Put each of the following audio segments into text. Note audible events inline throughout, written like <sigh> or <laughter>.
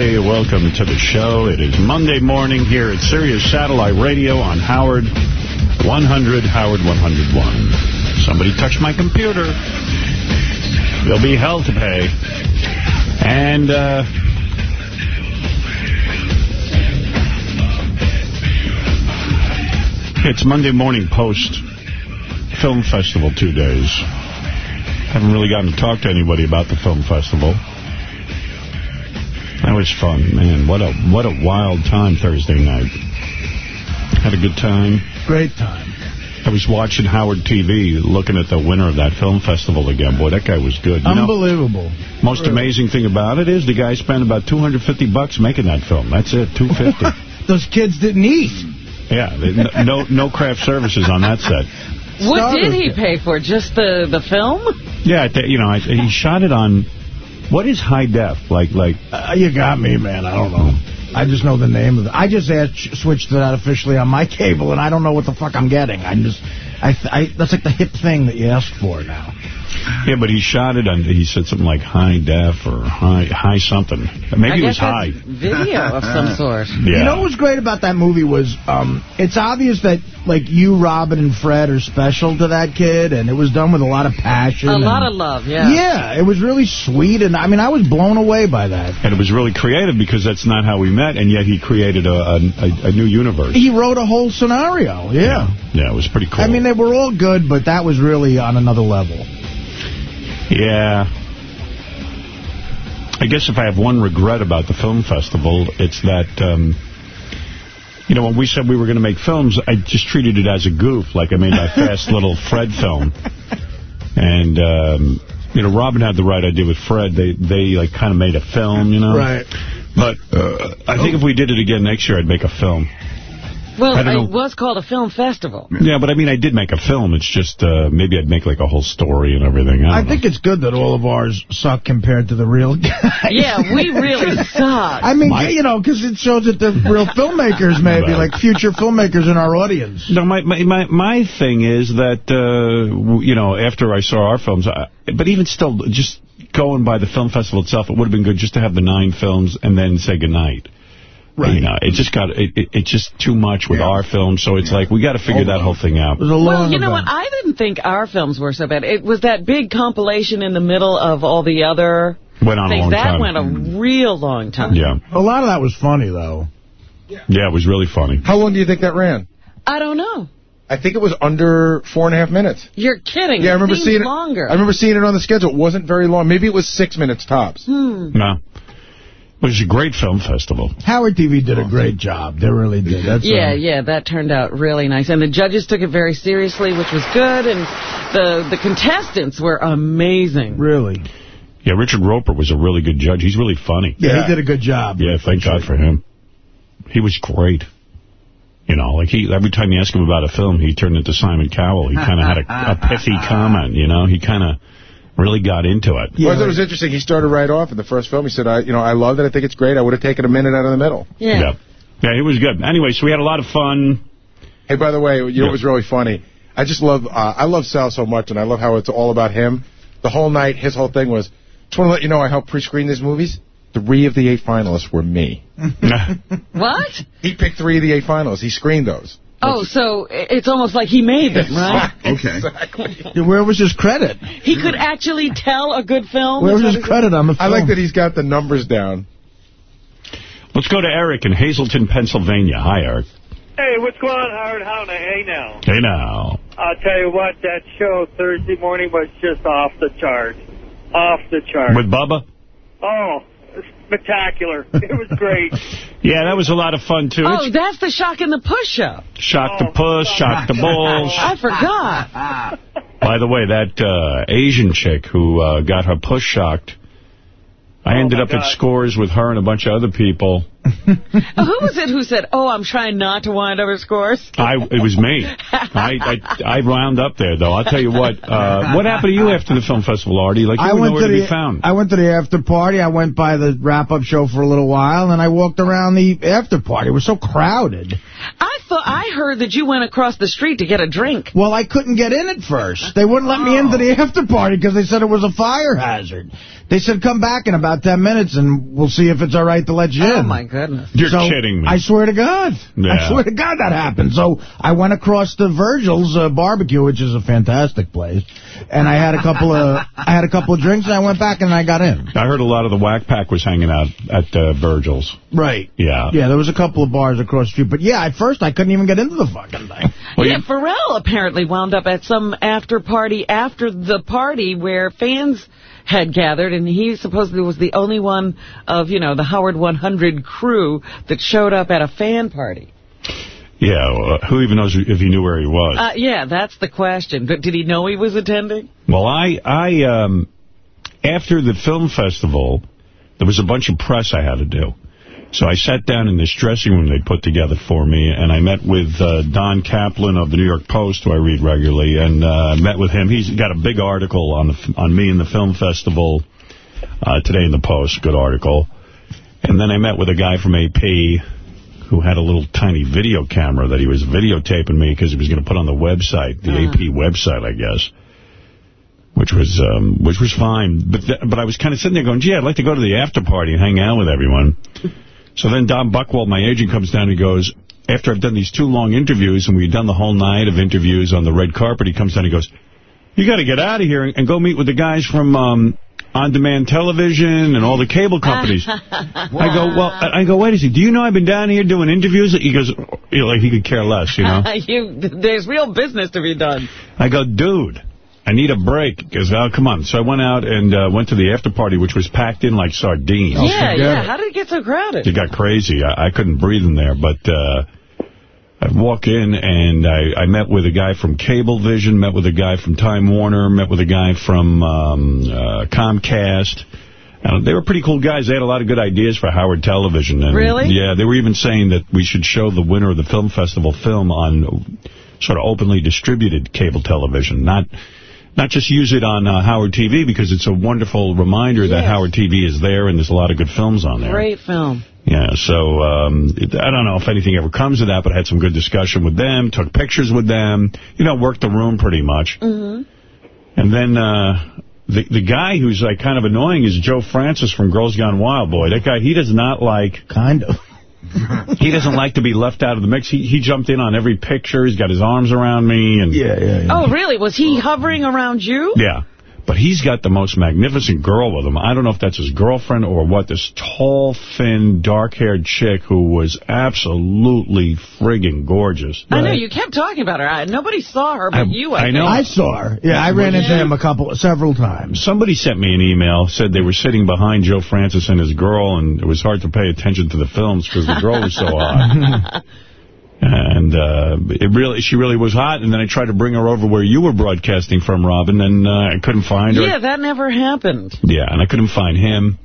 everybody. Welcome to the show. It is Monday morning here at Sirius Satellite Radio on Howard 100, Howard 101. Somebody touched my computer. There'll be hell to pay. And, uh... It's Monday morning post film festival two days. Haven't really gotten to talk to anybody about the film festival. That was fun, man. What a what a wild time Thursday night. Had a good time. Great time. I was watching Howard TV, looking at the winner of that film festival again. Boy, that guy was good. You Unbelievable. Know, most really. amazing thing about it is the guy spent about 250 bucks making that film. That's it, 250. <laughs> Those kids didn't eat. Yeah, no no craft services on that set. What did he pay for? Just the the film? Yeah, you know, he shot it on. What is high def? Like, like. Uh, you got me, man. I don't know. I just know the name of it. I just asked, switched to that officially on my <laughs> cable, and I don't know what the fuck I'm getting. I'm just, I, I that's like the hip thing that you ask for now. Yeah, but he shot it on, he said something like high def or high high something. Maybe it was high. video of some <laughs> sort. Yeah. You know what was great about that movie was um, it's obvious that like you, Robin, and Fred are special to that kid, and it was done with a lot of passion. A and, lot of love, yeah. Yeah, it was really sweet, and I mean, I was blown away by that. And it was really creative because that's not how we met, and yet he created a, a, a new universe. He wrote a whole scenario, yeah. yeah. Yeah, it was pretty cool. I mean, they were all good, but that was really on another level. Yeah. I guess if I have one regret about the film festival, it's that, um, you know, when we said we were going to make films, I just treated it as a goof, like I made that fast <laughs> little Fred film. And, um, you know, Robin had the right idea with Fred. They, they like, kind of made a film, you know? Right. But uh, I think if we did it again next year, I'd make a film. Well, it was called a film festival. Yeah, but I mean, I did make a film. It's just uh, maybe I'd make like a whole story and everything. I, I think it's good that all of ours suck compared to the real guys. Yeah, we really <laughs> suck. I mean, my, you know, because it shows that the real <laughs> filmmakers maybe, like future filmmakers in our audience. No, my my my, my thing is that, uh, you know, after I saw our films, I, but even still, just going by the film festival itself, it would have been good just to have the nine films and then say goodnight. Right. You know, it just got it, it, it's just too much with yeah. our film, so it's yeah. like we got to figure that whole thing out. Well, you know what? I didn't think our films were so bad. It was that big compilation in the middle of all the other went on things. a long that time. went a real long time. Yeah. A lot of that was funny though. Yeah. yeah, it was really funny. How long do you think that ran? I don't know. I think it was under four and a half minutes. You're kidding. Yeah, I remember seeing it. longer. it. I remember seeing it on the schedule. It wasn't very long. Maybe it was six minutes tops. Hmm. No. It was a great film festival. Howard TV did a great job. They really did. That's yeah, yeah, that turned out really nice. And the judges took it very seriously, which was good. And the, the contestants were amazing. Really? Yeah, Richard Roeper was a really good judge. He's really funny. Yeah, yeah. he did a good job. Yeah, thank God for him. He was great. You know, like he every time you ask him about a film, he turned into Simon Cowell. He kind of had a, a pithy comment, you know. He kind of really got into it. Yeah. Well, I thought it was interesting. He started right off in the first film. He said, I, you know, I love it. I think it's great. I would have taken a minute out of the middle. Yeah. Yeah, yeah he was good. Anyway, so we had a lot of fun. Hey, by the way, you yeah. know what was really funny? I just love, uh, I love Sal so much, and I love how it's all about him. The whole night, his whole thing was, just want to let you know I helped pre-screen these movies. Three of the eight finalists were me. <laughs> <laughs> what? He picked three of the eight finalists. He screened those. Oh, so it's almost like he made them, right? <laughs> okay. Exactly. Where was his credit? He could actually tell a good film? Where was his credit on the film? I like that he's got the numbers down. Let's go to Eric in Hazleton, Pennsylvania. Hi, Eric. Hey, what's going on, Howard? How Hey, now. Hey, now. I'll tell you what, that show Thursday morning was just off the chart. Off the chart. With Bubba? Oh, spectacular. It was great. <laughs> yeah, that was a lot of fun, too. Oh, that's the Shock and the Push show. Shock oh, the Push, Shock the Bulls. I forgot. <laughs> By the way, that uh, Asian chick who uh, got her push shocked, I oh ended up God. at scores with her and a bunch of other people. Who was it who said, oh, I'm trying not to wind up her scores? I It was me. <laughs> I, I I wound up there, though. I'll tell you what. Uh, what happened to you after the film festival, Artie? Like, you I went nowhere to to the be found. I went to the after party. I went by the wrap-up show for a little while, and I walked around the after party. It was so crowded. I thought I heard that you went across the street to get a drink. Well, I couldn't get in at first. They wouldn't let me into the after party because they said it was a fire hazard. They said, come back in about 10 minutes and we'll see if it's all right to let you in. Oh, my goodness. You're So, kidding me. I swear to God. Yeah. I swear to God that happened. So I went across to Virgil's uh, barbecue, which is a fantastic place, and I had a couple of I had a couple of drinks, and I went back and I got in. I heard a lot of the Whack Pack was hanging out at uh, Virgil's. Right. Yeah. Yeah, there was a couple of bars across the street, but yeah, at first I couldn't even get into the fucking thing. Well, yeah, you- Pharrell apparently wound up at some after party after the party where fans had gathered, and he supposedly was the only one of, you know, the Howard 100 crew that showed up at a fan party. Yeah, uh, who even knows if he knew where he was? Uh, yeah, that's the question. But did he know he was attending? Well, I, I, um, after the film festival, there was a bunch of press I had to do. So I sat down in this dressing room they put together for me, and I met with uh, Don Kaplan of the New York Post, who I read regularly, and uh, met with him. He's got a big article on the, on me and the film festival uh, today in the Post, good article. And then I met with a guy from AP who had a little tiny video camera that he was videotaping me because he was going to put on the website, the AP website, I guess which was um, which was fine. But th but I was kind of sitting there going, gee, I'd like to go to the after party and hang out with everyone. So then Don Buchwald, my agent, comes down and he goes, after I've done these two long interviews and we've done the whole night of interviews on the red carpet, he comes down and he goes, you got to get out of here and, and go meet with the guys from um, on-demand television and all the cable companies. <laughs> I go, well, I I go, wait a second, do you know I've been down here doing interviews? He goes, you know, like he could care less, you know? <laughs> you, there's real business to be done. I go, dude, I need a break. He goes, oh, come on. So I went out and uh, went to the after party, which was packed in like sardines. yeah, yeah. it. How did it get so crowded? It got crazy. I, I couldn't breathe in there. But uh, I walk in and I, I met with a guy from Cablevision, met with a guy from Time Warner, met with a guy from um, uh, Comcast. And they were pretty cool guys. They had a lot of good ideas for Howard Television. And, Really? Yeah, they were even saying that we should show the winner of the film festival film on sort of openly distributed cable television, not not just use it on uh, Howard TV because it's a wonderful reminder that Howard TV is there and there's a lot of good films on there. Great film. Yeah, so um, it, I don't know if anything ever comes of that, but I had some good discussion with them, took pictures with them, you know, worked the room pretty much. Mm-hmm. And then uh, the the guy who's like kind of annoying is Joe Francis from Girls Gone Wild. Boy, that guy, he does not like Kind of. <laughs> he doesn't like to be left out of the mix. He he jumped in on every picture. He's got his arms around me and Yeah, yeah, yeah. Oh, really? Was he hovering around you? yeah. But he's got the most magnificent girl with him. I don't know if that's his girlfriend or what. This tall, thin, dark-haired chick who was absolutely frigging gorgeous. I know, you kept talking about her. I, nobody saw her but I- you, I, I know. I saw her. Yeah, I ran into him a couple, several times. Somebody sent me an email, said they were sitting behind Joe Francis and his girl, and it was hard to pay attention to the films because the girl was so <laughs> hot. And uh, it really, she really was hot. And then I tried to bring her over where you were broadcasting from, Robin, and uh, I couldn't find her. Yeah, that never happened. Yeah, and I couldn't find him.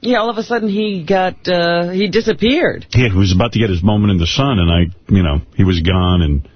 Yeah, all of a sudden he got, uh, he disappeared. Yeah, he was about to get his moment in the sun, and I, you know, he was gone. And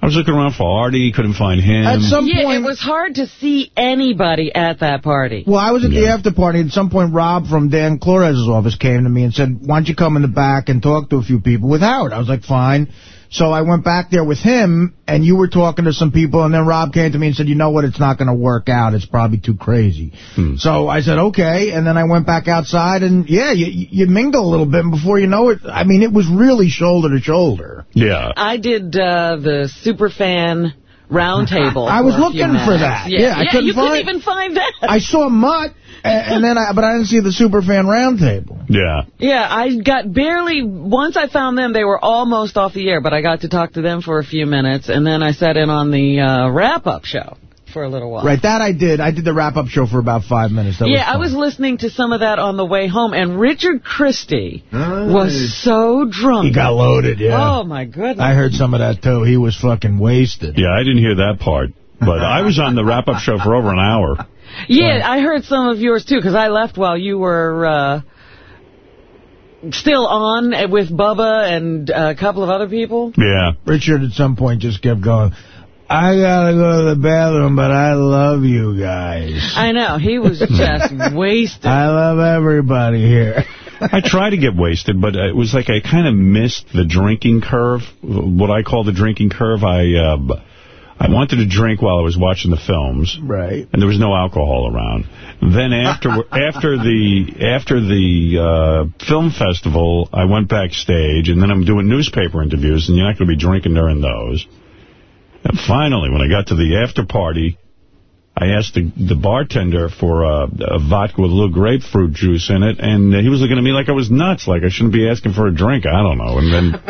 I was looking around for Artie, couldn't find him. At some Yeah, point, it was hard to see anybody at that party. Well, I was at the after party. At some point, Rob from Dan Klores' office came to me and said, why don't you come in the back and talk to a few people with Howard? I was like, fine. So I went back there with him, and you were talking to some people, and then Rob came to me and said, you know what, it's not going to work out. It's probably too crazy. So I said, okay, and then I went back outside, and yeah, you, you mingle a little bit, and before you know it, I mean, it was really shoulder to shoulder. yeah. I did uh, the Superfan roundtable. <laughs> I was for a few looking for minutes. that. Yeah, Yeah, I couldn't you find- couldn't even find that. I saw Mutt, and, and then I, but I didn't see the Superfan roundtable. Yeah. Yeah, I got barely, once I found them, they were almost off the air, but I got to talk to them for a few minutes, and then I sat in on the uh, wrap-up show for a little while. Right, that I did. I did the wrap-up show for about five minutes. That yeah, I was listening to some of that on the way home, and Richard Christie was so drunk. He got loaded, yeah. Oh, my goodness. I heard some of that, too. He was fucking wasted. Yeah, I didn't hear that part. But I was on the wrap-up show for over an hour. Yeah, I heard some of yours, too, because I left while you were uh, still on with Bubba and a couple of other people? Yeah. Richard at some point just kept going, I gotta go to the bathroom, but I love you guys. I know. He was <laughs> just wasted. I love everybody here. <laughs> I tried to get wasted, but it was like I kind of missed the drinking curve, what I call the drinking curve. I uh, I wanted to drink while I was watching the films. Right. And there was no alcohol around. Then after <laughs> after the after the uh, film festival, I went backstage, and then I'm doing newspaper interviews, and you're not going to be drinking during those. And finally, when I got to the after party, I asked the, the bartender for a, a vodka with a little grapefruit juice in it, and he was looking at me like I was nuts, like I shouldn't be asking for a drink. I don't know. And then...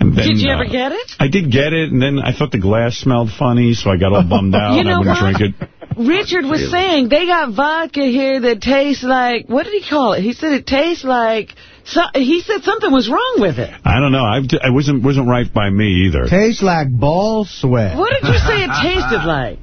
And then, did you ever uh, get it? I did get it, and then I thought the glass smelled funny, so I got all bummed out. <laughs> You know I wouldn't what? drink it. Richard was saying they got vodka here that tastes like, what did he call it? He said it tastes like, so, he said something was wrong with it. I don't know. I, I wasn't wasn't right by me either. Tastes like ball sweat. What did you say it tasted <laughs> like?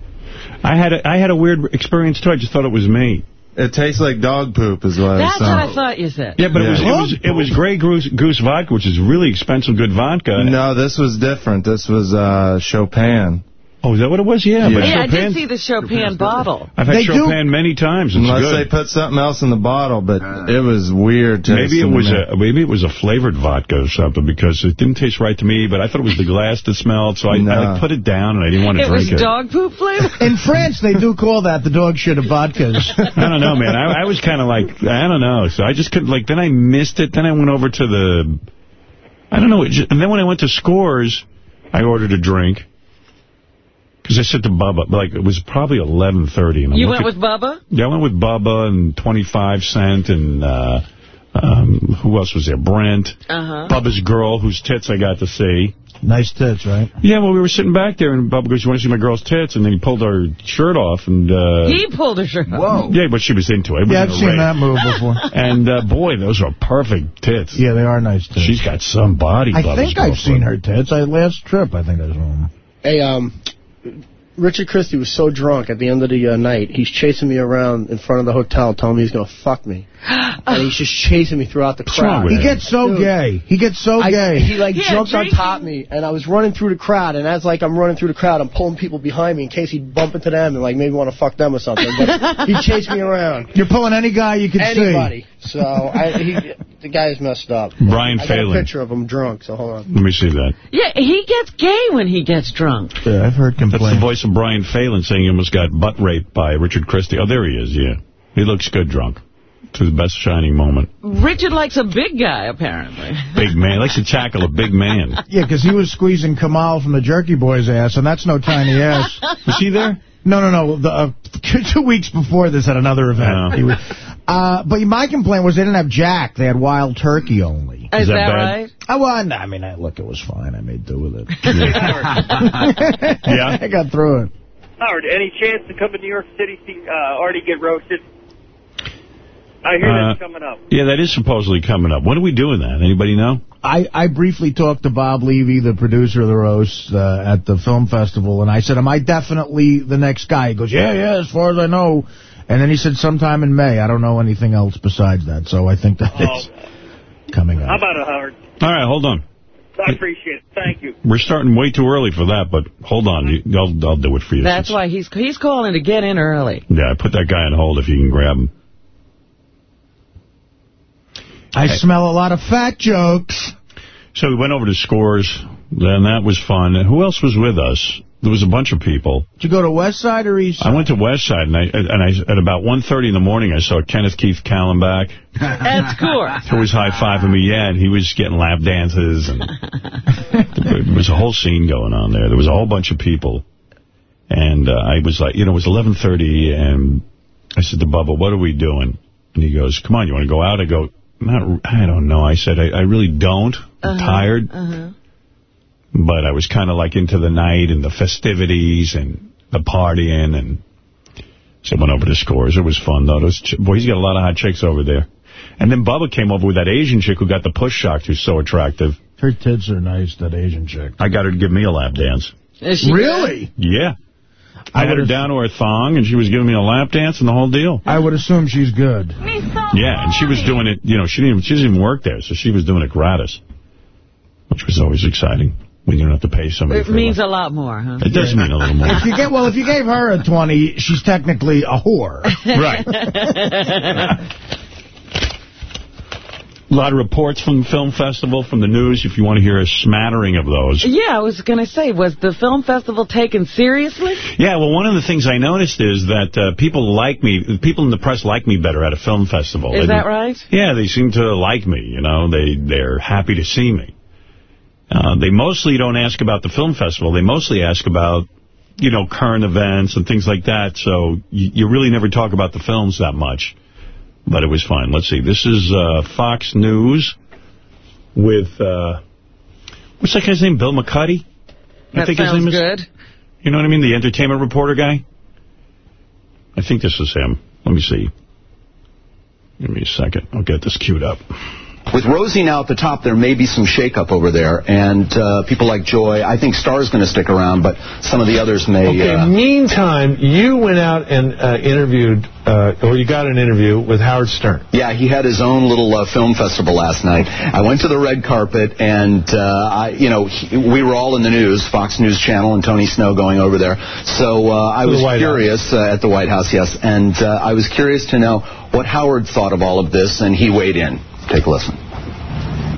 I had a, I had a weird experience too. I just thought it was me. It tastes like dog poop is what That's I what. I thought you said. Yeah, but Yeah. it was it was it was Grey Goose, Goose vodka, which is really expensive, good vodka. No, this was different. This was uh, Chopin. Oh, is that what it was? Yeah, but Yeah, I Chopin. did see the Chopin bottle. I've had They do- Chopin many times. It's Unless good. they put something else in the bottle, but uh, it was weird tasting. Maybe it to was me. a maybe it was a flavored vodka or something because it didn't taste right to me. But I thought it was the glass that smelled, so I, No. I like, put it down and I didn't want to It was drink it. dog poop flavor? In France, they do call that the dog shit of vodkas. <laughs> I don't know, man. I, I was kind of like I don't know. So I just couldn't like. Then I missed it. Then I went over to the. I don't know. It just, and then when I went to Scores, I ordered a drink. Because I said to Bubba, like, it was probably 11.30. And I'm You looking- went with Bubba? Yeah, I went with Bubba and 25 Cent and uh, um, who else was there? Brent. Uh-huh. Bubba's girl, whose tits I got to see. nice tits, right? Yeah, well, we were sitting back there, and Bubba goes, you want to see my girl's tits? And then he pulled her shirt off, and... Uh, He pulled her shirt off. Yeah, but she was into it. it Yeah, I've seen rape. that move before. <laughs> And, uh, boy, those are perfect tits. Yeah, they are nice tits. She's got some body, I Bubba's think I've girlfriend. seen her tits. I Last trip, I think I saw them. Hey, um, Richard Christie was so drunk at the end of the uh, night, he's chasing me around in front of the hotel, telling me he's going to fuck me. And he's just chasing me throughout the crowd. He gets so Dude. gay. He gets so I, gay. he like Yeah, jumped drinking. on top of me, and I was running through the crowd. And as like I'm running through the crowd, I'm pulling people behind me in case he'd bump into them and like maybe want to fuck them or something. But he <laughs> chased me around. You're pulling any guy you can see. Anybody. So I, he, the guy's messed up. Brian I got a Phelan. picture of him drunk. So hold on. Let me see that. Yeah, he gets gay when he gets drunk. Yeah, I've heard complaints. That's the complaints. voice of Brian Phelan saying he almost got butt raped by Richard Christie. Oh, there he is, yeah. He looks good drunk. To the best shining moment. Richard likes a big guy, apparently. Big man. He likes to tackle a big man. <laughs> Yeah, because he was squeezing Kamal from the Jerky Boy's ass, and that's no tiny ass. <laughs> Was he there? No, no, no. The, uh, <laughs> two weeks before this at another event. Oh. He was, uh, but my complaint was they didn't have Jack. They had wild turkey only. Is, that that, right? I, well, no, I mean, I, look, it was fine. I made do with it. Yeah? I got through it. Howard, any chance to come to New York City see uh, Artie get roasted? I hear Uh, that's coming up. Yeah, that is supposedly coming up. When are we doing that? Anybody know? I, I briefly talked to Bob Levy, the producer of the roast, uh, at the film festival, and I said, am I definitely the next guy? He goes, yeah, yeah, as far as I know. And then he said sometime in May. I don't know anything else besides that, so I think that Oh, is coming up. how about it, Howard? All right, hold on. I appreciate it. Thank you. We're starting way too early for that, but hold on. I'll, I'll do it for you. That's why he's he's calling to get in early. Yeah, I put that guy on hold if you can grab him. I smell a lot of fat jokes. So we went over to Scores, and that was fun. And who else was with us? There was a bunch of people. Did you go to West Side or East Side? I went to West Side, and I, and I at about 1.30 in the morning, I saw Kenneth Keith Kallenbach, At course. who was high-fiving me. Yeah, and he was getting lap dances, and <laughs> there was a whole scene going on there. There was a whole bunch of people. And uh, I was like, you know, it was 11.30, and I said to Bubba, what are we doing? And he goes, come on, you want to go out? I go, not, I don't know. I said, I, I really don't. I'm uh-huh, tired. Uh-huh. But I was kind of like into the night and the festivities and the partying and so I went over to Scores. It was fun, though. Those Boy, he's got a lot of hot chicks over there. And then Bubba came over with that Asian chick who got the push shocked, who's so attractive. Her tits are nice, that Asian chick. I got her to give me a lap dance. Is she Really? Yeah. I had her down to her thong, and she was giving me a lap dance and the whole deal. I would assume she's good. Yeah, and she was doing it, you know, she didn't even, she doesn't even work there, so she was doing it gratis, which was always exciting when you don't have to pay somebody It for means it. a lot more, huh? It does mean a little more. If you get well, if you gave her a 20, she's technically a whore. <laughs> Right. <laughs> A lot of reports from the film festival, from the news, if you want to hear a smattering of those. Yeah, I was going to say, was the film festival taken seriously? Yeah, well, one of the things I noticed is that uh, people like me, people in the press like me better at a film festival. Is And- that right? Yeah, they seem to like me, you know, they, they're happy to see me. Uh, they mostly don't ask about the film festival. They mostly ask about, you know, current events and things like that. So you, you really never talk about the films that much. But it was fine. Let's see. This is uh, Fox News with, uh, what's that guy's name? Bill McCuddy? I That think his sounds name is. good. You know what I mean? The entertainment reporter guy? I think this is him. Let me see. Give me a second. I'll get this queued up. With Rosie now at the top, there may be some shakeup over there, and uh, people like Joy. I think Star's going to stick around, but some of the others may. Okay, Uh, meantime, you went out and uh, interviewed, uh, or you got an interview with Howard Stern. yeah, he had his own little uh, film festival last night. I went to the red carpet, and uh, I, you know, he, we were all in the news, Fox News Channel, and Tony Snow going over there. So uh, I was curious uh, at the White House, yes, and uh, I was curious to know what Howard thought of all of this, and he weighed in. Take a listen.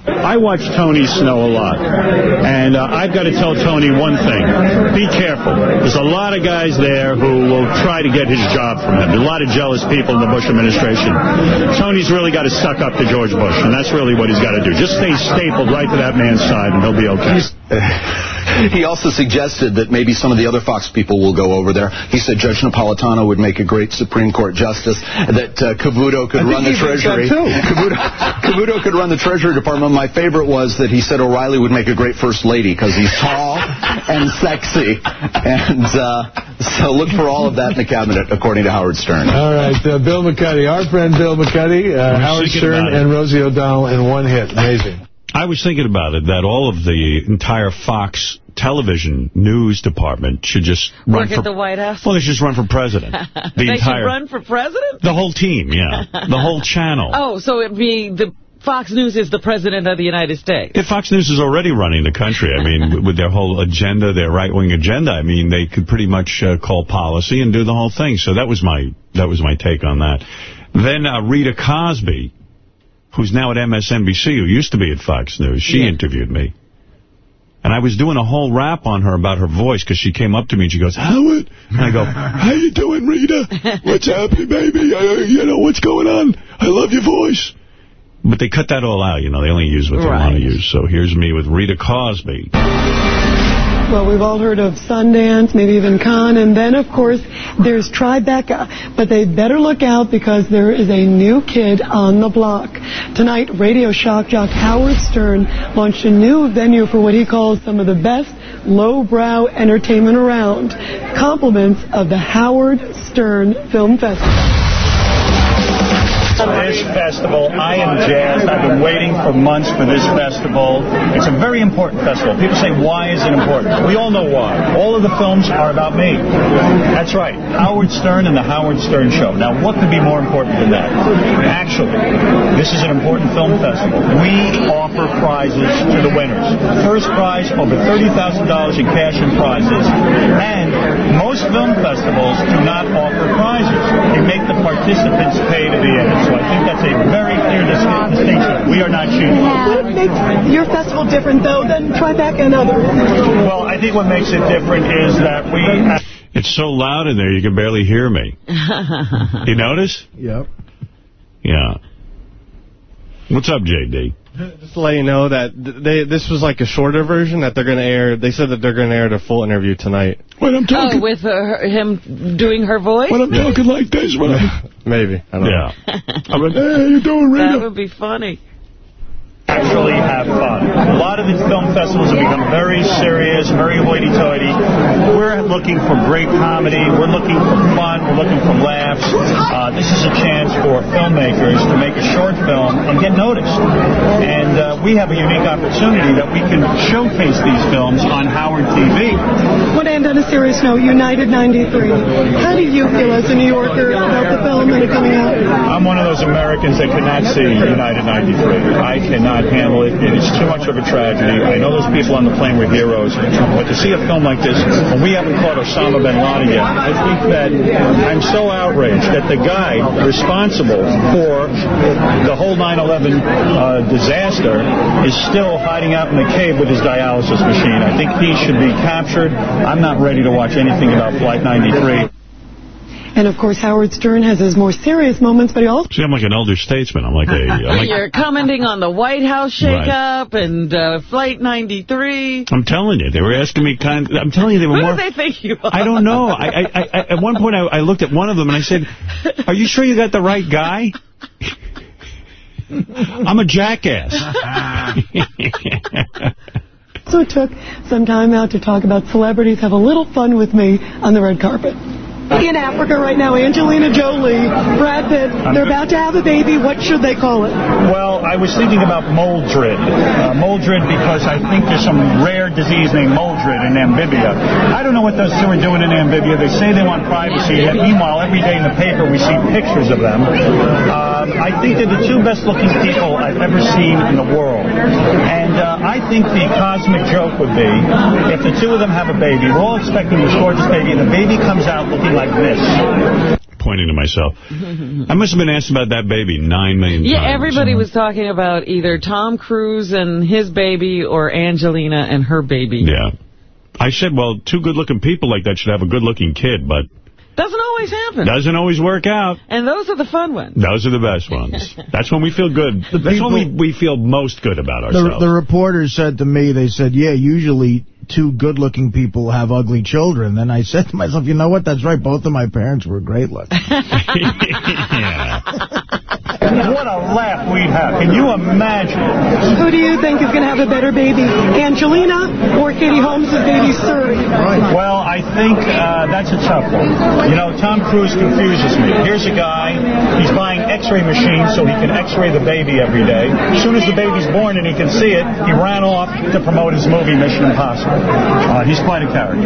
I watch Tony Snow a lot, and uh, I've got to tell Tony one thing. Be careful. There's a lot of guys there who will try to get his job from him. There's a lot of jealous people in the Bush administration. Tony's really got to suck up to George Bush, and that's really what he's got to do. Just stay stapled right to that man's side, and he'll be okay. <laughs> He also suggested that maybe some of the other Fox people will go over there. He said Judge Napolitano would make a great Supreme Court justice, that uh, Cavuto could I run the think he thinks that Treasury. too. <laughs> Cavuto, Cavuto could run the Treasury Department. My favorite was that he said O'Reilly would make a great First Lady because he's tall <laughs> and sexy. And uh, so look for all of that in the cabinet, according to Howard Stern. All right, uh, Bill McCuddy, our friend Bill McCuddy, uh, Howard Stern, and Rosie O'Donnell in one hit. Amazing. I was thinking about it, that all of the entire Fox television news department should just run Work for... at the White House? Well, they should just run for president. <laughs> The they entire... should run for president? The whole team, yeah. The whole <laughs> channel. Oh, so it'd be the Fox News is the president of the United States. If Fox News is already running the country, I mean, with their whole agenda, their right-wing agenda, I mean, they could pretty much uh, call policy and do the whole thing. So that was my that was my take on that. Then uh, Rita Cosby, who's now at MSNBC, who used to be at Fox News, she Yeah. interviewed me. And I was doing a whole rap on her about her voice because she came up to me and she goes, Howard. And I go, how you doing, Rita? <laughs> What's happening, baby? Uh, you know, what's going on? I love your voice. But they cut that all out, you know. They only use what they Right. want to use. So here's me with Rita Cosby. Well, we've all heard of Sundance, maybe even Cannes, and then, of course, there's Tribeca. But they better look out because there is a new kid on the block. Tonight, radio shock jock Howard Stern launched a new venue for what he calls some of the best lowbrow entertainment around. Compliments of the Howard Stern Film Festival. This festival, I am jazzed. I've been waiting for months for this festival. It's a very important festival. People say, why is it important? We all know why. All of the films are about me. That's right. Howard Stern and the Howard Stern Show. Now, what could be more important than that? Actually, this is an important film festival. We offer prizes to the winners. First prize, over $30,000 in cash and prizes. And most film festivals do not offer prizes. They make the participants pay to be in it. So I think that's a very clear distinction. We are not cheating. What makes your festival different, though, than Tribeca and others? Well, I think what makes it different is that we... It's so loud in there you can barely hear me. <laughs> You notice? Yep. Yeah. What's up, J.D.? Just to let you know that they this was like a shorter version that they're going to air. They said that they're going to air the full interview tonight. When I'm Oh, with uh, her, him doing her voice? When I'm talking like this, when I'm... <laughs> Maybe. I don't Yeah. know. I went, hey, how you doing, That Rita? would be funny. Actually have fun. A lot of these film festivals have become very serious, very hoity-toity. We're looking for great comedy. We're looking for fun. We're looking for laughs. Uh, this is a chance for filmmakers to make a short film and get noticed. And uh, we have a unique opportunity that we can showcase these films on Howard TV. Want to end on a serious note, United 93. How do you feel as a New Yorker about the film and it coming out? I'm one of those Americans that cannot see United 93. I cannot handle it. It is too much of a tragedy. I know those people on the plane were heroes, but to see a film like this, when we haven't caught Osama bin Laden yet, I think that I'm so outraged that the guy responsible for the whole 9/11 uh, disaster is still hiding out in the cave with his dialysis machine. I think he should be captured. I'm not ready to watch anything about Flight 93. And of course, Howard Stern has his more serious moments, but he also. See, I'm like an elder statesman. I'm like a... I'm, <laughs> like, You're commenting on the White House shakeup and uh, Flight 93. I'm telling you, they were asking me kind. I'm telling you, they were Who more. do they think you are? <laughs> I don't know. I, I, I, at one point, I, I looked at one of them and I said, "Are you sure you got the right guy?" I'm a jackass. also took some time out to talk about celebrities have a little fun with me on the red carpet. In Africa right now, Angelina Jolie, Brad Pitt, they're about to have a baby. What should they call it? Well, I was thinking about Moldred. Uh, Moldred because I think there's some rare disease named Moldred in Namibia. I don't know what those two are doing in Namibia. They say they want privacy, and meanwhile, every day in the paper we see pictures of them. Um, I think they're the two best-looking people I've ever seen in the world. And uh, I think the cosmic joke would be if the two of them have a baby, we're all expecting this gorgeous baby, and the baby comes out looking like this. Pointing to myself. I must have been asked about that baby nine million Yeah, times. everybody was talking about either Tom Cruise and his baby or Angelina and her baby. Yeah. I said, well, two good-looking people like that should have a good-looking kid, but Doesn't always happen. doesn't always work out. And those are the fun ones. Those are the best ones. <laughs> That's when we feel good. That's when we, we feel most good about ourselves. the reporters said to me, they said, yeah, usually two good-looking people have ugly children. And I said to myself, you know what? That's right. Both of my parents were great looking. <laughs> What a laugh we'd have. Can you imagine? Who do you think is going to have a better baby, Angelina or Katie Holmes' baby Suri? Well, I think uh, that's a tough one. You know, Tom Cruise confuses me. Here's a guy, he's buying x-ray machines so he can x-ray the baby every day. As soon as the baby's born and he can see it, he ran off to promote his movie Mission Impossible. Uh, he's quite a character.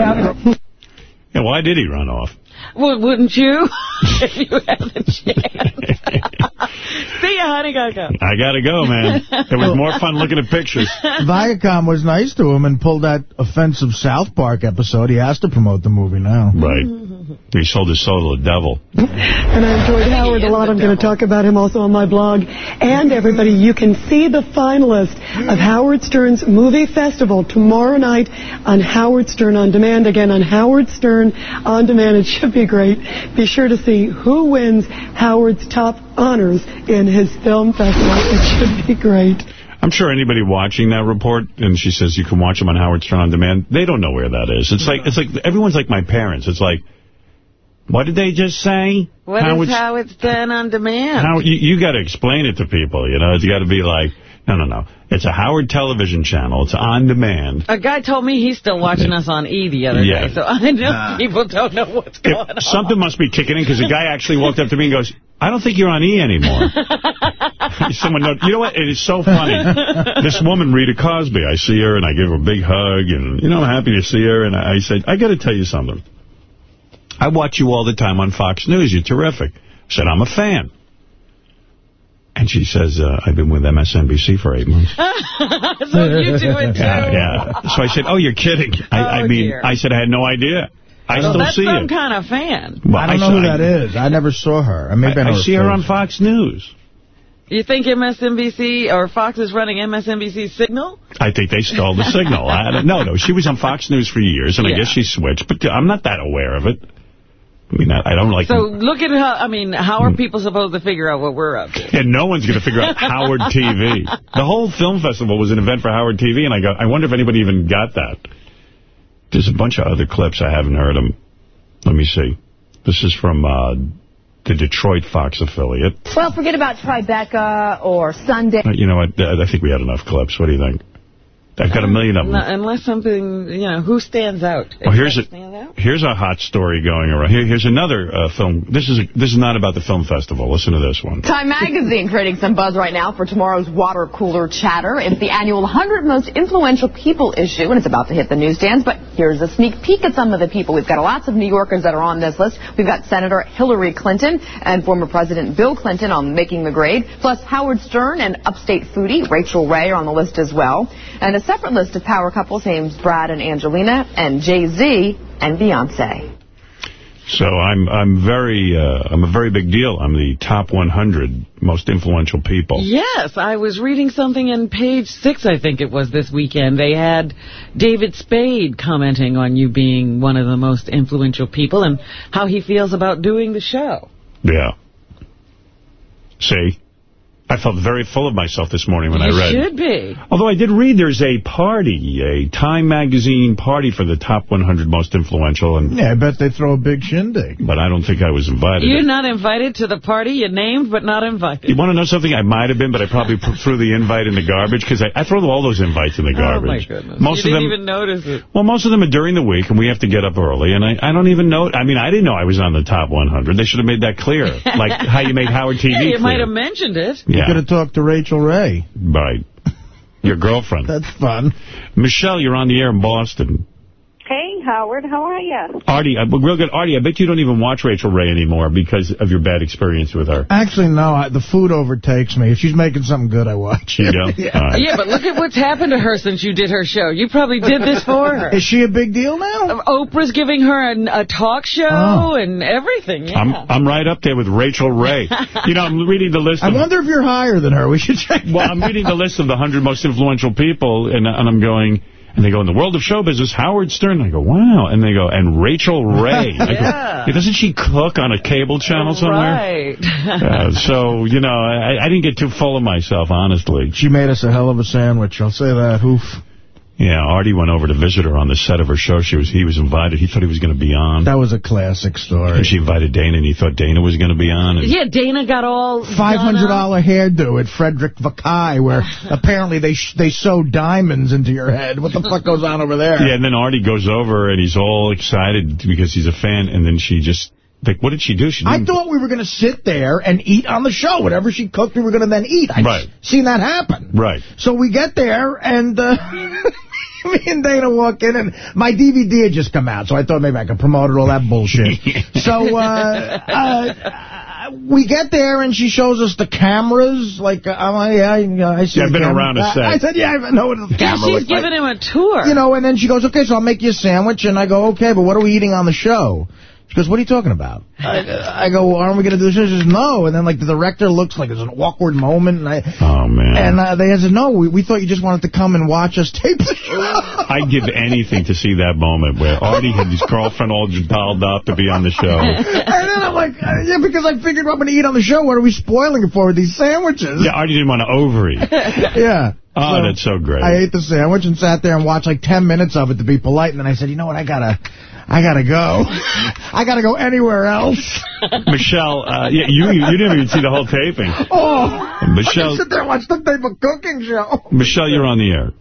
Yeah, why did he run off? Well, wouldn't you? <laughs> if you had the chance. <laughs> See ya, honey, gotta go. I gotta go, man. It was more fun looking at pictures. <laughs> Viacom was nice to him and pulled that offensive South Park episode. He has to promote the movie now. Right. He sold his soul to the devil. And I enjoyed Howard a lot. I'm going to talk about him also on my blog. And everybody, you can see the finalist of Howard Stern's Movie Festival tomorrow night on Howard Stern On Demand. Again, on Howard Stern On Demand. It should be great. Be sure to see who wins Howard's top honors in his film festival. It should be great. I'm sure anybody watching that report, and she says you can watch them on Howard Stern On Demand, they don't know where that is. It's like, it's like everyone's like my parents. It's like, what did they just say? What is Howard's- how it's done on demand? How, you, you got to explain it to people, you know. You got to be like, no, no, no. It's a Howard television channel. It's on demand. A guy told me he's still watching us on E the other Yeah. day, so I know people don't know what's going on. Something must be kicking in because the guy actually walked up to me and goes, I don't think you're on E anymore. <laughs> Someone, know, you know what? It is so funny. This woman, Rita Cosby, I see her and I give her a big hug and, you know, I'm happy to see her. And I, I said, I got to tell you something. I watch you all the time on Fox News. You're terrific. I said, I'm a fan. And she says, uh, I've been with MSNBC for eight months. <laughs> so you do it too. Yeah, yeah. So I said, oh, you're kidding. I, I Oh, mean, dear. I said, I had no idea. I Well, still that's see some it. kind of fan. Well, I don't know said- who that is. I never saw her. I, maybe I, I, see her on Fox News. You think MSNBC or Fox is running MSNBC signal? I think they stole the signal. I don't, no, no, she was on Fox News for years, and I guess she switched, but I'm not that aware of it. I mean, I, I don't like... So look at how, I mean, how are people supposed to figure out what we're up to? and no one's going to figure out <laughs> Howard TV. The whole film festival was an event for Howard TV, and I go, I wonder if anybody even got that. There's a bunch of other clips. I haven't heard them. Let me see. This is from uh, the Detroit Fox affiliate. Well, forget about Tribeca or Sundance. Uh, You know what? I I think we had enough clips. What do you think? I've got a million of them. Unless something, you know, who stands out? Well, here's a Stand out? here's a hot story going around. Here, here's another uh, film. This is this is not about the film festival. Listen to this one. Time Magazine creating some buzz right now for tomorrow's water cooler chatter. It's the annual 100 most influential people issue, and it's about to hit the newsstands. But Here's a sneak peek at some of the people. We've got lots of New Yorkers that are on this list. We've got Senator Hillary Clinton and former President Bill Clinton on making the grade, plus Howard Stern and upstate foodie Rachael Ray are on the list as well. And a separate list of power couples names Brad and Angelina and Jay-Z and Beyonce. So I'm I'm very uh, I'm a very big deal. I'm the top 100 most influential people. Yes, I was reading something in page six, I think it was this weekend. They had David Spade commenting on you being one of the most influential people and how he feels about doing the show. Yeah. See? I felt very full of myself this morning when you I read. should be. Although I did read there's a party, a Time Magazine party for the top 100 most influential. and Yeah, I bet they throw a big shindig. But I don't think I was invited. You're not invited to the party. You're named, but not invited. You want to know something? I might have been, but I probably threw the invite in the garbage because I, I throw all those invites in the garbage. Oh, my goodness. Most you of didn't them, even notice it. Well, most of them are during the week, and we have to get up early, and I, I don't even know. I mean, I didn't know I was on the top 100. They should have made that clear, <laughs> like how you made Howard TV Yeah, you clear. might have mentioned it. You Yeah. could have talked to Rachael Ray. Right. Your girlfriend. That's fun. Michelle, you're on the air in Boston. Hey, Howard, how are you? Artie, uh, real good. Artie, I bet you don't even watch Rachael Ray anymore because of your bad experience with her. Actually, no. I, the food overtakes me. If she's making something good, I watch. You know? <laughs> yeah. All right. Yeah, but look at what's happened to her since you did her show. You probably did this for her. Is she a big deal now? Oprah's giving her an, a talk show Oh. and everything. Yeah. I'm I'm right up there with Rachael Ray. <laughs> you know, I'm reading the list I wonder if you're higher than her. We should check Well, I'm reading the list of the 100 most influential people, and, and I'm going... And they go, in the world of show business, Howard Stern. I go, wow. And they go, and Rachael Ray. <laughs> I go, Yeah. Doesn't she cook on a cable channel somewhere? Right. <laughs> Uh, so, you know, I, I didn't get too full of myself, honestly. She made us a hell of a sandwich. I'll say that. Oof. Yeah, Artie went over to visit her on the set of her show. She was He was invited. He thought he was going to be on. That was a classic story. And she invited Dana, and he thought Dana was going to be on. And Yeah, Dana got all Five hundred dollar hairdo at Frederic Fekkai, where <laughs> apparently they sh they sew diamonds into your head. What the <laughs> fuck goes on over there? Yeah, and then Artie goes over, and he's all excited because he's a fan, and then she just... Like, what did she do? She I thought we were going to sit there and eat on the show. Whatever she cooked, we were going to then eat. I've Right. seen that happen. Right. So we get there, and uh, <laughs> me and Dana walk in, and my DVD had just come out, so I thought maybe I could promote it, all that bullshit. <laughs> so uh, uh, we get there, and she shows us the cameras. Like, uh, I'm like, yeah, yeah, I see Yeah, I've been camera. around a I- set. I said, yeah, I know what the Yeah, camera she's looks like. giving him a tour. You know, and then she goes, okay, so I'll make you a sandwich. And I go, okay, but what are we eating on the show? She goes, what are you talking about? <laughs> I, I go, well, aren't we going to do this? She says, no. And then, like, the director looks like it's an awkward moment. And, I, Oh, man. and uh, they said, no, we, we thought you just wanted to come and watch us tape the show. <laughs> I'd give anything to see that moment where Artie had his girlfriend all dolled up to be on the show. <laughs> and then I'm like, uh, yeah, because I figured I'm going to eat on the show. What are we spoiling it for with these sandwiches? Yeah, Artie didn't want to overeat. yeah. Oh, So, that's so great. I ate the sandwich and sat there and watched like 10 minutes of it to be polite. And then I said, you know what, I gotta, I gotta go. <laughs> I gotta go anywhere else. <laughs> Michelle, uh, yeah, you you didn't even see the whole taping. <laughs> Oh, Michelle- I sit there and watch the type of cooking show. Michelle, you're on the air.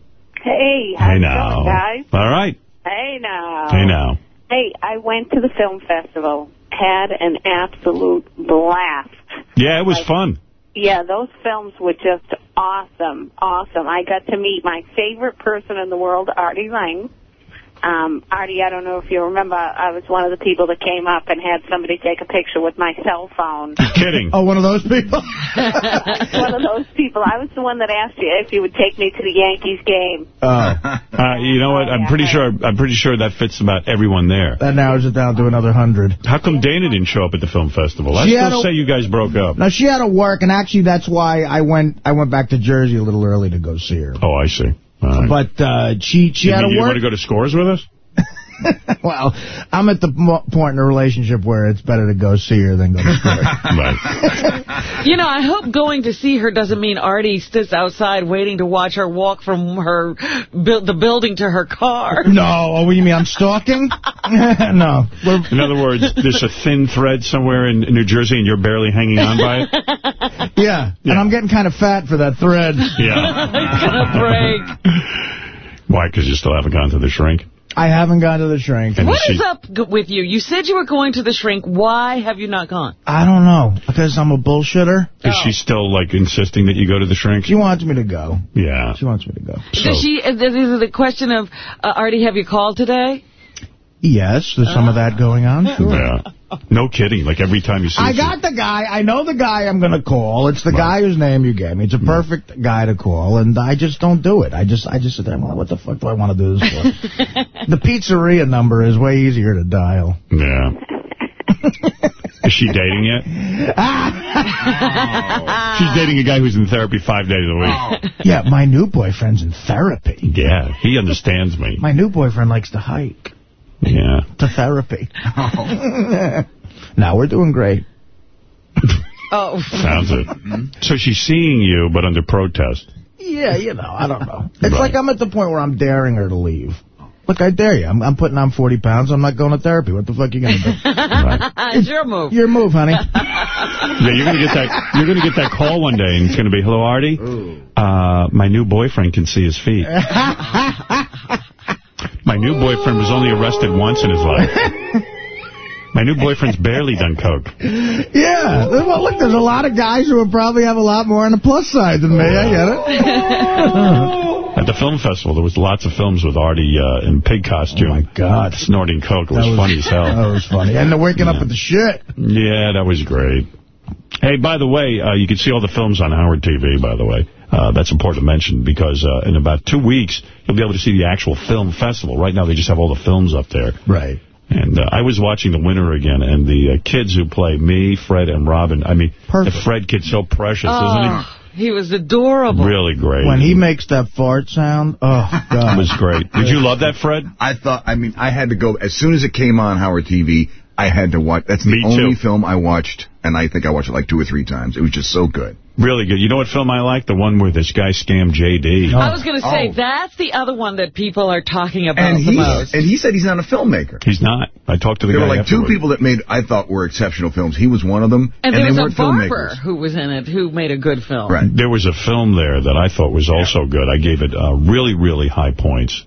Hey, Hey now. doing, guys? All right. Hey now. Hey now. Hey, I went to the film festival, had an absolute blast. Yeah, it was fun. Yeah, those films were just awesome, awesome. I got to meet my favorite person in the world, Artie Lange. Um, Artie, I don't know if you remember, I was one of the people that came up and had somebody take a picture with my cell phone. <laughs> Kidding. Oh, one of those people? <laughs> <laughs> one of those people. I was the one that asked you if you would take me to the Yankees game. Oh. Uh, you know what? I'm pretty sure. I'm pretty sure that fits about everyone there. That narrows it down to another hundred. How come Dana didn't show up at the film festival? I She had still a- say you guys broke up. Now she had to work, and actually that's why I went. I went back to Jersey a little early to go see her. Oh, I see. Right. But uh, she she you had mean to you want to go to scores with us? <laughs> well, I'm at the point in a relationship where it's better to go see her than go to school. <laughs> right. <laughs> You know, I hope going to see her doesn't mean Artie sits outside waiting to watch her walk from her bu the building to her car. No, oh, what do you mean? I'm stalking? no. We're, In other words, there's a thin thread somewhere in New Jersey, and you're barely hanging on by it. yeah, and I'm getting kind of fat for that thread. Yeah. it's Gonna break. Why? Because you still haven't gone to the shrink. I haven't gone to the shrink. What is up with you? You said you were going to the shrink. Why have you not gone? I don't know. Because I'm a bullshitter. Is she still, like, insisting that you go to the shrink? She wants me to go. Yeah. She wants me to go. Does she? Is is it a question of uh, Artie? Have you called today? Yes, there's some of that going on. Yeah. No kidding. Like, every time you see I got the guy. I know the guy I'm going to call. It's the guy whose name you gave me. It's a perfect guy to call, and I just don't do it. I just I just sit there and well, what the fuck do I want to do this for? <laughs> the pizzeria number is way easier to dial. Yeah. Is she dating yet? <laughs> She's dating a guy who's in therapy five days a week. Oh. Yeah, my new boyfriend's in therapy. Yeah, he understands me. My new boyfriend likes to hike Yeah. to therapy. <laughs> now we're doing great. <laughs> Oh. Sounds it. So she's seeing you, but under protest. Yeah, you know, I don't know. <laughs> It's like I'm at the point where I'm daring her to leave. Look, I dare you. I'm, I'm putting on 40 pounds. I'm not going to therapy. What the fuck are you going to do? it's your move. Your move, honey. Yeah, you're gonna get that. You're gonna get that call one day, and it's gonna be, "Hello, Artie. Uh, my new boyfriend can see his feet. My new boyfriend was only arrested once in his life. <laughs> My new boyfriend's barely done coke. Yeah. Well, look, there's a lot of guys who would probably have a lot more on the plus side than me. I get it. <laughs> At the film festival, there was lots of films with Artie uh, in pig costume. Oh, my God. Snorting coke. It was, was- funny as hell. <laughs> That was funny. And the waking up with the shit. Yeah, that was great. Hey, by the way, uh, you can see all the films on Howard TV, by the way. Uh, that's important to mention because uh, in about two weeks, you'll be able to see the actual film festival. Right now, they just have all the films up there. Right. And uh, I was watching The Winner again, and the uh, kids who play me, Fred, and Robin, I mean, the Fred kid's so precious, Oh, isn't he He was adorable. Really great. When he makes that fart sound, oh, God. It was great. Did you love that, Fred? I thought, I mean, I had to go, as soon as it came on Howard TV, I had to watch, that's the Me only too. film I watched, and I think I watched it like two or three times. It was just so good. Really good. You know what film I like? The one where this guy scammed J.D. I was going to say, Oh. that's the other one that people are talking about And the he, most. and he said he's not a filmmaker. He's not. I talked to the There guy were like two people that made, I thought, were exceptional films. He was one of them, And, and, there they was weren't a barber filmmakers. who was in it who made a good film. Right. There was a film there that I thought was also good. I gave it uh, really, really high points.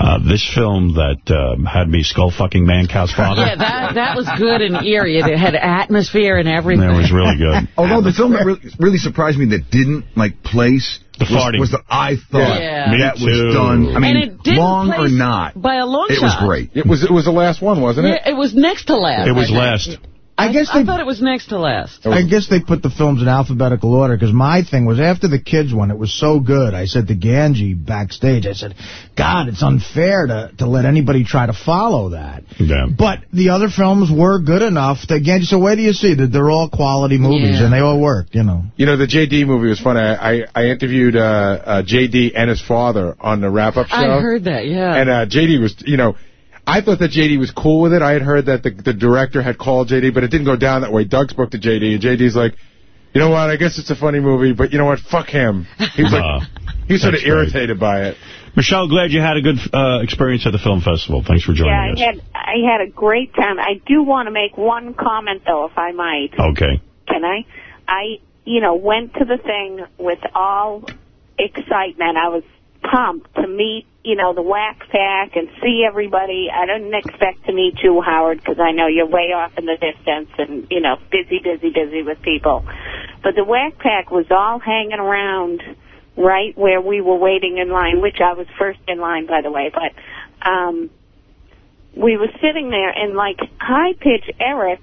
Uh, this film that um, had me skull-fucking Mancow's <laughs> father. Yeah, that that was good and eerie. It had atmosphere and everything. That was really good. <laughs> Although the film that really, really surprised me that didn't, like, place The was, farting. was the, I thought Yeah. That too. was done. I mean, and it didn't long or not, by a long it was great. It was it was the last one, wasn't it? Yeah, it was next to last. It was last. I guess I thought it was next to last. I guess they put the films in alphabetical order because my thing was after the kids one, it was so good. I said to Ganji backstage, I said, God, it's unfair to, to let anybody try to follow that. Yeah. But the other films were good enough that Ganji said, where do you see that they're all quality movies Yeah. and they all worked, you know. You know, the J.D. movie was funny. I, I, I interviewed uh, uh, J.D. and his father on the wrap-up show. I heard that, yeah. And uh, J.D. was, you know, I thought that J.D. was cool with it. I had heard that the, the director had called J.D., but it didn't go down that way. Doug spoke to J.D., and J.D.'s like, you know what, I guess it's a funny movie, but you know what, fuck him. He's was Uh, like, he sort of that's great. irritated by it. Michelle, glad you had a good uh, experience at the film festival. Thanks for joining Yeah, us. I had I had a great time. I do want to make one comment though, if I might. Okay. Can I? I you know went to the thing with all excitement. I was pumped to meet you know the Wax Pack and see everybody. I didn't expect to meet you, Howard, because I know you're way off in the distance and you know busy, busy, busy with people. But the Wax Pack was all hanging around right where we were waiting in line, which I was first in line, by the way. But um, we were sitting there, and like high pitch Eric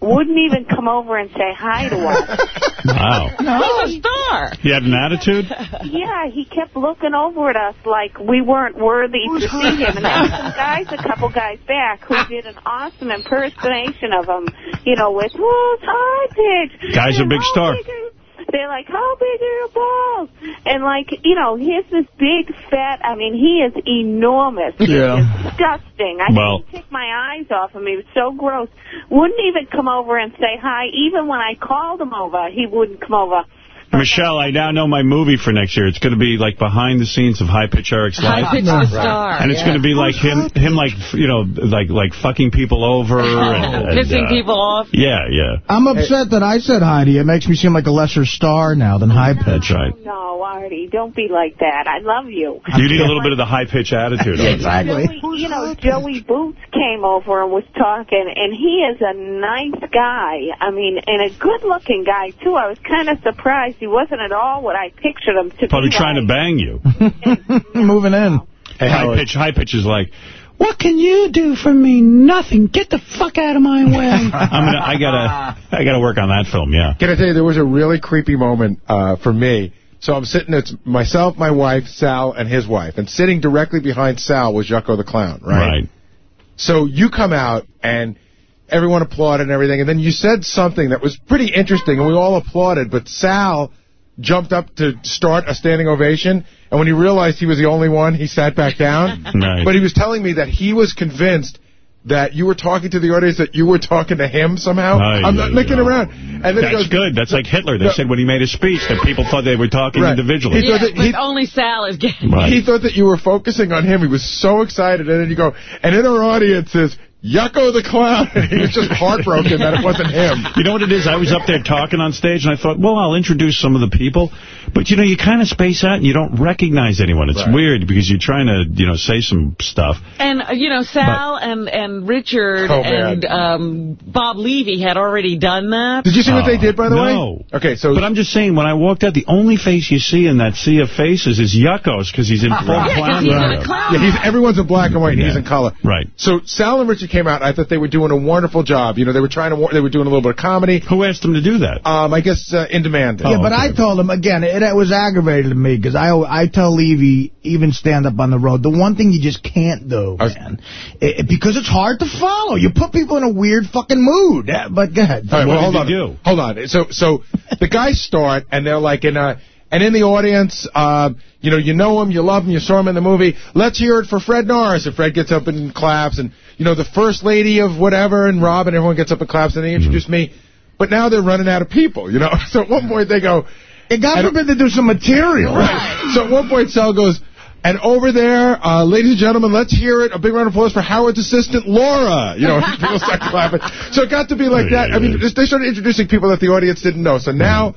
wouldn't even come over and say hi to us. <laughs> Wow. He's a star. He had an attitude? Yeah, he kept looking over at us like we weren't worthy to see him. And there were some <laughs> guys, a couple guys back, who did an awesome impersonation of him, you know, with, who's high pitch? Guy's a big oh, star. big are- They're like, how big are your balls? And like, you know, here's this big fat, I mean, he is enormous. Yeah. Disgusting. I Well- couldn't take my eyes off him. He was so gross. Wouldn't even come over and say hi. Even when I called him over, he wouldn't come over. Michelle, I now know my movie for next year. It's going to be like behind the scenes of High Pitch Eric's High life. Pitch the Star, And it's yeah. going to be like him, him like, you know, like like fucking people over. and, <laughs> and, Pissing uh, people off. Yeah, yeah. I'm upset that I said Heidi. It makes me seem like a lesser star now than High Pitch. right. No, Artie, don't be like that. I love you. You need a little bit of the high pitch attitude. don't? Joey, you know, Joey Boots came over and was talking, and he is a nice guy. I mean, and a good-looking guy, too. I was kind of surprised he wasn't at all what I pictured him to Probably be Probably trying to bang you. <laughs> Moving in. Hey, high pitch, high pitch is like, what can you do for me? Nothing. Get the fuck out of my way. <laughs> I'm gonna, I gotta, I gotta work on that film. Yeah. Can I tell you, there was a really creepy moment uh, for me. So I'm sitting, it's myself, my wife, Sal, and his wife. And sitting directly behind Sal was Yucko the Clown, right? Right. So you come out, and everyone applauded and everything. And then you said something that was pretty interesting, and we all applauded. But Sal jumped up to start a standing ovation. And when he realized he was the only one, he sat back down. <laughs> Right. But he was telling me that he was convinced that you were talking to the audience, that you were talking to him somehow. Aye, I'm not aye, looking aye. around. And then he That's goes, good. That's like Hitler. They No. said when he made his speech that people thought they were talking Right. individually. He Yeah, thought that but he- only Sal is getting Right. He thought that you were focusing on him. He was so excited. And then you go, and in our audience is Yucko the Clown. <laughs> He was just heartbroken that it wasn't him. You know what it is? I was up there talking on stage, and I thought, well, I'll introduce some of the people. But, you know, you kind of space out, and you don't recognize anyone. It's Right. weird because you're trying to, you know, say some stuff. And, uh, you know, Sal and, and Richard Oh, and um, Bob Levy had already done that. Did you see what they Oh, did, by the no. way? Okay, so... But I'm just saying, when I walked out, the only face you see in that sea of faces is Yucko's because he's in <laughs> full Yeah, 'cause clown he's a clown. Yeah, he's, everyone's in black and white, and he's in color. Right. So Sal and Richard came out. I thought they were doing a wonderful job. You know, they were trying to. wa- They were doing a little bit of comedy. Who asked them to do that? Um, I guess uh, in demand. Yeah, Oh, but okay. I told them, again, it, it was aggravated to me, because I, I tell Levy, even stand up on the road, the one thing you just can't do, I was- man, i- because it's hard to follow. You put people in a weird fucking mood. But go ahead. All right, well, What hold did on. do? Hold on. So, so the guys start, and they're like in a, and in the audience, um, you know, you know him, you love him, you saw him in the movie. Let's hear it for Fred Norris. And Fred gets up and claps, and you know, the first lady of whatever, and Rob, and everyone gets up and claps, and they introduce me. But now they're running out of people, you know. <laughs> So at one point they go, And God forbid to do some material. Right. So at one point, Sal goes, and over there, uh, ladies and gentlemen, let's hear it. A big round of applause for Howard's assistant, Laura. You know, <laughs> people start clapping. So it got to be like that. I mean, they started introducing people that the audience didn't know. So now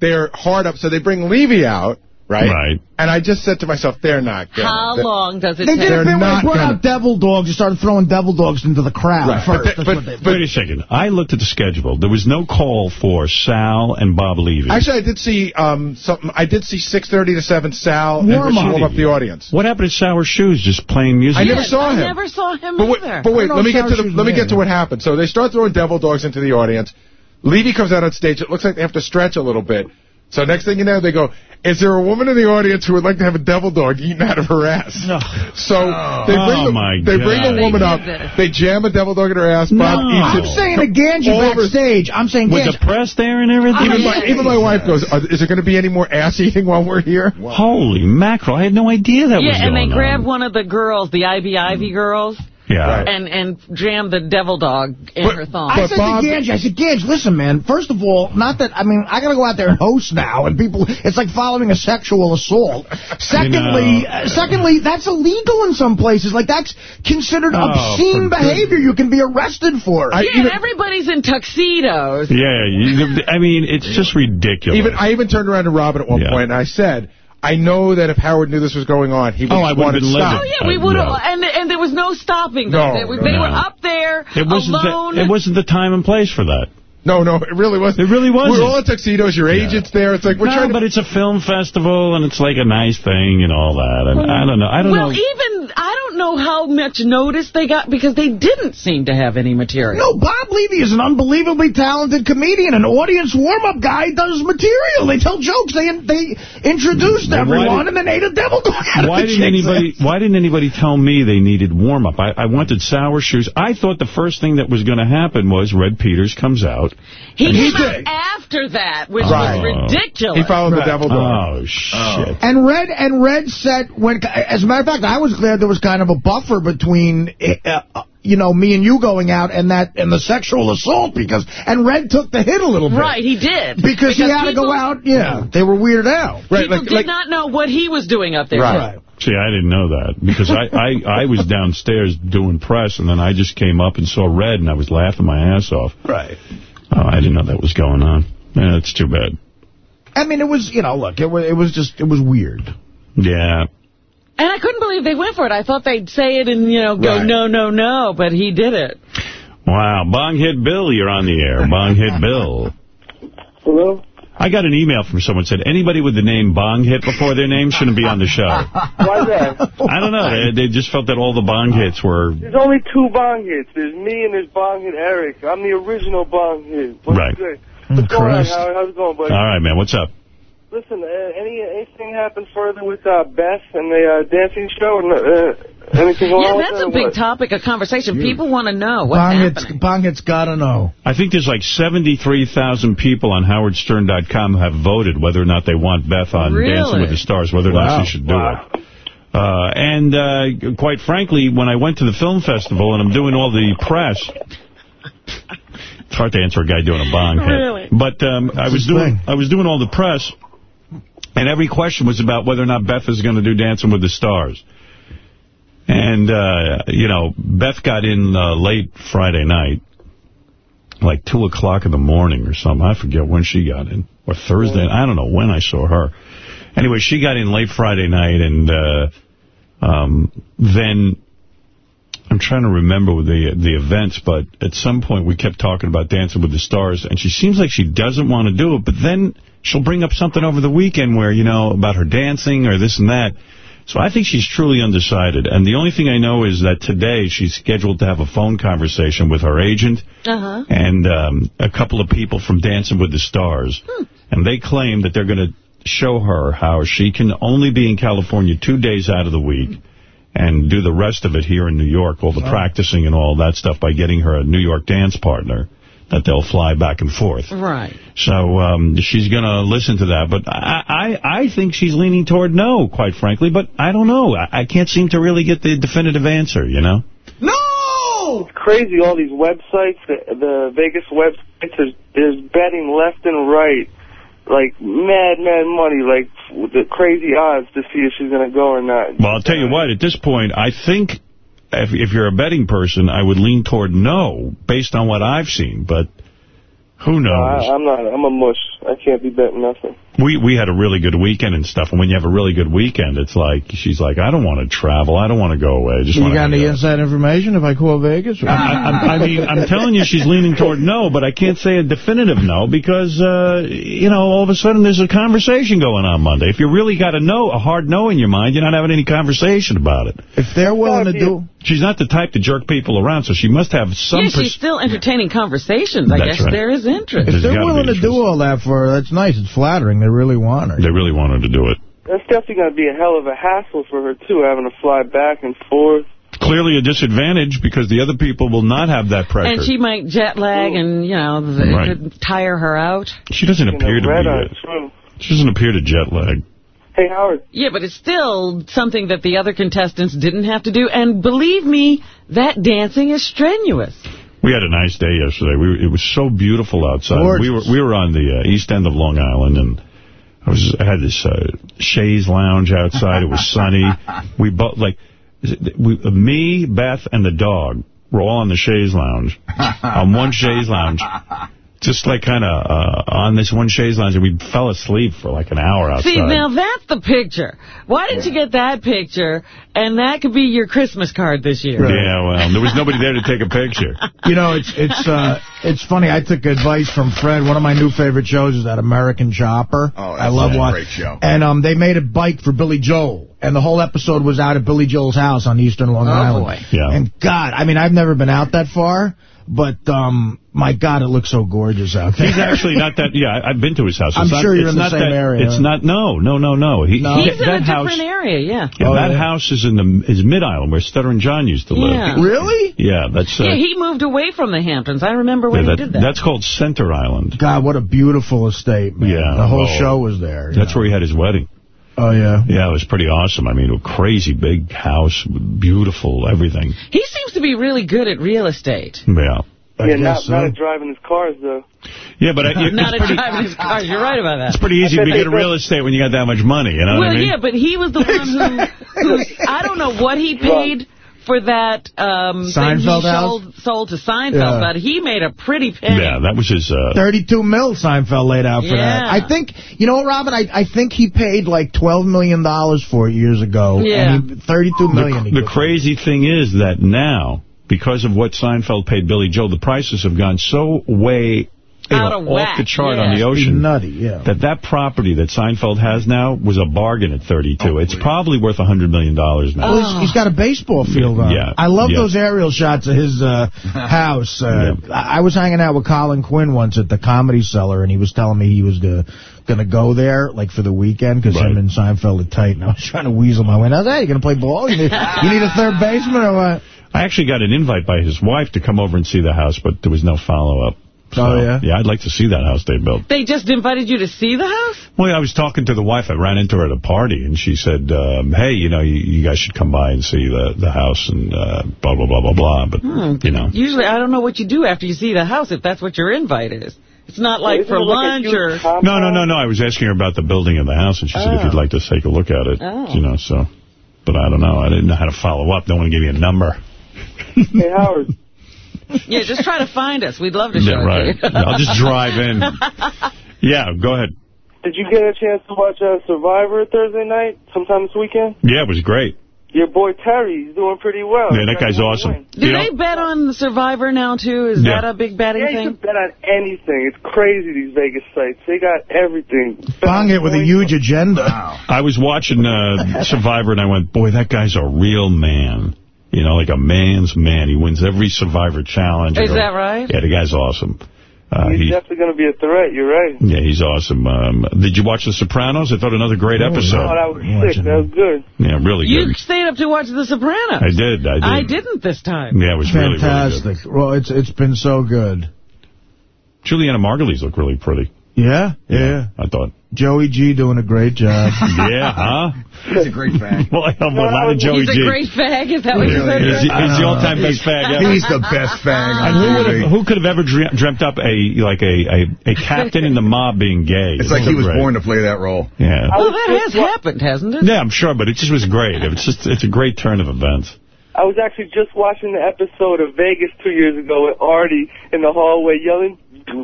they're hard up. So they bring Levy out, right? Right. And I just said to myself, they're not good. How long does it They take? did They're a bit when not they brought gonna- out devil dogs and started throwing devil dogs into the crowd Right. first. But- That's but- what they but- Wait a second. I looked at the schedule. There was no call for Sal and Bob Levy. Actually, I did see um, something. I did see 6:30 to 7 Sal and Warm Richard up. warm up the audience. what happened to Sour Shoes just playing music? I never Yes, saw I him. never saw him But wait, either. but wait I don't let me know get to the Sarah let me Shoes get to Man. what happened. So they start throwing devil dogs into the audience. Levy comes out on stage. It looks like they have to stretch a little bit. So next thing you know, they go, "Is there a woman in the audience who would like to have a devil dog eaten out of her ass?" No. So oh. they bring Oh, the, my they bring God. the woman They up. this. They jam a devil dog in her ass. Bob No. eats I'm it. saying a Ganji All over- backstage. I'm saying With Ganji. the press there and everything? Even Oh, my even my wife goes, uh, "Is there going to be any more ass eating while we're here?" Holy mackerel. I had no idea that was going on. Yeah, and they grabbed on. one of the girls, the Ivy Ivy girls, Yeah. and and jammed the devil dog in But- her thong. I But said Bob- to Ganji, I said, Ganji, listen, man, first of all, not that, I mean, I got to go out there and host now, and people, it's like following a sexual assault. <laughs> Secondly, know. uh, secondly, that's illegal in some places. Like, that's considered Oh, obscene for behavior. You can be arrested for it. I yeah, even- everybody's in tuxedos. Yeah, you, I mean, it's just ridiculous. Even I even turned around to Robin at one Yeah. point and I said, "I know that if Howard knew this was going on, he oh, would Oh, I would've want to stop." Oh yeah, we would have, no. and and there was no stopping them. No, they were, no, they no. were up there it wasn't alone. The, it wasn't the time and place for that. No, no, it really wasn't. It really wasn't. We're all in tuxedos. Your agent's there. It's like we're no, trying to. but it's a film festival, and it's like a nice thing and all that. And I don't know. I don't well, know. Well, even I don't know how much notice they got because they didn't seem to have any material. No, Bob Levy is an unbelievably talented comedian. An audience warm-up guy does material. They tell jokes. They they introduced Well, everyone, did- and then ate a devil dog out of Why didn't anybody? ass. Why didn't anybody tell me they needed warm up? I, I wanted sour shoes. I thought the first thing that was going to happen was Red Peters comes out. He and came he- out after that, which Right. was ridiculous. he followed the devil dog. Oh shit! And Red and Red said when, as a matter of fact, I was glad there was kind of a buffer between uh, you know, me and you going out and that and the sexual assault because and Red took the hit a little bit. Right, he did. Because, he had to go out. Yeah, they were weirded out. People did not know what he was doing up there. Right, See, I didn't know that because I, I, I was downstairs doing press, and then I just came up and saw Red, and I was laughing my ass off. Right. Oh, I didn't know that was going on. Yeah, that's too bad. I mean, it was, you know, look, it was, it was just, it was weird. Yeah. And I couldn't believe they went for it. I thought they'd say it and, you know, go, Right. no, no, no, but he did it. Wow. Bong Hit Bill, you're on the air. Bong Hit Bill. Hello? I got an email from someone said anybody with the name Bong Hit before their name shouldn't be on the show. <laughs> Why that? I don't know. They, they just felt that all the Bong hits were... There's only two bong hits. There's me and there's bong hit Eric. I'm the original bong hit. What's Right. good? Hmm, What's going on, Howard? How's it going, buddy? All right, man. What's up? Listen, uh, any anything happen further with uh, Beth and the uh, dancing show? Uh, anything Yeah, that's a big what? topic of conversation. People want to know what's Bong happening. hits, Bong hits gotta know. I think there's like 73,000 people on howardstern.com have voted whether or not they want Beth on Really? Dancing with the Stars, whether or Wow. not she should do it. Uh, and uh, quite frankly, when I went to the film festival and I'm doing all the press, it's hard to answer a guy doing a bong hit. Really? But um, I was doing thing. I was doing all the press, and every question was about whether or not Beth is going to do Dancing with the Stars. And, uh, you know, Beth got in uh, late Friday night, like 2 o'clock in the morning or something. I forget when she got in. Or Thursday. I don't know when I saw her. Anyway, she got in late Friday night, and uh, um, then I'm trying to remember the the events, but at some point we kept talking about Dancing with the Stars, and she seems like she doesn't want to do it, but then she'll bring up something over the weekend where, you know, about her dancing or this and that. So I think she's truly undecided. And the only thing I know is that today she's scheduled to have a phone conversation with her agent Uh-huh. and um, a couple of people from Dancing with the Stars. And they claim that they're going to show her how she can only be in California two days out of the week and do the rest of it here in New York, all the practicing and all that stuff by getting her a New York dance partner that they'll fly back and forth. Right. So um, she's going to listen to that. But I, I I think she's leaning toward no, quite frankly. But I don't know. I, I can't seem to really get the definitive answer, you know? No! It's crazy, all these websites, the, the Vegas websites, there's, there's betting left and right. Like, mad, mad money, like, the crazy odds to see if she's going to go or not. Well, I'll tell you what, at this point, I think if, if you're a betting person, I would lean toward no, based on what I've seen. But who knows? I, I'm not, I'm a mush. I can't be betting nothing. We we had a really good weekend and stuff, and when you have a really good weekend, it's like, she's like, I don't want to travel, I don't want to go away. I just You want got to any inside information if I call Vegas? Or? I, I, I mean, I'm telling you she's leaning toward no, but I can't say a definitive no because, uh, you know, all of a sudden there's a conversation going on Monday. If you really got a no, a hard no in your mind, you're not having any conversation about it. If they're willing to do... She's not the type to jerk people around, so she must have some... yeah, she's still entertaining conversations. I That's guess right. there is interest. If they're willing to do all that for her, that's nice. It's flattering. They really want her. They really want her to do it. That's definitely going to be a hell of a hassle for her, too, having to fly back and forth. Clearly a disadvantage because the other people will not have that pressure. And she might jet lag and, you know, th- Right. could tire her out. She doesn't appear to be... eye. She doesn't appear to jet lag. Hey, Howard. Yeah, but it's still something that the other contestants didn't have to do. And believe me, that dancing is strenuous. We had a nice day yesterday. We, it was so beautiful outside. Gorgeous. We were we were on the uh, east end of Long Island, and I was I had this uh, chaise lounge outside. It was sunny. We both like we, me, Beth, and the dog were all on the chaise lounge on one chaise lounge. Just like kind of uh, on this one chaise lounge, and we fell asleep for like an hour outside. See, now that's the picture. Why didn't you get that picture? And that could be your Christmas card this year. Yeah, well, there was nobody there to take a picture. <laughs> You know, it's it's uh, it's funny. I took advice from Fred. One of my new favorite shows is that American Chopper. Oh, I love a one. great show. And um, they made a bike for Billy Joel. And the whole episode was out at Billy Joel's house on Eastern Long Oh, Island. boy. Yeah. And God, I mean, I've never been out that far, but um, my God, it looks so gorgeous out there. He's actually not that. Yeah, I- I've been to his house. It's I'm not, sure you're in the same that, area. It's not. No, no, no, no. He, No? He's in that a house. different area, yeah. Yeah, Oh, that yeah. house is in the is Mid Island where Stuttering John used to live. Yeah. Really? Yeah, that's uh, Yeah, he moved away from the Hamptons. I remember yeah, when that- he did that. That's called Center Island. God, what a beautiful estate, man. Yeah, the whole well, show was there. That's know. where he had his wedding. Oh, yeah. Yeah, it was pretty awesome. I mean, a crazy big house, beautiful, everything. He seems to be really good at real estate. Yeah. yeah, not, not at driving his cars, though. Yeah, but I, <laughs> Not at pretty, driving his car. You're right about that. it's pretty easy to get a real estate when you got that much money, you know well, what I mean? yeah, but he was the one who, who I don't know what he paid for that um, thing he Seinfeld house? sold, sold to Seinfeld, Yeah. but he made a pretty penny. Yeah, that was his... Uh, 32 mil Seinfeld laid out for Yeah. that. I think, you know what, Robin? I, I think he paid like $12 million for it years ago. Yeah. And he, $32 million. The, the crazy thing is that now, because of what Seinfeld paid Billy Joe, the prices have gone so way you Out know, of off whack, the chart yeah. on the ocean. Nutty, yeah. That that property that Seinfeld has now was a bargain at 32. Oh, it's probably worth $100 million now. Well, he's, he's got a baseball field on. Yeah, I love yeah. those aerial shots of his uh, <laughs> house. Uh, I I was hanging out with Colin Quinn once at the Comedy Cellar, and he was telling me he was going to go there, like, for the weekend, because him and Seinfeld are tight, and I was trying to weasel my way. How's hey, You going to play ball? You need, you need a third baseman or what? I actually got an invite by his wife to come over and see the house, but there was no follow-up. So, Oh, yeah? Yeah, I'd like to see that house they built. They just invited you to see the house? Well, I was talking to the wife. I ran into her at a party, and she said, um, hey, you know, you, you guys should come by and see the, the house and uh, blah, blah, blah, blah, blah. But, Hmm. you know. Usually, I don't know what you do after you see the house, if that's what your invite is. It's not like Isn't for it like lunch or... compound? No, no, no, no. I was asking her about the building of the house, and she said if Oh. you'd like to take a look at it. Oh. You know, so. But I don't know. I didn't know how to follow up. No one gave me a number. Hey, Howard. <laughs> <laughs> Yeah, just try to find us. We'd love to show Yeah, right. it to you. I'll just drive in. <laughs> Yeah, go ahead. Did you get a chance to watch uh, Survivor Thursday night, sometime this weekend? Yeah, it was great. Your boy Terry, he's doing pretty well. Yeah, that guy's awesome. Do You know- they bet on the Survivor now, too? Is Yeah. that a big betting Yeah, you thing? can bet on anything. It's crazy, these Vegas sites. They got everything. Bong it with a huge agenda. I was watching uh, Survivor, and I went, boy, that guy's a real man. You know, like a man's man. He wins every Survivor challenge. Is that right? Yeah, the guy's awesome. Uh, He's he, definitely going to be a threat. You're right. yeah, he's awesome. Um, did you watch The Sopranos? I thought another great episode. Oh, that was sick. That was good. Yeah, really good. You stayed up to watch The Sopranos. I did, I did. I didn't this time. Yeah, it was really, really Fantastic. well, it's it's been so good. good. Julianna Margulies looked really pretty. Yeah, yeah. I thought. Joey G doing a great job. <laughs> Yeah, huh? He's a great fan. Well, I have a lot of Joey He's a great fag, is that what you He's, said? he's the all-time best fag ever. He's the best fag And who, would have, who could have ever dream, dreamt up a like a, a, a captain in the mob being gay? It's like he was great. born to play that role. Yeah. Well, that has happened, hasn't it? Yeah, I'm sure, but it just was great. It's just it's a great turn of events. I was actually just watching the episode of Vegas two years ago with Artie in the hallway yelling,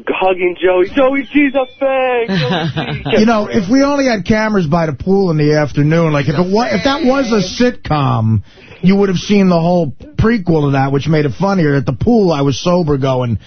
hugging Joey. Joey G's a fag. <laughs> You know, if we only had cameras by the pool in the afternoon, like if it was, if that was a sitcom, you would have seen the whole prequel of that, which made it funnier. At the pool, I was sober going.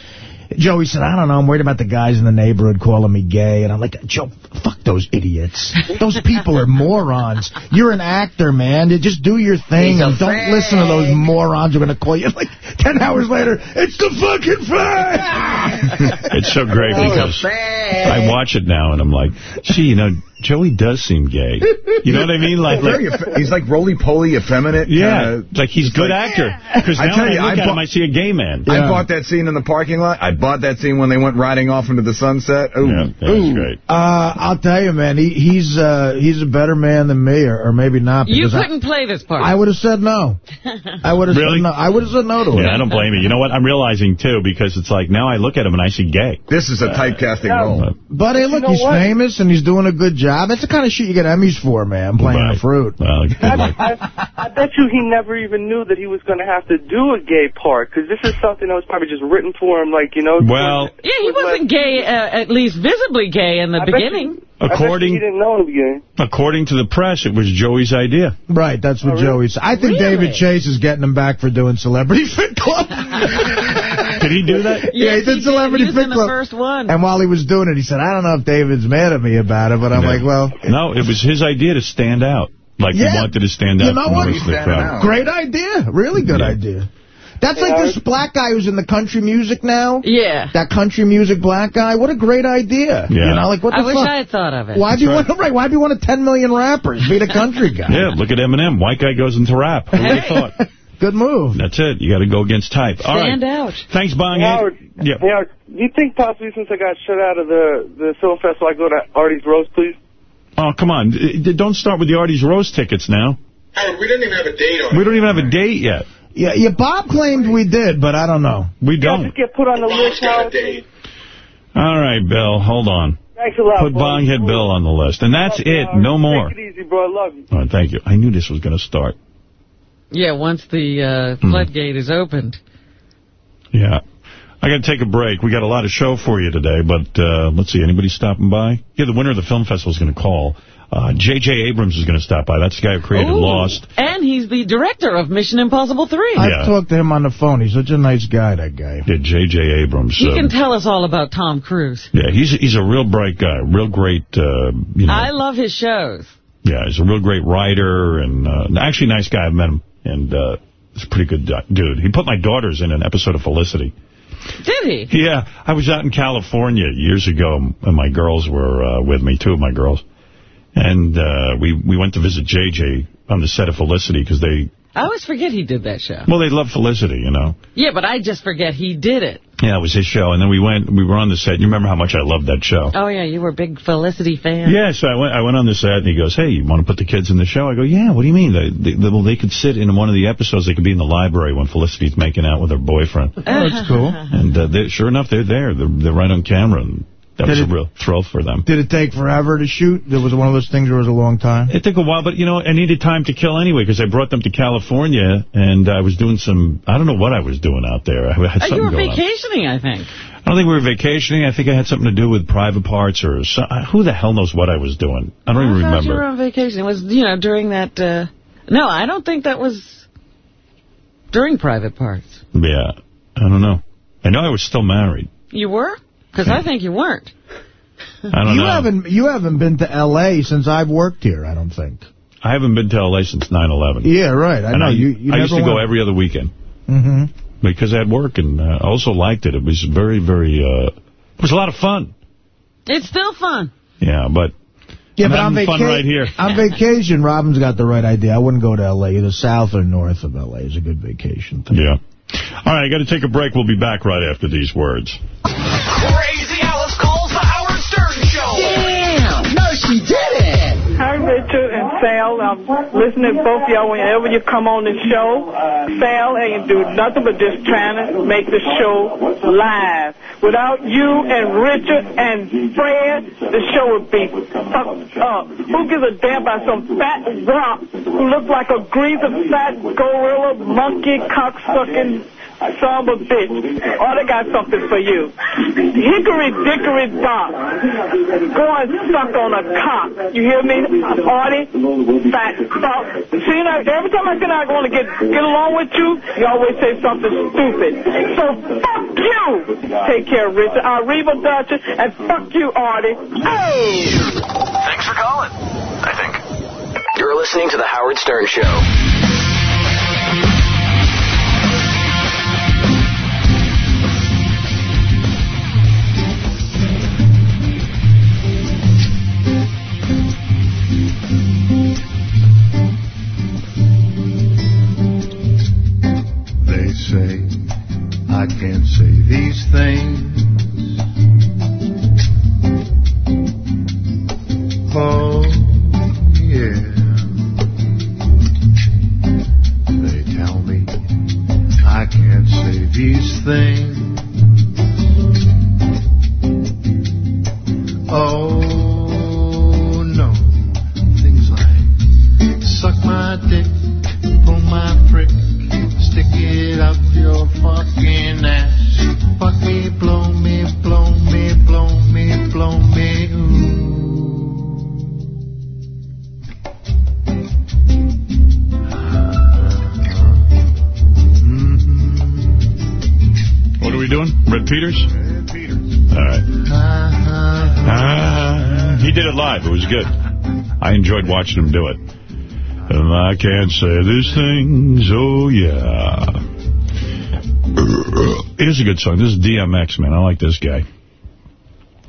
Joey said, I don't know, I'm worried about the guys in the neighborhood calling me gay. And I'm like, Joe, fuck those idiots. Those people are morons. You're an actor, man. Just do your thing He's a and don't fag. listen to those morons who are going to call you <laughs> like 10 hours later. It's the fucking fag! <laughs> It's so great He's because. I watch it now and I'm like, gee, you know, Joey does seem gay. You know what I mean? Like, like he's like roly-poly, effeminate. yeah, kinda- like he's a good actor. Because I now tell you, I look I at him, I see a gay man. I bought that scene in the parking lot. I bought that scene when they went riding off into the sunset. Ooh. Yeah, that was great. Uh, I'll tell you, man, he, he's uh, he's a better man than me, or, or maybe not. You I- couldn't play this part. I, would have said no. <laughs> I would have Really? said no. I would have said no to it. Yeah, I don't blame you. You know what? I'm realizing, too, because it's like now I look at him and I see gay. This is a typecasting Yeah. role. But hey, look, know he's what? famous and he's doing a good job. That's the kind of shit you get Emmys for, man. Playing Right. a fruit. Well, <laughs> good I, luck. I, I bet you he never even knew that he was going to have to do a gay part, because this is something that was probably just written for him, like, you know. Well, yeah, he wasn't gay, uh, at least visibly gay in the I bet beginning. you- I bet you According- he didn't know in the beginning. according to the press, it was Joey's idea. Right, that's what Oh, really? Joey said. I think Really? David Chase is getting him back for doing Celebrity <laughs> Fit Club. <laughs> Did he do that? <laughs> Yeah, he Yes, did Celebrity he was Fit in the Club. first one. And while he was doing it, he said, I don't know if David's mad at me about it, but I'm No. like, well, No, it was his idea to stand out. Like Yeah. he wanted to stand out You know from what? the rest of the Standing crowd. out. great idea. Really good Yeah. idea. That's Yeah, like this black guy who's in the country music now. Yeah. That country music black guy. What a great idea. Yeah. You know, like what the I wish fuck? I had thought of it. Why be one? Right? Why be one of 10 million rappers? Be the country guy. Yeah, look at Eminem. White guy goes into rap. Who would have <laughs> thought? Good move. That's it. You got to go against type. All right. Stand out. Thanks, Bong. Hey, Howard, Yeah. hey, Howard, do you think possibly since I got shut out of the, the film festival, I go to Artie's Roast, please? Oh, come on. Don't start with the Artie's Roast tickets now. Howard, we didn't even have a date on We don't even have a date yet. Yeah, yeah, Bob claimed we did, but I don't know. We don't. Just get put on the oh, list, Howard. All right, Bill, hold on. Thanks a lot, Put boy. Bong Hit Bill on the list. And that's it. No more. Take it easy, bro. I love you. All right, thank you. I knew this was going to start. Yeah, once the uh, Hmm. floodgate is opened. Yeah. I got to take a break. We got a lot of show for you today, but uh, let's see. Anybody stopping by? Yeah, the winner of the film festival is going to call. Uh, J.J. Abrams is going to stop by. That's the guy who created Ooh. Lost. And he's the director of Mission Impossible 3. I've talked to him on the phone. He's such a nice guy, that guy. Yeah, J.J. Abrams. He uh, can tell us all about Tom Cruise. yeah, he's he's a real bright guy, real great. Uh, you know, I love his shows. yeah, he's a real great writer and uh, actually nice guy. I've met him, and uh, he's a pretty good dude. He put my daughters in an episode of Felicity. Did he? Yeah, I was out in California years ago, and my girls were uh, with me, two of my girls. And uh, we, we went to visit JJ on the set of Felicity because they, I always forget he did that show. well, they love Felicity, you know. Yeah, but I just forget he did it. Yeah, it was his show. And then we went, we were on the set. You remember how much I loved that show? Oh, yeah, you were a big Felicity fan. Yeah, so I went I went on the set, and he goes, hey, you want to put the kids in the show? I go, yeah, what do you mean? They, they, well, they could sit in one of the episodes. They could be in the library when Felicity's making out with her boyfriend. Oh, that's cool. And uh, they, sure enough, they're there. They're, they're right on camera. And that Did was it- a real thrill for them. Did it take forever to shoot? There was one of those things where it was a long time? It took a while, but, you know, I needed time to kill anyway because I brought them to California, and I was doing some, I don't know what I was doing out there. I had Uh, something you were going on. vacationing, I think. I don't think we were vacationing. I think I had something to do with private parts or so, uh, who the hell knows what I was doing. I don't even I thought you were on vacation. It was, you know, during that... Uh, no, I don't think that was during private parts. Yeah, I don't know. I know I was still married. You were? Because I think you weren't. I don't you know. haven't you haven't been to L.A. since I've worked here, I don't think. I haven't been to L.A. since 9/11. Yeah, right. I and know. I, you, you I used to never go every other weekend Mm -hmm. because I had work and uh, I also liked it. It was very, very, uh, it was a lot of fun. It's still fun. Yeah, but Yeah, I'm but on having fun right here. On vacation, Robin's got the right idea. I wouldn't go to L.A. Either south or north of L.A. is a good vacation. Thing. Yeah. All right, I got to take a break. We'll be back right after these words. Crazy Alice calls the Howard Stern Show. Damn! No, she didn't! Hi, Richard and Sal. I'm listening to both of y'all whenever you come on the show. Sal ain't do nothing but just trying to make the show live. Without you and Richard and Fred, the show would be fucked up. Who gives a damn about some fat rock who looks like a greasy fat gorilla, monkey, cocksucking son of a bitch. Oh, they got something for you. Hickory dickory dock. Go and suck on a cock. You hear me? Artie? Fat fuck. See, know, every time I out, I want to get, get along with you, you always say something stupid. So fuck you! Take care, Richard. I'll Arriba, Dutchess, and fuck you, Artie. Hey! Thanks for calling, I think. You're listening to The Howard Stern Show. Say I can't say these things. Oh, yeah. They tell me I can't say these things. Oh, no. Things like suck my dick, pull my prick, stick up your fucking ass. Fuck me, blow me, blow me, blow me, blow me, ooh. What are we doing? Red Peters? Red Peters. All right. Ah, he did it live. It was good. I enjoyed watching him do it. And I can't say these things, oh yeah. Here's a good song. This is DMX, man. I like this guy.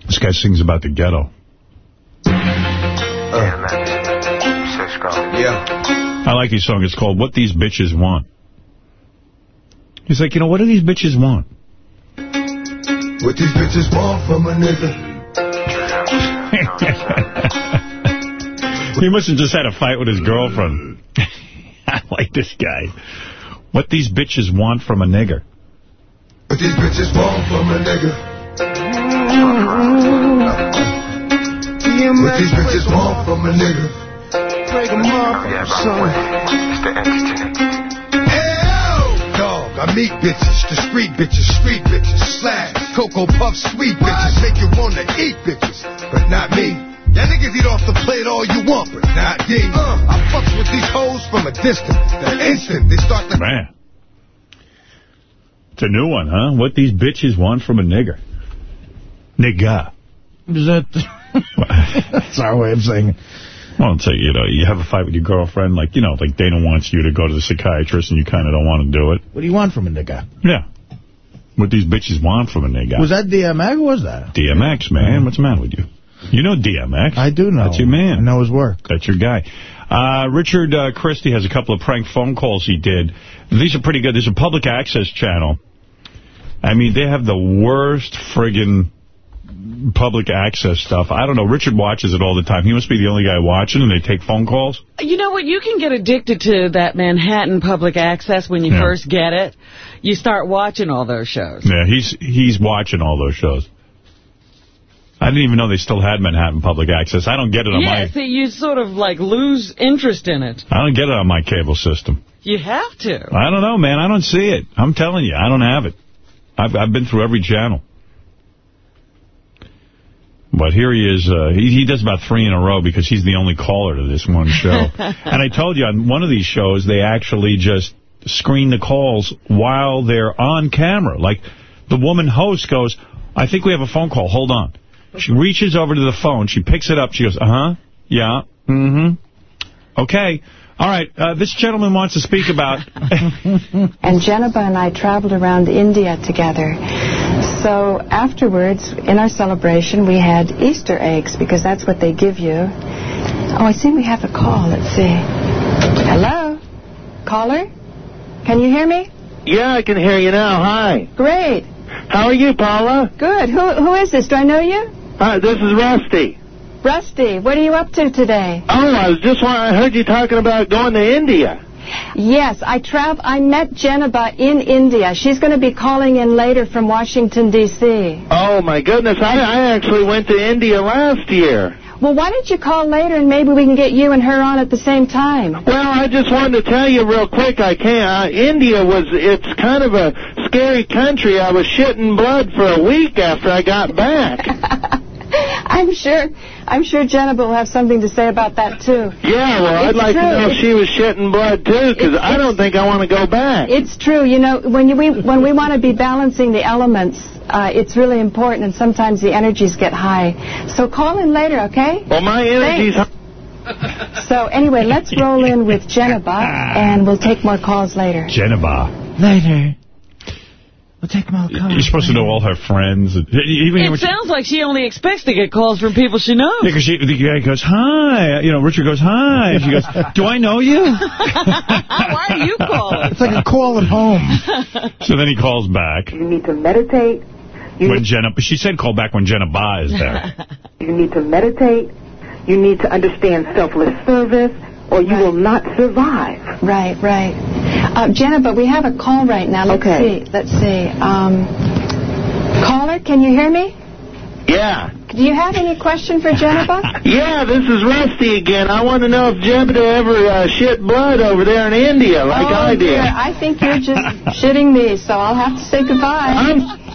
This guy sings about the ghetto. Yeah. I like his song. It's called What These Bitches Want. He's like, you know, what do these bitches want? What these bitches want from a nigga. <laughs> He must have just had a fight with his girlfriend. <laughs> I like this guy. What these bitches want from a nigger. What these bitches want from a nigga. What these bitches want from a nigga. Break 'em off, son. Dog, I meet bitches, the street bitches, street bitches, slash, Cocoa Puff, sweet bitches, make you wanna eat bitches, but not me. Y'all niggas eat off the plate all you want, but not D. Uh, I fucks with these hoes from a distance. The instant they start to... Man. It's a new one, huh? What these bitches want from a nigger. Nigga. Is that... That's our way of saying it. Well, it's like, you know, you have a fight with your girlfriend, like, you know, like Dana wants you to go to the psychiatrist and you kind of don't want to do it. What do you want from a nigga? Yeah. What these bitches want from a nigga. Was that DMX? Who was that? DMX, man. What's the matter with you? You know DMX. I do know. That's your man. I know his work. That's your guy. Uh, Richard uh, Christy has a couple of prank phone calls he did. These are pretty good. There's a public access channel. I mean, they have the worst friggin' public access stuff. I don't know. Richard watches it all the time. He must be the only guy watching, and they take phone calls. You know what? You can get addicted to that Manhattan public access when you Yeah. first get it. You start watching all those shows. Yeah, he's he's watching all those shows. I didn't even know they still had Manhattan public access. I don't get it on Yeah, my see, you sort of like lose interest in it. I don't get it on my cable system. You have to. I don't know, man. I don't see it. I'm telling you, I don't have it. I've I've been through every channel. But here he is. Uh, he, he does about three in a row because he's the only caller to this one show. <laughs> and I told you, on one of these shows, they actually just screen the calls while they're on camera. Like, the woman host goes, I think we have a phone call. Hold on. She reaches over to the phone. She picks it up. She goes, uh-huh, yeah, mm-hmm. Okay. All right, uh, this gentleman wants to speak about... <laughs> And Jennifer and I traveled around India together. So afterwards, in our celebration, we had Easter eggs because that's what they give you. Oh, I see we have a call. Let's see. Hello? Caller? Can you hear me? Yeah, I can hear you now. Hi. Great. How are you, Paula? Good. Who Who is this? Do I know you? Hi, this is Rusty. Rusty, what are you up to today? Oh, I was just I heard you talking about going to India. Yes, I trav I met Jennifer in India. She's going to be calling in later from Washington, D.C. Oh, my goodness. I, I actually went to India last year. Well, why don't you call later and maybe we can get you and her on at the same time? Well, I just wanted to tell you real quick, I can't. Uh, India was, it's kind of a scary country. I was shitting blood for a week after I got back. <laughs> <laughs> I'm sure I'm sure Jennifer will have something to say about that, too. Yeah, well, I'd like true. to know if she was shitting blood, too, because I don't think I want to go back. It's true. You know, when you, we when we want to be balancing the elements, uh, it's really important, and sometimes the energies get high. So call in later, okay? Well, my energy's... So anyway, let's roll in with <laughs> Jennifer, and we'll take more calls later. Jennifer. Later. We'll take more calls. You're supposed to know all her friends. Even It sounds like she only expects to get calls from people she knows. Because she, the guy goes, hi. You know, Richard goes, hi. She goes, do I know you? <laughs> Why are you calling? It's like a call at home. <laughs> So then he calls back. You need to meditate. When Jenna, she said call back when Jenna Ba is there. <laughs> You need to meditate. You need to understand selfless service, or you will not survive. Right, right. Uh, but we have a call right now. Let's Okay. see. Let's see. Um, caller, can you hear me? Yeah. Do you have any question for Jennifer? <laughs> Yeah, this is Rusty again. I want to know if Jebediah ever uh, shit blood over there in India like oh, I did. dear. I think you're just shitting me, so I'll have to say goodbye. <laughs>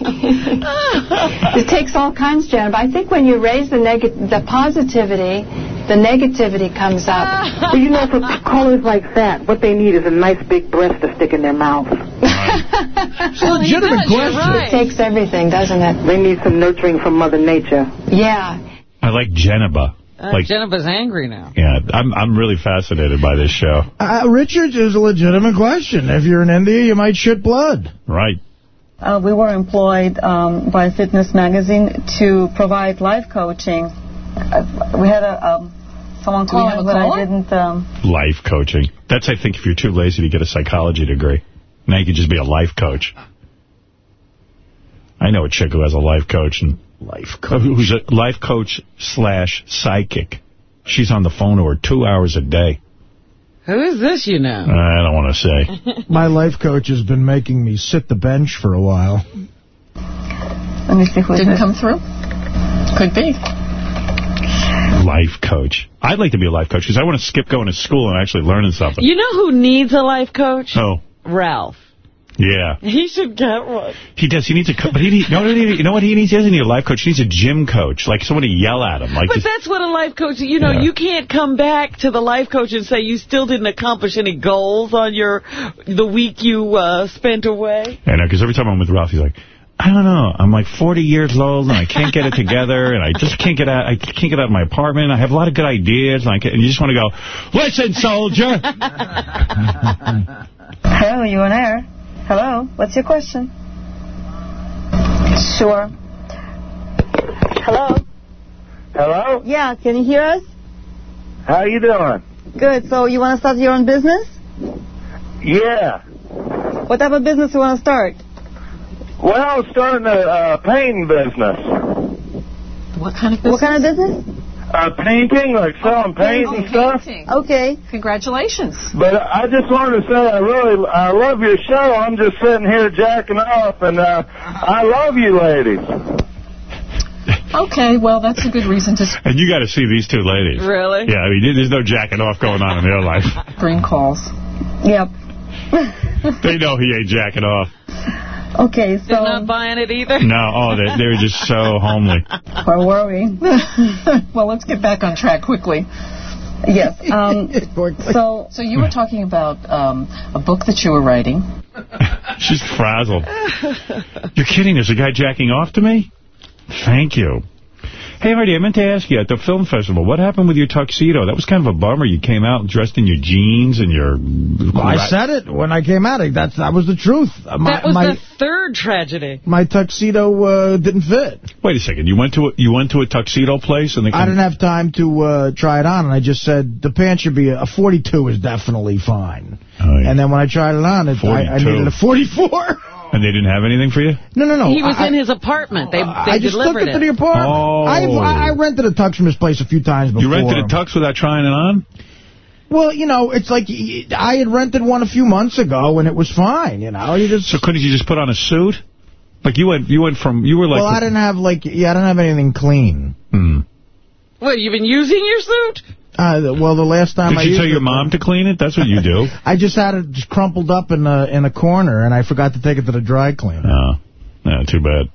it takes all kinds, Jennifer. I think when you raise the neg- the positivity, the negativity comes up. <laughs> Well, you know, for callers like that, what they need is a nice big breast to stick in their mouth. It's a legitimate question. It takes everything, doesn't it? They need some nurturing from Mother Nature. Yeah. I like Jenna Ba. Uh, Like, Jennifer's angry now. yeah, I'm I'm really fascinated by this show. Uh, Richard is a legitimate question. If you're in India, you might shit blood. Right. Uh, we were employed um, by Fitness Magazine to provide life coaching. Uh, we had a um, someone Do we have calling, a but I didn't. Um, Life coaching. That's, I think, if you're too lazy to get a psychology degree. Now you could just be a life coach. I know a chick who has a life coach and life coach. who's a life coach slash psychic. She's on the phone to her two hours a day. Who is this you know? I don't want to say. <laughs> My life coach has been making me sit the bench for a while. Let me see who Didn't come through? Could be. Life coach. I'd like to be a life coach because I want to skip going to school and actually learning something. You know who needs a life coach? Oh, Ralph. Yeah. He should get one. He does. He needs a co but he need, you, know what he you know what he needs? He doesn't need a life coach. He needs a gym coach. Like someone to yell at him. Like But just- that's what a life coach, you know, Yeah. you can't come back to the life coach and say you still didn't accomplish any goals on your the week you uh, spent away. I know, because every time I'm with Ralph, he's like, I don't know. I'm like 40 years old, and I can't get it together, and I just can't get out. I can't get out of my apartment. I have a lot of good ideas, and, and you just want to go, listen, soldier. <laughs> Hello, you on air? Hello, what's your question? Sure. Hello? Hello? Yeah, can you hear us? How are you doing? Good, so you want to start your own business? Yeah. What type of business you want to start? Well, I was starting a uh, painting business. What kind of What kind of business? Uh, painting, like selling paint and stuff. Okay. Congratulations. But I just wanted to say I really I love your show. I'm just sitting here jacking off, and uh, I love you ladies. Okay, well, that's a good reason to and you got to see these two ladies. Really? Yeah, I mean, there's no jacking off going on in their life. screen calls. Yep. They know he ain't jacking off. Okay, so... They're not buying it either? No, oh, they, they're just so <laughs> homely. Where were we? <laughs> well, let's get back on track quickly. Yes. Um, <laughs> so, so you were talking about um, a book that you were writing. She's frazzled. You're kidding. There's a guy jacking off to me? Thank you. Hey, Marty, I meant to ask you, at the film festival, what happened with your tuxedo? That was kind of a bummer. You came out dressed in your jeans and your... I said it when I came out. That's That was the truth. Uh, My, that was my, the third tragedy. my tuxedo uh, didn't fit. Wait a second. You went to a, you went to a tuxedo place and they I didn't have time to uh, try it on, and I just said the pants should be a, a 42 is definitely fine. Oh, And then when I tried it on, it, I, I 42. needed a 44. <laughs> And they didn't have anything for you? No, no, no. he was I, in his apartment. They, they I just took delivered it to the apartment. Oh. I, I rented a tux from his place a few times before. You rented a tux without trying it on? Well, you know, it's like I had rented one a few months ago, and it was fine, you know. You just So couldn't you just put on a suit? Like you went, you went from, you were like... Well, I didn't have, like, yeah, I didn't have anything clean. Hmm. What, you've been using your suit? Uh, well, the last time Did I you tell your mom to clean it? That's what you do. <laughs> I just had it just crumpled up in a in a corner, and I forgot to take it to the dry cleaner. Oh, no, too bad.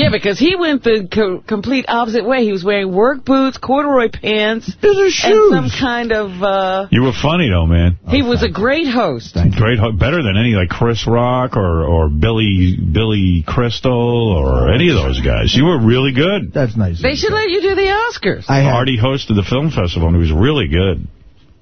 Yeah, because he went the co complete opposite way. He was wearing work boots, corduroy pants, Those are and shoes. some kind of... Uh, You were funny, though, man. he was a great host. Great, ho- better than any like Chris Rock or or Billy Billy Crystal or any of those guys. You were really good. That's nice. They should let you do the Oscars. I had- Artie hosted the film festival and he was really good.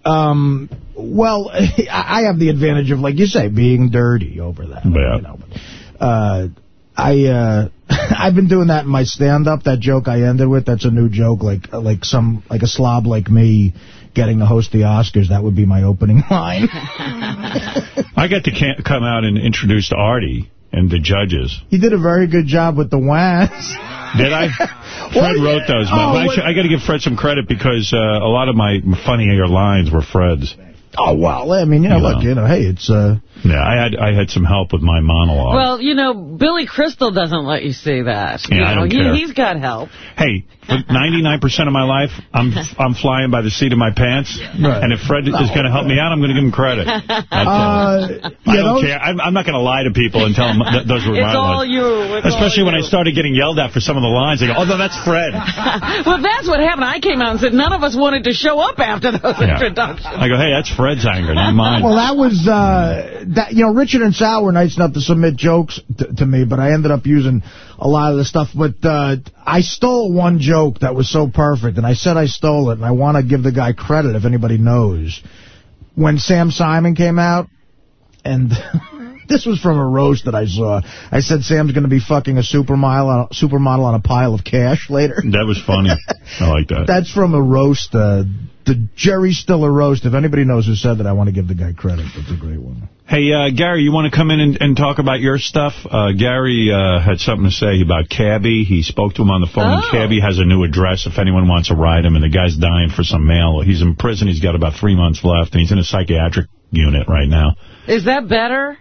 Um, well, <laughs> I I have the advantage of, like you say, being dirty over that. Yeah. You know, but, uh, I uh, <laughs> I've been doing that in my stand-up. That joke I ended with. That's a new joke. Like like some like a slob like me getting to host the Oscars. That would be my opening <laughs> line. I got to come out and introduce Artie and the judges. he did a very good job with the whans. Did I? <laughs> Fred wrote those. Oh, actually, I got to give Fred some credit because uh, a lot of my funnier lines were Fred's. Oh well, I mean, you know, Yeah. look, you know, hey, it's uh. Yeah, I had I had some help with my monologue. Well, you know, Billy Crystal doesn't let you say that. Yeah, you I know, don't he, care. He's got help. hey, for <laughs> 99% of my life, I'm <laughs> I'm flying by the seat of my pants. Right. And if Fred is going to help me out, I'm going to give him credit. <laughs> That's all. Uh, I don't those... care. I'm, I'm not going to lie to people and tell them th those were It's my all lines. you. It's Especially all when I started getting yelled at for some of the lines. They go, oh, no, that's Fred. well, that's what happened. I came out and said none of us wanted to show up after those Yeah. introductions. I go, hey, that's Fred's anger, not <laughs> mine. Well, that was, uh, that you know, Richard and Sal were nice enough to submit jokes to me, but I ended up using a lot of the stuff. But uh, I stole one joke that was so perfect, and I said I stole it, and I want to give the guy credit if anybody knows. When Sam Simon came out, and <laughs> This was from a roast that I saw. I said Sam's going to be fucking a supermodel on a, supermodel on a pile of cash later. That was funny. <laughs> I like that. That's from a roast, uh, the Jerry Stiller roast. If anybody knows who said that, I want to give the guy credit. That's a great one. Hey, uh, Gary, you want to come in and, and talk about your stuff? Uh, Gary uh, had something to say about Cabby. He spoke to him on the phone. Oh. Cabby has a new address if anyone wants to ride him, and the guy's dying for some mail. He's in prison. He's got about three months left, and he's in a psychiatric unit right now. Is that better?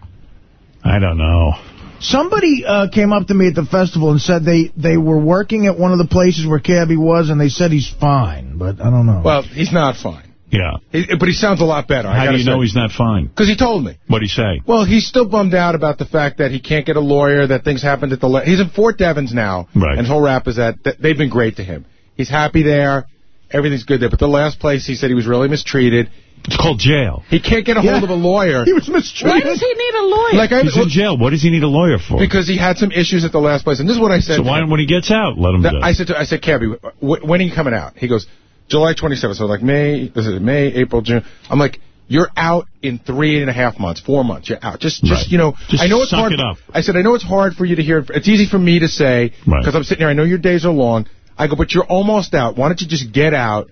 I don't know. Somebody uh, came up to me at the festival and said they, they were working at one of the places where Cabby was, and they said he's fine, but I don't know. Well, he's not fine. Yeah. He, but he sounds a lot better. How do you know he's not fine? Because he told me. What'd he say? Well, he's still bummed out about the fact that he can't get a lawyer, that things happened at the... La he's in Fort Devens now. Right. And whole rap is that, that they've been great to him. He's happy there. Everything's good there. But the last place, he said he was really mistreated. It's called jail. He can't get a Yeah. hold of a lawyer. he was mistreated. Why does he need a lawyer? Like I, He's in jail. What does he need a lawyer for? because he had some issues at the last place. And this is what I said. so to why, him. when he gets out, let him That- do I said, to, I said, Cabby, when are you coming out? He goes, July 27th. So I'm like May, this is May, April, June. I'm like, you're out in three and a half months, four months. You're out. Just, just Right. you know, Just I know it's suck hard. it up. I said, I know it's hard for you to hear. It's easy for me to say Right. because I'm sitting here. I know your days are long. I go, but you're almost out. Why don't you just get out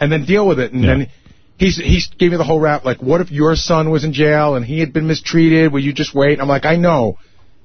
and then deal with it? And Yeah. then he's he gave me the whole rap. Like, what if your son was in jail and he had been mistreated? Will you just wait? I'm like, I know,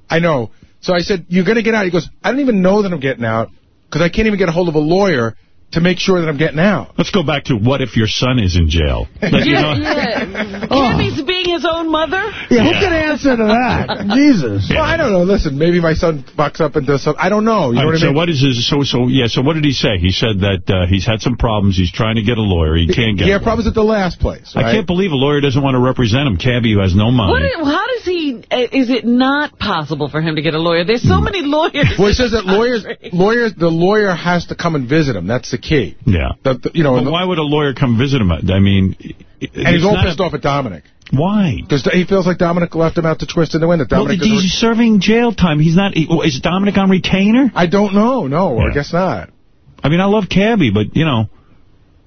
I know. So I said, you're going to get out. He goes, I don't even know that I'm getting out because I can't even get a hold of a lawyer to make sure that I'm getting out. Let's go back to what if your son is in jail? Like, you yeah, know- yeah. Oh. Cabby's being his own mother? yeah, who Yeah. can answer to that? <laughs> Jesus. Well, I don't know. Listen, maybe my son bucks up and does something. I don't know. You know All what right, I so what is his, so, so, yeah, so what did he say? He said that uh, he's had some problems, he's trying to get a lawyer, he can't get yeah, one. problems at the last place. I can't believe a lawyer doesn't want to represent him, Cabby, who has no money. What, how does he, uh, is it not possible for him to get a lawyer? There's so many lawyers. Well, he says that lawyers, lawyers, the lawyer has to come and visit him. That's the key. yeah. The, the- you know, But why would a lawyer come visit him? I mean... and he's all pissed off at Dominic Why? because he feels like Dominic left him out to twist in the wind. That Well, Dominic he's is, serving jail time. He's not... Is Dominic on retainer? I don't know. No, Yeah. I guess not. I mean, I love Cabby, but, you know...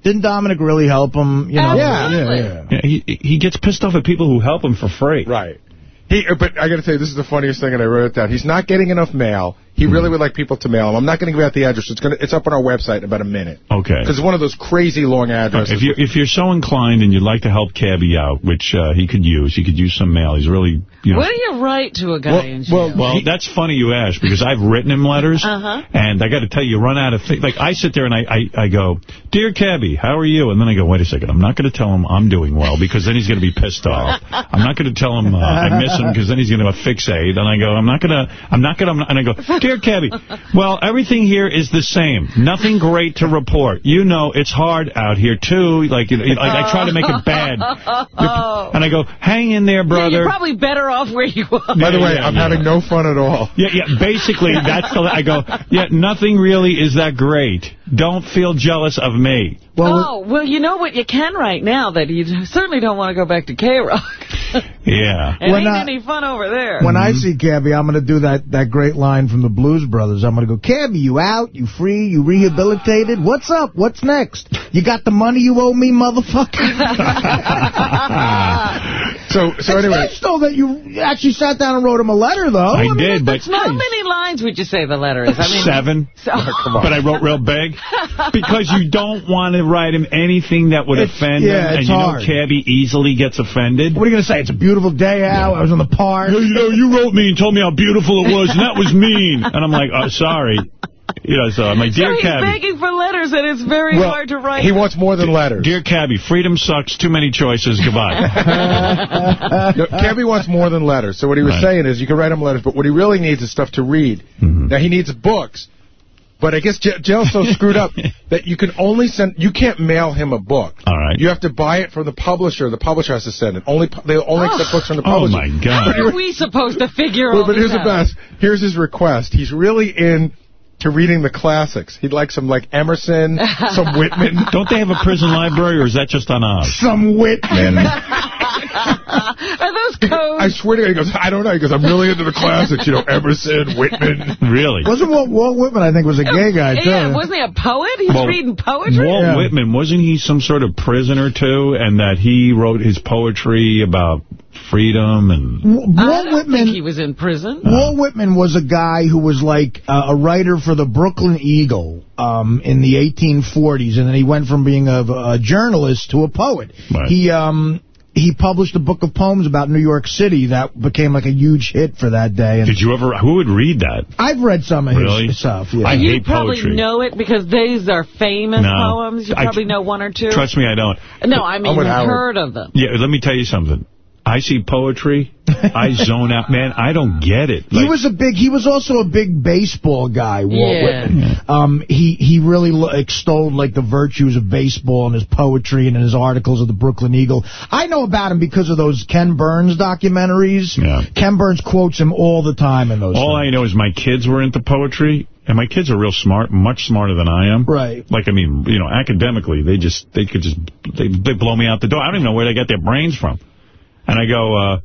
Didn't Dominic really help him? You know? Absolutely. Yeah, yeah. Yeah, he he gets pissed off at people who help him for free. Right. He, uh, but I got to tell you, this is the funniest thing, and I wrote it down. He's not getting enough mail. He really would like people to mail him. I'm not going to give out the address. It's going to, it's up on our website in about a minute. Okay. Because it's one of those crazy long addresses. If you're, if you're so inclined and you'd like to help Cabby out, which uh, he could use, he could use some mail. He's really, you know... What do you write to a guy Well, in jail? well, well, that's funny you ask because I've written him letters, Uh-huh. and I got to tell you, you run out of things. Like I sit there and I, I, I go, "Dear Cabby, how are you?" And then I go, "Wait a second, I'm not going to tell him I'm doing well because then he's going to be pissed off. I'm not going to tell him uh, I miss him because then he's going to fixate." And I go, "I'm not going to, I'm not going to," and I go, "Dear Cabby, well, everything here is the same. Nothing great to report. You know, it's hard out here too. Like, you know, like I try to make it bad, <laughs> Oh. and I go, "Hang in there, Yeah, brother." you're probably better off where you are. By the way, yeah, I'm yeah. having no fun at all. <laughs> Yeah, yeah. Basically, that's the. I go. Yeah, nothing really is that great. Don't feel jealous of me. oh, well, you know what you can right now that you certainly don't want to go back to K-Rock. <laughs> Yeah. It When ain't I- any fun over there. When I see Cabby, I'm going to do that, that great line from the Blues Brothers. I'm going to go, Cabby, you out? You free? You rehabilitated? What's up? What's next? You got the money you owe me, motherfucker? <laughs> So, so it's anyway, nice, though, that you actually sat down and wrote him a letter, though. I mean, did, but- that's nice. How many lines would you say the letter is? I mean, Seven. <laughs> Oh, so, But I wrote real big. Because you don't want to write him anything that would It's- offend yeah, him. it's and you hard. know Cabby easily gets offended. What are you going to say? It's a beautiful day out. I was in the park. You know, you wrote me and told me how beautiful it was, and that was mean. <laughs> And I'm like, oh, sorry. You know, so I'm like, so dear he's Cabby. begging for letters, and it's very well, hard to write. he wants more than letters. Dear Cabby, freedom sucks. Too many choices. Goodbye. <laughs> No, Cabby wants more than letters. So what he was Right. saying is you can write him letters, but what he really needs is stuff to read. Mm-hmm. Now, he needs books. But I guess j- jail's so screwed up <laughs> that you can only send, you can't mail him a book. All right. You have to buy it from the publisher. The publisher has to send it. Only They only accept books from the publisher. <gasps> Oh, publisher. my God. How are we supposed to figure Well, all but this here's the best. Here's his request. He's really in to reading the classics. He'd like some like Emerson, some <laughs> Whitman. Don't they have a prison library, or is that just on Oz? Some Whitman. <laughs> Are those codes? I swear to God, he goes, I don't know. He goes, I'm really into the classics, you know, Emerson, Whitman. Really? Wasn't Walt, Walt Whitman, I think, was a gay guy, too. Yeah, wasn't he a poet? He was Well, reading poetry? Walt Yeah. Whitman, wasn't he some sort of prisoner, too? And that he wrote his poetry about freedom and... Walt don't Whitman... think he was in prison. Walt Whitman was a guy who was like uh, a writer for the Brooklyn Eagle um, in the 1840s, and then he went from being a, a journalist to a poet. Right. He um, he published a book of poems about New York City that became like a huge hit for that day. And Did you ever... Who would read that? I've read some of Really? his stuff. Yeah. I you hate probably poetry. know it because these are famous No. poems. You I- probably know one or two. Trust me, I don't. No, I mean, I'm you've Howard. heard of them. Yeah, let me tell you something. I see poetry, I <laughs> zone out. Man, I don't get it. He was a big. He was also a big baseball guy. Walt Yeah. Whitman. Um, he he really extolled like the virtues of baseball in his poetry and in his articles of the Brooklyn Eagle. I know about him because of those Ken Burns documentaries. Yeah. Ken Burns quotes him all the time in those. All I know is my kids were into poetry, and my kids are real smart, much smarter than I am. Right. Like, I mean, you know, academically, they just, they could just, they, they blow me out the door. I don't even know where they got their brains from. And I go, uh,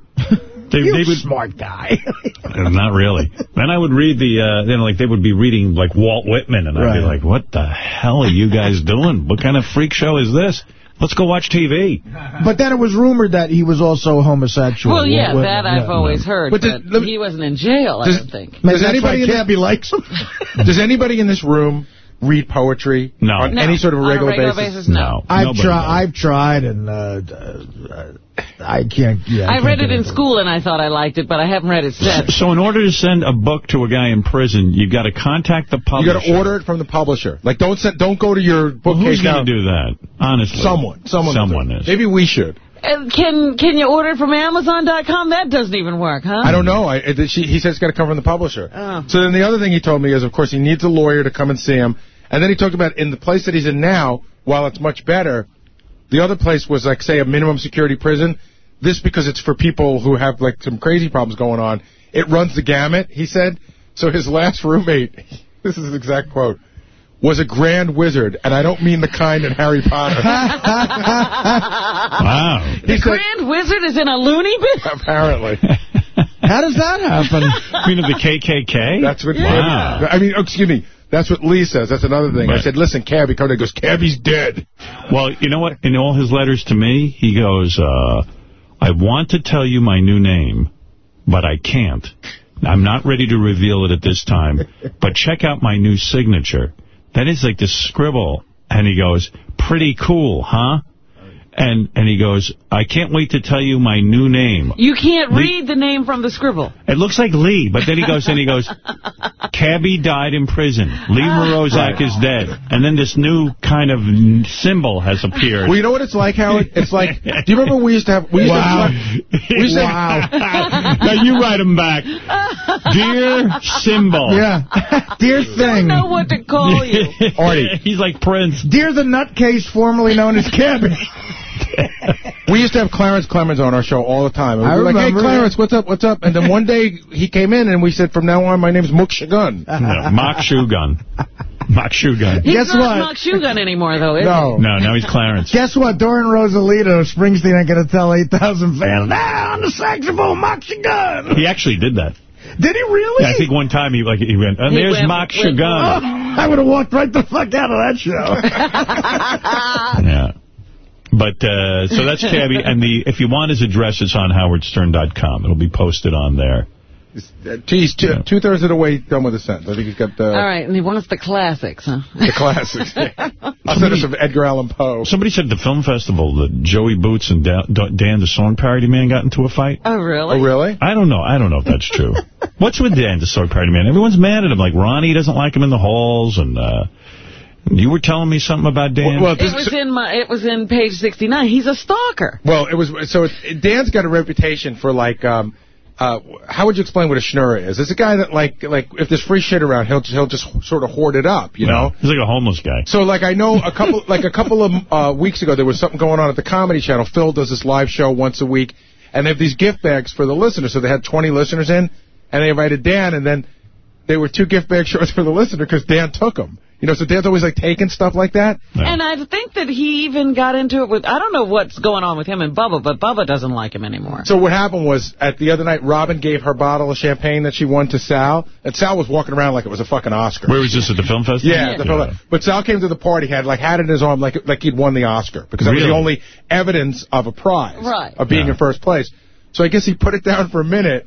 they, You're they a would, smart guy. <laughs> Uh, Not really. Then I would read the, uh, then like they would be reading like Walt Whitman, and I'd be like, what the hell are you guys <laughs> doing? What kind of freak show is this? Let's go watch TV. <laughs> but then it was rumored that he was also homosexual. Well, yeah, Walt that I've yeah. always heard, But but, does- he wasn't in jail, I don't think. Maybe Does anybody why in this- Cabby likes him. Does anybody in this room read poetry No. on No, any sort of a regular, regular basis? basis, no. I've Nobody tried. I've tried, and uh, uh, I can't. Yeah, I can't read it in into school, and I thought I liked it, but I haven't read it since. So in order to send a book to a guy in prison, you've got to contact the publisher. You publisher. got to order it from the publisher. Like, don't send, don't go to your Well, bookcase who's going to do that? Honestly. Someone. Someone. Someone do it. is. Maybe we should. Can can you order it from Amazon.com? That doesn't even work, huh? I don't know. I, it, she, he said it's got to come from the publisher. Oh. So then the other thing he told me is, of course, he needs a lawyer to come and see him. And then he talked about in the place that he's in now, while it's much better, the other place was like, say, a minimum security prison. This because it's for people who have like some crazy problems going on. It runs the gamut, he said. So his last roommate, <laughs> this is his exact quote, was a grand wizard, and I don't mean the kind in Harry Potter. <laughs> Wow. The Grand Wizard is in a loony bin? Apparently. <laughs> How does that happen? You mean of the KKK? That's what. Wow. I mean, oh, excuse me. That's what Lee says. That's another thing. I said, listen, Cabby, come. He goes, Cabby's dead. Well, you know what? In all his letters to me, he goes, uh, I want to tell you my new name, but I can't. I'm not ready to reveal it at this time, but check out my new signature. That is like this scribble. And he goes, pretty cool, huh? And and he goes, I can't wait to tell you my new name. You can't Lee- read the name from the scribble. It looks like Lee, but then he goes, and he goes, <laughs> Cabby died in prison. Lee ah. Mroszak is dead. And then this new kind of symbol has appeared. Well, you know what it's like, Howard? It's like, <laughs> do you remember we used to have, we used Wow. to have, we used to have, <laughs> now you write him back. Dear symbol. Yeah. Dear thing. I thing. know what to call you. Artie. He's like Prince. Dear the nutcase formerly known as Cabby. <laughs> we used to have Clarence Clemons on our show all the time. And I we were like, hey, remember. Clarence, what's up, what's up? And then one day he came in and we said, from now on, my name's Mook Shagun. <laughs> No, mock shoe gun. Mock shoe gun. He's Guess not what? Mock Shoe anymore, though, is No. No, now he's Clarence. Guess what? During Rosalita, Springsteen ain't going to tell 8,000 fans, now on the saxophone, mock your gun. He actually did that. Did he really? Yeah, I think one time he like he went, and He there's went- mock went- Oh, I would have walked right the fuck out of that show. <laughs> Yeah. But, uh, so that's <laughs> Cabby, and the if you want his address, it's on howardstern.com. It'll be posted on there. Uh, Geez, two, two-thirds of the way done with the sentence. I think he's got the, All right, and he wants the classics, huh? the classics. <laughs> I'll send us some Edgar Allan Poe. Somebody said at the film festival that Joey Boots and Da- Da- Dan, the song parody man, got into a fight. Oh, really? Oh, really? I don't know. I don't know if that's true. <laughs> What's with Dan, the song parody man? Everyone's mad at him. Like, Ronnie doesn't like him in the halls, and uh, you were telling me something about Dan. Well, It this- was in my. It was in page 69. He's a stalker. Well, it was so. It, Dan's got a reputation for like. um uh, how would you explain what a schnurrer is? It's a guy that like like if there's free shit around, he'll he'll just sort of hoard it up, you know. He's like a homeless guy. So like I know a couple like a couple of uh, weeks ago there was something going on at the Comedy Channel. Phil does this live show once a week, and they have these gift bags for the listeners. So they had 20 listeners in, and they invited Dan, and then they were two gift bag shorts for the listener because Dan took them. You You know, so Dan's always like taking stuff like that. And I think that he even got into it with, I don't know what's going on with him and Bubba, but Bubba doesn't like him anymore. So what happened was, at the other night, Robin gave her bottle of champagne that she won to Sal, and Sal was walking around like it was a fucking Oscar. Where was this, at the film festival? Yeah, the film- but Sal came to the party, had like had it in his arm like like he'd won the Oscar, because that was the only evidence of a prize, Right. of being Yeah. in first place. So I guess he put it down for a minute,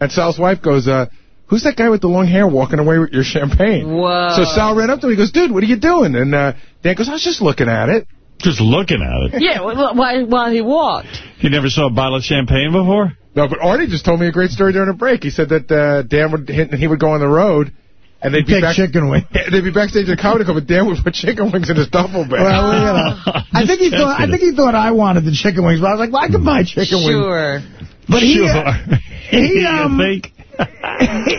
and Sal's wife goes, uh, who's that guy with the long hair walking away with your champagne? Whoa. So Sal ran up to him, he goes, dude, what are you doing? And uh, Dan goes, I was just looking at it. Just looking at it. Yeah, while, while he walked. You never saw a bottle of champagne before? No, but Artie just told me a great story during a break. He said that uh, Dan would hit, he would go on the road, and they'd be Take back, chicken wings. <laughs> they'd be backstage at Comedy Club, but Dan would put chicken wings in his duffel bag. Well, you know, I think he <laughs> thought I think he thought I wanted the chicken wings, but I was like, well, I can buy chicken wings. Sure. But he, Sure. uh, he, <laughs> You um, think?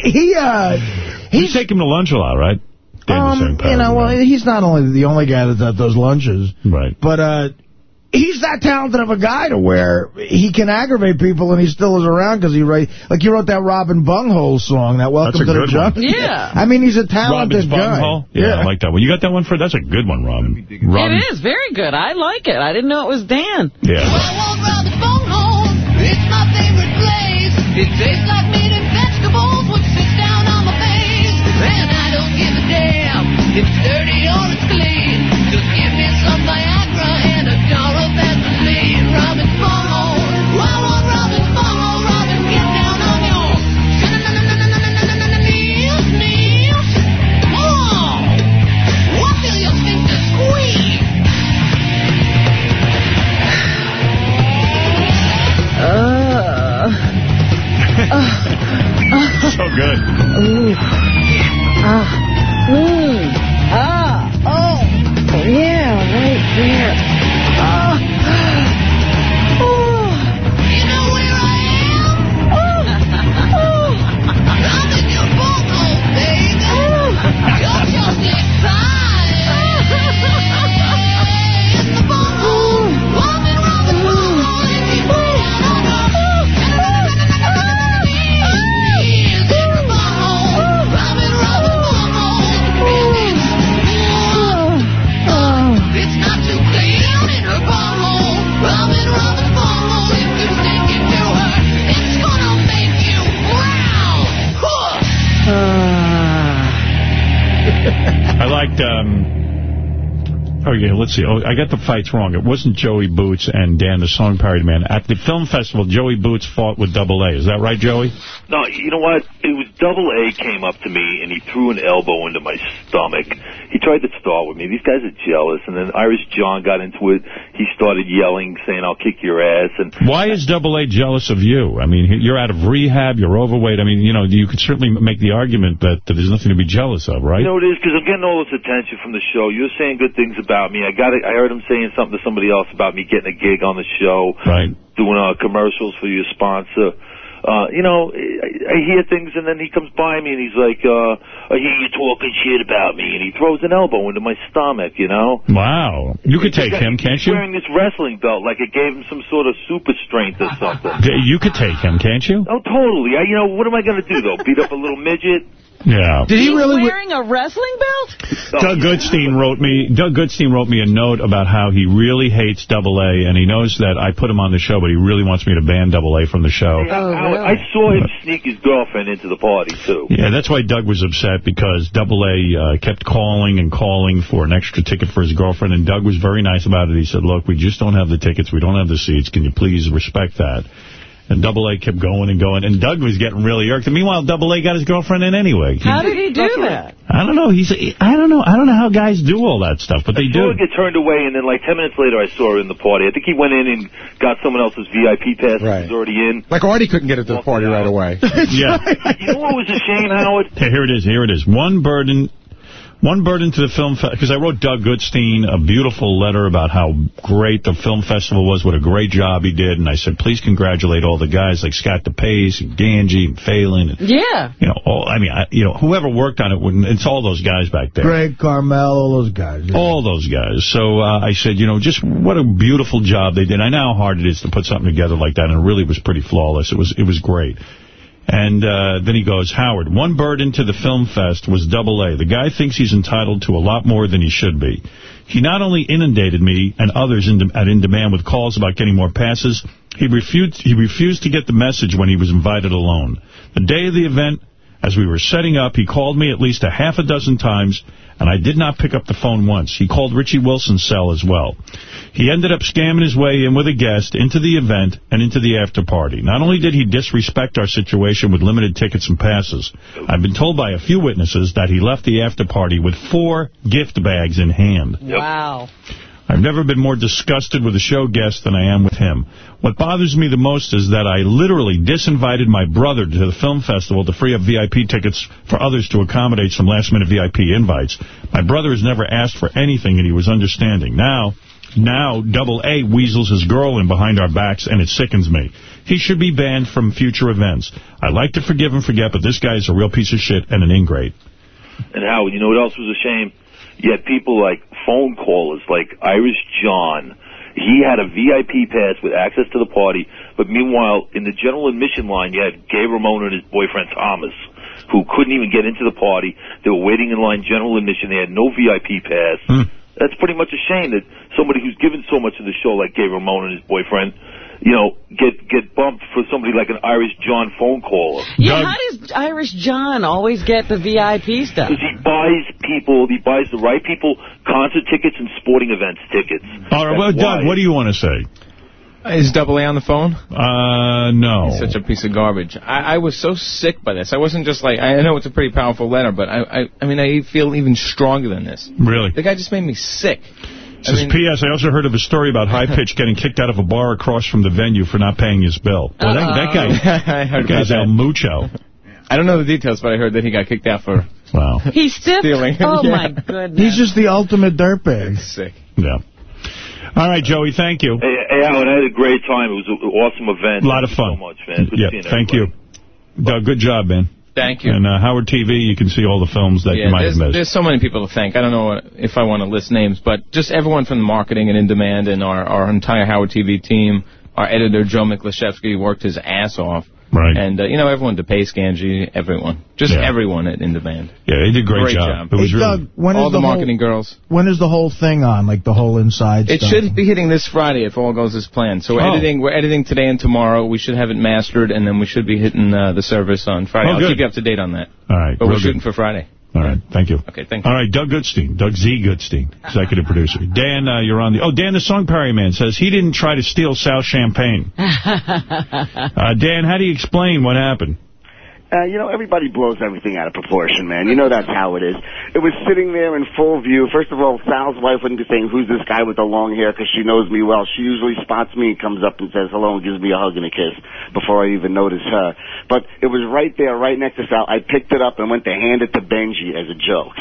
He, uh, You take him to lunch a lot, right? Dan was saying um, you know, well, he's not only the only guy that's at those lunches, Right. but uh, he's that talented of a guy to where he can aggravate people and he still is around because he write like he wrote that Robin Bunghole song, that Welcome That's a to the good one. Jungle. Yeah. I mean, he's a Robin's talented guy. Bunghole? Yeah, I like that one. You got that one for? That's a good one, Robin. Robin. It is very good. I like it. I didn't know it was Dan. Yeah. It's it's dirty or it's clean. Just give me some Viagra and a jar of Vaseline. Robin Bunghole. I want Robin Bunghole. Robin, get down on your knees, knees. Oh, what do you think to squeeze? Uh, <laughs> so good. ooh. Ah. Ah. Right liked, um, oh yeah, let's see. Oh, I got the fights wrong. It wasn't Joey Boots and Dan, the song parody man. At the film festival, Joey Boots fought with Double A. Is that right, Joey? No, you know what? It was Double A came up to me and he threw an elbow into my stomach. He tried to start with me. These guys are jealous. And then Irish John got into it. He started yelling, saying, "I'll kick your ass." And Why is Double A jealous of you? I mean, you're out of rehab, you're overweight. I mean, you know, you could certainly make the argument that, there's nothing to be jealous of, right? You know it is? Because I'm getting all this attention from the show. You're saying good things about me. I got it. I heard him saying something to somebody else about me getting a gig on the show. Right. Doing uh, commercials for your sponsor. Uh, you know, I, I hear things and then he comes by me and he's like, uh, I hear you talking shit about me. And he throws an elbow into my stomach, you know? Wow. You could take him, can't you? wearing this wrestling belt like it gave him some sort of super strength or something. <laughs> You could take him, can't you? Oh, totally. I, you know, what am I going to do, though? Beat up a little midget? Yeah. Did he He's really? wearing a wrestling belt? Doug Goodstein wrote me. Doug Goodstein wrote me a note about how he really hates Double A, and he knows that I put him on the show, but he really wants me to ban Double A from the show. Oh, really? I saw him sneak his girlfriend into the party, too. Yeah, that's why Doug was upset because Double A uh, kept calling and calling for an extra ticket for his girlfriend, and Doug was very nice about it. He said, "Look, we just don't have the tickets. We don't have the seats. Can you please respect that?" And Double A kept going and going, and Doug was getting really irked. And meanwhile, Double A got his girlfriend in anyway. How did he do that? I don't know. He's I don't know. I don't know how guys do all that stuff, but they I saw do. her get turned away, and then like 10 minutes later, I saw her in the party. I think he went in and got someone else's VIP pass. Right. He was already in. Like Artie couldn't get into the party right away. Yeah. <laughs> <laughs> You know what was a shame, Howard? Hey, here it is. Here it is. One burden. One burden to the film because I wrote Doug Goodstein a beautiful letter about how great the film festival was, what a great job he did, and I said, please congratulate all the guys like Scott DePace and Ganji and Phelan and Yeah. you know, all, I mean, I, you know, whoever worked on it, wouldn't- it's all those guys back there. Greg Carmel, all those guys. yeah. All those guys. So uh, I said, you know, just what a beautiful job they did. I know how hard it is to put something together like that, and it really was pretty flawless. It was it was great. And uh, then he goes, Howard, one bird into the film fest was double A. The guy thinks he's entitled to a lot more than he should be. He not only inundated me and others in at In Demand with calls about getting more passes, he refused, he refused to get the message when he was invited alone. The day of the event, as we were setting up, he called me at least a half a dozen times, and I did not pick up the phone once. He called Richie Wilson's cell as well. He ended up scamming his way in with a guest into the event and into the after party. Not only did he disrespect our situation with limited tickets and passes, I've been told by a few witnesses that he left the after party with four gift bags in hand. Wow. I've never been more disgusted with a show guest than I am with him. What bothers me the most is that I literally disinvited my brother to the film festival to free up VIP tickets for others to accommodate some last-minute VIP invites. My brother has never asked for anything, and he was understanding. Now, now Double A weasels his girl in behind our backs, and it sickens me. He should be banned from future events. I like to forgive and forget, but this guy is a real piece of shit and an ingrate. And Howard, you know what else was a shame? Had people like phone callers, like Irish John. He had a VIP pass with access to the party, but meanwhile, in the general admission line, you had Gay Ramona and his boyfriend Thomas, who couldn't even get into the party. They were waiting in line general admission. They had no VIP pass. Hmm. That's pretty much a shame that somebody who's given so much to the show, like Gay Ramona and his boyfriend, you know, get get bumped for somebody like an Irish John phone caller. Yeah, how does Irish John always get the VIP stuff? Because he buys people, he buys the right people concert tickets and sporting events tickets. All right, well, That's why. Doug, what do you want to say? Is Double A on the phone? Uh, no. He's such a piece of garbage. I, I was so sick by this. I wasn't just like, I know it's a pretty powerful letter, but I, I, I mean, I feel even stronger than this. Really? The guy just made me sick. Says, P.S. I also heard of a story about High Pitch getting kicked out of a bar across from the venue for not paying his bill. Well, that, that guy, <laughs> I heard that guy's about El that. Mucho. I don't know the details, but I heard that he got kicked out for Wow. He's stiff? stealing. Oh, <laughs> Yeah. my goodness. He's just the ultimate dirtbag. Sick. Yeah. All right, Joey, thank you. Hey, hey, Howard, I had a great time. It was an awesome event. A lot of Thank you fun. so much, man. Good yeah, thank everybody. you. Doug, good job, man. Thank you. And uh, Howard TV, you can see all the films that yeah, you might have missed. there's so many people to thank. I don't know if I want to list names, but just everyone from the marketing and in demand and our, our entire Howard TV team, our editor Joe Miklashevsky worked his ass off. Right. And, uh, you know, everyone, DePace, Ganji, everyone. Just Yeah. everyone at In Demand. Yeah, he did a great, Great job. job. It was Hey, really... Doug, when is All the the whole- marketing girls. When is the whole thing on? Like the whole inside It stuff? should be hitting this Friday if all goes as planned. So we're Oh. editing. We're editing today and tomorrow. We should have it mastered, and then we should be hitting uh, the service on Friday. Oh, I'll good. keep you up to date on that. All right, But we're shooting for Friday. All right, thank you. Okay, thank you. All right, Doug Goodstein, Doug Z. Goodstein, executive <laughs> producer. Dan, uh, you're on the... Oh, Dan the Song Parody Man says he didn't try to steal Sal Champagne. <laughs> Uh, Dan, how do you explain what happened? Uh, you know, everybody blows everything out of proportion, man. You know that's how it is. It was sitting there in full view. First of all, Sal's wife wouldn't be saying, who's this guy with the long hair, because she knows me well. She usually spots me and comes up and says hello and gives me a hug and a kiss before I even notice her. But it was right there, right next to Sal. I picked it up and went to hand it to Benji as a joke.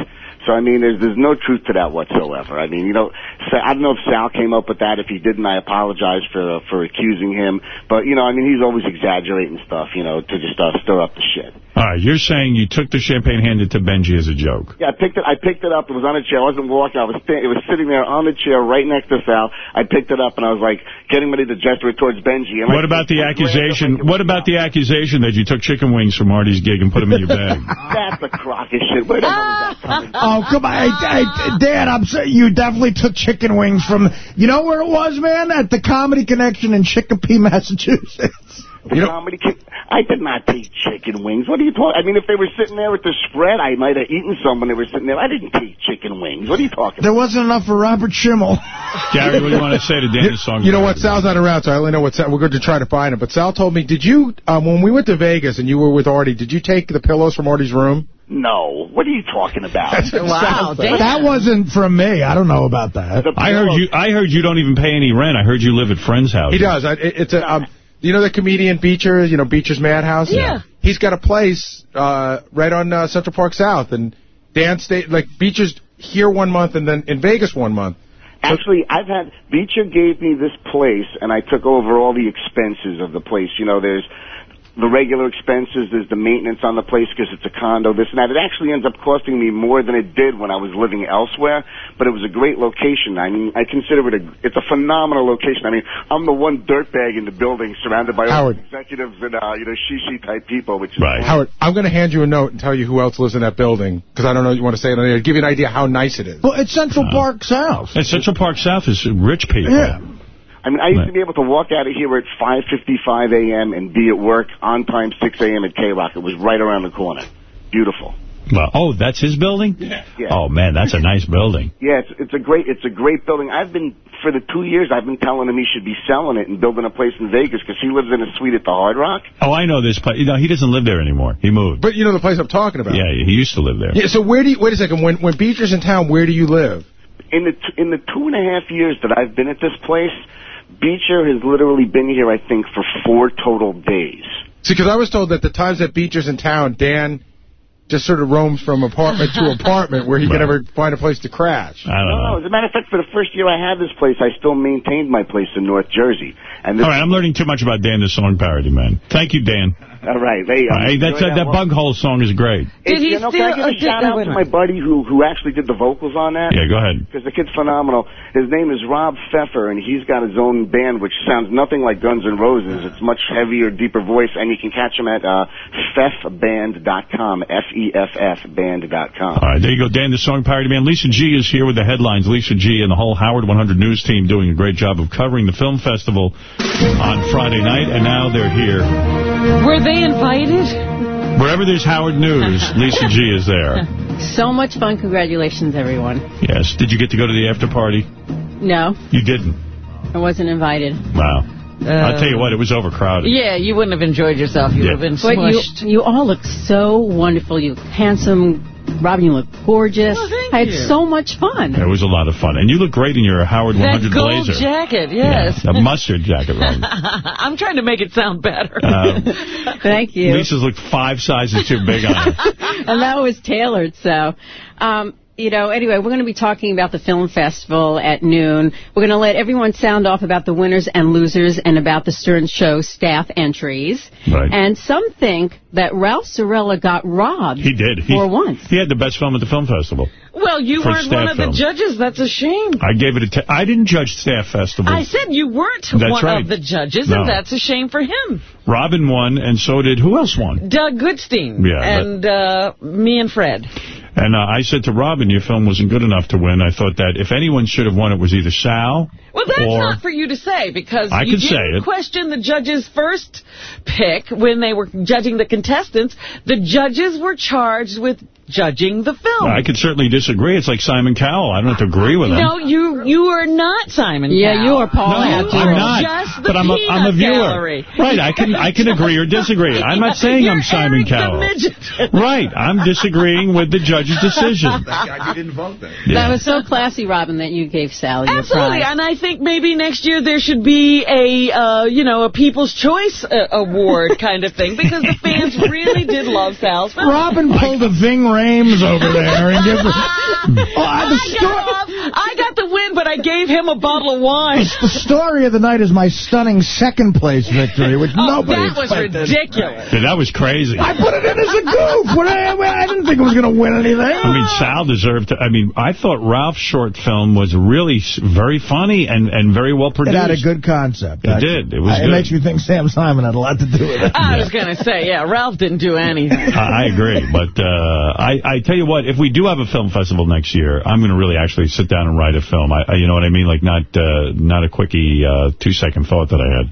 So, I mean, there's there's no truth to that whatsoever. I mean, you know, Sa- I don't know if Sal came up with that. If he didn't, I apologize for for accusing him. But, you know, I mean, he's always exaggerating stuff, you know, to just uh, stir up the shit. All right, you're saying you took the champagne handed to Benji as a joke. Yeah, I picked it. I picked it up. It was on a chair. I wasn't walking. I was. Th- it was sitting there on the chair, right next to Sal. I picked it up and I was like getting ready to gesture it towards Benji. And What I, about the I grabbed accusation? What about the accusation that you took chicken wings from Artie's gig and put them in your bag? <laughs> That's a crock of shit. Where the hell is that coming from? <laughs> Oh, come on. Hey, hey, Dan, I'm saying you definitely took chicken wings from, you know where it was, man? At the Comedy Connection in Chicopee, Massachusetts. The comedy kick. I did not take chicken wings. What are you talking? I mean, if they were sitting there with the spread, I might have eaten some when they were sitting there. I didn't take chicken wings. What are you talking? There wasn't enough for Robert Schimmel. Gary, what do you want to say to Dan the Song You know what? Sal's not around, so I only know what Sal, we're going to try to find him. But Sal told me, did you, um, when we went to Vegas and you were with Artie, did you take the pillows from Artie's room? No. What are you talking about? Wow, Sal That wasn't from me. I don't know about that. I heard you. I heard you don't even pay any rent. I heard you live at friends' house. He does. I, it, it's a, um, you know the comedian Beacher, you know Beacher's Madhouse? Yeah. He's got a place uh, right on uh, Central Park South, and Dan stayed, like, Beacher's here one month and then in Vegas one month. Actually, I've had Beacher gave me this place, and I took over all the expenses of the place. You know, there's the regular expenses, there's the maintenance on the place because it's a condo, this and that. It actually ends up costing me more than it did when I was living elsewhere, but it was a great location. I mean, I consider it a, it's a phenomenal location. I mean, I'm the one dirtbag in the building surrounded by all Howard. the executives and, uh, you know, shishi type people, which is Howard, I'm going to hand you a note and tell you who else lives in that building, because I don't know if you want to say it on air. Give you an idea how nice it is. Well, it's Central Park South. And Central Park South is rich people. Yeah. I mean, I used to be able to walk out of here at 5:55 a.m. and be at work on time 6 a.m. at K Rock. It was right around the corner. Beautiful. Well, oh, that's his building? Yeah. Oh, man, that's a nice building. <laughs> Yeah, it's it's a great it's a great building. I've been for the two years I've been telling him he should be selling it and building a place in Vegas because he lives in a suite at the Hard Rock. Oh, I know this place. You know, he doesn't live there anymore. He moved. But you know the place I'm talking about. Yeah, he used to live there. Yeah, so where do you, wait a second, when, when Beacher's in town, where do you live? In the t- in the two and a half years that I've been at this place, Beacher has literally been here I think for four total days. See, because I was told that the times that Beacher's in town, Dan just sort of roams from apartment to <laughs> apartment where he can ever find a place to crash. I don't No, know. as a matter of fact, for the first year I had this place, I still maintained my place in North Jersey. And All right, I'm learning too much about Dan, the song parody man. Thank you, Dan. All right, hey, um, Hey, that's, enjoy uh, that one. bunghole song is great. Hey, you know, can I give a shout out to my buddy who who actually did the vocals on that? Yeah, go ahead. Because the kid's phenomenal. His name is Rob Pfeffer, and he's got his own band, which sounds nothing like Guns N' Roses. It's much heavier, deeper voice, and you can catch him at uh, feffband.com, F-E-F-F band.com. All right, there you go, Dan, the song parody man. Lisa G is here with the headlines. Lisa G and the whole Howard 100 News team doing a great job of covering the film festival on Friday night, and now they're here. Were they invited? Wherever there's Howard News, <laughs> Lisa G is there. So much fun. Congratulations, everyone. Yes. Did you get to go to the after party? No, You didn't. I wasn't invited. Wow. I'll uh, tell you what, it was overcrowded. Yeah, you wouldn't have enjoyed yourself. You Yeah. would have been But you, you all look so wonderful. You handsome. Robin, you look gorgeous. I had you. so much fun. It was a lot of fun. And you look great in your Howard That 100 gold blazer. jacket, yes. Yeah, a mustard jacket, right? <laughs> I'm trying to make it sound better. Um, <laughs> Thank you. Lisa's looked five sizes too big on her. <laughs> and that was tailored. So, um, you know, anyway, we're going to be talking about the film festival at noon. We're going to let everyone sound off about the winners and losers and about the Stern Show staff entries. Right. And some think that Ralph Cirella got robbed He did. He, for once. He had the best film at the film festival. well, you For weren't one staff of the judges. That's a shame. I gave it a. T I didn't judge staff festival. I said you weren't That's one right. of the judges, No. and that's a shame for him. Robin won, and so did who else won? Doug Goodstein Yeah, but- and uh, me and Fred. And uh, I said to Robin, your film wasn't good enough to win. I thought that if anyone should have won, it was either Sal Well, that's or not for you to say because I you could say didn't question the judges' first pick when they were judging the contestants. The judges were charged with judging the film. I could certainly disagree. It's like Simon Cowell. I don't have to agree with him. No, you you are not Simon. Yeah, Cowell. you are Paul No, Abdul. I'm not. just the but I'm a, I'm a viewer. gallery. Right, I can I can agree or disagree. <laughs> I'm not saying I'm Simon Cowell. Right, I'm disagreeing with the judge's decision. That guy, you didn't vote then. That was so classy, Robin, that you gave Sally your Absolutely, prize. and I think maybe next year there should be a, uh, you know, a People's Choice uh, Award <laughs> kind of thing because the fans really did love Sal's film. <laughs> Robin pulled a Ving Rhames over there and <laughs> gave the, oh, I, I got, I got the win, but I gave him a bottle of wine. The story of the night is my stunning second place victory, which Oh, nobody that was expected. ridiculous. Yeah, that was crazy. I put it in as a goof. I, I didn't think it was going to win anything. I mean, Sal deserved to. I mean, I thought Ralph's short film was really very funny and, and very well It produced. had a good concept. It actually. did. It was It good. makes you think Sam Simon had a lot to do with it. I was going to say, yeah, Ralph didn't do anything. I I agree, but uh, I, I tell you what, if we do have a film festival next year, I'm going to really actually sit down and write a film. I, I you know what I mean, like not uh, not a quickie uh, two second thought that I had.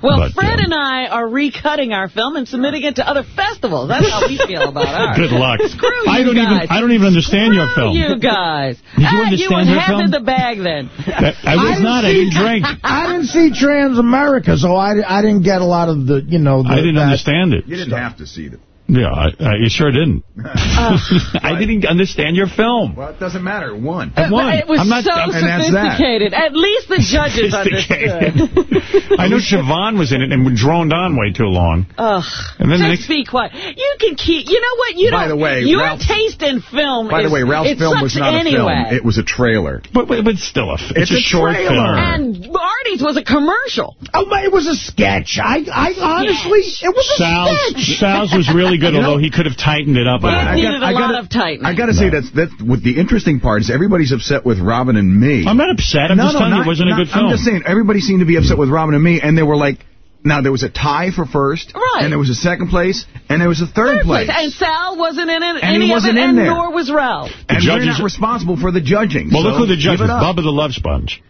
Well, But, Fred um, and I are recutting our film and submitting it to other festivals. That's how we feel about <laughs> ours. Good luck. Screw you I don't guys. even I don't even understand your Screw film. you guys. Did you Ah, understand you were her half film? in the bag then. I was not. I didn't drink. I didn't see Transamerica, so I, I didn't get a lot of the, you know. The, I didn't understand it. You didn't have to see it. Yeah, I, I you sure didn't. <laughs> Uh, <laughs> I didn't understand your film. Well, it doesn't matter. It won. I won. It was I'm not, so I'm- sophisticated. At least the judges <laughs> understood. I know Siobhan was in it and we droned on way too long. Ugh. And then the Just next- be quiet. You can keep. You know what? You By don't. the way, your Ralph- taste in film. By the way, Ralph's film was not a film. It was a trailer. But, but, but still, a, it's, It's a, a short trailer. film. And our Hardee's was a commercial. Oh, but it was a sketch. I, I honestly, it was a Sal's, sketch. Sal's was really good, You know- although he could have tightened it up a It little. needed a I lot gotta- of tightening. I got to say that's that's what the interesting part is. Everybody's upset with Robin and me. I'm not upset. I'm no, just no, telling you it wasn't a good film. I'm just saying everybody seemed to be upset with Robin and me, and they were like, now there was a tie for first, Right. and there was a second place, and there was a third, Third place. place. And Sal wasn't in it, And he wasn't of it, in and there. nor was Ralph. and we're not responsible for the judging. Well, so look who the judge give was. Bubba the Love Sponge.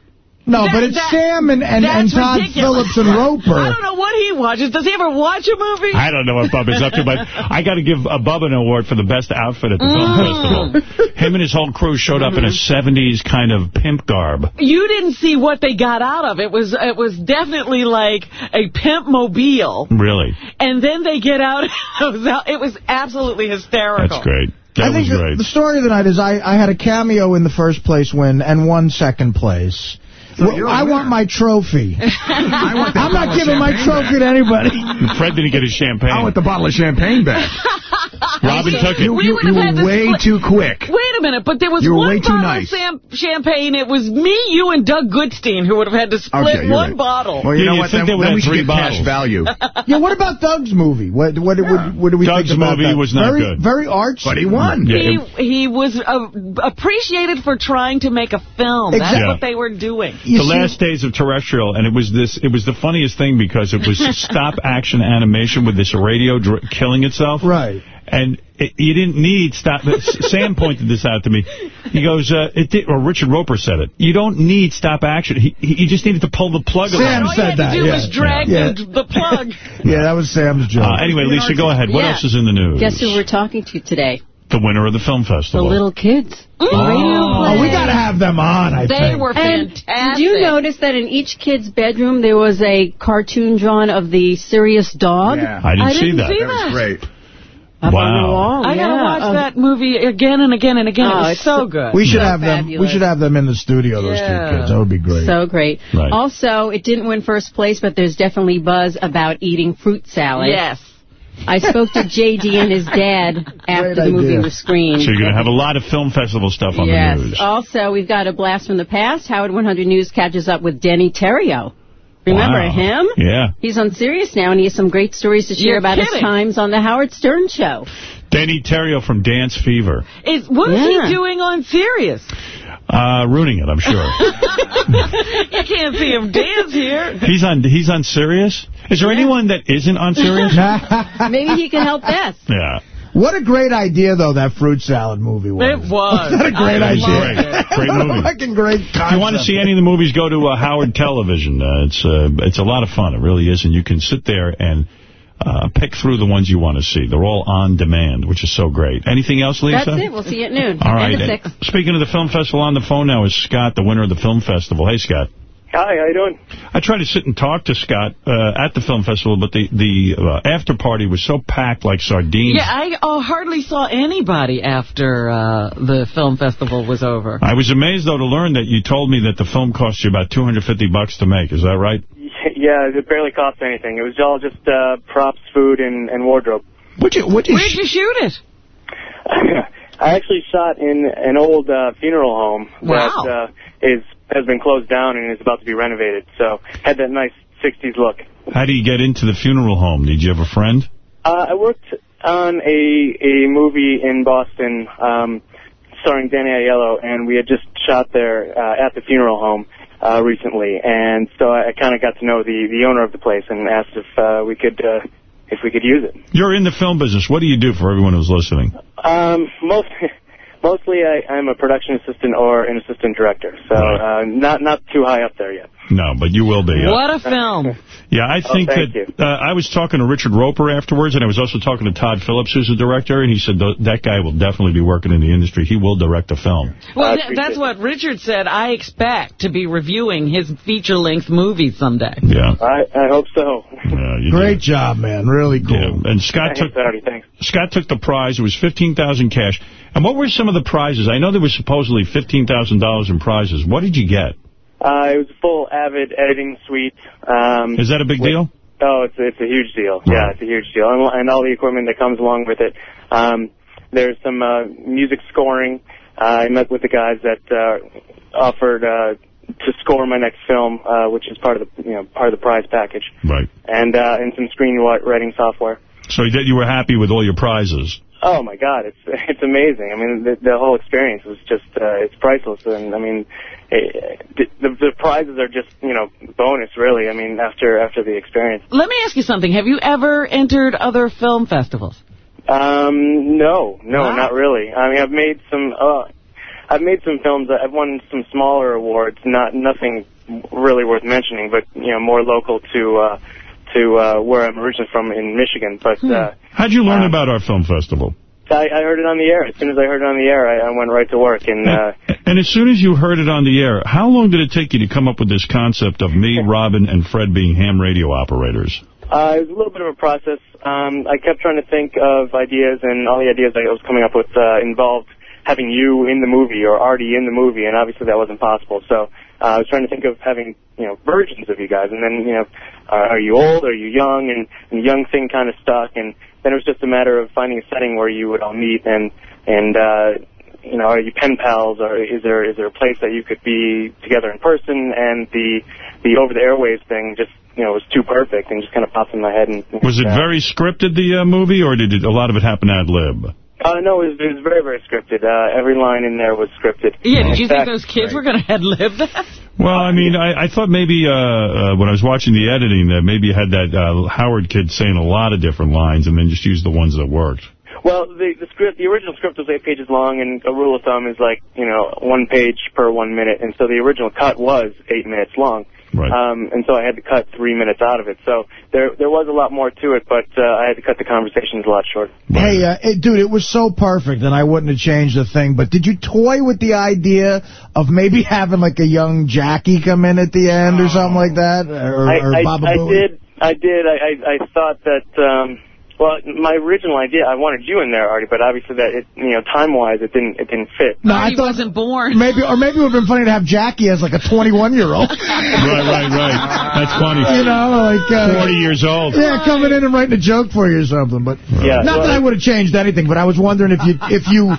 No, That- but it's that- Sam and, and, and Todd ridiculous. Phillips and Roeper. I don't know what he watches. Does he ever watch a movie? I don't know what Bubba's up to, but I got to give uh, Bubba an award for the best outfit at the film Mm. festival. Him and his whole crew showed up in a 70s kind of pimp garb. You didn't see what they got out of it. Was it was definitely like a pimp mobile, Really. and then they get out. <laughs> It was, absolutely hysterical. That's great. That I think the, great. the story of the night is I, I had a cameo in the first place win and won second place. Well, you're want my trophy. <laughs> I want that I'm not giving my champagne trophy to anybody. <laughs> Fred didn't get his champagne. I want the bottle of champagne back. <laughs> Robin took it. You, We you, you were way too quick. Wait a minute, but there was You were one way too bottle nice. of champagne. It was me, you, and Doug Goodstein who would have had to split Okay, one right. bottle. Well, you Yeah, know you'd what? think Then, then we should get bottles. cash value. yeah, what about Doug's movie? What what what, what do we Doug's think about movie that? was not very, good. Very artsy. But he won. Yeah, he, it- he was uh, appreciated for trying to make a film. That's Exactly. what they were doing. You the see- last days of terrestrial, and it was this. It was the funniest thing because it was <laughs> stop action animation with this radio dr killing itself. Right. And it, you didn't need stop. Sam pointed this out to me. He goes, uh, it did, or Richard Roeper said it. You don't need stop action. He, he he just needed to pull the plug. Sam around. All you said had to that, do yeah. was drag Yeah. The, the plug. <laughs> Yeah, that was Sam's joke. Uh, anyway, Lisa, go ahead. What else is in the news? Guess who we're talking to today? The winner of the film festival. The little kids. Mm. The radio oh, we got to have them on, I think. They think. were And fantastic. did you notice that in each kid's bedroom there was a cartoon drawn of the Sirius dog? Yeah. I didn't, see didn't that. see That was great. Up Wow. wall. I gotta watch Of- that movie again and again and again. Oh, it was it's so so- good. We should So have them. We should have them in the studio. Those Yeah. two kids. That would be great. So great. Right. Also, it didn't win first place, but there's definitely buzz about eating fruit salad. yes. I spoke to JD and his dad after Great the movie idea. was screened. So you're going to have a lot of film festival stuff on yes. the news. Also, we've got a blast from the past. Howard 100 News catches up with Deney Terrio. Remember Wow. him? Yeah. He's on Sirius now, and he has some great stories to share You're about his times on the Howard Stern Show. Deney Terrio from Dance Fever. Is, what is Yeah. he doing on Sirius? Uh, ruining it, I'm sure. <laughs> you can't see him dance here. he's on He's on Sirius? Is there anyone that isn't on Sirius? <laughs> Maybe he can help Beth. yeah. What a great idea, though, that fruit salad movie was. It was. <laughs> Wasn't that a great I idea? loved Great. it. Great What a movie. fucking great If you want to see any of the movies, go to uh, Howard Television. Uh, it's uh, it's a lot of fun. It really is. And you can sit there and uh, pick through the ones you want to see. They're all on demand, which is so great. Anything else, Lisa? That's it. We'll see you at noon. All right. And at 6. Speaking of the film festival, on the phone now is Scott, the winner of the film festival. Hey, Scott. Hi, how you doing? I tried to sit and talk to Scott uh, at the film festival, but the the uh, after party was so packed like sardines. Yeah, I uh, hardly saw anybody after uh, the film festival was over. I was amazed, though, to learn that you told me that the film cost you about 250 bucks to make. Is that right? <laughs> Yeah, it barely cost anything. It was all just uh, props, food, and, and wardrobe. What you, what Where'd you shoot it? <laughs> I actually shot in an old uh, funeral home Wow. that uh, is has been closed down and is about to be renovated. So had that nice 60s look. How do you get into the funeral home? Did you have a friend? Uh, I worked on a a movie in Boston um, starring Danny Aiello, and we had just shot there uh, at the funeral home uh, recently, and so I, I kind of got to know the the owner of the place and asked if uh, we could uh, if we could use it. You're in the film business. What do you do for everyone who's listening? Um, most. <laughs> Mostly, I, I'm a production assistant or an assistant director, so uh, not not too high up there yet. No, but you will be. uh, What a film. Yeah, I Oh, think thank that uh, I was talking to Richard Roeper afterwards, and I was also talking to Todd Phillips, who's the director, and he said that guy will definitely be working in the industry. He will direct a film. Well, th- appreciate that's what Richard said. I expect to be reviewing his feature-length movie someday. Yeah. I, I hope so. Yeah, you Great job, man. Really cool. Yeah. And Scott Thanks, took Saturday. Scott took the prize. It was fifteen thousand cash. And what were some of the prizes? I know there was supposedly fifteen thousand dollars in prizes. What did you get? Uh, it was a full Avid editing suite. Um, Is that a big with- deal? Oh, it's it's a huge deal. Yeah, it's a huge deal, and, and all the equipment that comes along with it. Um, there's some uh, music scoring. Uh, I met with the guys that uh, offered uh, to score my next film, uh, which is part of the you know part of the prize package, Right. and uh, and some screenwriting software. So you you were happy with all your prizes. Oh my God, it's <laughs> it's amazing. I mean, the, the whole experience was just uh, it's priceless, and I mean, it, the, the prizes are just you know bonus, really. I mean, after after the experience. Let me ask you something. Have you ever entered other film festivals? Um, no, no, Wow. not really. I mean, I've made some, uh, I've made some films. I've won some smaller awards. Not nothing really worth mentioning, but you know, more local to uh, to uh, where I'm originally from in Michigan. But uh, How'd you learn about our film festival? I, I heard it on the air. As soon as I heard it on the air, I, I went right to work. And uh, And as soon as you heard it on the air, how long did it take you to come up with this concept of me, <laughs> Robin, and Fred being ham radio operators? Uh, it was a little bit of a process. Um, I kept trying to think of ideas, and all the ideas I was coming up with uh, involved having you in the movie or Artie in the movie, and obviously that wasn't possible. So uh, I was trying to think of having you know versions of you guys, and then you know, uh, are you old? Are you young? And, and the young thing kind of stuck, and then it was just a matter of finding a setting where you would all meet and and. uh you know, are you pen pals, or is there is there a place that you could be together in person? And the the over the airwaves thing just you know was too perfect and just kind of popped in my head. And Was it uh, very scripted, the uh, movie, or did it, a lot of it happen ad lib? Uh, no, it was, it was very very scripted. Uh, every line in there was scripted. Yeah, did you think those kids were going to head live that? Well, I mean, I, I thought maybe uh, uh, when I was watching the editing that maybe you had that uh, Howard kid saying a lot of different lines and then just use the ones that worked. Well, the the script, the original script was eight pages long, and a rule of thumb is like you know one page per one minute, and so the original cut was eight minutes long. Right. Um, and so I had to cut three minutes out of it. So there there was a lot more to it, but uh, I had to cut the conversations a lot shorter. Hey, uh, it, dude, it was so perfect, and I wouldn't have changed a thing. But did you toy with the idea of maybe <laughs> having like a young Jackie come in at the end or something like that, or, I, or I, Baba I did. I did. I, I, I thought that. Um, well, my original idea, I wanted you in there, Artie, but obviously that it, you know, time wise, it didn't, it didn't fit. No, I thought wasn't born. Maybe, or maybe it would have been funny to have Jackie as like a 21 year old. <laughs> right, right, right. That's funny. You know, like uh, 40 years old. Yeah, coming in and writing a joke for you or something. But Yeah, not well- that I would have changed anything, but I was wondering if you if you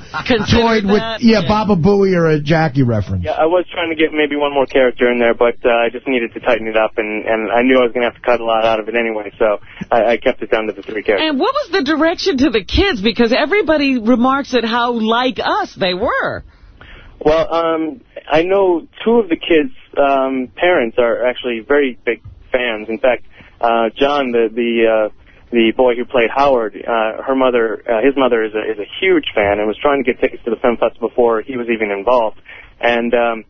toyed with that? yeah, Baba Booey or a Jackie reference. Yeah, I was trying to get maybe one more character in there, but uh, I just needed to tighten it up, and, and I knew I was going to have to cut a lot out of it anyway, so I, I kept it down to the three characters. And what was the direction to the kids? Because everybody remarks at how like us they were. Well, um, I know two of the kids' um, parents are actually very big fans. In fact, uh, John, the the uh, the boy who played Howard, uh, her mother, uh, his mother is a is a huge fan and was trying to get tickets to the film festival before he was even involved. And um,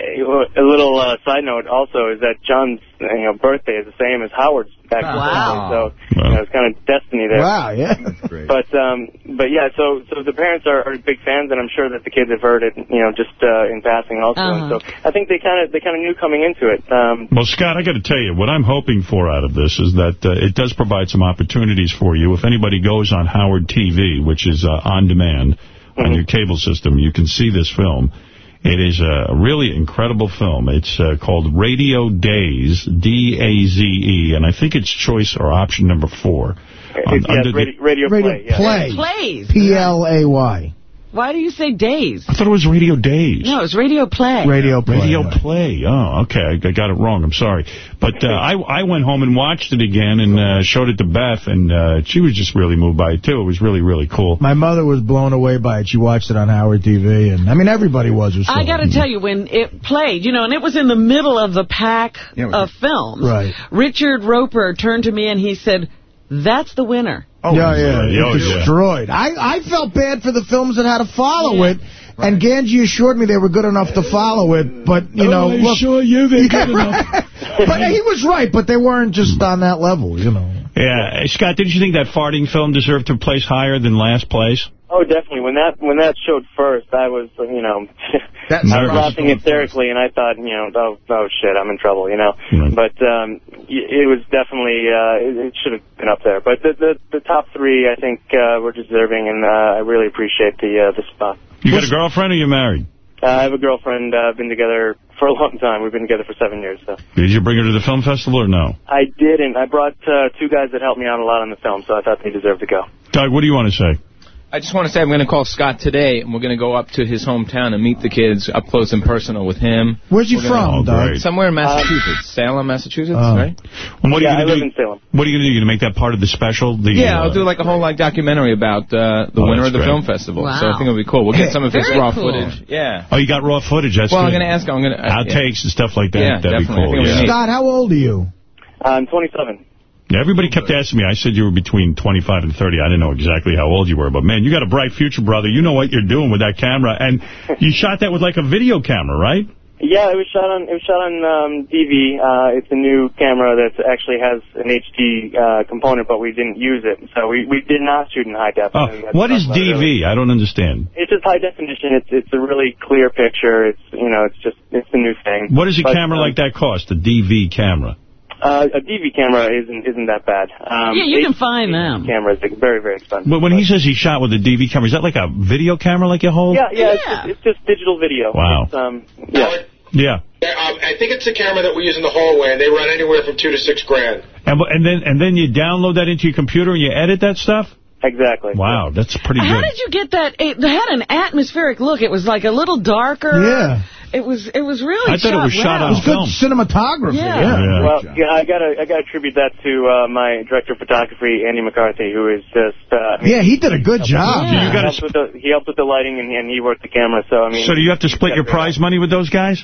a, a little uh, side note also is that John's you know birthday is the same as Howard's back in the Wow. day, so you know, it's kind of destiny there. Wow, yeah. But um, but yeah, so so the parents are, are big fans, and I'm sure that the kids have heard it, you know, just uh, in passing also. Uh-huh. so I think they kind of they kind of knew coming into it. Um, Well, Scott, I got to tell you, what I'm hoping for out of this is that uh, it does provide some opportunities for you. If anybody goes on Howard TV, which is uh, on demand on your cable system, you can see this film. It is a really incredible film. It's uh, called Radio Days, D-A-Z-E, and I think it's choice or option number four. On- It- yeah, under the- radio, radio, play. Yeah. Play. Plays. P L A Y. Why do you say days? I thought it was Radio Days. No, it was radio play. Radio play. Radio Play. Oh, okay. I, I got it wrong. I'm sorry. But uh, I I went home and watched it again and uh, showed it to Beth, and uh, she was just really moved by it, too. It was really, really cool. My mother was blown away by it. She watched it on Howard TV, and I mean everybody was. Or so. I got to tell you, when it played, you know, and it was in the middle of the pack Yeah, of films, Right. Richard Roeper turned to me and he said, that's the winner. Oh, yeah, yeah, Oh, it yeah. destroyed. I, I felt bad for the films that had to follow it, and Ganji assured me they were good enough to follow it, but, you oh, know, Oh, I look... assure you they're good Yeah, <laughs> but he was right, but they weren't just on that level, you know. Yeah. Scott, didn't you think that farting film deserved to place higher than last place? Oh, definitely. When that when that showed first, I was uh, you know <laughs> That I was laughing hysterically, and I thought you know oh oh shit, I'm in trouble, you know. But um, y- it was definitely uh, it, it should have been up there. But the the, the top three, I think, uh, were deserving, and uh, I really appreciate the uh, the spot. You got a girlfriend or you married? Uh, I have a girlfriend. Uh, I've been together for a long time. We've been together for seven years. So Did you bring her to the film festival or no? I didn't. I brought uh, two guys that helped me out a lot on the film, so I thought they deserved to go. Doug, what do you want to say? I just want to say I'm going to call Scott today, and we're going to go up to his hometown and meet the kids up close and personal with him. Where's he We're from, Doug? Somewhere in Massachusetts. Salem, Massachusetts, Oh. right? And what Yeah, are you I gonna live do? in Salem. What are you going to do? You're going to make that part of the special? The, Yeah, uh, I'll do like a whole like documentary about uh, the Oh, winner of the great. film festival. Wow. So I think it'll be cool. We'll get some of his raw cool. footage. Yeah. Oh, you got raw footage. That's well, I'm going to ask him. I'm going to Outtakes and stuff like that. Yeah, That'd be definitely. I cool. Yeah. Scott, how old are you? I'm 27. Everybody kept asking me. I said you were between 25 and 30. I didn't know exactly how old you were, but man, you got a bright future, brother. You know what you're doing with that camera, and <laughs> you shot that with like a video camera, right? Yeah, it was shot on it was shot on um, DV. Uh, it's a new camera that actually has an HD uh, component, but we didn't use it, so we we did not shoot in high def. Oh, I think that's what is. DV? I don't understand. It's just high definition. It's it's a really clear picture. It's you know it's just it's a new thing. What does a But, camera um, like that cost? A DV camera? Uh, a DV camera isn't isn't that bad. Um, Yeah, you can HD find them. Camera is very very expensive. But when he says he shot with a DV camera, is that like a video camera like you hold? Yeah, yeah, It's, just, it's just digital video. Wow. It's, um, yeah. Yeah. Um, I think it's the camera that we use in the hallway, and they run anywhere from two to six grand. And, and then and then you download that into your computer and you edit that stuff? Exactly. Wow, that's pretty How good. did you get that? It had an atmospheric look. It was like a little darker. Yeah. It was it was really I thought it was shot well. on It was good cinematography. Yeah. Yeah. Well, yeah, I gotta I gotta attribute that to uh, my director of photography, Andy McCarthy, who is just. Uh, I mean, Yeah, he did a good job. Do you he, gotta helped with the, he helped with the lighting and, and he worked the camera. So I mean. So do you have to split your prize money with those guys?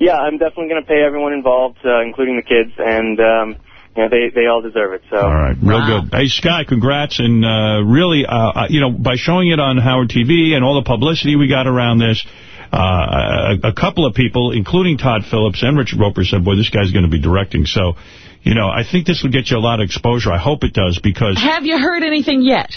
Yeah, I'm definitely gonna pay everyone involved, uh, including the kids, and um, you know they they all deserve it. So. All right, real good. Hey, Scott, congrats. And uh, really, uh, uh, you know, by showing it on Howard TV and all the publicity we got around this, uh, a, a couple of people, including Todd Phillips and Richard Roeper, said, boy, this guy's going to be directing. So, you know, I think this will get you a lot of exposure. I hope it does because... Have you heard anything yet?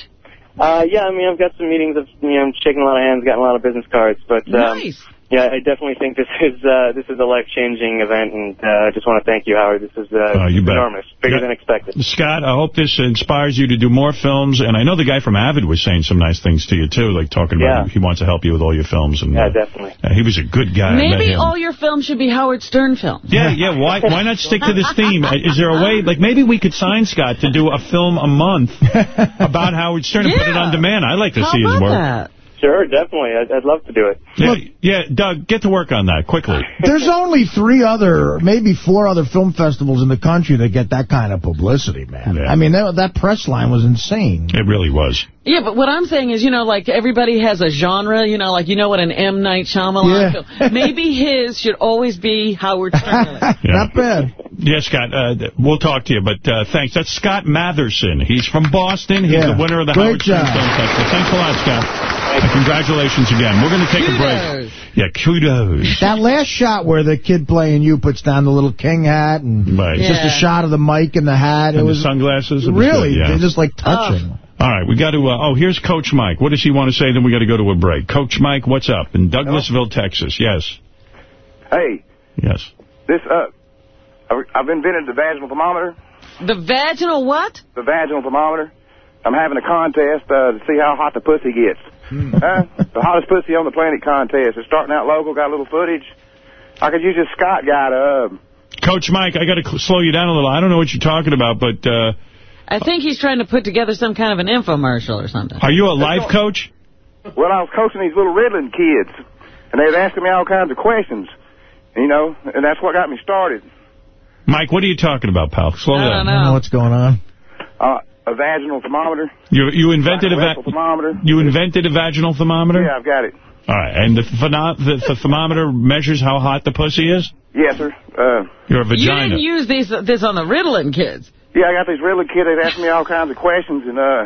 Uh, yeah, I mean, I've got some meetings. Of, you know, I'm shaking a lot of hands, gotten a lot of business cards, but um, Nice. Yeah, I definitely think this is uh, this is a life changing event, and uh, I just want to thank you, Howard. This is uh, Oh, you bet. enormous, bigger Yeah. than expected. Scott, I hope this inspires you to do more films. And I know the guy from Avid was saying some nice things to you, too, like talking about Yeah. he wants to help you with all your films. And, Yeah, uh, definitely. uh, he was a good guy. Maybe all your films should be Howard Stern films. Yeah, yeah. Why why not stick to this theme? Uh, Is there a way, like maybe we could sign Scott to do a film a month <laughs> about Howard Stern and put it on demand? I'd like to How see his about work. that? Sure, definitely. I'd, I'd love to do it. Yeah, yeah, Doug, get to work on that quickly. <laughs> There's only three other, maybe four other film festivals in the country that get that kind of publicity, man. I mean, that, that press line was insane. It really was. Yeah, but what I'm saying is, you know, like everybody has a genre, you know, like you know what an M. Night Shyamalan Yeah. film. <laughs> Maybe his should always be Howard Stern. <laughs> Not bad. Yeah, Scott, uh, we'll talk to you, but uh, thanks. That's Scott Matherson. He's from Boston. He's Yeah. the winner of the Great Howard Stern job. Film Festival. Thanks a lot, Scott. Congratulations again. We're going to take a break. Yeah, kudos. That last shot where the kid playing you puts down the little king hat and Right. it's just a shot of the mic and the hat. And it the was sunglasses. It Really, yeah. they're just like touching. All right, we got to, uh, oh, here's Coach Mike. What does he want to say? Then we got to go to a break. Coach Mike, what's up? In Douglasville, Texas. Yes. Hey, Yes. this, uh, I've- I've invented the vaginal thermometer. The vaginal what? The vaginal thermometer. I'm having a contest uh, to see how hot the pussy gets. Huh? the hottest pussy on the planet contest. It's starting out local, got a little footage. I could use this Scott guy to, uh, Coach Mike, I got to slow you down a little. I don't know what you're talking about, but uh, I think he's trying to put together some kind of an infomercial or something. are you a life coach? well, I was coaching these little riddling kids, and they was asking me all kinds of questions, you know, and that's what got me started. Mike, what are you talking about, pal? Slow I down. don't know what's going on. Uh, a vaginal thermometer. You you invented a rectal va thermometer. you invented a vaginal thermometer. Yeah, I've got it. All right, and the, pheno- the, the thermometer measures how hot the pussy is. Yes, sir. Uh, Your You vagina. didn't use these this on the Ritalin kids. Yeah, I got these riddling kids. They asking me all kinds of questions, and uh,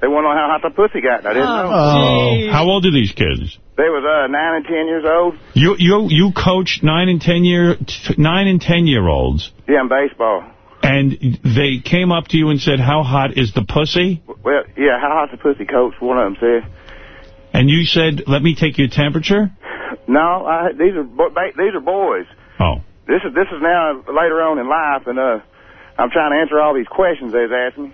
they want to know how hot the pussy got. And I didn't know. Oh, how old are these kids? They was uh, nine and ten years old. You you you coach nine and ten year t- nine and ten year olds, Yeah, in baseball. And they came up to you and said, "How hot is the pussy?" Well, yeah, how hot's the pussy, coach? One of them said. And you said, "Let me take your temperature." No, I, these are these are boys. Oh. This is this is now later on in life, and uh, I'm trying to answer all these questions they've asked me.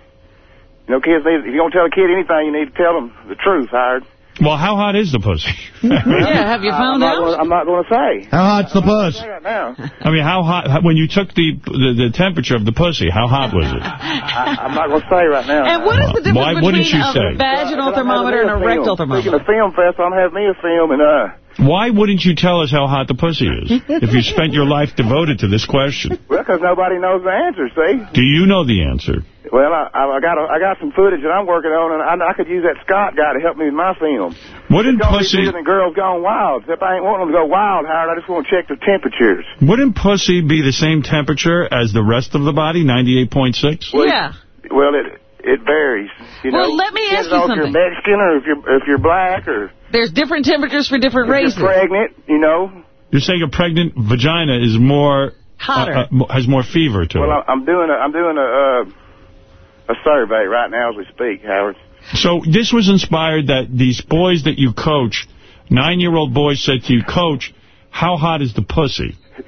You know, kids need if you're gonna tell a kid anything, you need to tell them the truth, Howard. Well, how hot is the pussy? <laughs> yeah, have you found I'm out? Not gonna, I'm not going to say. How hot's the puss? Right now. I mean, how hot, when you took the, the the temperature of the pussy, how hot was it? <laughs> I, I'm not going to say right now. And what is the difference Why between a say? vaginal But I'm thermometer and a having me rectal film. thermometer? Speaking of film fest, I'm having me a film, and uh, Why wouldn't you tell us how hot the pussy is if you spent your life devoted to this question? well, because nobody knows the answer. See? Do you know the answer? Well, I, I got a, I got some footage that I'm working on, and I, I could use that Scott guy to help me with my film. Wouldn't pussy- be bigger Girls Gone Wild. Except I ain't wanting them to go wild, Howard. I just want to check the temperatures. Wouldn't pussy be the same temperature as the rest of the body, 98.6? yeah. Well, it it varies. You Well, know, let me ask you something. If you're Mexican or if you're if you're black or There's different temperatures for different if races. you're pregnant, you know. You're saying a pregnant vagina is more... Hotter. uh, uh, has more fever to Well, it. Well, I'm doing a I'm doing a uh, a survey right now as we speak, Howard. So this was inspired that these boys that you coach, nine-year-old boys said to you, Coach, how hot is the pussy? <laughs>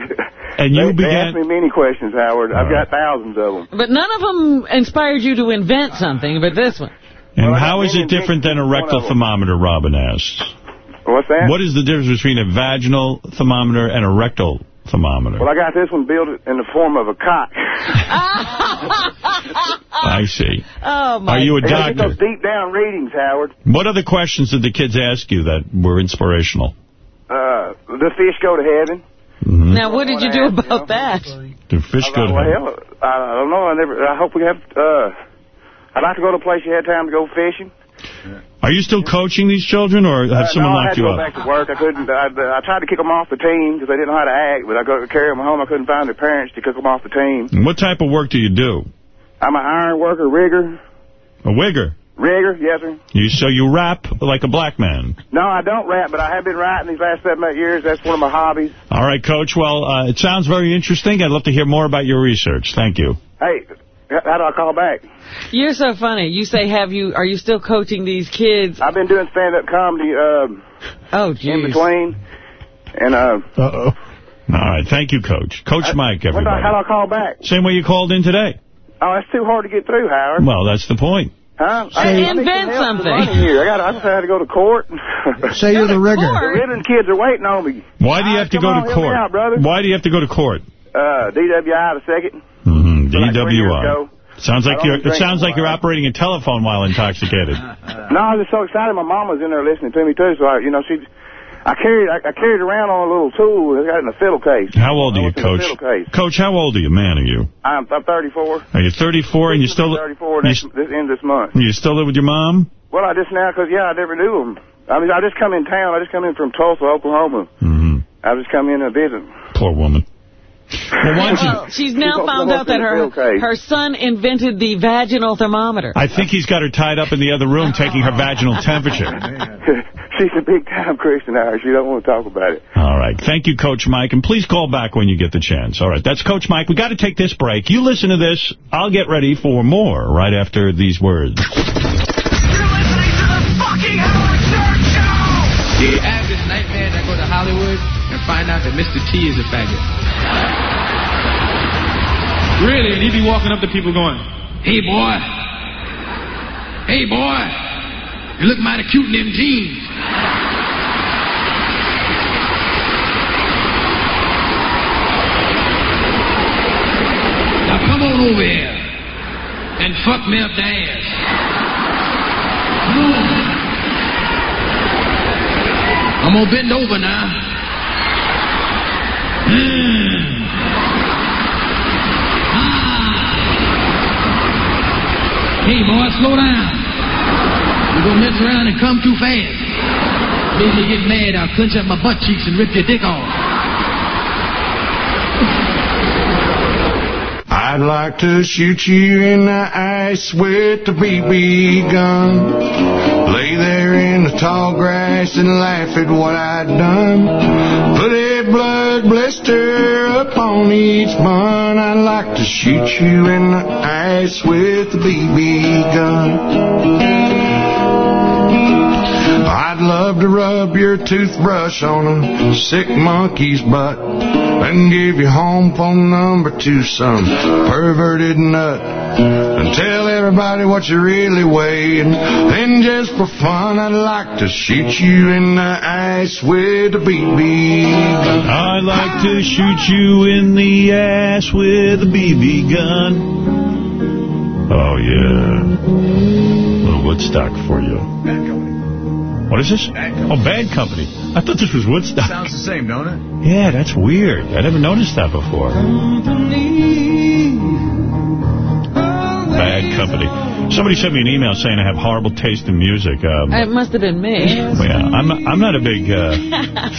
And you they, they ask me many questions, Howard. I've got thousands of them. But none of them inspired you to invent something, but this one. And Well, how is it different than a rectal thermometer, Robin asks? What's that? What is the difference between a vaginal thermometer and a rectal thermometer? Well, I got this one built in the form of a cock. <laughs> I see. Oh, my Are you a They get doctor? those deep down readings, Howard. What other questions did the kids ask you that were inspirational? Uh, the fish go to heaven. Now, what did you do about that? Do fish go to well, I don't know. I never. I hope we have. Uh, I'd like to go to a place you had time to go fishing. Are you still coaching these children, or have Uh, someone no, I locked had to you go up? back to work. I couldn't. I, I tried to kick them off the team because they didn't know how to act. But I go to carry them home. I couldn't find their parents to kick them off the team. And What type of work do you do? I'm an iron worker, rigger, A wigger. Rigger. Yes, sir. You So you rap like a black man. No, I don't rap, but I have been writing these last seven, eight years. That's one of my hobbies. All right, Coach. Well, uh, it sounds very interesting. I'd love to hear more about your research. Thank you. Hey, how do I call back? You're so funny. You say, have you? Are you still coaching these kids? I've been doing stand-up comedy um, Oh, in jeez. between, and uh, Uh-oh. All right. Thank you, Coach. Coach Mike, when do I, everybody. how do I call back? Same way you called in today. Oh, that's too hard to get through, Howard. Well, that's the point. Huh? Say- I invent something. Here. I got. I just had to go to court. <laughs> Say you're the rigger. The Ribbon kids are waiting on me. Why do you have to go to court? out. Why do you have to go to court? Uh, DWI the second. Mm-hmm. like three years DWI. Sounds like you're. It sounds like you're operating a telephone while intoxicated. <laughs> No, I was just so excited. My mom was in there listening to me too. So I, you know, she, I carried, I, I carried around on a little tool. I got in a fiddle case. How old are you, It's in a Coach? Coach, how old are you? Man, are you? I'm, I'm 34. Are you 34 and you still 34 you, next this end this month. you still live with your mom? Well, I just now because yeah, I never knew them. I mean, I just come in town. I just come in from Tulsa, Oklahoma. Mm-hmm. I just come in to visit. Poor woman. Well, why don't you? Well, she's now found out that her almost in the field case. her son invented the vaginal thermometer. I think he's got her tied up in the other room taking her vaginal temperature. <laughs> She's a big time Christian Irish. She don't want to talk about it. All right. Thank you, Coach Mike. And please call back when you get the chance. All right. That's Coach Mike. we got to take this break. You listen to this. I'll get ready for more right after these words. The average nightmare that go to Hollywood and find out that Mr. T is a faggot. Really, and he'd be walking up to people going, Hey boy, hey boy, you look mighty cute in them jeans. Now come on over here and fuck me up the ass. Come on. I'm gonna bend over now. Mm. Ah. Hey, boy, slow down. You're gonna mess around and come too fast. Make me get mad. I'll clench up my butt cheeks and rip your dick off. I'd like to shoot you in the ice with the BB gun. Lay there in the tall grass and laugh at what I'd done. Put a blood blister upon each bun. I'd like to shoot you in the ice with a BB gun. I'd love to rub your toothbrush on a sick monkey's butt and give your home phone number to some perverted nut and tell everybody what you really weigh. And then just for fun, I'd like to shoot you in the ass with a BB gun. I'd like to shoot you in the ass with a BB gun. Oh, yeah. little Woodstock for you. What is this? Oh, Bad Company. I thought this was Woodstock. Sounds the same, don't it? Yeah, that's weird. I never noticed that before. Bad Company. Somebody sent me an email saying I have horrible taste in music. Um, It must have been me. well, yeah, I'm, I'm not a big uh,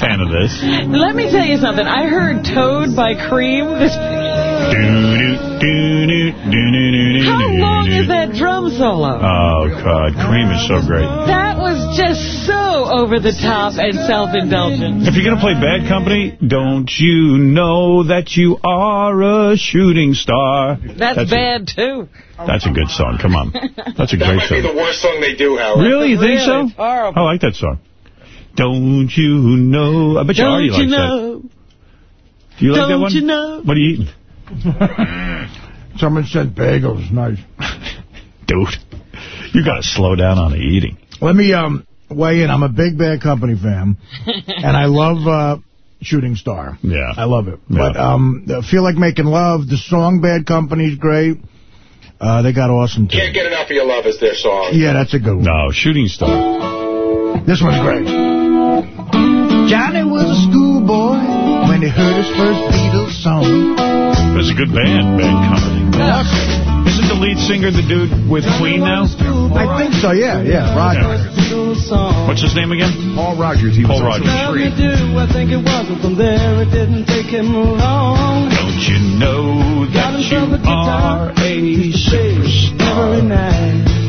fan of this. <laughs> Let me tell you something. I heard Toad by Cream. This How long is that drum solo? Oh, God. Cream is so great. That was just so over the top and self-indulgent. If you're going to play Bad Company, don't you know that you are a shooting star? That's, a- bad, too. That's a good song. Come on. That's a That great might be song. the worst song they do, Howard. Really? You think Really? so? I like that song. Don't you know? I bet you Don't Artie you likes know? that. Do you like that Don't one? you know? What are you eating? Someone said bagels. Nice. <laughs> Dude, you got to slow down on the eating. Let me um weigh in. I'm a big Bad Company fan, <laughs> and I love uh, Shooting Star. Yeah. I love it. Yeah. But um, I Feel Like Making Love, the song Bad Company's great. Uh, they got awesome too. Can't get enough of your love is their song. Yeah, that's a good one. No, Shooting Star. This one's great. Johnny was a schoolboy when he heard his first Beatles song. There's a good band, Bad Company. Isn't the lead singer the dude with Queen now? I think so, yeah, yeah, Roger. What's his name again? Paul Rodgers. He Paul was also Rodgers. free. do, I think it was from there. It didn't take him long. Don't you know that you are a superstar?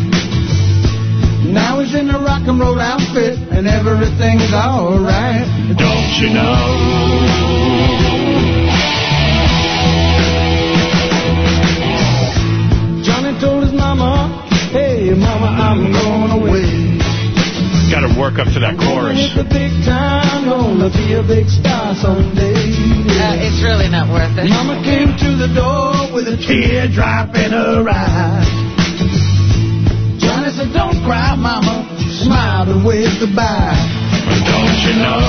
Every. Now he's in a rock and roll outfit, and everything's alright. Don't you know? Johnny told his mama, Hey, mama, I'm going away. Got to work up to that chorus. It's a big time, gonna be a big star someday. Uh, it's really not worth it. Mama came to the door with a teardrop in her eye. Johnny said, Don't cry, mama. She smiled and waved goodbye. Don't you know?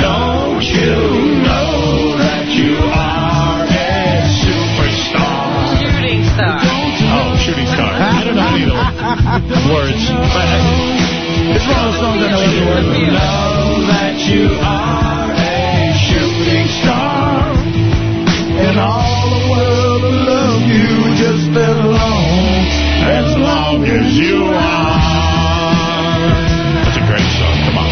Don't you know that you are a superstar? Shooting Star. Oh, shooting star. I don't know any of the words. But uh, it's one of those songs I know the words. Know that you are a shooting star. And all the world will love you just as long As long as you are. That's a great song. Come on.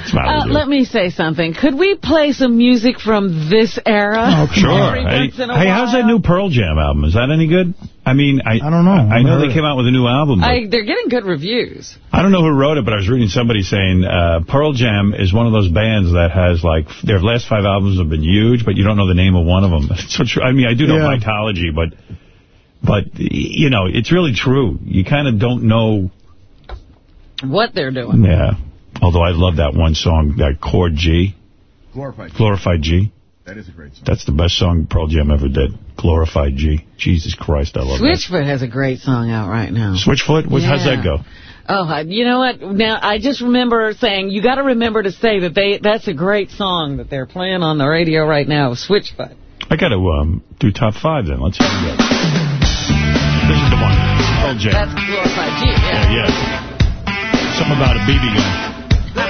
What's the matter Uh, let me say something. Could we play some music from this era? Oh, Sure. Hey, once in a hey, how's that new Pearl Jam album? Is that any good? I mean, I, I don't know. I, haven't know they came out with a new album. I, they're getting good reviews. I don't know who wrote it, but I was reading somebody saying uh, Pearl Jam is one of those bands that has, like, their last five albums have been huge, but you don't know the name of one of them. <laughs> So true. I mean, I do know Yeah. Vitology, but, but you know, it's really true. You kind of don't know. What they're doing. Yeah. Although I love that one song, that chord G, Glorified. Glorified G. That is a great song. That's the best song Pearl Jam ever did. Glorified G. Jesus Christ, I love that. Switchfoot has a great song out right now. Switchfoot? What, How's that go? Oh, you know what? Now I just remember saying you got to remember to say that they that's a great song that they're playing on the radio right now. Switchfoot. I got to um, do top five then. Let's see what we got. This is the one. Pearl Jam. That's glorified G. Yeah, yeah. Something about a BB gun.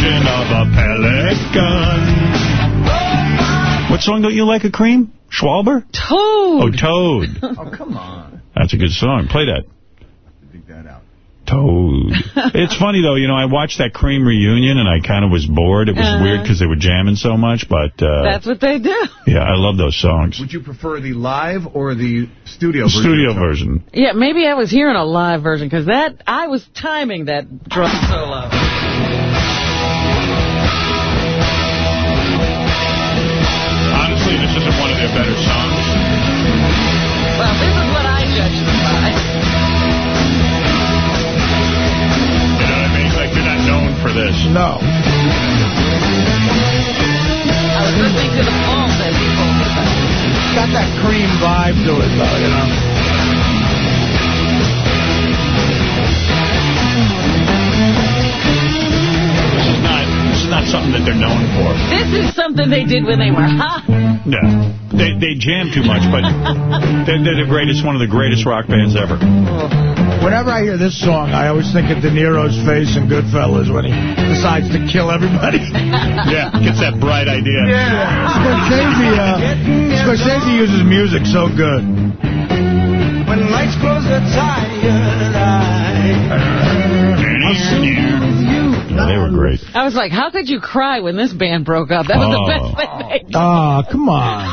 A glorified version of a Pelican. What song don't you like, a cream? Schwalber? Toad. Oh, Toad. <laughs> Oh, come on. That's a good song. Play that. Dig that out. Toad. <laughs> it's funny, though. You know, I watched that Cream reunion, and I kind of was bored. It was Uh-huh. weird because they were jamming so much, but... Uh, That's what they do. yeah, I love those songs. Would you prefer the live or the studio version? Studio version. Yeah, maybe I was hearing a live version because that I was timing that drum solo. Honestly, this isn't one of their better songs. Well, this is what I judged them by. You know what I mean? Like, they're not known for this. No. I was listening to the phone that he told me. Got that cream vibe to it, though, you know. Is not something that they're known for. This is something they did when they were hot. Yeah. They they jam too much, but they're, they're the greatest, one of the greatest rock bands ever. Whenever I hear this song, I always think of De Niro's face in Goodfellas when he decides to kill everybody. <laughs> Yeah, gets that bright idea. Yeah. Scorsese, uh, Scorsese uses music so good. When lights close the tired they were great. I was like, how could you cry when this band broke up? That was Oh. the best thing they. Oh, come on.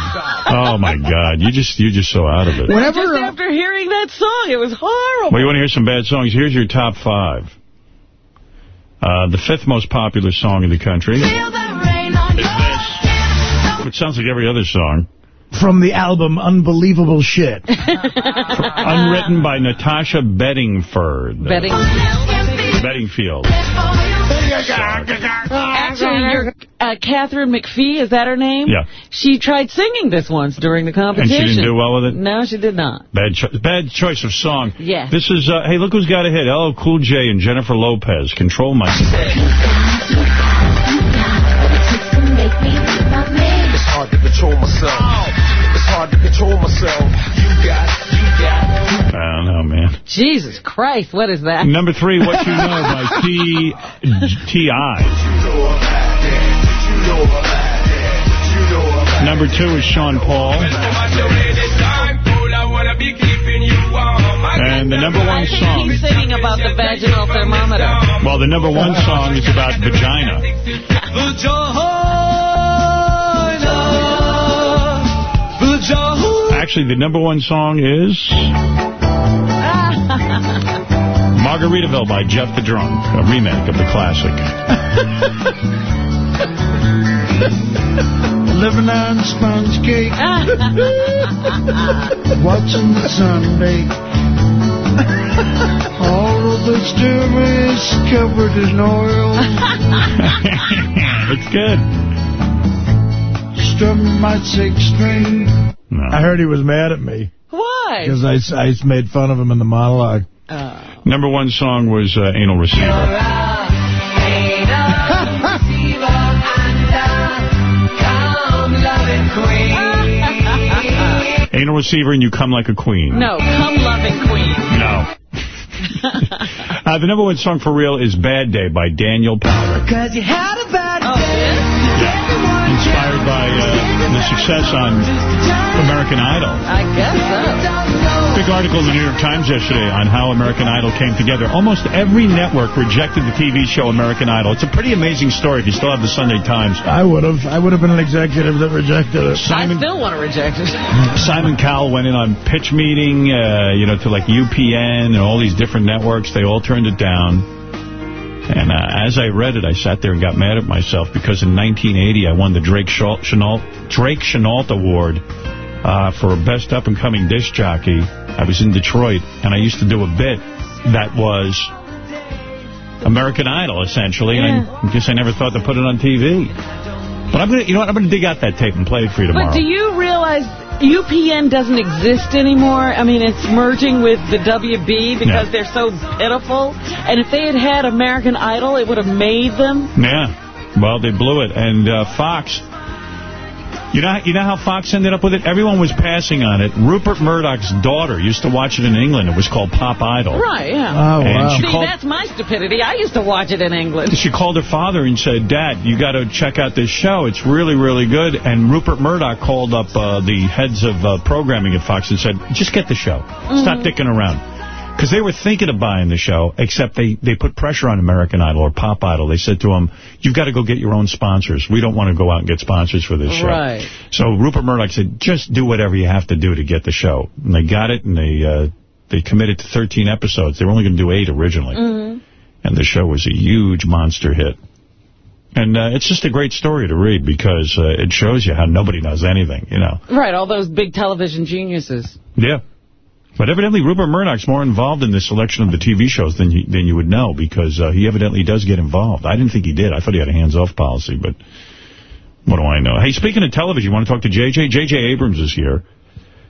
Oh my God, you just you're just so out of it. Just after hearing that song, it was horrible. Well, you want to hear some bad songs? Here's your top five. Uh, the fifth most popular song in the country is this, which sounds like every other song. From the album Unbelievable Shit. <laughs> Unwritten by Natasha Bedingford. Betting. Bedingfield. Actually, your uh, Katharine McPhee, is that her name? Yeah. She tried singing this once during the competition. And she didn't do well with it? No, she did not. Bad, cho bad choice of song. Yeah. This is, uh, hey, look who's got a hit. LL Cool J and Jennifer Lopez. Control my... It's hard to control myself. It's hard to control myself. You got. I don't know, man. Jesus Christ, what is that? Number three, What You Know by <laughs> T T.I. Number two is Sean Paul. And the number one song, He's singing about the vaginal thermometer. well, the number one song is about vagina. <laughs> Actually, the number one song is <laughs> Margaritaville by Jeff the Drunk, a remake of the classic. <laughs> Living on sponge cake. <laughs> Watching the sun bake. All of the stir is covered in oil. it's good. Strumming my six string. I heard he was mad at me. Why? Because I, I made fun of him in the monologue. Number one song was uh, Anal Receiver. Anal Receiver and You Come Like a Queen. No, come loving queen. No. <laughs> uh, the number one song for real is Bad Day by Daniel Powter. Cause you had a bad Inspired by uh, the success on American Idol. I guess so. Big article in the New York Times yesterday on how American Idol came together. Almost every network rejected the TV show American Idol. It's a pretty amazing story if you still have the Sunday Times. I would have. I would have been an executive that rejected it. I still want to reject it. <laughs> Simon Cowell went in on pitch meeting, uh, you know, to like UPN and all these different networks. They all turned it down. And uh, as I read it, I sat there and got mad at myself because in 1980 I won the Drake Chenault, Drake Chenault Award uh, for Best Up-and-Coming Disc Jockey. I was in Detroit, and I used to do a bit that was American Idol, essentially. And I guess I never thought to put it on TV. But I'm gonna, you know what? I'm gonna dig out that tape and play it for you tomorrow. But do you realize UPN doesn't exist anymore? I mean, it's merging with the WB because Yeah. they're so pitiful. And if they had had American Idol, it would have made them. Yeah. Well, they blew it. And uh, Fox, you know, you know how Fox ended up with it? Everyone was passing on it. Rupert Murdoch's daughter used to watch it in England. It was called Pop Idol. Right, yeah. Oh, And wow. she See, called- that's my stupidity. I used to watch it in England. She called her father and said, Dad, you got to check out this show. It's really, really good. And Rupert Murdoch called up uh, the heads of uh, programming at Fox and said, just get the show. Stop Mhm. dicking around. Because they were thinking of buying the show, except they, they put pressure on American Idol or Pop Idol. They said to them, you've got to go get your own sponsors. We don't want to go out and get sponsors for this show. Right. So Rupert Murdoch said, just do whatever you have to do to get the show. And they got it, and they uh, they committed to 13 episodes. They were only going to do eight originally. Mhm. And the show was a huge monster hit. And uh, it's just a great story to read because uh, it shows you how nobody knows anything, you know. Right, all those big television geniuses. Yeah. But evidently Rupert Murdoch's more involved in the selection of the TV shows than you, than you would know because uh, he evidently does get involved. I didn't think he did. I thought he had a hands-off policy, but what do I know? Hey, speaking of television, you want to talk to J.J.? J.J. Abrams is here.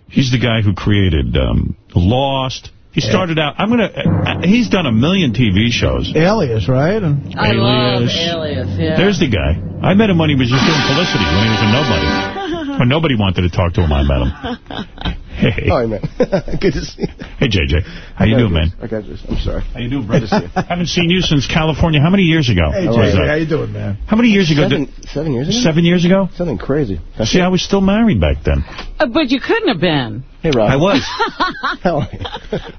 He's the guy who created um, Lost. He started out, I'm going to, uh, he's done a million TV shows. Alias, right? And I love Alias. Alias, yeah. There's the guy. I met him when he was just doing Felicity, when he was a nobody. <laughs> When nobody wanted to talk to him, I met him. <laughs> Hey. Hi, man. <laughs> Good to see you. Hey, JJ. How you doing, man? I got this. I'm sorry. How you doing, brother? <laughs> haven't seen you since California. How many years ago? Hey, was Jay, how you doing, man? How many years ago? Seven, did- seven years ago? Seven years ago? Something crazy. See, I was still married back then. Uh, but you couldn't have been. Hey, Rob. I was. <laughs> How are you?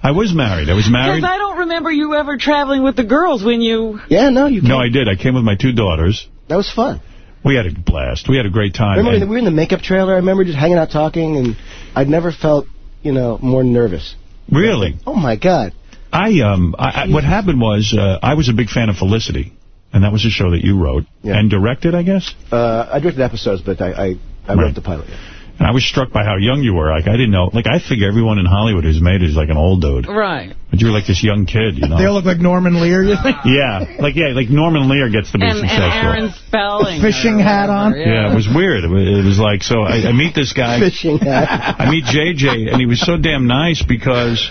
I was married. I was married. Because I don't remember you ever traveling with the girls when you... Yeah, no, you No, I did. I came with my two daughters. That was fun. We had a blast. We had a great time. Remember, we were in the makeup trailer. I remember just hanging out talking, and I'd never felt, you know, more nervous. really? Oh, my God. I um, I, I, what happened was uh, I was a big fan of Felicity, and that was a show that you wrote Yeah. and directed, I guess. Uh, I directed episodes, but I, I, I Right. wrote the pilot. yeah. And I was struck by how young you were. Like I didn't know. Like I figure everyone in Hollywood who's made it is like an old dude, Right. but you were like this young kid, you know. They all look like Norman Lear, you think? <laughs> yeah, like yeah, like Norman Lear gets to be And, and successful. Aaron Spelling. Fishing or hat on? whatever, yeah. it was weird. It was, it was like so. I, I meet this guy. Fishing hat. I meet JJ, and he was so damn nice because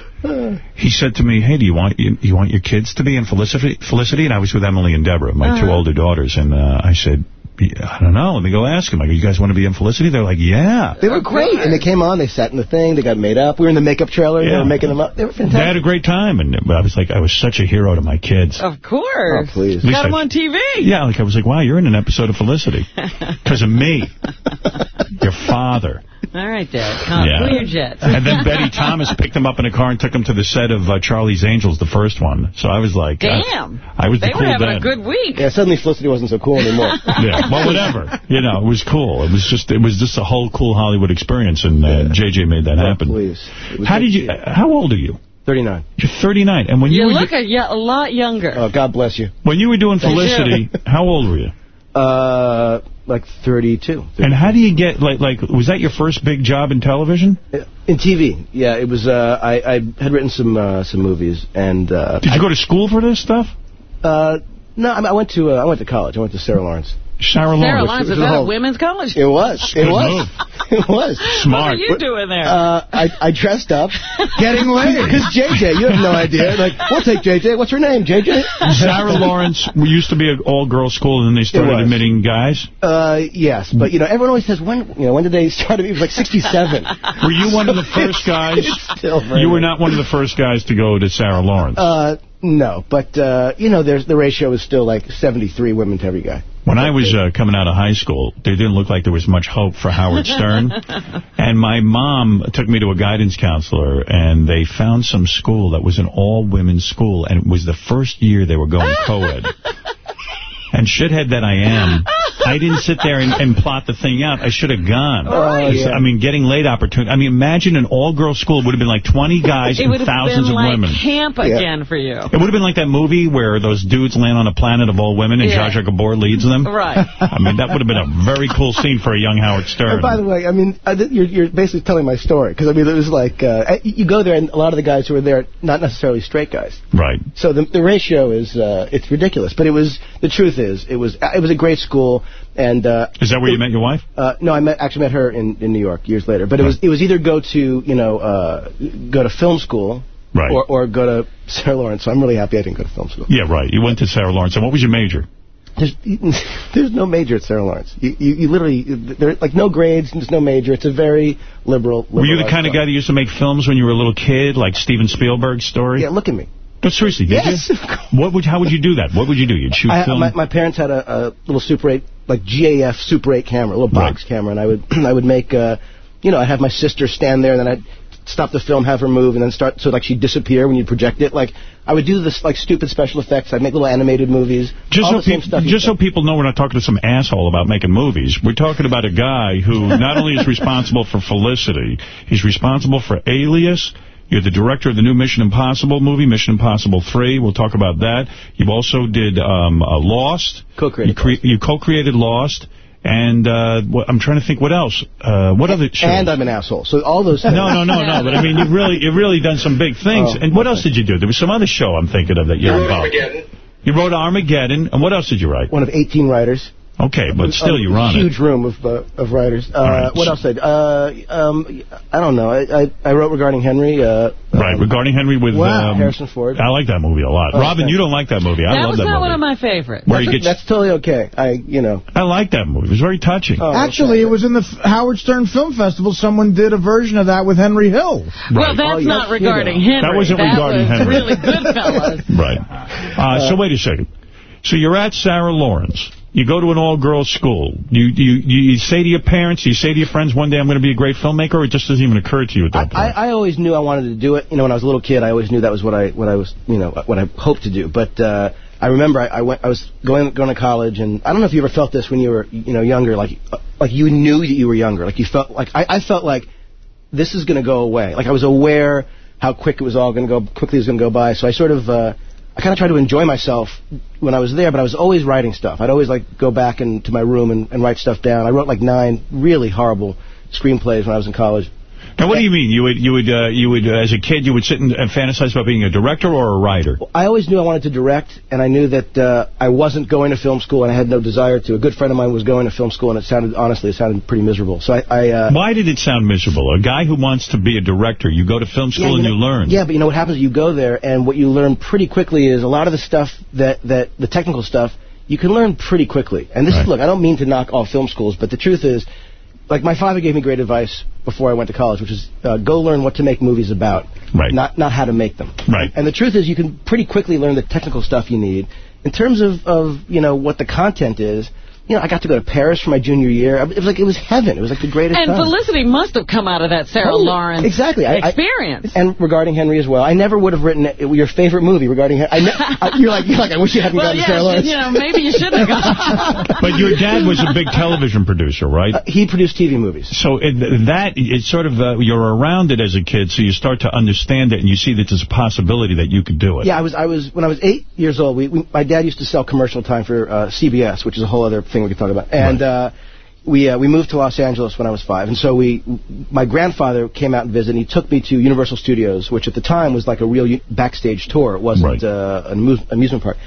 he said to me, "Hey, do you want you, you want your kids to be in Felicity?" Felicity, and I was with Emily and Deborah, my two Uh-huh. older daughters, and uh, I said, "I don't know. Let me go ask them. like, go, you guys want to be in Felicity?" They're like, "Yeah." They were great, and they came on. They sat in the thing. They got made up. We were in the makeup trailer. They were making them up. They were They fantastic. had a great time, and I was like, I was such a hero to my kids. Of course. Oh, please. At Got him I- on TV. Yeah, like I was like, wow, you're in an episode of Felicity <laughs> because of me, your father. All right, Dad. Come, Yeah. Clear jets. And then Betty Thomas picked him up in a car and took him to the set of uh, Charlie's Angels, the first one. So I was like, uh, Damn. I was They the were cool having dad. a good week. Yeah, suddenly Felicity wasn't so cool anymore. <laughs> yeah, <laughs> well, whatever. You know, it was cool. It was just, it was just a whole cool Hollywood experience, and uh, JJ made that happen. Please. How did you? uh, How old are you? 39. You're 39, and when you, You were look do- a, yeah, a lot younger. Oh, God bless you. when you were doing Felicity, how old were you? Uh, like 32. And how do you get like like was that your first big job in television? In TV, yeah, it was. Uh, I, I had written some uh, some movies, and uh, Did you go to school for this stuff? uh, no, I, mean, I went to uh, I went to college. I went to Sarah Lawrence. Sarah Sarah Lawrence. Lawrence, was a that a whole- women's college? It was. It Good was. It was. <laughs> Smart. What are you doing there? Uh, I, I dressed up. <laughs> Getting laid. <laughs> Because JJ, you have no idea. Like, we'll take JJ. What's her name, JJ? Sarah Lawrence We used to be an all-girls school, and then they started admitting guys. Uh, yes, but you know, everyone always says when. You know, when did they start? It was like '67. Were you one of the first guys? Still You were not one of the first guys to go to Sarah Lawrence. Uh, no, but uh, you know, there's the ratio is still like 73 women to every guy. When I was uh, coming out of high school, there didn't look like there was much hope for Howard Stern. <laughs> and my mom took me to a guidance counselor, and they found some school that was an all-women's school, and it was the first year they were going co-ed. <laughs> And shithead that I am, <laughs> I didn't sit there and, and plot the thing out. I should have gone. Right. Because, I mean, getting late opportunity. I mean, imagine an all-girl school would have been like 20 guys and thousands <laughs> of women. it and would have thousands been of like women. camp Yeah. again for you. It would have been like that movie where those dudes land on a planet of all women and Yeah. Zsa Zsa Gabor leads them. Right. <laughs> I mean, that would have been a very cool scene for a young Howard Stern. And by the way, I mean, I, did- you're, you're basically telling my story because I mean, it was like uh, you go there, and a lot of the guys who were there, not necessarily straight guys. right. So the the ratio is uh, it's ridiculous. But it was the truth is it was it was a great school, and uh, Is that where you met your wife? Uh, no, I met, actually met her in, in New York years later. But it was it was either go to you know uh, go to film school, Right. or or go to <laughs> Sarah Lawrence. So I'm really happy I didn't go to film school. Yeah, right. You went to Sarah Lawrence. And what was your major? There's <laughs> there's no major at Sarah Lawrence. You you, you literally there like no grades. There's no major. It's a very liberal. Were you the kind of guy that used to make films when you were a little kid, like Steven Spielberg's story? Yeah, look at me. No, seriously, did Yes, you? What would? How would you do that? What would you do? You'd shoot I, film? my, my parents had a, a little Super 8, like GAF Super 8 camera, a little box camera, and I would <clears throat> I would make, uh, you know, I'd have my sister stand there, and then I'd stop the film, have her move, and then start so like she'd disappear when you project it. Like I would do this like stupid special effects. I'd make little animated movies. Just all so, the same stuff. just so people know we're not talking to some asshole about making movies. We're talking about a guy who not only is responsible for Felicity, he's responsible for Alias. You're the director of the new Mission Impossible movie, Mission Impossible 3. We'll talk about that. You also did um, uh, Lost. Co-created You, you co-created Lost. And uh, what, I'm trying to think what else. Uh, what other shows? And I'm an asshole. So all those. Things. No, no, no, no. But I mean, you've really, you've really done some big things. Oh, and what else did you do? There was some other show I'm thinking of that you're involved. Armageddon. You wrote Armageddon. And what else did you write? One of 18 writers. Okay, but still, a you're on it. huge room of uh, of writers. Uh, right. What else? I uh, um, I don't know. I, I I wrote regarding Henry. Uh, Right, regarding Henry with Wow, um, Harrison Ford. I like that movie a lot. Oh, Robin, thanks. you don't like that movie. I that love was that not one of my favorites. Where he that's, gets- that's totally okay. I you know. I like that movie. It was very touching. Oh, Actually, it was in the F- Howard Stern Film Festival. Someone did a version of that with Henry Hill. Well, that's Oh, not yes, regarding you know. Henry. That wasn't regarding was Henry. really good fellas. <laughs> Right. Uh, so wait a second. So you're at Sarah Lawrence. You go to an all-girls school. You, you you say to your parents, you say to your friends, one day I'm going to be a great filmmaker, or it just doesn't even occur to you at that I, point? I I always knew I wanted to do it. You know, when I was a little kid, I always knew that was what I what I was you know what I hoped to do. But uh, I remember I, I went I was going going to college, and I don't know if you ever felt this when you were you know younger, like like you knew that you were younger, like you felt like I, I felt like this is going to go away. Like I was aware how quick it was all going to go, quickly it was going to go by. So I sort of. Uh, I kind of tried to enjoy myself when I was there, but I was always writing stuff. I'd always like go back into my room and, and write stuff down. I wrote like nine really horrible screenplays when I was in college. Now, what do you mean? You would, you would, uh, you would, uh, as a kid, you would sit and, and fantasize about being a director or a writer? I always knew I wanted to direct, and I knew that uh, I wasn't going to film school, and I had no desire to. A good friend of mine was going to film school, and it sounded, honestly, it sounded pretty miserable. So I, I uh, Why did it sound miserable? A guy who wants to be a director, you go to film school yeah, and know- you learn. Yeah, but you know what happens? You go there, and what you learn pretty quickly is a lot of the stuff that that the technical stuff you can learn pretty quickly. And this is look, I don't mean to knock all film schools, but the truth is, like my father gave me great advice before I went to college, which is uh, go learn what to make movies about, right? Not not how to make them. Right. And the truth is, you can pretty quickly learn the technical stuff you need. In terms of, of you know what the content is, you know, I got to go to Paris for my junior year. It was like it was heaven. It was like the greatest And time. Felicity must have come out of that Sarah Oh, Lawrence exactly. I- I- experience. and regarding Henry as well, I never would have written your favorite movie regarding Henry. I ne- <laughs> I, you're like, you're like, I wish you hadn't well, gone to yeah, Sarah Lawrence. you know, maybe you should have gone. <laughs> But your dad was a big television producer, right? Uh, he produced TV movies. So it, that, it's sort of, uh, you're around it as a kid, so you start to understand it, and you see that there's a possibility that you could do it. Yeah, I was. I was when I was eight years old. We, we my dad used to sell commercial time for uh, CBS, which is a whole other thing we could talk about. And uh, we uh, we moved to Los Angeles when I was five, and so we my grandfather came out and visited. and He took me to Universal Studios, which at the time was like a real backstage tour. It wasn't uh, an amu- amusement park.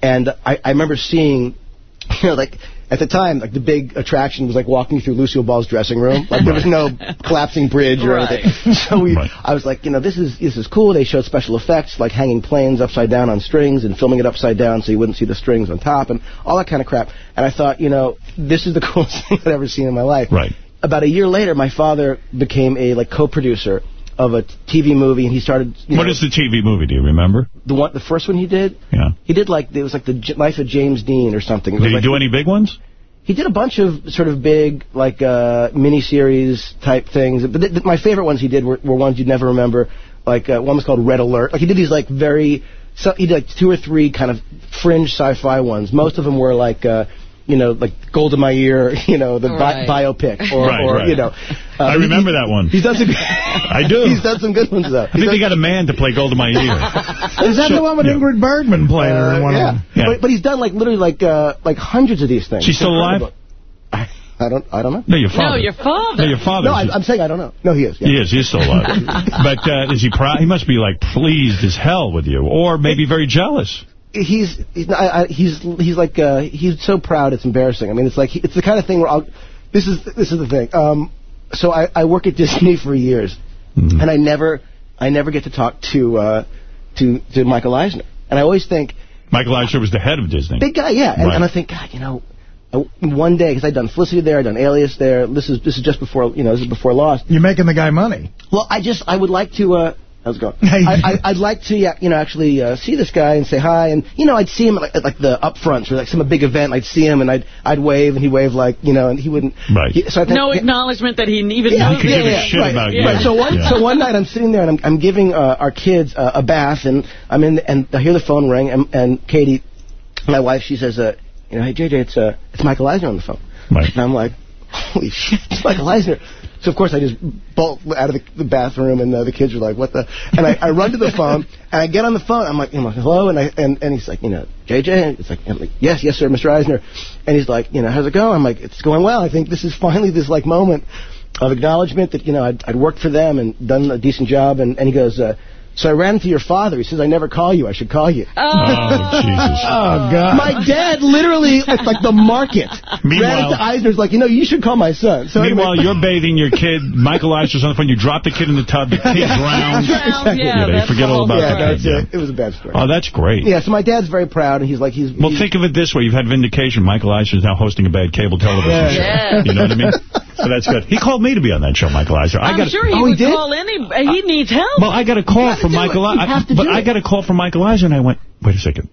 And I, I remember seeing, <laughs> you know, like at the time, like the big attraction was like walking through Lucille Ball's dressing room. Like there was no collapsing bridge or Right. anything. <laughs> So we, I was like, you know, this is this is cool. They showed special effects, like hanging planes upside down on strings and filming it upside down so you wouldn't see the strings on top and all that kind of crap. And I thought, you know, this is the <laughs> coolest thing I've ever seen in my life. Right. About a year later, my father became a like co-producer of a TV movie, and he started. What know, is the TV movie? Do you remember? the one? The first one he did. Yeah. He did like it was like the J- Life of James Dean or something. It Did he like- do any big ones? he did a bunch of sort of big, like, uh, miniseries type things. But th- th- my favorite ones he did were, were ones you'd never remember. Like, uh, one was called Red Alert. Like, he did these, like, very... So, he did, like, two or three kind of fringe sci-fi ones. Most of them were, like, uh, you know, like Golda Meir, <laughs> you know, the bi- biopic. Or, Right, or right. you know... uh, I remember he- that one. He's done some... I do. <laughs> He's done some good ones, though. I think they got a man to play Golda Meir. <laughs> Is that the one with Ingrid Bergman playing her in one yeah. Yeah. But, but he's done, like, literally, like, uh, like hundreds of these things. She's still It's alive? incredible. I, I don't, I don't know. No, your father. No, your father. No, your father. No, I'm, I'm saying I don't know. No, he is. Yeah. He is. He is still alive. but uh, is he proud? He must be like pleased as hell with you, or maybe very jealous. He's he's not- I, I, he's he's like uh, he's so proud it's embarrassing. I mean, it's like he, it's the kind of thing where I'll. This is this is the thing. Um, so I, I work at Disney for years, Mm-hmm. and I never I never get to talk to uh, to to Michael Eisner, and I always think Michael Eisner was the head of Disney. big guy, yeah, and, Right. and I think God, you know. I- One day, because I'd done Felicity there, I'd done Alias there. This is this is just before you know this is before Lost. You're making the guy money. Well, I just I would like to uh How's it going? <laughs> I, I, I'd like to, yeah, you know, actually uh, see this guy and say hi, and you know, I'd see him at like, at like the upfronts or like some big event. I'd see him and I'd I'd wave and he'd wave like you know, and he wouldn't. Right. He, so I thought, No yeah, acknowledgement that he even yeah, knows yeah, you. yeah, right. Yeah. Right. So one, Yeah. so one <laughs> night I'm sitting there and I'm, I'm giving uh, our kids uh, a bath and I'm in the, and I hear the phone ring and, and Katie, my wife, she says, uh, you know, hey JJ, it's uh, it's Michael Eisner on the phone. Right. And I'm like, holy shit, it's Michael Eisner. So of course I just bolt out of the, the bathroom and uh, the kids are like, what the? And I, I run to the phone and I get on the phone. I'm like, hello, and I and, and he's like, you know, JJ. It's like, I'm like, yes, yes, sir, Mr. Eisner. And he's like, you know, how's it going? I'm like, it's going well. I think this is finally this like moment of acknowledgement that you know I'd, I'd worked for them and done a decent job. And, and he goes, uh, so I ran to your father. He says I never call you. I should call you. Oh, oh Jesus. <laughs> Oh, oh, God. My dad literally, it's like the market. <laughs> ran Meanwhile- into Eisner's like, you know, you should call my son. So Meanwhile, anyway, you're bathing your kid. <laughs> Michael Eisner's on the phone. You drop the kid in the tub. The kid drowns. Drowned, yeah, they forget all all. about Yeah, the kid. that's Yeah. it. It was a bad story. Oh, that's great. Yeah, so my dad's very proud, and he's like, he's. Well, he's think of it this way. You've had vindication. Michael Eisner's now hosting a bad cable television Yeah. show. Yeah. You know what I mean? So that's good. He called me to be on that show, Michael Eisner. I I'm got sure he oh, would did? call any. He needs help. Well, I got a call from Michael. it. I, but do I got a call from Michael Eisner, and I went, wait a second.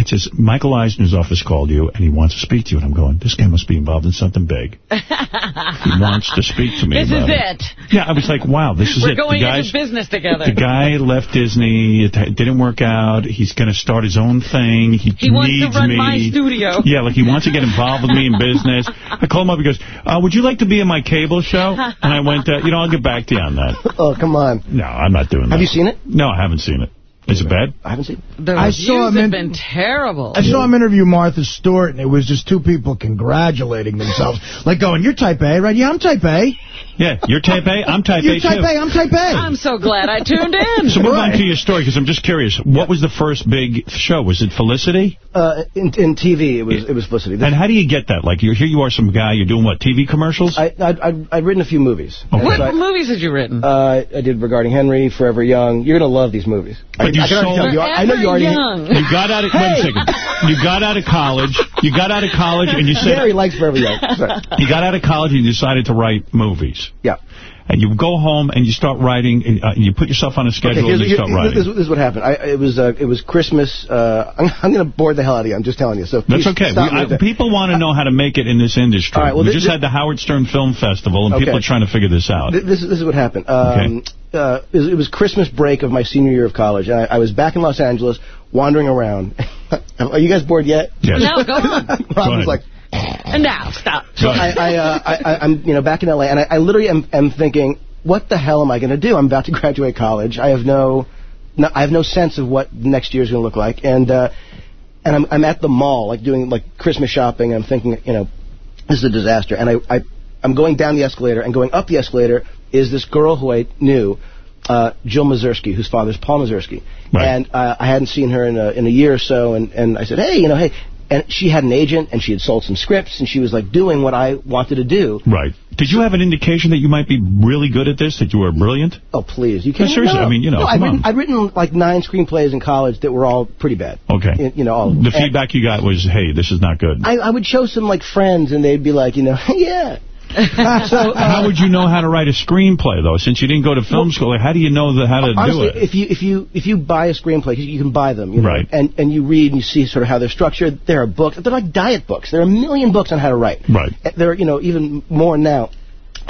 It says, Michael Eisner's office called you, and he wants to speak to you. And I'm going, this guy must be involved in something big. <laughs> he wants to speak to me This is about it. Yeah, I was like, wow, this is it. We're going the guy's, into business together. the guy left Disney. It it didn't work out. He's going to start his own thing. He, He wants to needs run me. my studio. Yeah, like he wants to get involved with me in business. I called him up. He goes, uh, would you like to be in my cable show? And I went, uh, you know, I'll get back to you on that. Oh, come on. No, I'm not doing that. Have you seen it? No, I haven't seen it. Is it bad? I haven't seen it. The I reviews saw him have been terrible. I saw him interview Martha Stewart, and it was just two people congratulating themselves. Like going, you're type A, right? Yeah, I'm type A. Yeah, you're type A. I'm type You're A, type too. A, I'm type A. I'm so glad I tuned in. So move on to your story, because I'm just curious. What was the first big show? Was it Felicity? Uh, in, in TV, it was it was Felicity. This- And how do you get that? Like, you're, here you are, some guy, you're doing what, TV commercials? I, I'd, I'd, I'd written a few movies. Okay. What So I- movies had you written? Uh, I did Regarding Henry, Forever Young. You're going to love these movies. I, But you I sold- tell you. I know you already. Young. You got out of, wait a second. <laughs> You got out of college, you got out of college, and you said, Gary likes Forever Young. <laughs> Sorry. you got out of college and you decided to write movies. Yeah. And you go home and you start writing, and, uh, you put yourself on a schedule here's- and you start here- writing. This, this is what happened. I, it was uh, it was Christmas. Uh, <laughs> I'm, I'm going to bore the hell out of you. I'm just telling you. So That's please okay. We, I, people want to know how to make it in this industry. All right, well, we thi- just thi- had the Howard Stern Film Festival, and people are trying to figure this out. This, is- this is what happened. Um, uh, it, was, Christmas break of my senior year of college. And I, I was back in Los Angeles, wandering around. <laughs> Are you guys bored yet? Yes. No, go on. <laughs> Rob was like, And now, stop. so I, I, uh, I, I, I'm, you know, back in LA, and I, I literally am, am thinking, what the hell am I going to do? I'm about to <laughs> graduate college. I have no, no I have no sense of what next year is going to look like, and uh, and I'm, I'm at the mall, like doing like Christmas shopping. And I'm thinking, you know, this is a disaster. And I, I, I'm going down the escalator, and going up the escalator is this girl who I knew, uh, Jill Mazursky, whose father's Paul Mazursky. Right. And uh, I hadn't seen her in a, in a year or so, and, and I said, hey, you know, hey. And she had an agent, and she had sold some scripts, and she was like doing what I wanted to do. Right. Did you have an indication that you might be really good at this, that you were brilliant? Oh, please. You can't. seriously, I mean, you know, no, I'd, written. I'd written like nine screenplays in college that were all pretty bad. Okay. You, you know, all. The And feedback you got was, hey, this is not good. I, I would show some like friends, and they'd be like, you know, <laughs> yeah. <laughs> so uh, how would you know how to write a screenplay, though? Since you didn't go to film school, like, how do you know the, how to honestly, do it? if you if you if you buy a screenplay, you can buy them, you know, Right. and and you read and you see sort of how they're structured. There are books. They're like diet books. There are a million books on how to write. Right. Uh, There are you know even more now.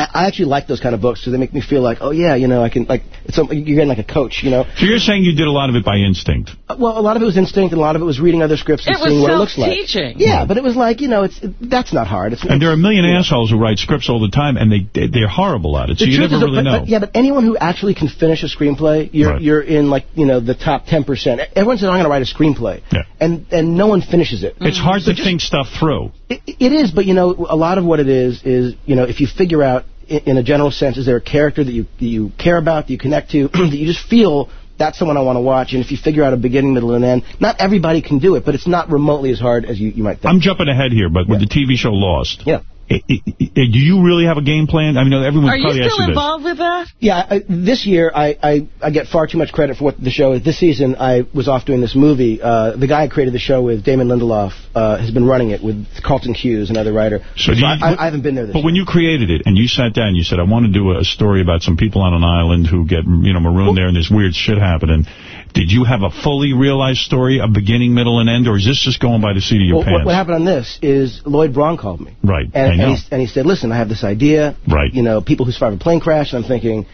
I I actually like those kind of books because they make me feel like, oh yeah, you know, I can like it's a, you're getting like a coach, you know. So you're saying you did a lot of it by instinct. Uh, Well, a lot of it was instinct, and a lot of it was reading other scripts and It seeing what it looks like. self-teaching. Yeah, but it was like you know, it's it, that's not hard. It's And there are a million yeah. assholes who write scripts all the time, and they they're horrible at it. So The you never is, really but, know. but- yeah, but anyone who actually can finish a screenplay, you're Right. you're in like you know the top ten percent. Everyone says I'm going to write a screenplay, Yeah. and and no one finishes it. It's hard to think stuff through. It, it is, but you know, a lot of what it is is you know if you figure out i- in a general sense, is there a character that you that you care about, that you connect to, <clears throat> that you just feel that's someone I want to watch, and if you figure out a beginning, middle, and end, not everybody can do it, but it's not remotely as hard as you, you might think. I'm jumping ahead here, but with the TV show Lost, Yeah. I- I- I- do you really have a game plan? I mean, everyone Are you probably asks still you this. involved with that? Yeah, I, this year I, I, I get far too much credit for what the show is. This season I was off doing this movie. Uh, the guy who created the show with Damon Lindelof uh, has been running it with Carlton Cuse, another writer. So do you- I, I haven't been there this But when you created it and you sat down, and you said, I want to do a story about some people on an island who get, you know, marooned there and there's weird shit happening. Did you have a fully realized story, a beginning, middle, and end, or is this just going by the seat of your Well, pants? what, happened on this is Lloyd Braun called me. Right, And, and, he, and he said, listen, I have this idea. Right. You know, people who survive a plane crash. And I'm thinking,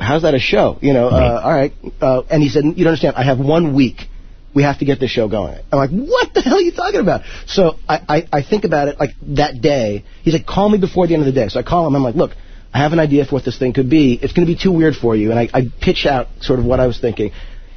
how's that a show? You know, uh, all right. Uh, and he said, you don't understand. I have one week. We have to get this show going. I'm like, what the hell are you talking about? So I, I, I think about it like that day. He's like, call me before the end of the day. So I call him. I'm like, look, I have an idea for what this thing could be. It's going to be too weird for you. And I, I pitch out sort of what I was thinking.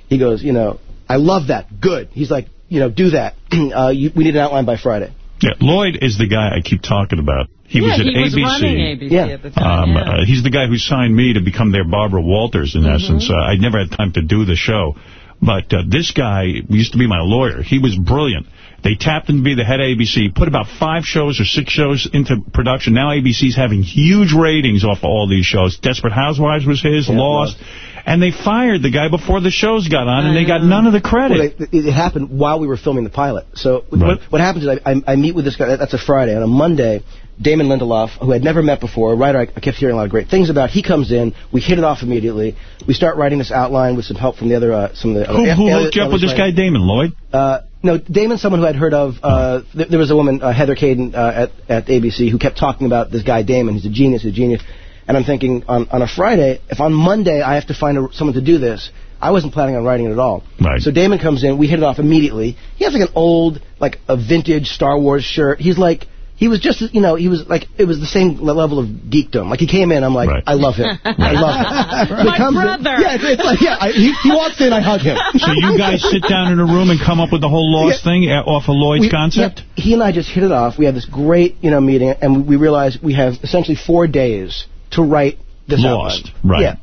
He goes, you know, I love that. Good. He's like, you know, do that. <clears throat> uh, you, we need an outline by Friday. Yeah, Lloyd is the guy I keep talking about. He Yeah, was at he was ABC. running ABC Yeah. at the time, Um, yeah. uh, he's the guy who signed me to become their Barbara Walters, in essence. Uh, I never had time to do the show. But uh, this guy used to be my lawyer. He was brilliant. They tapped him to be the head of ABC, put about five shows or six shows into production. Now ABC's having huge ratings off of all these shows. Desperate Housewives was his, Lost. And they fired the guy before the shows got on, and they got none of the credit. Well, it, it happened while we were filming the pilot. So what, what happens is I, I, I meet with this guy. That's a Friday. On a Monday, Damon Lindelof, who I'd never met before, a writer I, I kept hearing a lot of great things about. He comes in. We hit it off immediately. We start writing this outline with some help from the other uh, some of the. Who, who hooked you up with this guy. Damon Lloyd? Uh, no, Damon's someone who I'd heard of. Uh, th- there was a woman, uh, Heather Kadin, uh, at, at ABC, who kept talking about this guy Damon. He's a genius, he's a genius. And I'm thinking, on, on a Friday, if on Monday I have to find a, someone to do this, I wasn't planning on writing it at all. Right. So Damon comes in, we hit it off immediately. He has like an old, like a vintage Star Wars shirt. He's like, he was just, you know, he was like, it was the same level of geekdom. Like he came in, I'm like, I love him. I love him. <laughs> So he My comes in- brother. yeah, it's, it's like, yeah, I, he, he walks in, I hug him. <laughs> So you guys sit down in a room and come up with the whole Lost thing uh, off of Lloyd's We- concept? yeah, he and I just hit it off. We had this great, you know, meeting, and we realized we have essentially four days to write this Lost, outline. right. Yeah.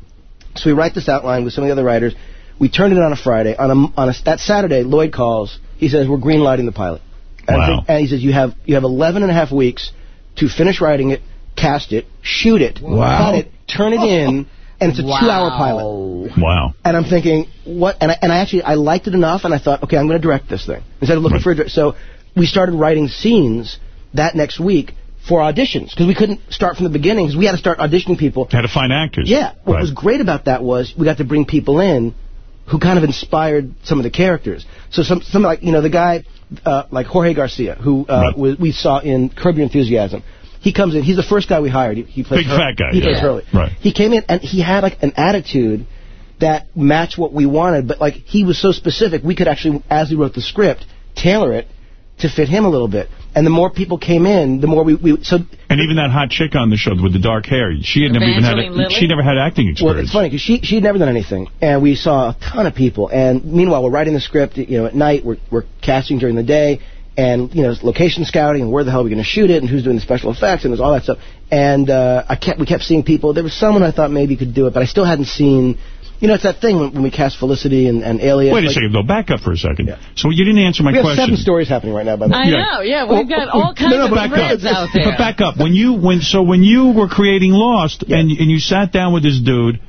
So we write this outline with some of the other writers. We turn it on a Friday. On a, on a that Saturday, Lloyd calls. He says we're green lighting the pilot. And, Wow. and he says you have you have 11 and a half weeks to finish writing it, cast it, shoot it, Wow. cut it, turn it in, <laughs> and it's a two-hour pilot. Wow. And I'm thinking, what? And I, and I actually I liked it enough, and I thought, okay, I'm going to direct this thing instead of looking for a director. So we started writing scenes that next week for auditions because we couldn't start from the beginning because we had to start auditioning people. Had to find actors. Yeah. What Right. was great about that was we got to bring people in who kind of inspired some of the characters. So some, some like you know the guy uh, like Jorge Garcia who uh, was, we saw in Curb Your Enthusiasm. He comes in. He's the first guy we hired. He, he plays Big Hur- fat guy, He yeah. plays Hurley. Right. He came in and he had like an attitude that matched what we wanted, but like he was so specific, we could actually, as we wrote the script, tailor it to fit him a little bit. And the more people came in, the more we, we so And even that hot chick on the show with the dark hair, she had never even had Evangeline Lilly? she never had acting experience. Well, experience. it's funny because she she'd never done anything, and we saw a ton of people. And meanwhile, we're writing the script. You know, at night we're we're casting during the day, and you know, location scouting and where the hell are we going to shoot it, and who's doing the special effects, and there's all that stuff. And uh, I kept we kept seeing people. There was someone I thought maybe could do it, but I still hadn't seen. You know, it's that thing when, when we cast Felicity and, and Alias. Wait a like- second, though. Back up for a second. So you didn't answer my question. we have question. seven stories happening right now. By the way, I know, yeah, we've got all kinds no, no, of back threads up. out there. But back up. When you when so when you were creating Lost and and you sat down with this dude,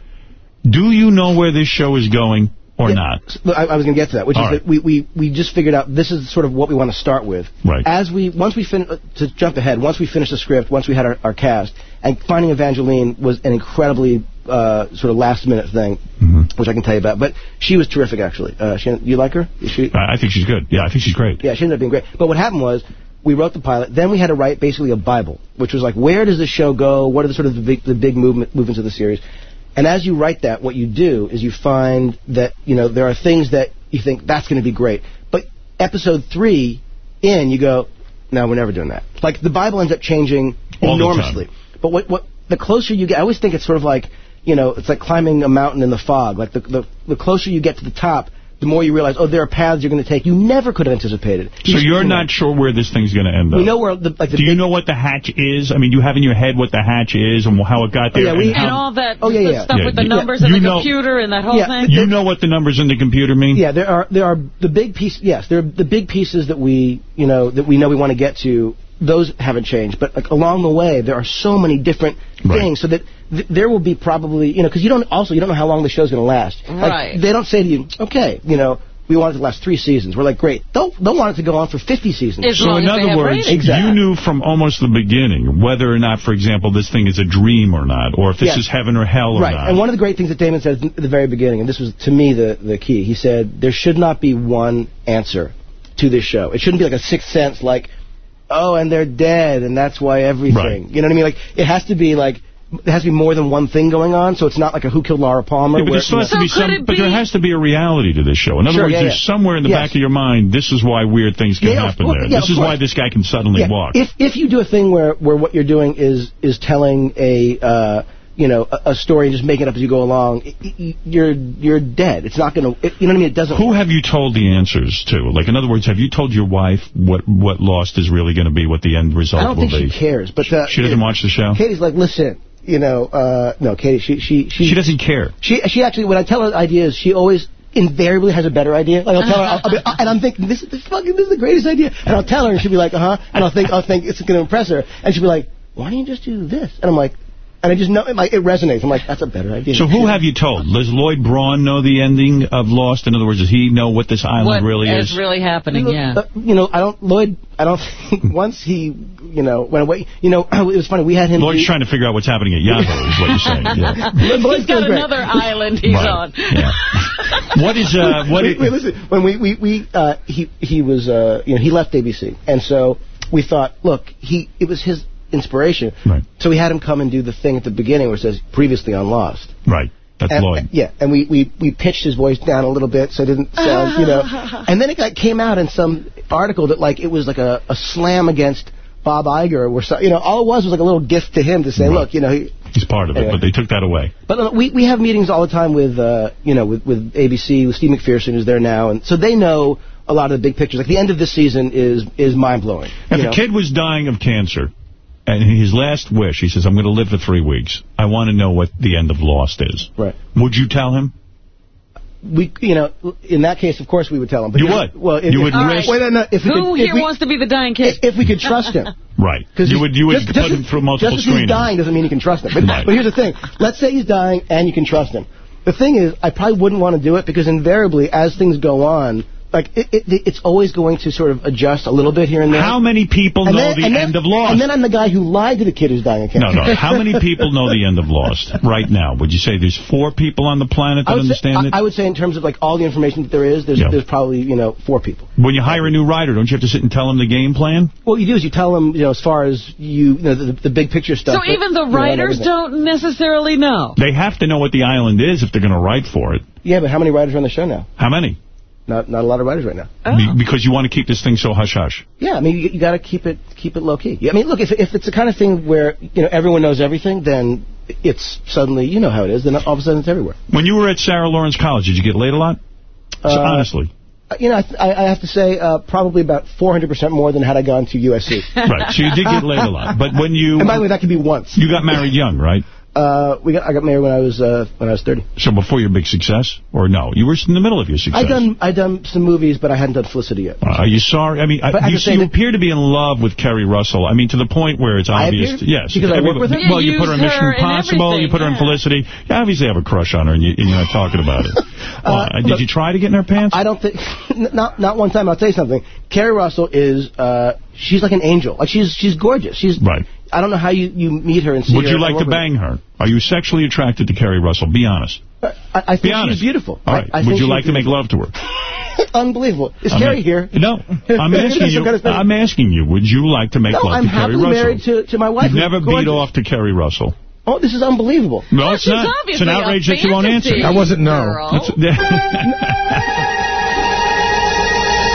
do you know where this show is going or not? I, I was going to get to that, which All is right. that we, we, we just figured out this is sort of what we want to start with. Right. As we once we fin- uh, to jump ahead, once we finished the script, once we had our, our cast, and finding Evangeline was an incredibly uh, sort of last minute thing, Mm-hmm. which I can tell you about. But she was terrific, actually. Uh, she, you like her? She? I I think she's good. Yeah, I think she's great. Yeah, she ended up being great. But what happened was we wrote the pilot. Then we had to write basically a Bible, which was like, where does this show go? What are the sort of the big, the big movement, movements of the series? And as you write that, what you do is you find that you know there are things that you think that's going to be great, but episode three in, you go, no, we're never doing that. Like the Bible ends up changing All enormously. But what what the closer you get, I always think it's sort of like you know it's like climbing a mountain in the fog. Like the the, the closer you get to the top, the more you realize, oh, there are paths you're going to take you never could have anticipated. So just- you're not sure where this thing's going to end up? We know where the like the Do you know what the hatch is? I mean, do you have in your head what the hatch is and how it got oh, there? Oh, yeah, we- and how- And all that Oh, yeah, the yeah. stuff Yeah, with the you- numbers you and the know- computer and that whole Yeah, thing. You know what the numbers in the computer mean? Yeah, there are there are the big piece. Yes, there are the big pieces that we you know that we know we want to get to those haven't changed. But like along the way, there are so many different things, so that th- there will be probably, you know, because you don't also you don't know how long the show's going to last. Like, Right. they don't say to you, okay, you know. We want it to last three seasons. We're like, great. They'll, don't want it to go on for 50 seasons. so in other words, you knew from almost the beginning whether or not, for example, this thing is a dream or not, or if this Yes. is heaven or hell or right. not. And one of the great things that Damon said at the very beginning, and this was to me the the key. He said there should not be one answer to this show. It shouldn't be like a sixth sense, like, oh, and they're dead, and that's why everything. You know what I mean? Like it has to be like. There has to be more than one thing going on, so it's not like a Who Killed Laura Palmer. Yeah, but where, there still has to know- be some, but there has to be a reality to this show. In other Sure, words, yeah, there's yeah. somewhere in the Yes. back of your mind, this is why weird things can Yeah, happen course- there. yeah, this of is why this guy can suddenly Yeah, walk. If if you do a thing where where what you're doing is is telling a uh, you know a, a story and just making it up as you go along, you're you're dead. It's not going to. You know what I mean? It doesn't. Who have you told the answers to? Like, in other words, have you told your wife what what Lost is really going to be, what the end result I don't will think be? she cares, but uh, She doesn't watch the show? Katie's like, listen, you know, uh, no, Katie, she she she She doesn't care. She she actually when I tell her ideas, she always invariably has a better idea. Like I'll tell her, I'll, I'll be, and I'm thinking this is the fucking this is the greatest idea, and I'll tell her, and she'll be like, uh huh, and I'll think I'll think it's going to impress her, and she'll be like, why don't you just do this? And I'm like, and I just know it, like it resonates. I'm like, that's a better idea. So who have you told? Does Lloyd Braun know the ending of Lost? In other words, does he know what this island What really is is? really happening, yeah. Uh, you know, I don't Lloyd. I don't think <laughs> once he, you know, went away. You know, <clears throat> it was funny. We had him. Lloyd's do- trying to figure out what's happening at Yahoo, is what you're saying. Yeah. Lloyd's <laughs> He's got great. another island he's Right. on. <laughs> What is uh what? wait, wait, listen. When we we we uh, he he was uh you know he left ABC, and so we thought, look, he it was his inspiration. Right. So we had him come and do the thing at the beginning where it says previously on Lost. Right. That's and, Lloyd. Yeah, and we, we, we pitched his voice down a little bit so it didn't sound, you know. <laughs> And then it like, came out in some article that like it was like a, a slam against Bob Iger, or so, you know, all it was was like a little gift to him to say, look, you know, he, He's part of it, but they took that away. but uh, we we have meetings all the time with uh you know with with ABC with Steve McPherson who's there now, and so they know a lot of the big pictures. Like the end of this season is is mind blowing. If a kid was dying of cancer, and his last wish, he says, I'm going to live for three weeks. I want to know what the end of Lost is. Right. Would you tell him? we you know in that case, of course, we would tell him. But You here's- would? Well, if, You would all risk- Wait, no, no, if Who could, here if we, wants to be the dying kid? if we could trust him. <laughs> Right. 'Cause You would you would just- put just him as- through multiple Just because he's dying doesn't mean you can trust him. But, Right. but here's the thing. Let's say he's dying and you can trust him. The thing is, I probably wouldn't want to do it because invariably, as things go on, like it, it, it's always going to sort of adjust a little bit here and there. How many people And know then- the and then- end of Lost? And then I'm the guy who lied to the kid who's dying of cancer. no, no. How many people know the end of Lost <laughs> right now? Would you say there's four people on the planet that I would, say, understand it? I, I would say in terms of like all the information that there is, there's, Yeah. there's probably, you know, four people. when you hire a new writer, don't you have to sit and tell him the game plan? What you do is you tell them, you know, as far as you, you know, the, the big picture stuff. So but, even the you know, writers don't necessarily know. They have to know what the island is if they're going to write for it. Yeah, but how many writers are on the show now? How many? Not not a lot of writers right now. Be- because you want to keep this thing so hush-hush. Yeah, I mean, you, you got to keep it keep it low key. I mean, look, if if it's the kind of thing where you know everyone knows everything, then it's suddenly you know how it is. Then all of a sudden it's everywhere. When you were at Sarah Lawrence College, did you get laid a lot? So, Uh, honestly. You know, I, I I have to say uh, probably about 400% more than had I gone to USC. Right, so you did get laid a lot. But when you... And by the way, that could be once. You got married young, right? Uh, we got I got married when I was uh, when I was 30. So before your big success? Or no? You were in the middle of your success. I done I done some movies, but I hadn't done Felicity yet. Uh, Are you sorry? I mean, I- But I you, you appear to be in love with Keri Russell. I mean, to the point where it's I obvious. appear? yes. Because I work with her? Well, You you put her in Mission Impossible. You put her in Felicity. You obviously have a crush on her, and, you, and you're not talking about it. <laughs> Uh, did look- you try to get in her pants? I don't think <laughs> not not one time. I'll tell you something. Keri Russell is uh, she's like an angel. Like she's she's gorgeous. She's right. I don't know how you, you meet her and see Would her you like to bang her? Are you sexually attracted to Keri Russell? Be honest. her. I, I Be think honest. she's beautiful. All right. I, I Would you she's like to make love to her? <laughs> Unbelievable. Is I Carrie here? No. I'm <laughs> asking you. Kind of. I'm asking you. Would you like to make No, love I'm to Keri happily Russell? married to, to my wife. You've never gorgeous. beat off to Keri Russell. Oh, this is unbelievable. No, it's not. It's an outrage that you won't answer. That wasn't no. <laughs>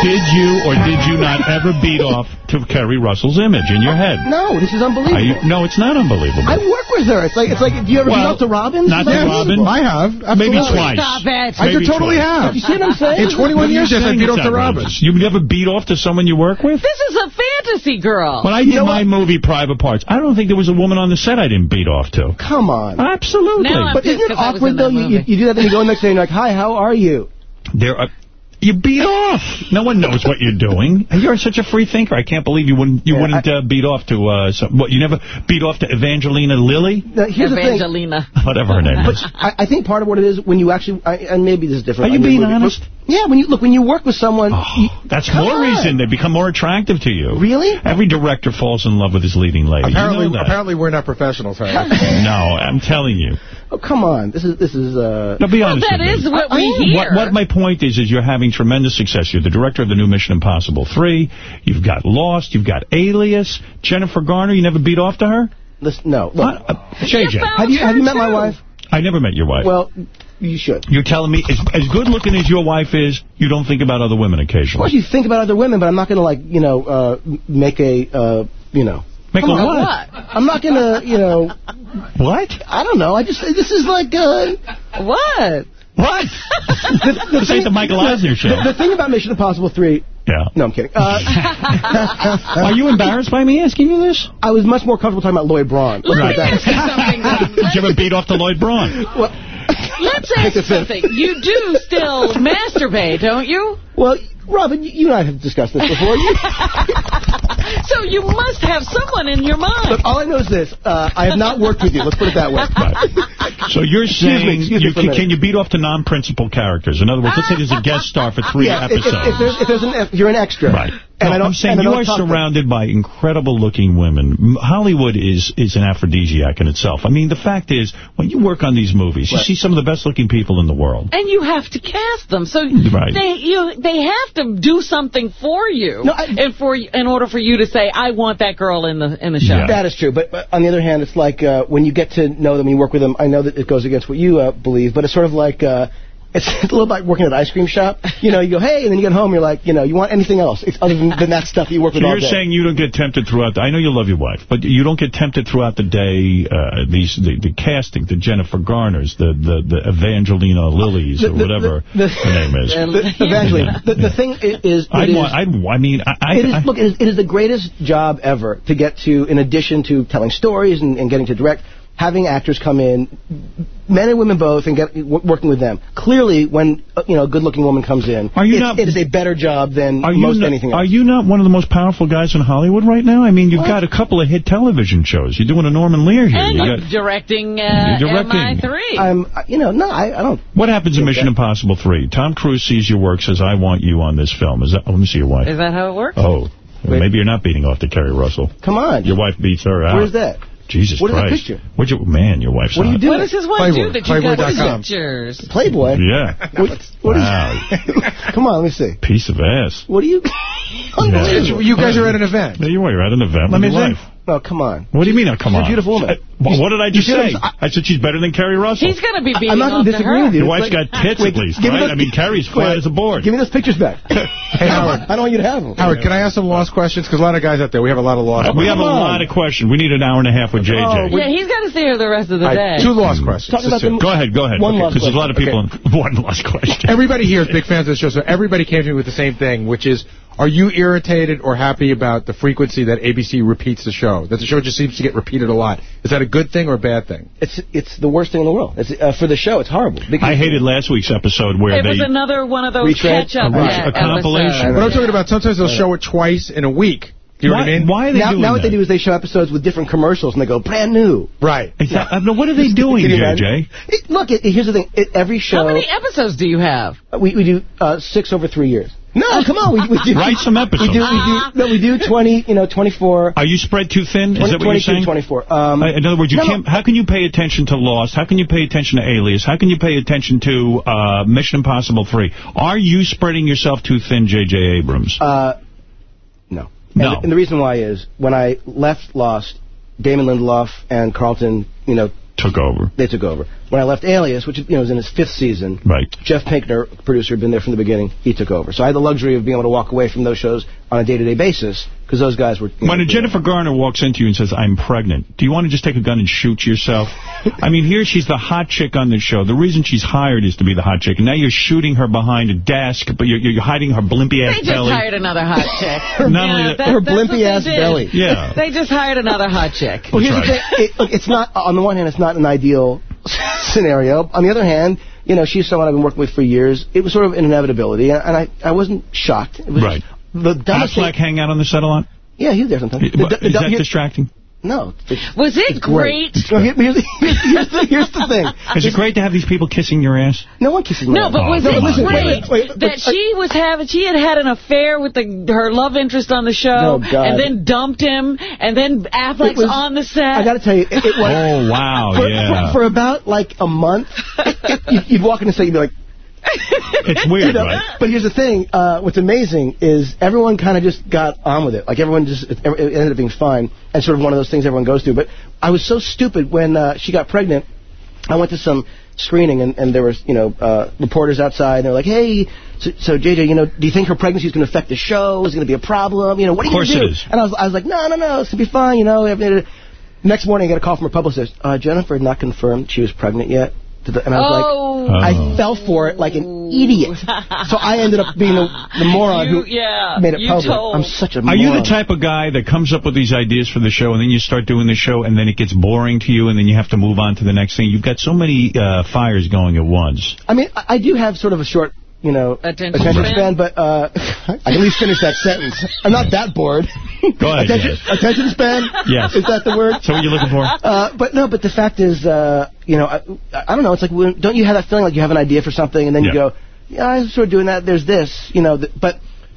That's- did you or did you not ever beat off to Keri Russell's image in your head? No, this is unbelievable. you, no, it's not unbelievable. I work with her. It's like it's like. Do you ever Well, beat off to Robin? not to Robin. I have. Maybe twice. Stop it. I Maybe totally twice. have. You see what I'm saying? In 21 years, yes, I beat off to Robin. You never beat off to someone you work with? This is a fantasy girl. When I did my movie Private Parts, I don't think there was a woman on the set I didn't beat off to. Come on. Absolutely. Now But isn't it awkward though? You, you, do that, then you go the next day and you're like, "Hi, how are you?" There are, You beat off. No one knows what you're doing. And <laughs> you're such a free thinker. I can't believe you wouldn't you Yeah, wouldn't uh, beat off to uh, some, what? You never beat off to Evangelina Lilly, Now, here's the thing. <laughs> Whatever her name But is. I, I think part of what it is when you actually, I, and maybe this is different. Are you on being movie, honest? yeah, when you look when you work with someone. you- That's more on. reason they become more attractive to you. Really? Every director falls in love with his leading lady. Apparently, you know apparently we're not professionals, Harry. <laughs> no, I'm telling you. Oh, come on. This is this is. Uh, No, be honest that with me. is what I- I we am. hear. What, what my point is, is you're having tremendous success. You're the director of the new Mission Impossible 3. You've got Lost. You've got Alias. Jennifer Garner, you never beat off to her? listen, no. Look, What? Uh, JJ, have you have you met my wife? I never met your wife. Well, you should. you're telling me, as, as good looking as your wife is, you don't think about other women occasionally? Of course, you think about other women, but I'm not going to like you know uh, make a uh, you know. Make a Come on, what? I'm not going to you know. What? I don't know. I just this is like uh, What? What? <laughs> this ain't the Michael Eisner show. the, the thing about Mission Impossible three. Yeah. No, I'm kidding. Uh, <laughs> Are you embarrassed by me asking you this? I was much more comfortable talking about Lloyd Braun. Let's put it that way. Did you ever beat off to Lloyd Braun? Well, Let's <laughs> ask something. You do still masturbate, don't you? well, Robin, you, you and I have discussed this before. <laughs> So you must have someone in your mind. look, all I know is this: uh, I have not worked with you. Let's put it that way. So you're Excuse me, saying excuse you for can, can you beat off to non-principal characters? In other words, let's say there's a guest star for three yeah, if, if, episodes. if, there's, if there's an if you're an extra, Right. And No, I don't, I'm saying and you don't are talk to them. surrounded by incredible-looking women. Hollywood is is an aphrodisiac in itself. I mean, the fact is, when you work on these movies, you see some of the best-looking people in the world. And you have to cast them, so Right. they you they have to do something for you, No, I- and for in order for you to say, "I want that girl in the in the show." Yeah. That is true, but, but on the other hand, it's like uh, when you get to know them, you work with them. I know that it goes against what you uh, believe, but it's sort of like uh, it's <laughs> a little like working at an ice cream shop. You know, you go, hey, and then you get home, you're like, you know, you want anything else it's other than, than that stuff you work So with all day. you're saying you don't get tempted throughout. The, I know you love your wife, but you don't get tempted throughout the day. Uh, these the, the casting, the Jennifer Garners, the the, the Evangelina Lilies, The- or whatever the- her name is. <laughs> The- Evangeline, the, thing i- is, it is- I mean, I, I, it is, I- look, it is, it is the greatest job ever to get to, in addition to telling stories and, and getting to direct, having actors come in, men and women both, and get working with them. Clearly, when uh, you know a good-looking woman comes in, Are you it's- not- it is a better job than Are you most not, anything else. Are you not one of the most powerful guys in Hollywood right now? I mean, you've got a couple of hit television shows. You're doing a Norman Lear here. And You you're got- directing, uh, You're directing. MI3. I'm, uh, you know, no, I, I don't. what happens in Okay. Mission Impossible 3? Tom Cruise sees your work, says, I want you on this film. Is that? oh, let me see your wife. Is that how it works? Oh, Wait. maybe you're not beating off to Keri Russell. Come on. Your wife beats her out. Where's that? Jesus What is that Christ. picture? What'd you, man, your wife's What do you hot. doing? What does his wife Playboy. do that you got Playboy.com. pictures? Playboy. Yeah. What, what is- Wow. <laughs> Come on, let me see. Piece of ass. What do you? <laughs> Unbelievable. You guys are at an event. There you are. You're at an event Let me your think. Oh, come on. What do you mean, oh, come She's a on? beautiful woman. Uh, wh- what did I just say? see what I said she's better than Keri Russell. He's going to be beating I'm not off going to to disagree with you. Your It's wife's like- got tits Wait, at least, give me right? those- I mean, Keri's flat Wait, as a board. Give me those pictures back. <laughs> Hey, Howard. I don't want you to have them. Howard, can I ask some lost questions? Because a lot of guys out there, we have a lot of lost Uh, we have a lot of questions. We need an hour and a half with JJ. Oh, Yeah, he's got to stay here the rest of the day. right, two lost questions. Talking Just about two. Go ahead, go ahead. One lost Because there's a lot of people question. in <laughs> one lost question. Everybody here is big fans of the show, so everybody came to me with the same thing, which is, are you irritated or happy about the frequency that ABC repeats the show? That the show just seems to get repeated a lot. Is that a good thing or a bad thing? It's it's the worst thing in the world. It's uh, for the show. It's horrible. I hated last week's episode where It they... was another one of those Retread? catch-up A- yeah, a compilation. episodes. What I'm talking about, sometimes they'll show it twice in a week. Do you know why, what I mean? why are they now, doing now what that? they do is they show episodes with different commercials and they go brand new. Right. Exactly. I mean, what are they doing, Can JJ? It, look, it, here's the thing. It, every show How many episodes do you have? we we do uh, six over three years. No, come on. We, we do Write some episodes. We do we do no we do twenty you know twenty four. Are you spread too thin? Is that what you're saying? 24. Um, Uh, In other words, you no, no. can't. How can you pay attention to Lost? How can you pay attention to Alias? How can you pay attention to uh, Mission Impossible 3? Are you spreading yourself too thin, J.J. Abrams? Uh, no. No. And, and the reason why is when I left Lost, Damon Lindelof and Carlton, you know, Took over. they took over. When I left Alias, which you know was in its fifth season, Right. Jeff Pinkner, producer, had been there from the beginning. He took over. So I had the luxury of being able to walk away from those shows on a day-to-day basis because those guys were. When know, a Jennifer Garner walks into you and says, I'm pregnant, do you want to just take a gun and shoot yourself? I mean, here she's the hot chick on the show. The reason she's hired is to be the hot chick. And now you're shooting her behind a desk, but you're, you're hiding her blimpy ass belly. They just hired another hot chick. <laughs> Not only Yeah, that- Her that's blimpy-ass belly. Yeah. They just hired another hot chick. Well, here's That's the thing. It, look, it's not on the one hand, it's not an ideal <laughs> scenario. On the other hand, you know, she's someone I've been working with for years. It was sort of an inevitability, and I I wasn't shocked. It was Right. The Affleck hang out on the set a lot? Yeah, he was there sometimes. Is The- the- that distracting? No. Was it great. great? No, here- here's, here's, here's, the, here's the thing. <laughs> Is it great to have these people kissing your ass? No one kissing my No, ass. but was No, it listen, great wait, wait, wait, that uh, she was having? She had had an affair with the her love interest on the show, Oh, God. and then dumped him, and then Affleck's was- on the set. I got to tell you, it, it was. Oh, wow, for, yeah. For, for about like a month, you'd, you'd walk in and say, you'd be like, It's <laughs> weird, you know? right? But here's the thing. Uh, what's amazing is everyone kind of just got on with it. Like everyone just it, it ended up being fine, and sort of one of those things everyone goes through. But I was so stupid when uh, she got pregnant. I went to some screening, and, and there was you know uh, reporters outside. And they're like, "Hey, so, so JJ, you know, do you think her pregnancy is going to affect the show? Is it going to be a problem? You know, what are you going course to it do?" is. And I was, I was like, "No, no, no, it's going to be fine. You know." We have next morning, I get a call from her publicist. Uh, Jennifer had not confirmed she was pregnant yet. And I was Oh. Like, I fell for it like an idiot. So I ended up being the, the moron You- who yeah, made it you public. told. I'm such a moron. Are you the type of guy that comes up with these ideas for the show and then you start doing the show and then it gets boring to you and then you have to move on to the next thing? You've got so many uh, fires going at once. I mean, I, I do have sort of a short, you know, Attention attention span? span, but uh, I <laughs> can at least finish that sentence. I'm not that bored. Go ahead, attention, yes. attention span? Yes. Is that the word? So what are you looking for? Uh, but no, but the fact is, uh, you know, I, I don't know. It's like, when, don't you have that feeling like you have an idea for something and then you go, yeah, I'm sort of doing that. There's this, you know. th but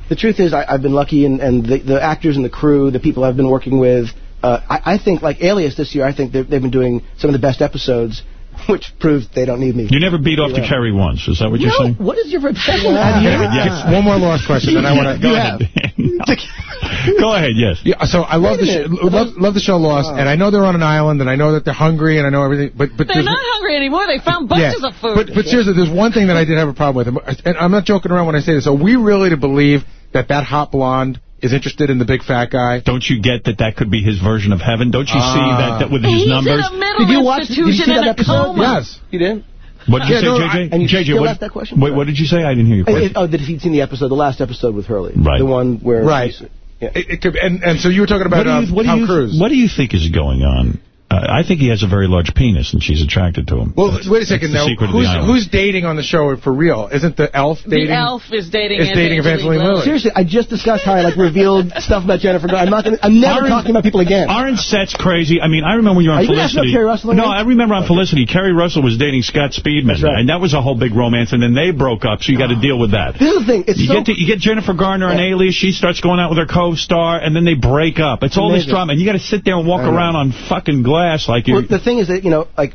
the truth is, I, I've been lucky, and, and the, the actors and the crew, the people I've been working with, uh, I, I think, like Alias this year, I think they've, they've been doing some of the best episodes, <laughs> which proves they don't need me. You never beat off to Yeah. Keri once. Is that what you're no, saying? what is your <laughs> obsession with Yeah. that? Yes. One more last question, then I want to Go ahead. <laughs> Go ahead, yes. Yeah, so I love the sh- love, love the show Lost, Oh. and I know they're on an island, and I know that they're hungry, and I know everything. But but They're not hungry anymore. They found bunches yeah, of food. But, but seriously, there's one thing that I did have a problem with, and- and I'm not joking around when I say this. Are we really to believe that that hot blonde is interested in the big fat guy? Don't you get that that could be his version of heaven? Don't you see Ah. that, that with He's his numbers? in a mental Did you watch- did you see that in a episode? coma. Yes. You did? What did you Yeah, say, no, JJ? and you JJ, still what, asked that question? Wait, what did you say? I didn't hear your It- question. it- oh, did he seen the episode, the last episode with Hurley? Right. The one where... Right. he's- Yeah. It, it could, and and so you were talking about what do uh, you, what do Tom you, Cruise. What do you think is going on? Uh, I think he has a very large penis, and she's attracted to him. Well, That's- wait a second that's now. the secret of Who's who's dating on the show for real? Isn't the elf dating? The elf is dating is dating Evangeline Lilly. Seriously, I just discussed how I like revealed <laughs> stuff about Jennifer. Garner. I'm not. Gonna, I'm never Aren't- talking about people again. Aren't sets crazy? I mean, I remember when you were on Are you Felicity. about Keri Russell no. I remember on Felicity, Keri Russell was dating Scott Speedman, right. and that was a whole big romance, and then they broke up, so you got to deal with that. This is the thing. It's You so. get to, you get Jennifer Garner on Alias. She starts going out with her co-star, and then they break up. It's all this drama, and you got to sit there and walk around on fucking glass like you. well, the thing is that you know, like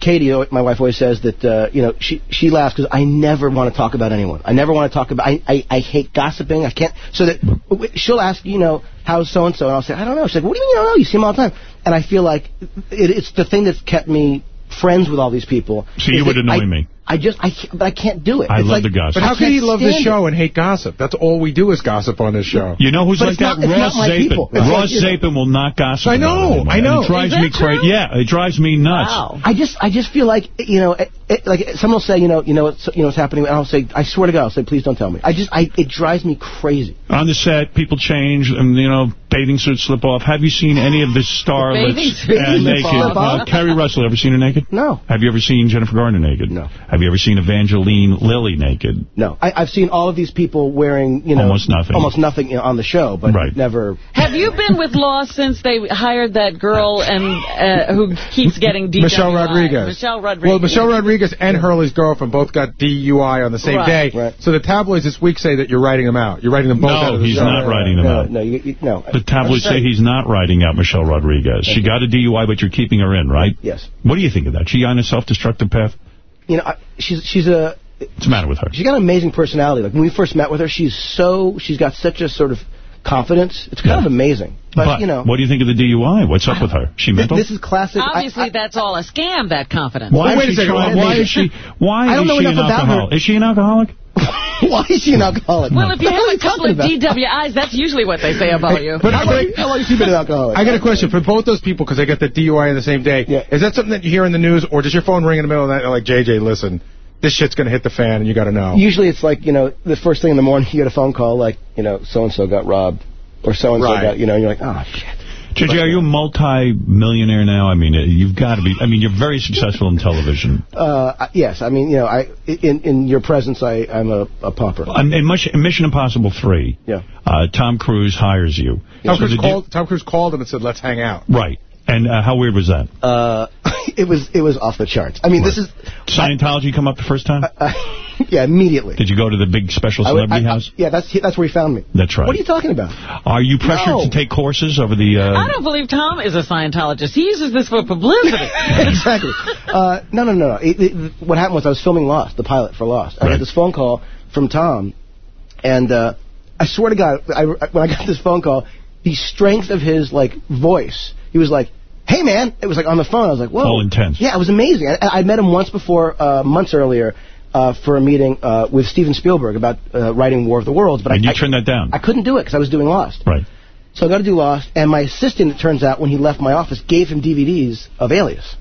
Katie, uh, my wife, always says that uh, you know she she laughs because I never want to talk about anyone. I never want to talk about. I, I I hate gossiping. I can't. So that she'll ask, you know, how's so and so, and I'll say, I don't know. She's like, What do you mean you don't know? You see him all the time. And I feel like it, it's the thing that's kept me friends with all these people. So you would annoy I, me. I just I can't- but I can't do it. I It's love like, the gossip. But how can he love this stand show and hate gossip? That's all we do is gossip on this show. You know who's But like it's that? not- it's Ross not Zapin. people. It's Ross like, you know- Zapin will not gossip. I know. I know. It drives Is me crazy. Yeah, it drives me nuts. Wow. I just, I just feel like, you know, it, it, like someone will say, you know, you know, what's, you know what's happening, and I'll say, I swear to God, I'll say, please don't tell me. I just, I, it drives me crazy. On the set, people change, and you know, bathing suits slip off. Have you seen any of the starlets Bathing uh, naked? slip off? Uh, Keri Russell, ever seen her naked? No, Have you ever seen Jennifer Garner naked? No. Have you ever seen Evangeline Lilly naked? no. I, I've seen all of these people wearing, you know, Almost nothing. almost nothing you know, on the show, but Right. never. Have you been with Law since they hired that girl and uh, who keeps getting DWI? Michelle Rodriguez. Michelle Rodriguez. Well, Michelle Rodriguez and Hurley's girlfriend both got DUI on the same Right. day. Right. So the tabloids this week say that you're writing them out. You're writing them both No, out of the he's show. not writing them no, out. No, you, you, no. The tabloids say he's not writing out Michelle Rodriguez. She got a DUI, but you're keeping her in, right? Yes. What do you think of that? She on a self-destructive path? You know, she's she's a What's the matter with her? she's got an amazing personality. Like when we first met with her, she's so she's got such a sort of confidence. It's kind Yeah. of amazing. But, you know, what do you think of the DUI? What's up with her? She th- mental? this is classic. I- Obviously, that's all a scam, that confidence. why Well, wait is a she second. Why Why is she? Why I don't is know she an enough about her. Is she an alcoholic? <laughs> why is she an alcoholic? Well, if you have a couple of about? DWIs, that's usually what they say about you. But How long, how long has she been an alcoholic? I got a question for both those people because they got the DUI on the same day. Yeah. Is that something that you hear in the news, or does your phone ring in the middle of the night like, JJ, listen, this shit's going to hit the fan and you got to know? Usually it's like, you know, the first thing in the morning <laughs> you get a phone call like, you know, so-and-so got robbed. Or so-and-so Right. got, you know, and you're like, oh, shit. JJ, are you a multi-millionaire now? I mean, uh, you've got to be. I mean, you're very successful in television. Uh, yes, I mean, you know, I in in your presence, I I'm a, a pauper. Um, in, in Mission Impossible 3, Yeah. uh, Tom Cruise hires you. Tom So Cruise called. Tom Cruise called him and said, "Let's hang out." Right. And uh, how weird was that? Uh, <laughs> it was it was off the charts. I mean, this is Scientology come up the first time? <laughs> yeah, immediately. Did you go to the big special I would- celebrity I- I- house? yeah, that's that's where he found me. That's right. What are you talking about? Are you pressured No. to take courses over the... Uh, I don't believe Tom is a Scientologist. He uses this for publicity. <laughs> exactly. Uh, no, no, no, no. It, it, what happened was I was filming Lost, the pilot for Lost. I Right. got this phone call from Tom, and uh, I swear to God, I, when I got this phone call, the strength of his like voice, he was like, "Hey, man!" It was like on the phone. I was like, "Whoa!" All intense. Yeah, it was amazing. I, I met him once before, uh, months earlier. Uh, for a meeting uh, with Steven Spielberg about uh, writing War of the Worlds, but and I, you turned that down. I couldn't do it because I was doing Lost. Right. So I got to do Lost, and my assistant, it turns out, when he left my office, gave him DVDs of Alias.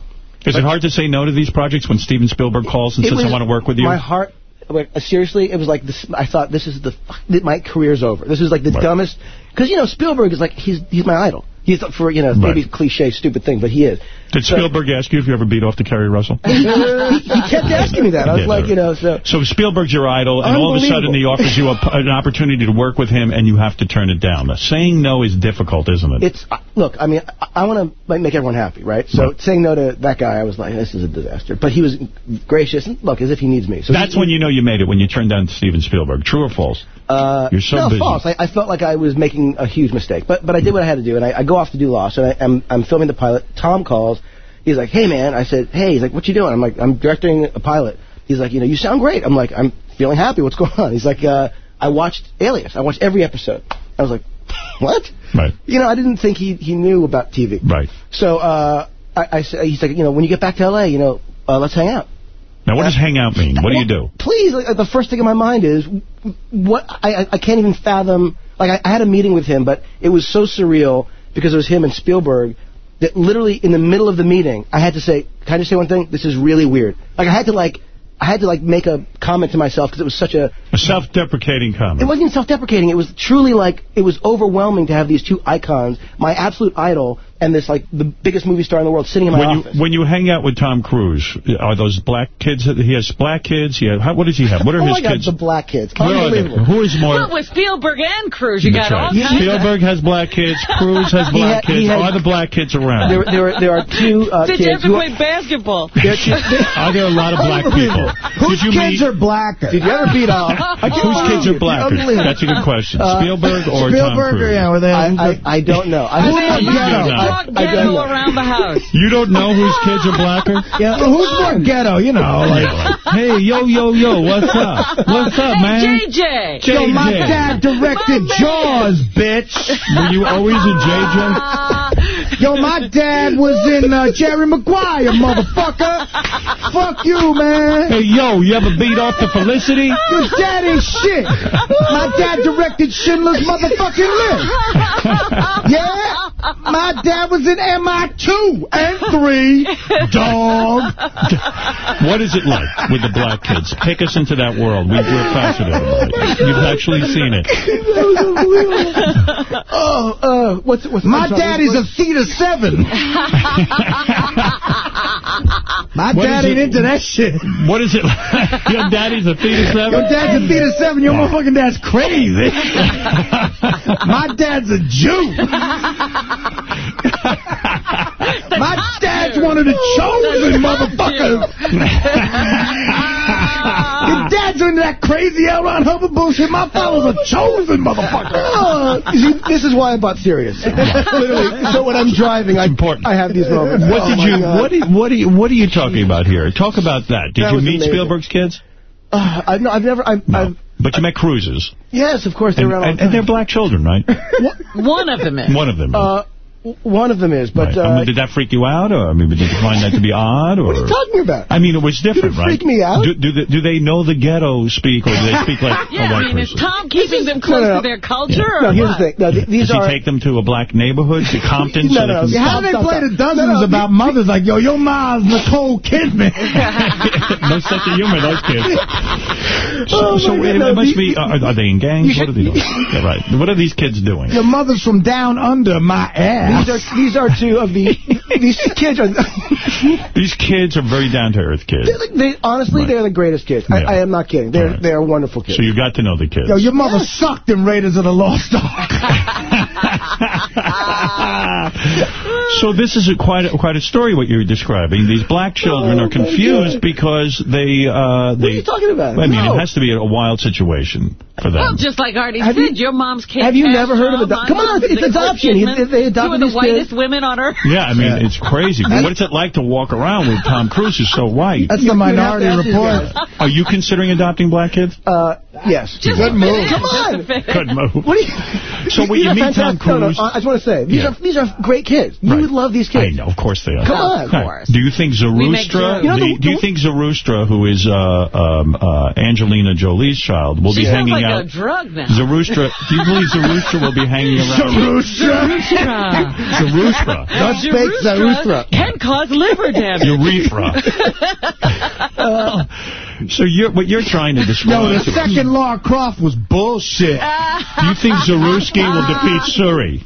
Is it hard to say no to these projects when Steven Spielberg calls and says, I want to work with you? My heart, uh, seriously, it was like this. I thought this is the my career's over. This is like the Right. dumbest because you know Spielberg is like he's he's my idol. He's for you know maybe cliche stupid thing, but he is. Did So- Spielberg ask you if you ever beat off to Keri Russell? <laughs> he, he kept asking me that. I was Yeah, like, you know, so So Spielberg's your idol, and all of a sudden he offers you a, an opportunity to work with him, and you have to turn it down. Now, saying no is difficult, isn't it? it's uh, look. I mean, I, I want to make everyone happy, right? So saying no to that guy, I was like, this is a disaster. But he was gracious. and Look, as if he needs me. So That's he- when you know you made it, when you turned down Steven Spielberg. True or false? Uh, You're so no, busy. false. I, I felt like I was making a huge mistake, but but I did what I had to do, and I, I go off to do Lost, and I, I'm I'm filming the pilot. Tom calls. He's like, "Hey, man." I said, "Hey." He's like, "What you doing?" I'm like, "I'm directing a pilot." He's like, "You know, you sound great." I'm like, "I'm feeling happy. What's <laughs> going on?" He's like, uh, "I watched Alias. I watched every episode." I was like, <laughs> "What?" Right. You know, I didn't think he he knew about TV. Right. So uh, I, I said, he's like, "You know, when you get back to L.A., you know, uh, let's hang out." Now, what does hang out mean? What do you do? please, like, the first thing in my mind is what I I- I can't even fathom. Like I, I had a meeting with him, but it was so surreal because it was him and Spielberg that literally in the middle of the meeting, I had to say, "Can I just say one thing? This is really weird." Like I had to like I had to like make a comment to myself because it was such a A self-deprecating comment. it wasn't even self-deprecating. It was truly like it was overwhelming to have these two icons, my absolute idol, and this like the biggest movie star in the world sitting in my when office. you when you hang out with Tom Cruise, are those black kids? He has black kids. He has, how, what does he have? What are oh his my God, kids? the black kids, are they? unbelievable. Who is more? Well, with Spielberg and Cruise, you That's got right. all kinds of... Spielberg has black kids. Cruise has <laughs> black had- kids. had- are the black kids around? There, there, there are two uh, Did you kids. ever who- play basketball? <laughs> Are there a lot of black people? Whose you kids meet? are blacker? Did you ever beat off? <laughs> Whose kids are blacker? That's a good question. Uh, Spielberg or Tom Spielberg or, Cruise? yeah, I, I, I don't know. I, Are they You allowed don't know. I don't ghetto around the house? You don't know whose kids are blacker? Yeah, who's more ghetto? You know, like hey, yo, yo, yo, what's up? What's up, Hey, man? JJ! yo, my dad directed My. Jaws, bitch. Were you always a JJ? Yo, my dad was in uh, Jerry Maguire, motherfucker. Fuck you, man. Hey, yo, you ever beat off to Felicity? Your dad ain't shit. My dad directed Schindler's motherfucking list. Yeah? My dad was in MI2 and 3. Dog. What is it like with the black kids? Take us into that world. We, we're fascinated by it. You've actually seen it. <laughs> oh, uh, what's what's My I'm sorry, daddy's a what's- Theta 7. <laughs> My What dad ain't it? into that shit. What is it like? <laughs> Your daddy's a fetus Your seven? dad's a Theta 7. Your oh. motherfucking dad's crazy. <laughs> My dad's a Jew. <laughs> My dad's one of the chosen motherfuckers. Your dad's into that crazy L. Ron Hubbard bullshit. My father's a chosen motherfucker. You see, this is why I bought Sirius. <laughs> Literally. So when I'm driving, I, important. I have these moments. What Oh, did you? God. What? Did, what? Are you, what are you talking about here? Talk about that. Did That you meet amazing. Spielberg's kids? Uh, I've, no, I've never. I've, I've, But you met Cruises, yes, of course they're and, around. all and, and they're black children, right? <laughs> One of them is. One of them. Uh, w- one of them is, but right. I uh, mean, did that freak you out, or I mean, did you find that to be <laughs> odd, or? what are you talking about? I mean, it was different, Did it right? freak me out? Do, do, the, do they know the ghetto speak, or do they speak like <laughs> a Yeah, I white mean, is person? Tom keeping them close no, no. to their culture or no, here's what? the thing. No, th- these Does he are. take them to a black neighborhood, to Compton? No, so no, they can... yeah, How do they Stop, play stop, the stop. dozens No, no, about mothers like, yo, your mom's Nicole Kidman? <laughs> no sense of humor, those kids. So, Oh, so my it, God, it must be, are, are they in gangs? What are they doing? Yeah, right. What are these kids doing? your mother's from down under my ass. These are these are two of the these kids are <laughs> These kids are very down-to-earth kids. they're the- they honestly they're the greatest kids. I, I am not kidding. They're they are wonderful kids. So you got to know the kids. Yo, your mother sucked in Raiders of the Lost Ark. <laughs> So this is a quite a, quite a story what you're describing. These black children Oh, are confused because they uh they. What are you talking about? I mean, No. it has to be a wild situation for them. Well, just like Artie Have said, your mom's Kate have you never heard of Castro, ado- my Come on, it's Nicole adoption. He- Kidman, they adopted two of the this kid. whitest women on earth. yeah, I mean, it's crazy. But what is it like to walk around with Tom Cruise who's so white? That's the Minority Report. Are you considering adopting black kids? Uh, yes. Just Good move. Come on. Good move. What do you, So when these you meet Tom fantastic- no, no, I just want to say these Yeah. are these are great kids. You would love these kids. I know, of course they are. Come on. Of course. Do you think We Zarustra, jokes. You know, the- the- do you think Zarustra, who is uh, um, uh, Angelina Jolie's child, will be hanging like out? a drug now. Zarustra, do you believe Zarustra will be hanging around? Zarustra. Zarustra. <laughs> Don't speak Zarustra. Can cause liver damage. Urethra. <laughs> Uh, so you're, what you're trying to describe... Yo, the second hmm. Lara Croft was bullshit. Do you think Zaruski will defeat Suri?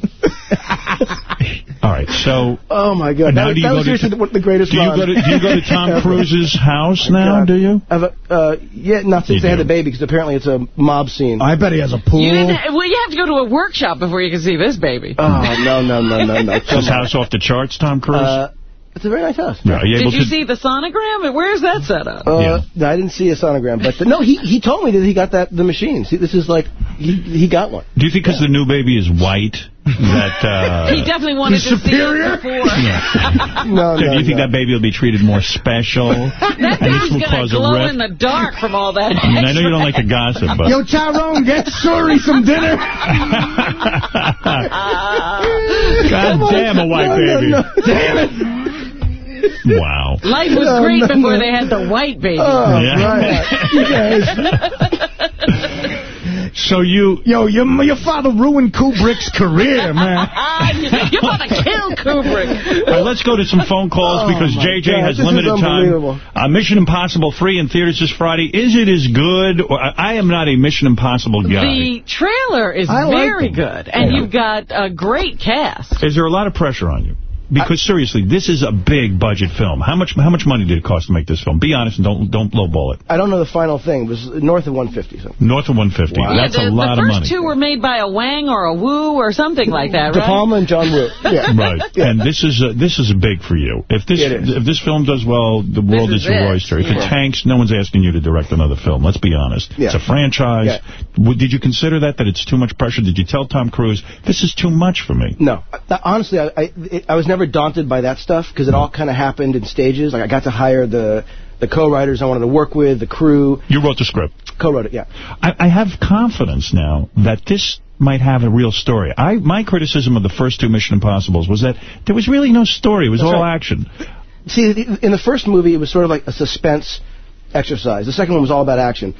<laughs> All right, so... Oh, my God. Now That, do you that go was to- seriously the, the greatest Do you go to do you go to Tom. <laughs> Cruise's house now? God. Do you? A, uh, yeah, not since You they had the baby, because apparently it's a mob scene. I bet he has a pool. You didn't, well, you have to go to a workshop before you can see this baby. Oh, no, no, no, no, no. Is <laughs> his house off the charts, Tom Cruise? Uh, it's a very nice house. Yeah, you Did you see the sonogram? Where's that set up? Uh, no, I didn't see a sonogram, but no, he he told me that he got that the machine. See, this is like he he got one. Do you think because the new baby is white that... Uh, <laughs> he definitely wanted to see it before. <laughs> No, do you think that baby will be treated more special? <laughs> That and this will going cause to a glow rift? in the dark from all that. I mean, I know you don't like to gossip, but... Yo, Tyrone, get Suri some dinner. God damn a white baby. Damn it. Wow. Life was No, great no, before no. they had the white baby. Oh, Yeah. right. You guys. So you... Yo, your, your father ruined Kubrick's career, <laughs> man. you want to kill Kubrick. Right, let's go to some phone calls Oh, because my JJ God, has limited time. Uh, Mission Impossible 3 in theaters this Friday. Is it as good? Or, I I am not a Mission Impossible guy. The trailer is I very them. good, and Yeah. you've got a great cast. Is there a lot of pressure on you? Because seriously, this is a big budget film. How much how much money did it cost to make this film? Be honest and don't don't lowball it. I don't know the final thing. It was north of 150. So. North of 150. Yeah, That's the, a lot of money. the first two were made by a Wang or a Wu or something like that, right? De? Palma and John Woo. <laughs> Yeah. Right, and this is uh, this is big for you. If this if this film does well, the world is is, your it. oyster. If Yeah. it tanks, no one's asking you to direct another film. Let's be honest. Yeah. It's a franchise. Yeah. Did you consider that that it's too much pressure? Did you tell Tom Cruise this is too much for me? No, honestly, I I, I was never daunted by that stuff because it all kind of happened in stages. Like I got to hire the the co-writers I wanted to work with, the crew. You wrote the script. Co-wrote it, yeah. I, I have confidence now that this might have a real story. I my criticism of the first two Mission Impossibles was that there was really no story. It was That's all right. action. See, in the first movie, it was sort of like a suspense exercise. The second one was all about action.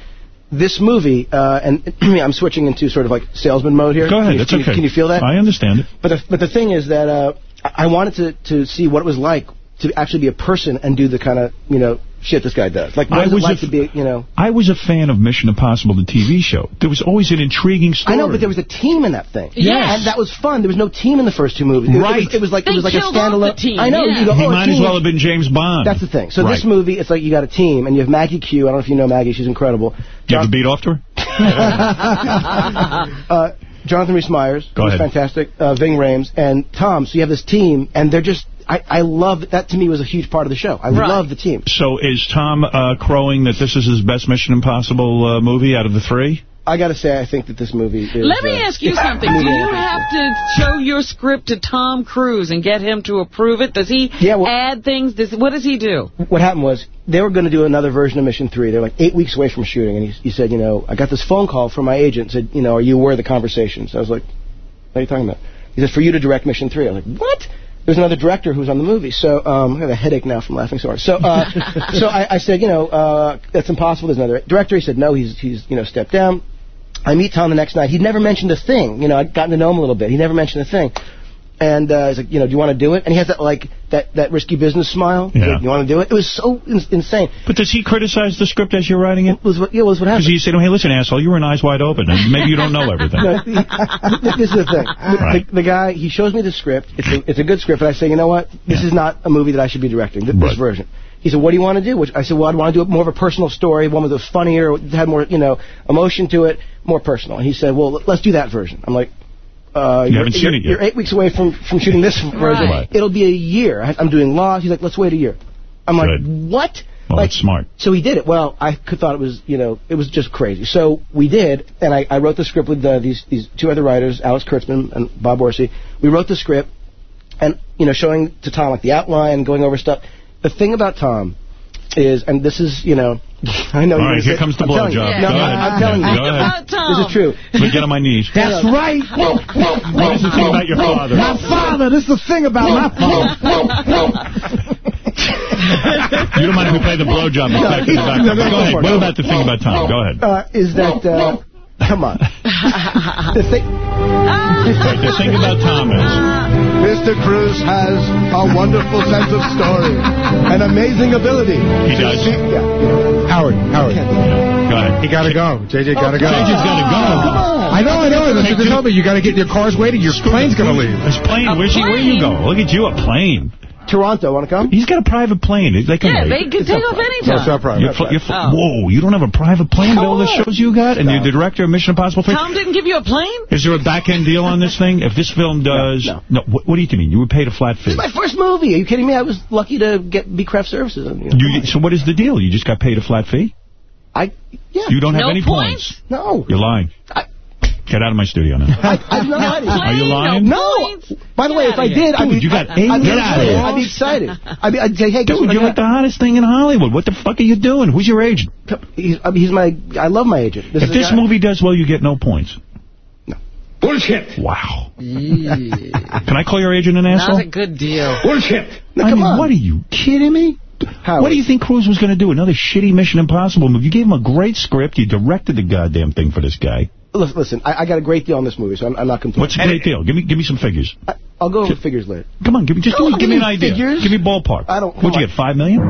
This movie, uh, and <clears throat> I'm switching into sort of like salesman mode here. Go ahead. Can you, That's can you- okay. Can you feel that? I understand it. But the, but the thing is that uh, I I wanted to, to see what it was like to actually be a person and do the kind of, you know, shit this guy does. Like, what I is it was like a- to be, you know... I was a fan of Mission Impossible, the TV show. There was always an intriguing story. I know, but there was a team in that thing. Yes. And that was fun. There was no team in the first two movies. It, Right. It was, it was like, They it was like a standalone... team, I know. yeah. You go, he oh, a might as well have been James Bond. That's the thing. So Right. this movie, it's like you got a team, and you have Maggie Q. I don't know if you know Maggie. She's incredible. You have a beat off to her? <laughs> uh, Jonathan Rhys Meyers, Go who's ahead. fantastic, uh, Ving Rhames, and Tom. So you have this team, and they're just. I, I love that. To me, was a huge part of the show. I Right. love the team. So is Tom uh, crowing that this is his best Mission Impossible uh, movie out of the three? I got to say, I think that this movie is. Let me uh, ask you something. Do you have to show your script to Tom Cruise and get him to approve it? Does he Yeah, well- add things? Does, what does he do? What happened was they were going to do another version of Mission Three. They're like eight weeks away from shooting, and he, he said, you know, I got this phone call from my agent. Said, you know, are you aware of the conversations? I was like, what are you talking about? He said, for you to direct Mission Three. I was like, what? There's another director who's on the movie, so um, I have a headache now from laughing so hard. So, uh, <laughs> so I, I said, you know, uh, that's impossible. There's another director. He said, no, he's he's you know stepped down. I meet Tom the next night. He'd never mentioned a thing. You know, I'd gotten to know him a little bit. He never mentioned a thing. And uh, he's like, you know, do you want to do it? And he has that like that, that risky business smile. Yeah. like, you want to do it? It was so in insane. But does he criticize the script as you're writing it? Was what, yeah, was what happened. Because he said, hey, listen, asshole, you were in eyes wide open, and maybe you don't know everything. <laughs> No, he- this is the thing. The, Right. the, the guy, he shows me the script. It's a, it's a good script, and I say, you know what? This is not a movie that I should be directing, th- this version. He said, what do you want to do? Which I said, well, I'd want to do it more of a personal story, one that was funnier, had more, you know, emotion to it, more personal. And he said, well, let's do that version. I'm like, uh, You you're, haven't seen you're, it yet. you're eight weeks away from, from shooting this version. Right. It'll be a year. I, I'm doing law. He's like, let's wait a year. I'm like, what? Well, like, that's smart. so he did it. Well, I could, thought it was, you know, it was just crazy. So we did, and I, I wrote the script with uh, these these two other writers, Alex Kurtzman and Bob Orci. We wrote the script, and you know, showing to Tom like the outline, going over stuff. The thing about Tom is, and this is, you know, <laughs> I know. All you're right, gonna here say- comes the I'm telling you. blowjob. No, Go I- ahead. I'm telling you. Go ahead. This is true. Let me get on my knees. That's right. What is the thing about your father? My father. This is the thing about my father. You don't mind if we play the blowjob No, in the no, background. no, Go go ahead. for it. What about the thing about Tom? Go ahead. Uh, is that, uh, come on. <laughs> the thing, Right, the thing about Tom is... Mr. Cruise has a wonderful sense of story, an amazing ability. He does. Yeah. Howard, Howard. Go ahead. He gotta go. JJ gotta go. JJ's gotta go. I know, I know. That's what they told me. You gotta get your cars waiting. Your plane's gonna leave. His plane. Where's he, where you go? Look at you, a plane. Toronto, want to come? He's got a private plane. They can Yeah, wait. they can take off anytime. You're you're Oh. Whoa, you don't have a private plane with all the shows you got? And you're the director of Mission Impossible 3? Tom didn't give you a plane? Is there a back-end deal on this thing? If this film does... No, what, what do you mean? You were paid a flat fee. It's my first movie. Are you kidding me? I was lucky to get be craft services. You know, You, so what is the deal? You just got paid a flat fee? I yeah. You don't have No any points? points? No. You're lying. Get out of my studio now. <laughs> I'm not lying. Are you lying? No. By the way, if I Get did, I'd Dude, be, you got I'd, I'd Get out of excited. here. I'd be excited. I'd, be, I'd say, hey, Dude, you're like the hottest thing in Hollywood. What the fuck are you doing? Who's your agent? He's, I mean, he's my. I love my agent. This if is this guy- movie does well, you get no points. Bullshit. Wow. Can I call your agent an asshole? Not a good deal. Bullshit. I mean, what are you kidding me? How what do you think Cruise was going to do? Another shitty Mission Impossible movie? You gave him a great script. You directed the goddamn thing for this guy. Listen, listen I, I got a great deal on this movie, so I'm, I'm not complaining. What's a great deal? Give me, give me some figures. I'll go over figures later. Come on, give me just No, give, I'll give me an idea. figures. Give me ballpark. I don't- What'd you no, get? Five million?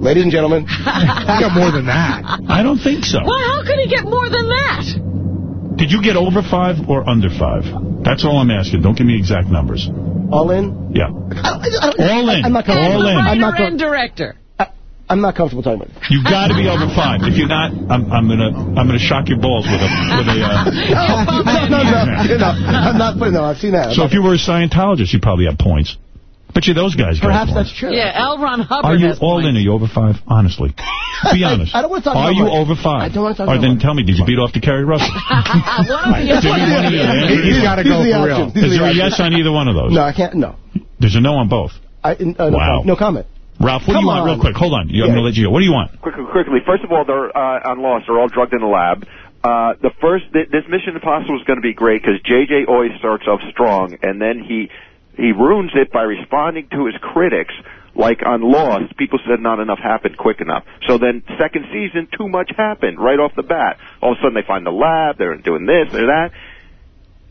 Ladies and gentlemen, <laughs> I got more than that. I don't think so. Well, how could he get more than that? Did you get over five or under five? That's all I'm asking. Don't give me exact numbers. all in. Yeah. All in. I'm not All comfortable. in. I'm not, Writer and director. I'm not comfortable talking about it. You've got to be over five. If you're not, I'm, I'm gonna I'm gonna shock your balls with a with a. Uh, <laughs> no, no, no, no, I'm not putting. No, I've seen that. so if you were a Scientologist, you'd probably have points. But you those guys. got Perhaps points. that's true. Yeah, L. Ron Hubbard Are you has all in? Are you over five? Honestly, be <laughs> honest. I don't wanna talk Are you money. over five? I don't wanna talk Or then money. tell me, did you beat off to Keri Russell? <laughs> Yes, Did you one of you? He- He's gotta go These are the for real. Is there a yes on either one of those? No, I can't. No. There's a no on both. I, uh, no, Wow. comment. no comment. Ralph, what do Come you want? on. Real quick, hold on. You- I'm going to let you go. What do you want? quickly, quickly. First of all, they're uh, on Lost. They're all drugged in the lab. Uh, the first, th- this Mission Impossible is going to be great because JJ always starts off strong, and then he he ruins it by responding to his critics. Like on Lost, people said not enough happened quick enough. So then, second season, too much happened right off the bat. All of a sudden, they find the lab. They're doing this, they're that.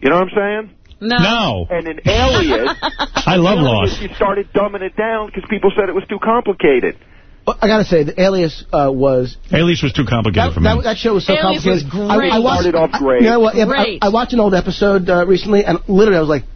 You know what I'm saying? No. No. And in Alias, <laughs> I love Alias, Lost. you started dumbing it down because people said it was too complicated. Well, I gotta say, the Alias uh, was Alias was too complicated that, for me. that, that show was so Alias was complicated. great. I, I watched, Started off I- great. you know what? yeah, I, I watched an old episode uh, recently, and literally I was like, "The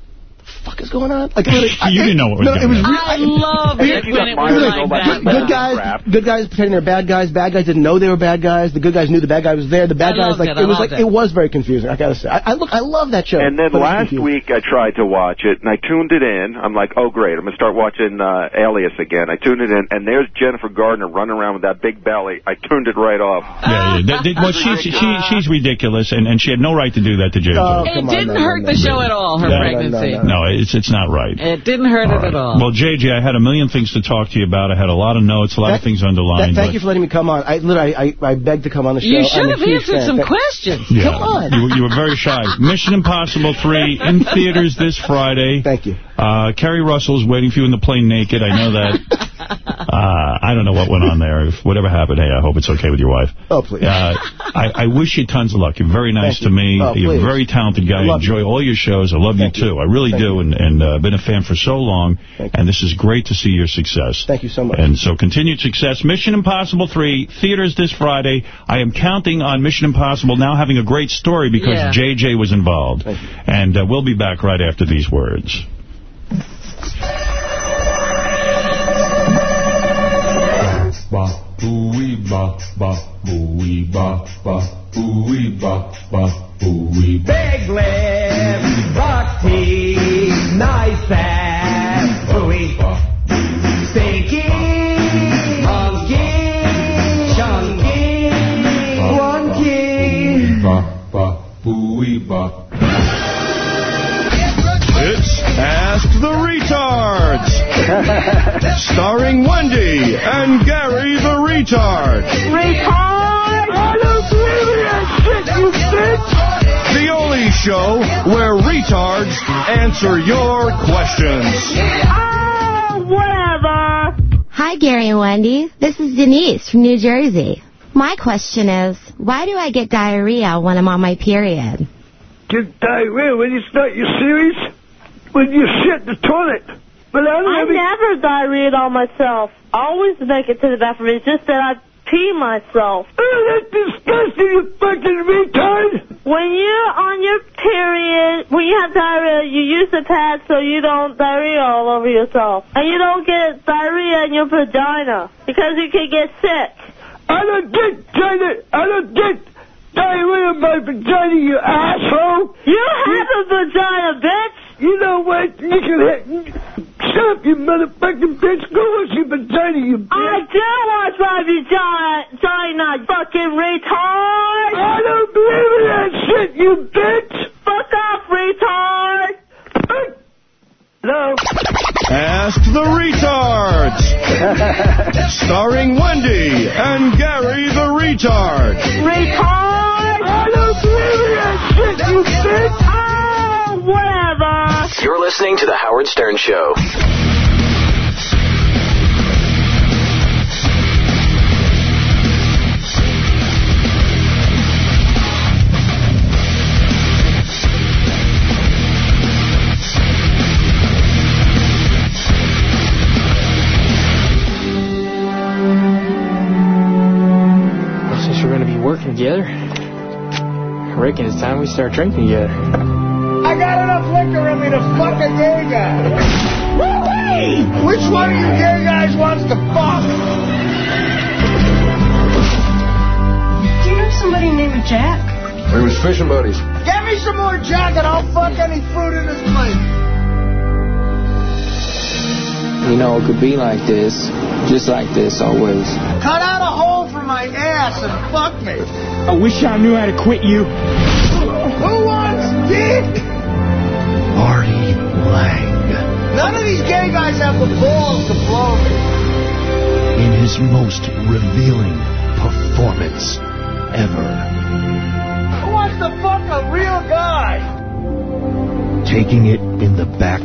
fuck is going on?" Like, <laughs> literally, I- You didn't know what was no, going it was on. re- I love it when it was Myers like that that. good good guys, crap. good guys pretending they're bad guys. Bad guys didn't know they were bad guys. The good guys knew the bad guy was there. The bad I guys loved like it. I was like it. it was very confusing. I gotta say, I, I look, I love that show. And then but it was last week I tried to watch it, and I tuned it in. I'm like, oh great, I'm gonna start watching uh, Alias again. I tuned it in, and there's Jennifer Gardner running around with that big belly. I turned it right off. <laughs> Yeah, yeah. That- that- well, she's, she, she's ridiculous, and, and she had no right to do that to JJ. Oh, It on, didn't no, no, hurt no, the no. show at all, her No, no, pregnancy. No, no. no, it's it's not right. It didn't hurt All it right. at all. Well, JJ, I had a million things to talk to you about. I had a lot of notes, a lot of things underlined. That- thank but- you for letting me come on. I literally, I, I, I begged to come on the show. You I'm should have answered fan. some Thank- questions. Yeah. Come on. You, were- you were very shy. Mission Impossible 3 in theaters this Friday. Thank you. Uh, Keri Russell's waiting for you in the plane naked. I know that. <laughs> <laughs> Uh, I don't know what went on there. If whatever happened, hey, I hope it's okay with your wife. Oh, please. Uh, I, I wish you tons of luck. You're very nice Thank to you. me. Oh, You're a very talented guy. I I love enjoy all your shows. I love you, too. I really Thank do, and, and uh, been a fan for so long. And this is great to see your success. Thank you so much. And so continued success. Mission Impossible 3, theaters this Friday. I am counting on Mission Impossible now having a great story because Yeah. JJ was involved. And uh, we'll be back right after these words. Ba booey ba ba booey ba ba booey ba ba booey ba Big lips, buck teeth, nice ass, buoy. Stinky, Starring Wendy and Gary the Retard. Retard! I don't believe in that shit, you bitch! The only show where retards answer your questions. Oh, whatever. Hi, Gary and Wendy. This is Denise from New Jersey. My question is, why do I get diarrhea when I'm on my period? Get diarrhea when you start your series? When you shit in the toilet. But I, never diarrheaed on myself. I always make it to the bathroom. It's just that I pee myself. Oh, that's disgusting, you fucking retard! When you're on your period, when you have diarrhea, you use the pad so you don't diarrhea all over yourself. And you don't get diarrhea in your vagina because you can get sick. I don't get diarrhea. I don't get diarrhea in my vagina, you asshole. You have a vagina, bitch. You know what? You can hit. Shut up, you motherfucking bitch. Go wash your vagina, you bitch. I do wash my vagina, vagina, fucking retard. I don't believe in that shit, you bitch. Fuck off, retard. No. Ask the Retards. <laughs> Starring Wendy and Gary the Retard. Retard. I don't believe in that shit, you bitch. Whatever. You're listening to The Howard Stern Show. Since we're going to be working together, I reckon it's time we start drinking together. I got enough liquor in me to fuck a gay guy. Woo-wee! Which one of you gay guys wants to fuck? Do you know somebody named Jack? We was fishing buddies. Get me some more Jack and I'll fuck any fruit in this place. You know, it could be like this, just like this always. Cut out a hole for my ass and fuck me. I wish I knew how to quit you. Who wants dick? Artie Lange, None of these gay guys have the balls to blow me. in his most revealing performance ever, Who wants to fuck a real guy? taking it in the back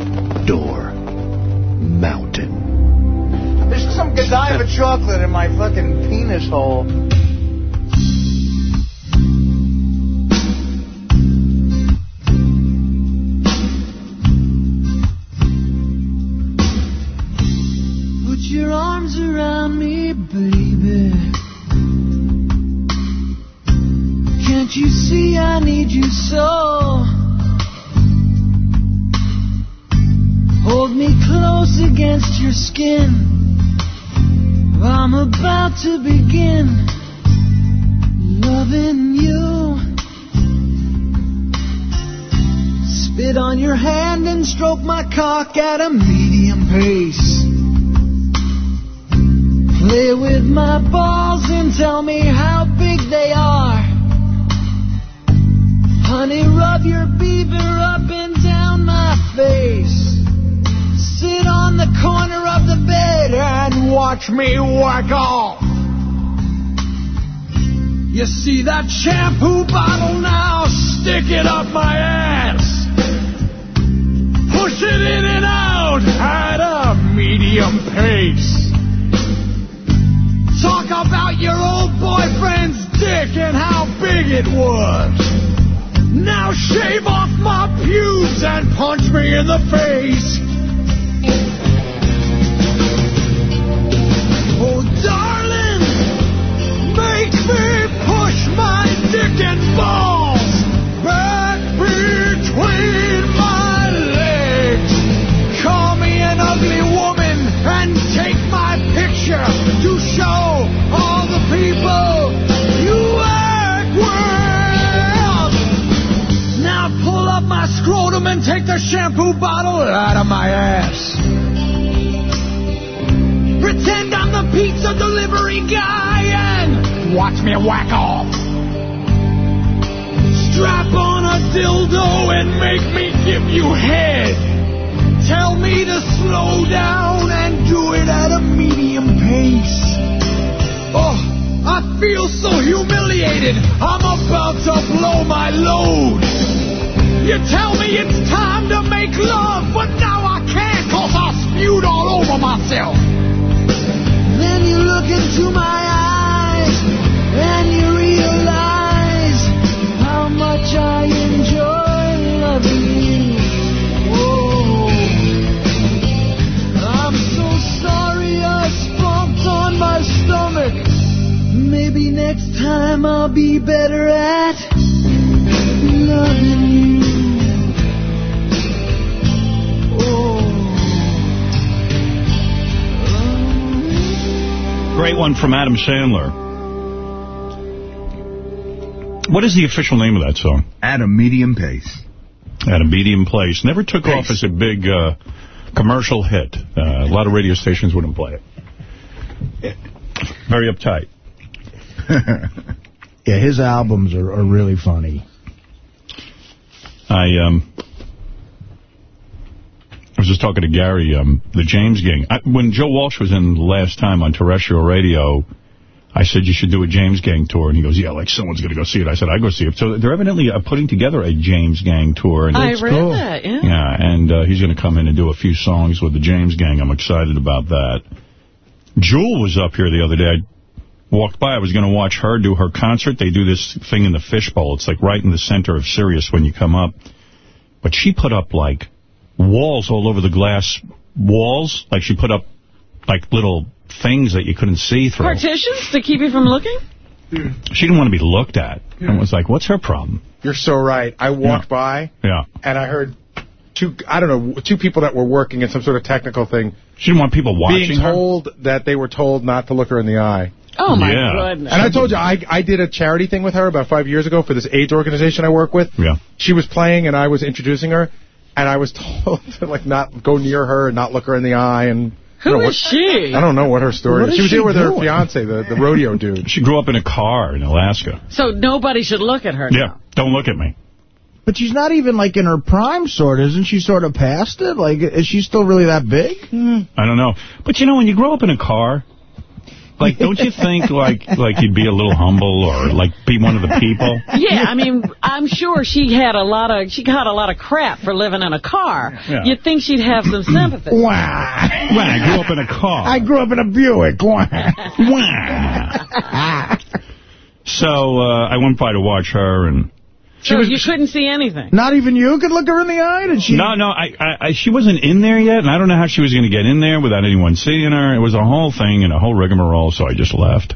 door. Mountain. There's some Godiva chocolate in my fucking penis hole. Your arms around me, baby. Can't you see I need you so? Hold me close against your skin. I'm about to begin loving you. Spit on your hand and stroke my cock at a medium pace. Play with my balls and tell me how big they are. Honey, rub your beaver up and down my face. Sit on the corner of the bed and watch me whack off. You see that shampoo bottle now? Stick it up my ass. Push it in and out at a medium pace. Talk about your old boyfriend's dick and how big it was. Now shave off my pubes and punch me in the face. Oh, darling, make me push my dick and balls. Take the shampoo bottle out of my ass. Pretend I'm the pizza delivery guy and watch me whack off. Strap on a dildo and make me give you head. Tell me to slow down and do it at a medium pace. Oh, I feel so humiliated. I'm about to blow my load. You tell me it's time to make love, but now I can't cause I spewed all over myself. Then you look into my eyes and you realize how much I enjoy loving you. Oh, I'm so sorry I stomped on my stomach. Maybe next time I'll be better at loving Great one from Adam Sandler. What is the official name of that song? At a medium pace. At a medium place. Never took off as a big uh, commercial hit. Uh, a lot of radio stations wouldn't play it. Very uptight. <laughs> Yeah, his albums are, are really funny. I um, I was just talking to Gary, um, the James Gang. I, when Joe Walsh was in last time on terrestrial radio, I said you should do a James Gang tour, and he goes, yeah, like someone's going to go see it. I said, I go see it. So they're evidently uh, putting together a James Gang tour. And I read cool. that, yeah. Yeah, and uh, he's going to come in and do a few songs with the James Gang. I'm excited about that. Jewel was up here the other day. I walked by. I was going to watch her do her concert. They do this thing in the fishbowl. It's like right in the center of Sirius when you come up. But she put up like walls all over the glass walls. Like she put up like little things that you couldn't see through. Partitions to keep you from looking? She didn't want to be looked at. And was like, what's her problem? You're so right. I walked by Yeah. and I heard two, I don't know, two people that were working in some sort of technical thing. She didn't want people watching Being her? told that they were told not to look her in the eye. Oh, my Yeah. goodness. And I told you, I, I did a charity thing with her about five years ago for this AIDS organization I work with. Yeah. She was playing and I was introducing her, and I was <laughs> told to like not go near her and not look her in the eye. And Who I don't know is she? I don't know what her story What is. is She was she here with her fiance, the, the rodeo dude. She grew up in a car in Alaska. So nobody should look at her Yeah, don't look at me. But she's not even, like, in her prime, sort of. Isn't she sort of past it? Like, is she still really that big? Hmm. I don't know. But, you know, when you grow up in a car, like, don't you think, like, like you'd be a little humble or, like, be one of the people? <laughs> Yeah, I mean, I'm sure she had a lot of, she got a lot of crap for living in a car. Yeah. You'd think she'd have some sympathy. Wow. When I grew up in a car. I grew up in a Buick. wow <laughs> <laughs> So uh, I went by to watch her, and So you couldn't see anything. Not even you could look her in the eye? Did she? no, no, I, I, I, she wasn't in there yet, and I don't know how she was going to get in there without anyone seeing her. It was a whole thing and a whole rigmarole, so I just left.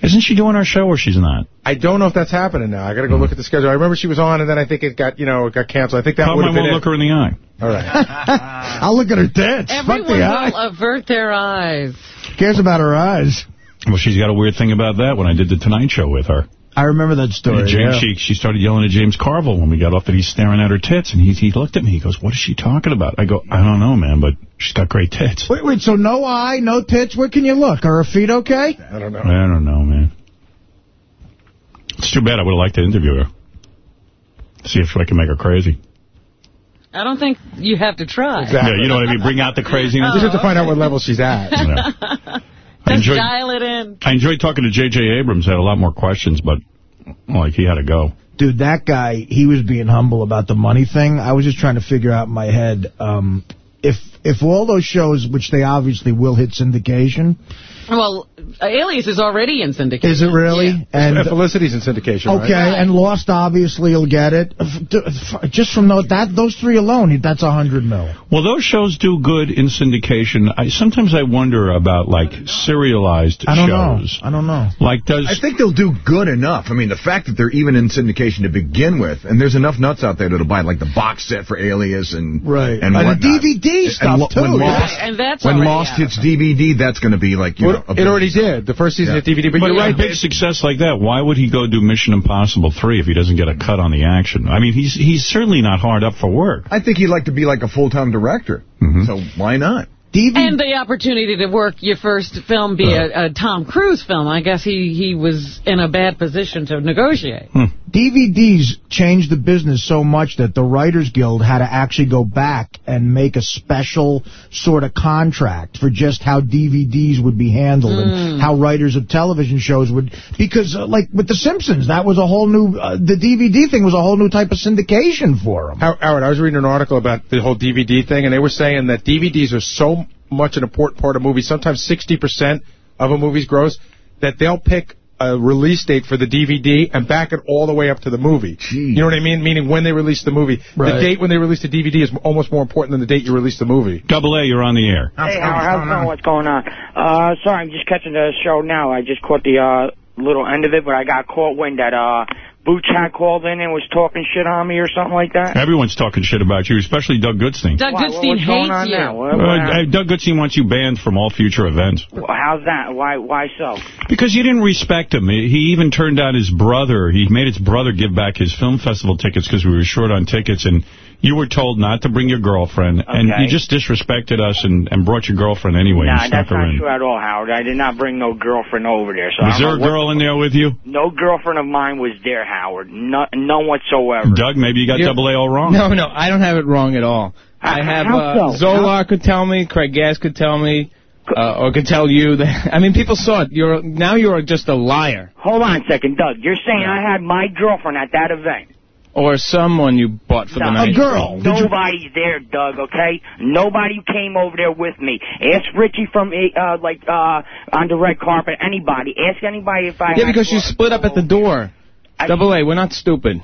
Isn't she doing our show, or she's not? I don't know if that's happening now. I got to go look at the schedule. I remember she was on, and then I think it got, you know, it got canceled. I think that would have been won't it. look her in the eye. All right. <laughs> I'll look at her tits. Fuck Everyone the eye. will avert their eyes. cares about her eyes? Well, she's got a weird thing about that when I did the Tonight Show with her. I remember that story. James, yeah. she, she started yelling at James Carville when we got off that he's staring at her tits, and he, he looked at me. He goes, what is she talking about? I go, I don't know, man, but she's got great tits. Wait, wait, so no eye, no tits? Where can you look? Are her feet okay? I don't know. I don't know, man. It's too bad. I would have liked to interview her. See if I can make her crazy. I don't think you have to try. Exactly. Yeah, you know what I mean? Bring out the craziness. <laughs> Just have to find out what level she's at. Yeah. <laughs> I Just enjoyed, dial it in. I enjoyed talking to J.J. Abrams. I Had a lot more questions, but like he had to go. Dude, that guy, he was being humble about the money thing. I was just trying to figure out in my head, um, i if if all those shows, which they obviously will hit syndication, Well, Alias is already in syndication. is it really? Yeah. And Felicity's in syndication, Okay, right? and Lost obviously will get it. F- d- f- Just from those, that those three alone, that's a hundred mil. Well, those shows do good in syndication. I Sometimes I wonder about, like, serialized I don't know. shows. I don't know. Like, does... I think they'll do good enough. I mean, the fact that they're even in syndication to begin with, and there's enough nuts out there that'll buy, like, the box set for Alias and Right. and, And the whatnot. DVD And stuff, lo- too. When Yeah. Lost, And that's when Lost hits DVD, that's going to be, like, you Well, know... a it already did. The first season Yeah. hit DVD, but, But you're a right. big success like that, why would he go do Mission Impossible 3 if he doesn't get a cut on the action? I mean, he's he's certainly not hard up for work. I think he'd like to be like a full-time director. Mm-hmm. So why not? And the opportunity to work your first film be a, a Tom Cruise film. I guess he, he was in a bad position to negotiate. DVDs changed the business so much that the Writers Guild had to actually go back and make a special sort of contract for just how DVDs would be handled Mm. and how writers of television shows would... Because, uh, like, with The Simpsons, that was a whole new... Uh, the DVD thing was a whole new type of syndication for them. Howard, I was reading an article about the whole DVD thing, and they were saying that DVDs are so much an important part of movies, sometimes 60% of a movie's gross, that they'll pick a release date for the DVD and back it all the way up to the movie. You know what I mean? Meaning when they release the movie. Right. The date when they release the DVD is almost more important than the date you release the movie. Double A, you're on the air. Hey, Howard, how's it going? What's going on? Uh, sorry, I'm just catching the show now. I just caught the, uh, little end of it, but I got caught when that, uh, Booch had called in and was talking shit on me or something like that. Everyone's talking shit about you, especially Doug Goodstein. Doug Why, Goodstein what's going hates on you. now? What- Uh, what uh. Doug Goodstein wants you banned from all future events. How's that? Why, why so? Because you didn't respect him. He even turned down his brother. He made his brother give back his film festival tickets because we were short on tickets, and you were told not to bring your girlfriend, and you just disrespected us and, and brought your girlfriend anyway Nah, that's not in. true at all, Howard. I did not bring no girlfriend over there. So Was there a girl in there with you? No girlfriend of mine was there, Howard. No, none whatsoever. Doug, maybe you got You- double A all wrong. No, no, I don't have it wrong at all. I have how uh, so? Zolar could tell me, Craig Gass could tell me, uh, or could tell you that. <laughs> I mean, people saw it. You're now you're just a liar, Hold on a second, Doug. You're saying I had my girlfriend at that event. Or someone you bought for the No, girl. Nobody's there, Doug. Okay, nobody came over there with me. Ask Richie from uh, like uh, on the red carpet. Anybody. Ask anybody if I. Yeah, because you split up at the door. Double A, we're not stupid.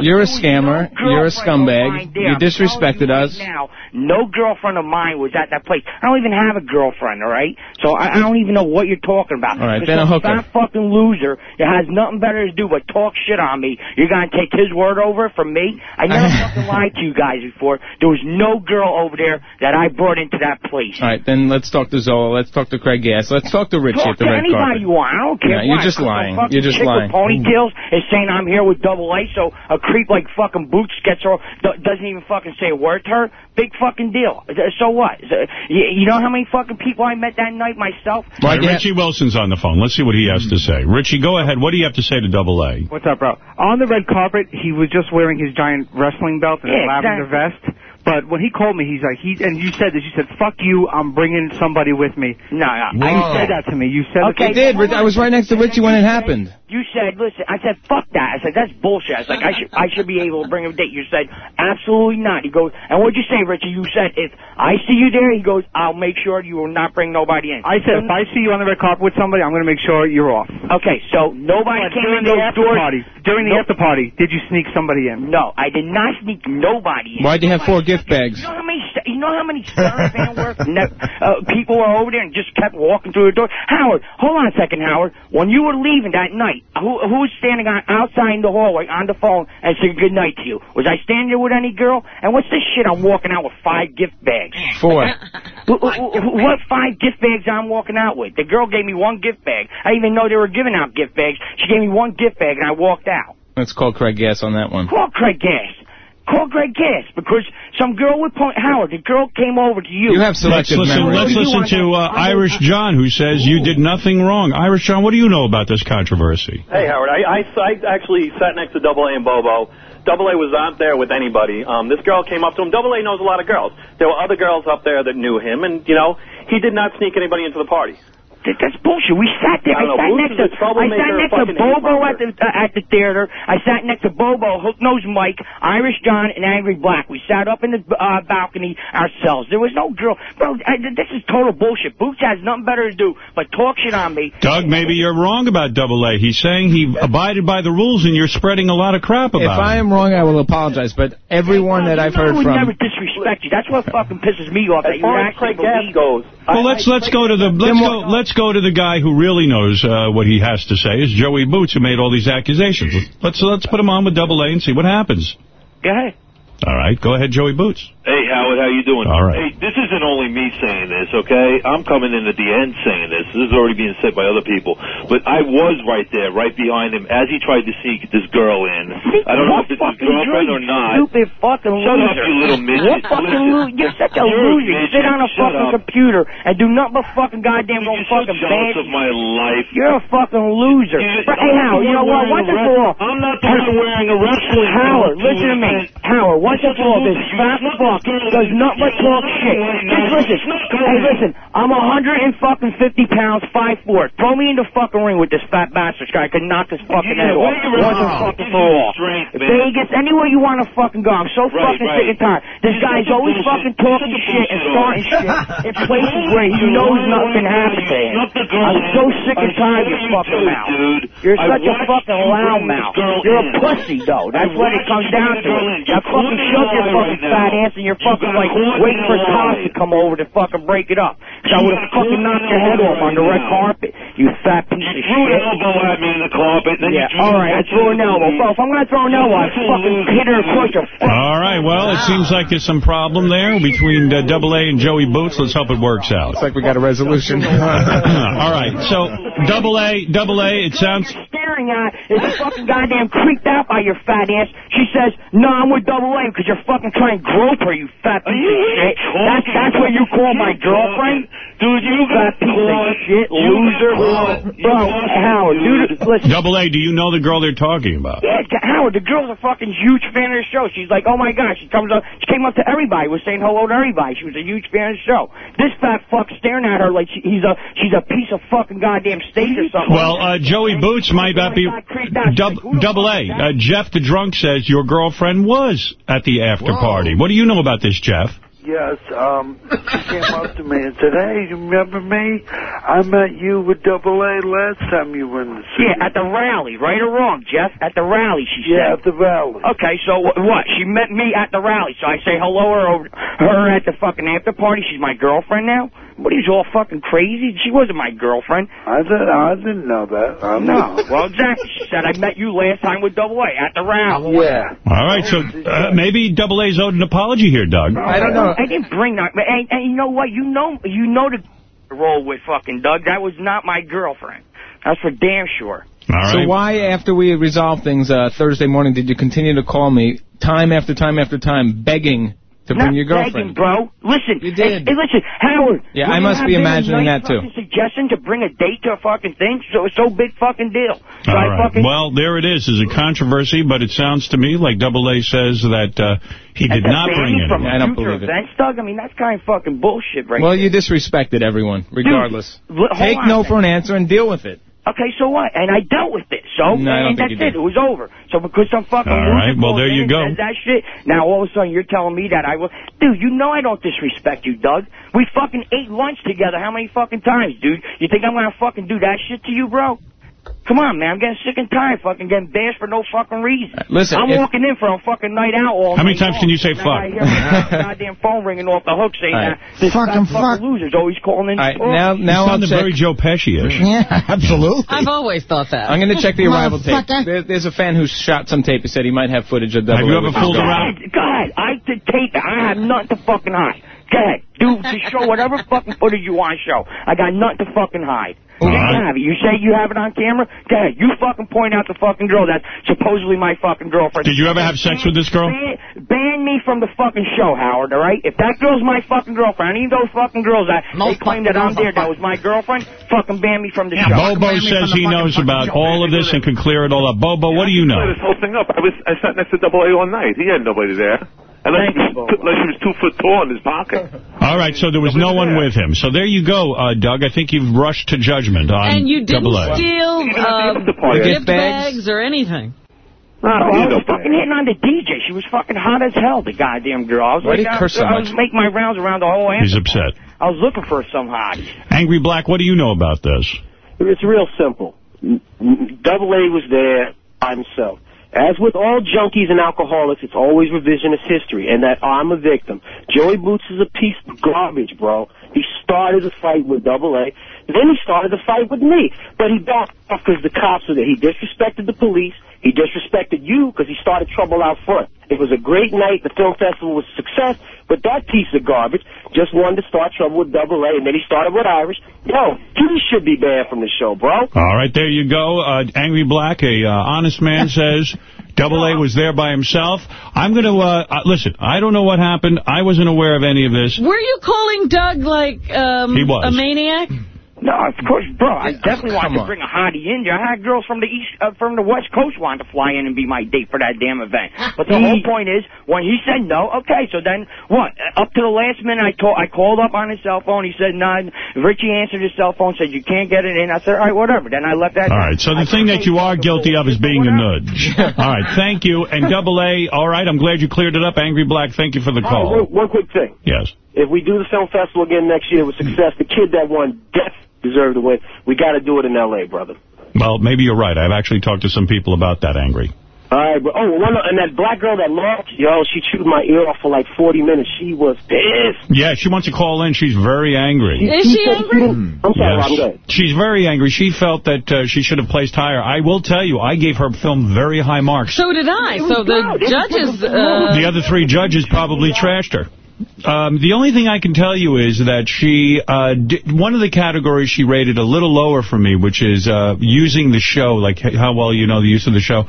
You're a scammer. no You're a girlfriend of mine scumbag. You disrespected us. right Now, no girlfriend of mine was at that place. I don't even have a girlfriend, all right? So I, I don't even know what you're talking about. All right, then a some hooker. fat fucking loser that has nothing better to do but talk shit on me. You're gonna take his word over from me? I <laughs> never fucking lied to you guys before. There was no girl over there that I brought into that place. All right, then let's talk to Zola. Let's talk to Craig Gass. Let's talk to Richie Talk at the to red anybody carpet. you want. I don't care. No, you're just lying. You're just lying. Ponytails is saying I'm here with double A, so a creep like fucking Boots gets her, doesn't even fucking say a word to her. Big fucking deal. Uh, So what? You, you know how many fucking people I met that night myself? Right, Richie Wilson's on the phone. Let's see what he has to say. Richie, go ahead. What do you have to say to Double A? What's up, bro? On the red carpet, he was just wearing his giant wrestling belt and Yeah, a lavender vest. But when he called me, he's like, he and you said this. You said, "Fuck you, I'm bringing somebody with me." No, no. You said that to me. You said Okay, I did. I was right next to Richie when it happened. You said, listen, I said, fuck that. I said, that's bullshit. I was like, I should, I should be able to bring him a date. You said, absolutely not. He goes, and what'd you say, Richie? You said, if I see you there, he goes, I'll make sure you will not bring nobody in. I said, if I see you on the red carpet with somebody, I'm going to make sure you're off. Okay, so nobody But came during in the those after doors. party. During the No- after party, did you sneak somebody in? No, I did not sneak nobody in. Why'd you have four gift bags? You know how many, you know how many fan work <laughs> ne- uh, people were over there and just kept walking through the door? Howard, hold on a second, Howard. When you were leaving that night, who who was standing on, outside in the hallway on the phone and saying good night to you? Was I standing there with any girl? And what's this shit I'm walking out with five gift bags? Four. Wh- wh- wh- What five gift bags I'm walking out with? The girl gave me one gift bag. I didn't even know they were giving out gift bags. She gave me one gift bag and I walked out. Let's call Craig Gass on that one. Call Craig Gass. Call Greg Gass because some girl with point Howard, the girl came over to you. You let's listen, Let's listen to uh, Irish John, who says you did nothing wrong. Irish John, what do you know about this controversy? Hey, Howard. I, I, I actually sat next to Double A and Bobo. Double A was not there with anybody. Um, this girl came up to him. Double A knows a lot of girls. There were other girls up there that knew him, and, you know, he did not sneak anybody into the party. That- That's bullshit. We sat there. I I, sat Boots next to I sat next to Bobo at the uh, at the theater. I sat next to Bobo, Hook Nose Mike, Irish John, and Angry Black. We sat up in the uh, balcony ourselves. There was no girl, bro. I, this is total bullshit. Boots has nothing better to do but talk shit on me. Doug, maybe you're wrong about Double A. He's saying he abided by the rules, and you're spreading a lot of crap about If I am wrong, I will apologize. But everyone that I've I heard would from... never disrespect you. That's what fucking pisses me off. That As you far as actually Craig Gass goes, Well, let's let's go to the let's go let's go to the guy who really knows uh, what he has to say. Is Joey Boots who made all these accusations? Let's let's put him on with Double A and see what happens. Go ahead. All right, go ahead, Joey Boots. Hey, Howard, how you doing? All right. Hey, this isn't only me saying this, okay? I'm coming in at the end saying this. This is already being said by other people. But I was right there, right behind him, as he tried to sneak this girl in. I don't know if it's his girlfriend or not. Stupid fucking Shut loser. up, you little midget. What fucking Listen, loser? You're such a you're a loser. You sit on a Shut fucking up. computer and do nothing but fucking goddamn go You're so fucking jealous bad. of my life. You're a fucking loser. You- But, I'm hey, not Howard, you know one what? wearing Once a for. I'm not the one wearing a wrestling Howard, suit, listen to me. Howard, and for all, this fat fuck does nothing but talk shit. Just listen. Hey, listen. I'm 150 pounds, 5'4". Throw me in the fucking ring with this fat bastard guy. I could knock his fucking head off. Once and fucking for all. Vegas, anywhere you want to fucking go. I'm so fucking sick and tired. This guy's always fucking talking shit and starting <laughs> shit in places where he knows nothing can happen to him. Not I'm so sick and tired of your fucking mouth. You're such a fucking this loudmouth. You're a pussy, though. That's what it comes down to. the girl in. You You're fucking putting shove your fucking right fat ass and you're fucking like caught waiting for in a Thomas lie. to come over to fucking break it up. So I would have fucking knocked your head off on the red carpet. You fat piece of You threw an shit. elbow at me in the carpet. Then Yeah, you threw all right, I threw an elbow. Bro, if I'm going to throw an elbow, I fucking hit her across your fucking... All right, well, it seems like there's some problem there between uh, Double A and Joey Boots. Let's hope it works out. Looks like we got a resolution. <laughs> <laughs> All right, so Double A, Double A, it sounds... staring at is fucking goddamn creeped out by your fat ass. She says, no, I'm with double A because you're fucking trying to grope her, you fat piece of shit. That's, that's what you call my girlfriend? Dude, you got piece of shit, loser. Bro, Howard, dude, listen. Double A, do you know the girl they're talking about? Yeah, Howard, the girl's a fucking huge fan of the show. She's like, oh my gosh, she comes up, she came up to everybody, was saying hello to everybody. She was a huge fan of the show. This fat fuck staring at her like she, he's a, she's a piece of fucking goddamn steak or something. Well, uh, Joey Boots might not be... Dub, double A, uh, Jeff the drunk says your girlfriend was at the after party. What do you know about this, Jeff? Yes, um, she came up to me and said, hey, you remember me? I met you with Double A last time you were in the city. Yeah, at the rally, right or wrong, Jeff? At the rally, she Yeah, said. Yeah, at the rally. Okay, so what? She met me at the rally, so I say hello her over her at the fucking after party. She's my girlfriend now. What are you all fucking crazy? She wasn't my girlfriend. I didn't, I didn't know that. I No, <laughs> well, exactly. She said I met you last time with Double A at the rally. Yeah. All right, so uh, maybe Double A's owed an apology here, Doug. I don't know. I didn't bring that. And, and you know what? You know, you know the roll with fucking Doug. That was not my girlfriend. That's for damn sure. So why, after we resolved things uh, Thursday morning, did you continue to call me time after time after time, begging to bring your girlfriend? begging, bro. Listen. You did. Hey, listen, Howard. Yeah, I must be imagining nice that, too. fucking Suggestion to bring a date to a fucking thing. So so big fucking deal. So All I right. fucking. Well, there it is. There's a controversy, but it sounds to me like Double A says that uh, he did That's not bring banning from anyone. I don't future believe it. events, Doug. I mean, that's kind of fucking bullshit, right? Well, you disrespected everyone, regardless. Dude, Take on no second. for an answer and deal with it. Okay, so what? And I dealt with it. So, No, and that's you did. it. It was over. So because some fucking All right, well, there you go. says that shit, now all of a sudden you're telling me that I will. Dude, you know I don't disrespect you, Doug. We fucking ate lunch together how many fucking times, dude? You think I'm gonna fucking do that shit to you, bro? Come on, man. I'm getting sick and tired fucking getting bashed for no fucking reason. listen, I'm if- walking in for a fucking night out all How many times long, can you say and fuck? I hear my <laughs> goddamn phone ringing off the hook saying All right. that this Fucking fat fucking loser's always calling in. All right, now, now you I'll sounded very Joe Pesci-ish. <laughs> Yeah, <laughs> absolutely. I've always thought that. I'm going to check the arrival tape. There, there's a fan who shot some tape. He said he might have footage of double. Have you A ever with his fooled around? Go ahead. I did tape it. I have nothing to fucking hide. Go ahead. Do to show whatever fucking footage you want to show. I got nothing to fucking hide. All You right. can have it. You say you have it on camera? Go ahead. You fucking point out the fucking girl that's supposedly my fucking girlfriend. Did you ever have sex with this girl? Ban, ban me from the fucking show, Howard, all right? If that girl's my fucking girlfriend, any of those fucking girls that No they claim that I'm there, that was my girlfriend, fucking ban me from the show. Bobo says he knows about all of this and can clear it all up. Bobo, what do you know? Clear this whole thing up. I was I sat next to Double A all night. He had nobody there. Unless he, was, unless he was two foot tall in his pocket. <laughs> All right, so there was no one with him. So there you go, uh, Doug. I think you've rushed to judgment on And you didn't double A. steal um, gift bags or anything. No, I was fucking hitting on the DJ. She was fucking hot as hell, the goddamn girl. I was Why like, you I, curse so I was making my rounds around the whole He's upset. I was looking for some hottie. Angry Black, what do you know about this? It's real simple. N- n- Double A was there by himself. As with all junkies and alcoholics, it's always revisionist history, and that I'm a victim. Joey Boots is a piece of garbage, bro. He started a fight with Double A, then he started a fight with me. But he backed off because the cops were there. He disrespected the police. He disrespected you because he started trouble out front. It was a great night. The film festival was a success, but that piece of garbage just wanted to start trouble with Double A, and then he started with Irish. Yo, he should be banned from the show, bro. All right, there you go. Uh, Angry Black, a uh, honest man, says Double A was there by himself. I'm going to, uh, uh, listen, I don't know what happened. I wasn't aware of any of this. Were you calling Doug like um, He was. a maniac? No, of course, bro. I definitely come wanted to on. bring a hottie in there. I had girls from the east, uh, from the west coast want to fly in and be my date for that damn event. <laughs> But the whole point is, when he said no, okay. So then what? Uh, Up to the last minute, I told, I called up on his cell phone. He said no. Richie answered his cell phone, said you can't get it in. I said all right, whatever. Then I left that. All right, so the thing that you are guilty of is being a nudge. <laughs> All right, thank you. And Double A, all right, I'm glad you cleared it up. Angry Black, thank you for the All right, call. one, one quick thing. Yes. If we do the film festival again next year with success, the kid that won definitely deserved to win. We got to do it in L.A., brother. Well, maybe you're right. I've actually talked to some people about that, Angry. All right, but oh, one, and that black girl that lost, yo, she chewed my ear off for like 40 minutes. She was pissed. Yeah, she wants to call in. She's very angry. Is she angry? I'm sorry, Yes. I'm good. She's very angry. She felt that uh, she should have placed higher. I will tell you, I gave her film very high marks. So did I. So the judges... Uh, the other three judges probably trashed her. Um, the only thing I can tell you is that she, uh, did, one of the categories she rated a little lower for me, which is uh, using the show, like how well you know the use of the show.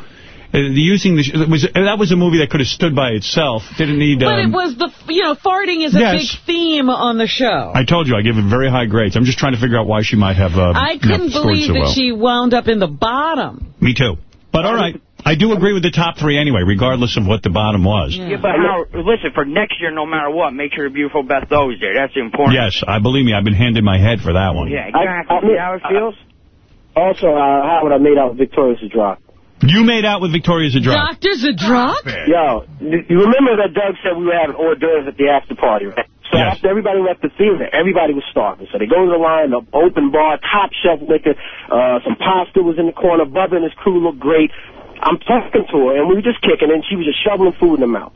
Uh, the using the was that was a movie that could have stood by itself. Didn't need. but it Um, was the, you know, farting is a Yes. big theme on the show. I told you I give it very high grades. I'm just trying to figure out why she might have. Uh, I couldn't believe so that well. she wound up in the bottom. Me too. But all right, I do agree with the top three anyway, regardless of what the bottom was. Yeah, but Howard, listen, for next year, no matter what, make sure your beautiful Beth O's there. That's important. Yes, I believe me. I've been handing my head for that one. Yeah, exactly. See how it feels? Also, uh, Howard, I made out with Victoria Zdrok. You made out with Victoria Zdrok. Doctor Zdrok? Yo, you remember that Doug said we were having hors d'oeuvres at the after party, right? So after everybody left the theater, everybody was starving. So they go to the line, the open bar, top shelf liquor, uh, some pasta was in the corner, Bubba and his crew looked great. I'm talking to her, and we were just kicking, and she was just shoveling food in her mouth.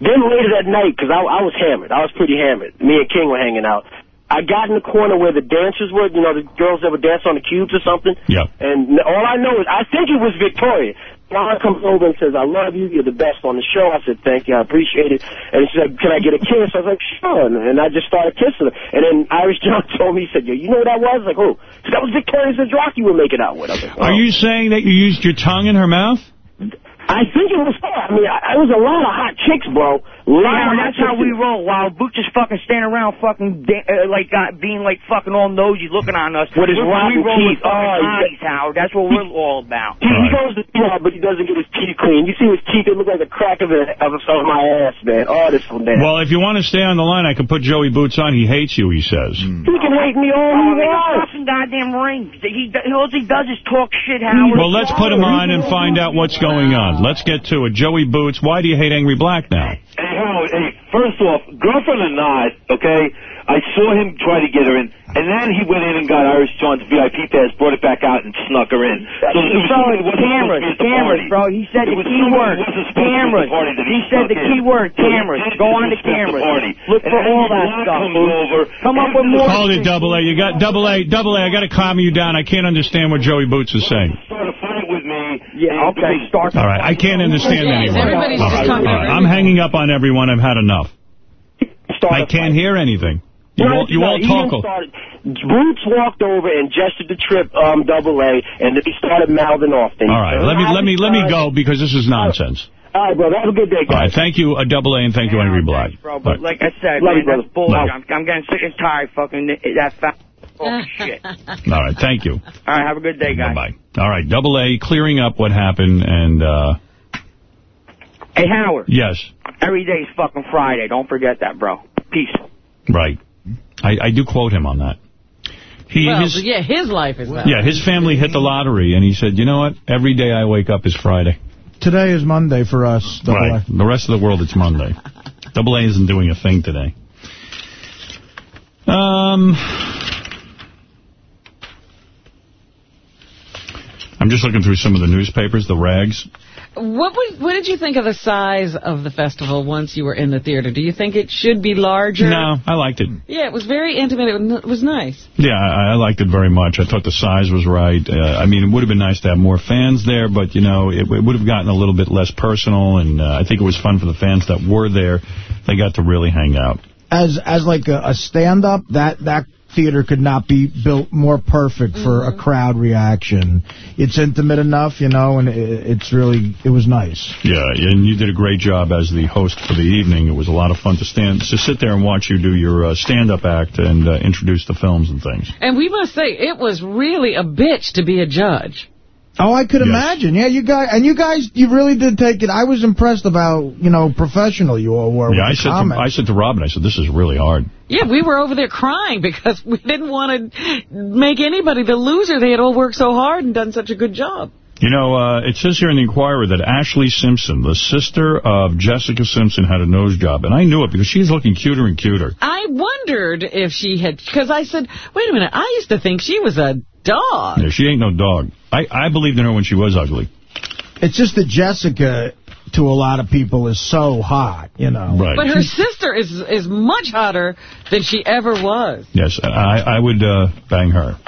Then later that night, because I, I was hammered, I was pretty hammered. Me and King were hanging out. I got in the corner where the dancers were, you know, the girls that would dance on the cubes or something. Yeah. And all I know is, I think it was Victoria. Mama comes over and says, I love you, you're the best on the show. I said, thank you, I appreciate it. And she said, can I get a kiss? I was like, sure. And, I just started kissing her. And then Irish John <laughs> told me, he said, yo, you know who that was? I was like, who? Said, that was Victoria Zdrok you were making out with. I like, Are oh. you saying that you used your tongue in her mouth? I think it was her. I mean, I, it was a lot of hot chicks, bro. A Yeah, of that's how we roll. While Boot is fucking standing around fucking, da- uh, like, uh, being like fucking all nosy looking on us. What is his we, rotten we roll with teeth. fucking Oh, hotties, Howard. That's what we're all about. He, he goes to club, but he doesn't get his teeth clean. You see his teeth, they look like the crack of, a, of, of my ass, man. Oh, this so bad. Well, if you want to stay on the line, I can put Joey Boots on. He hates you, he says. He can hate me all Oh, he he wants. fucking goddamn ring. He, he, all he does is talk shit, Howard. Well, let's put him on and find out what's going on. Let's get to it. Joey Boots, why do you hate Angry Black now? Hey, Howard, hey, first off, girlfriend or not, okay, I saw him try to get her in, and then he went in and got Irish John's VIP pass, brought it back out, and snuck her in. So it was somebody who cameras, to the cameras, party. bro. He said It the was key word, wasn't supposed to be at cameras. the He he said the snuck key in. word, cameras. did Go on to disrespect the cameras. party. Look for all that stuff, comes Boots. over, Come up with more. Hold it, Double A. You got Double A, Double A. I got to calm you down. I can't understand what Joey Boots is saying. Start a fight with me. Yeah, okay, start. All right, I can't understand Yes, anymore. everybody's All just talking all right. I'm hanging up on everyone. I've had enough. Start I can't hear anything. You all, you all talk. started, Boots walked over and gestured to trip um, double A, and then he started mouthing off. Then All right, let me let me let me go because this is nonsense. All right, brother. Have a good day, All guys. right, thank you, uh, Double A, and thank you, Angry Black. Bro, but like I said, Love man, you, that's bullshit. brother. I'm, I'm getting sick and tired fucking that fat fucking shit. All right, thank you. All right, have a good day, guys. Bye-bye. All right, Double A clearing up what happened, and uh, Hey, Howard. Yes. Every day's fucking Friday. Don't forget that, bro. Peace. Right. I, I do quote him on that. He, well, his, yeah, his life is that. yeah, his family hit the lottery, and he said, you know what? Every day I wake up is Friday. Today is Monday for us. Double Right. A. The rest of the world, it's Monday. Double A isn't doing a thing today. Um, I'm just looking through some of the newspapers, the rags. What was, what did you think of the size of the festival once you were in the theater? Do you think it should be larger? No, I liked it. Yeah, it was very intimate. It was- nice. Yeah, I, I liked it very much. I thought the size was right. Uh, I mean, it would have been nice to have more fans there, but, you know, it, it would have gotten a little bit less personal, and uh, I think it was fun for the fans that were there. They got to really hang out. As as like a, a stand-up, that, that theater could not be built more perfect for Mm-hmm. a crowd reaction. It's intimate enough, you know, and it, it's really, it was nice. Yeah, and you did a great job as the host for the evening. It was a lot of fun to stand to sit there and watch you do your uh, stand-up act and uh, introduce the films and things. And we must say, it was really a bitch to be a judge. Oh, I could imagine. Yeah, you guys, and you guys, you really did take it. I was impressed about, you know, professional you all were Yeah, with I the said, to. I said to Robin, I said, this is really hard. Yeah, we were over there crying because <laughs> we didn't want to make anybody the loser. They had all worked so hard and done such a good job. You know, uh, it says here in the Inquirer that Ashlee Simpson, the sister of Jessica Simpson, had a nose job. And I knew it because she's looking cuter and cuter. I wondered if she had, because I said, wait a minute, I used to think she was a dog. Yeah, she ain't no dog. I, I believed in her when she was ugly. It's just that Jessica, to a lot of people, is so hot, you know. Right. But her sister is is much hotter than she ever was. Yes, I, I would uh, bang her.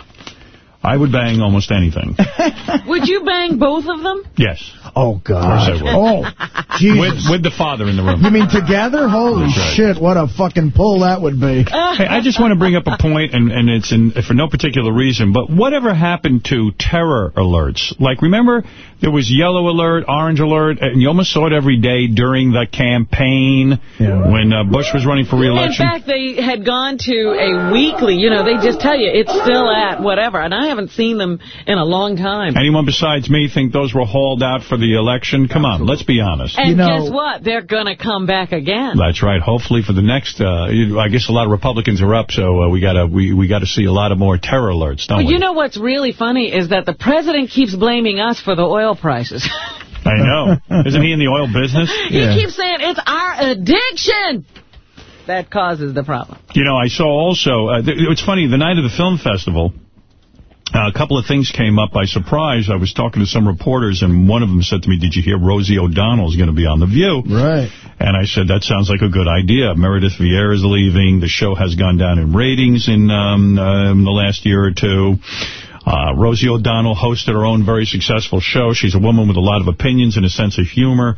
I would bang almost anything. <laughs> Would you bang both of them? Yes. Oh, God. Of course I Oh. Jesus. With, with the father in the room. You mean together? Holy right. shit, what a fucking pull that would be. Hey, I just want to bring up a point, and, and it's in, for no particular reason, but whatever happened to terror alerts? Like, remember, there was yellow alert, orange alert, and you almost saw it every day during the campaign when uh, Bush was running for In re-election. fact, they had gone to a weekly, you know, they just tell you it's still at whatever, and I haven't seen them in a long time. Anyone besides me think those were hauled out for the election? Come on, let's be honest. And guess what? They're going to come back again. That's right. Hopefully for the next, uh, I guess a lot of Republicans are up, so uh, we gotta we we gotta see a lot of more terror alerts, don't But we? you know what's really funny is that the president keeps blaming us for the oil prices. <laughs> I know. Isn't he in the oil business? <laughs> he keeps saying it's our addiction that causes the problem. You know, I saw also, uh, th- it's funny, the night of the film festival, uh, a couple of things came up by surprise. I was talking to some reporters, and one of them said to me, did you hear Rosie O'Donnell's going to be on The View? Right. And I said, that sounds like a good idea. Meredith Vieira is leaving. The show has gone down in ratings in, um, uh, in the last year or two. Uh, Rosie O'Donnell hosted her own very successful show. She's a woman with a lot of opinions and a sense of humor.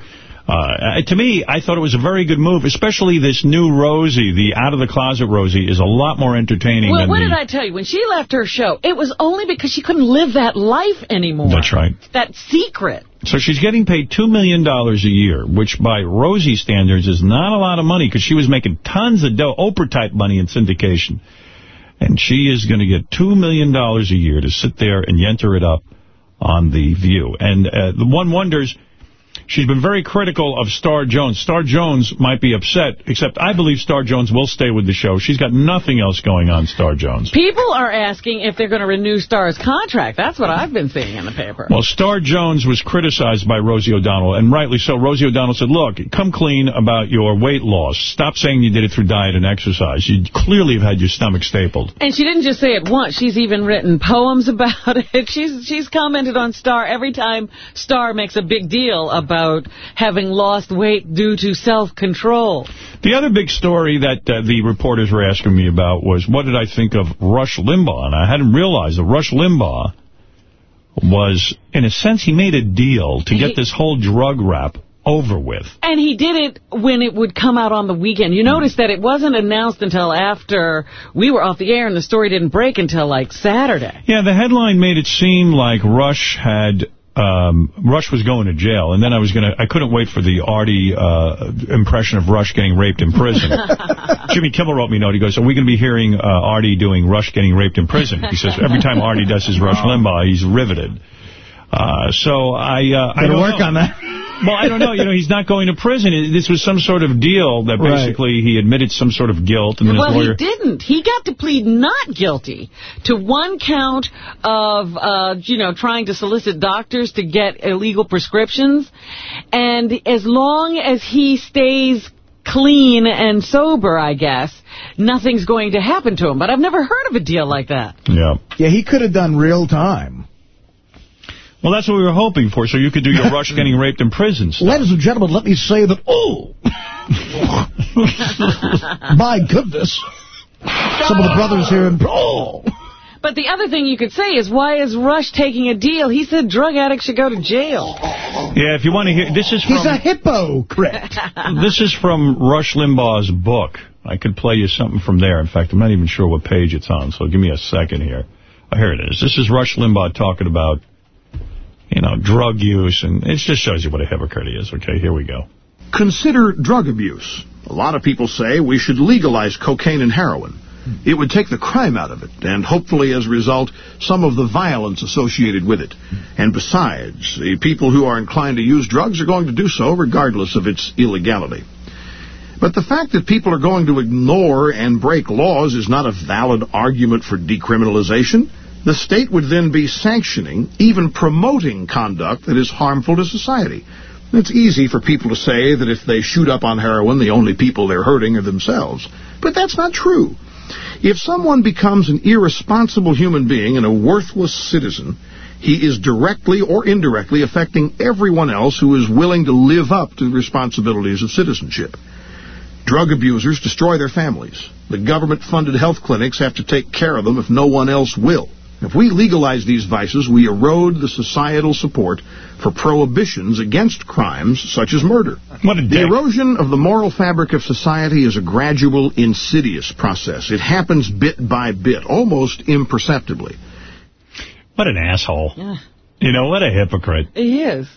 Uh, to me, I thought it was a very good move, especially this new Rosie, the out-of-the-closet Rosie, is a lot more entertaining Well, than what did I tell you? When she left her show, it was only because she couldn't live that life anymore. That's right. That secret. So she's getting paid $2 million a year, which by Rosie standards is not a lot of money because she was making tons of dough, Oprah-type money in syndication. And she is going to get $2 million a year to sit there and enter it up on The View. And uh, the one wonders, she's been very critical of Star Jones. Star Jones might be upset, except I believe Star Jones will stay with the show. She's got nothing else going on, Star Jones. People are asking if they're going to renew Star's contract. That's what I've been seeing in the paper. Well, Star Jones was criticized by Rosie O'Donnell, and rightly so. Rosie O'Donnell said, look, come clean about your weight loss. Stop saying you did it through diet and exercise. You clearly have had your stomach stapled. And she didn't just say it once. She's even written poems <laughs> about it. She's she's commented on Star every time Star makes a big deal about having lost weight due to self-control. The other big story that uh, the reporters were asking me about was, what did I think of Rush Limbaugh? And I hadn't realized that Rush Limbaugh was, in a sense, he made a deal to get this whole drug rap over with. And he did it when it would come out on the weekend. You notice that it wasn't announced until after we were off the air and the story didn't break until, like, Saturday. Yeah, the headline made it seem like Rush had um, Rush was going to jail, and then I was gonna I couldn't wait for the Artie uh, impression of Rush getting raped in prison. <laughs> Jimmy Kimmel wrote me a note. He goes, "Are we going to be hearing uh, Artie doing Rush getting raped in prison?" He says every time Artie does his Rush Limbaugh, he's riveted. Uh, so I uh, I Better don't work know. on that. Well, I don't know. You know, he's not going to prison. This was some sort of deal that Right. basically he admitted some sort of guilt, and then well, lawyer... he didn't. He got to plead not guilty to one count of, uh, you know, trying to solicit doctors to get illegal prescriptions. And as long as he stays clean and sober, I guess, nothing's going to happen to him. But I've never heard of a deal like that. Yeah. Yeah, he could have done real time. Well, that's what we were hoping for, so you could do your Rush getting raped in prison stuff. Ladies and gentlemen, let me say that, oh, <laughs> my goodness. Some of the brothers here in, oh. But the other thing you could say is, why is Rush taking a deal? He said drug addicts should go to jail. Yeah, if you want to hear... This is from... He's a hypocrite. <laughs> This is from Rush Limbaugh's book. I could play you something from there. In fact, I'm not even sure what page it's on, so give me a second here. Oh, here it is. This is Rush Limbaugh talking about, you know, drug use, and it just shows you what a hypocrite he is. Okay, here we go. Consider drug abuse. A lot of people say we should legalize cocaine and heroin. It would take the crime out of it, and hopefully, as a result, some of the violence associated with it. And besides, the people who are inclined to use drugs are going to do so regardless of its illegality. But the fact that people are going to ignore and break laws is not a valid argument for decriminalization. The state would then be sanctioning, even promoting conduct that is harmful to society. It's easy for people to say that if they shoot up on heroin, the only people they're hurting are themselves. But that's not true. If someone becomes an irresponsible human being and a worthless citizen, he is directly or indirectly affecting everyone else who is willing to live up to the responsibilities of citizenship. Drug abusers destroy their families. The government-funded health clinics have to take care of them if no one else will. If we legalize these vices, we erode the societal support for prohibitions against crimes such as murder. What a the erosion of the moral fabric of society is a gradual, insidious process. It happens bit by bit, almost imperceptibly. What an asshole. You know, what a hypocrite. He is.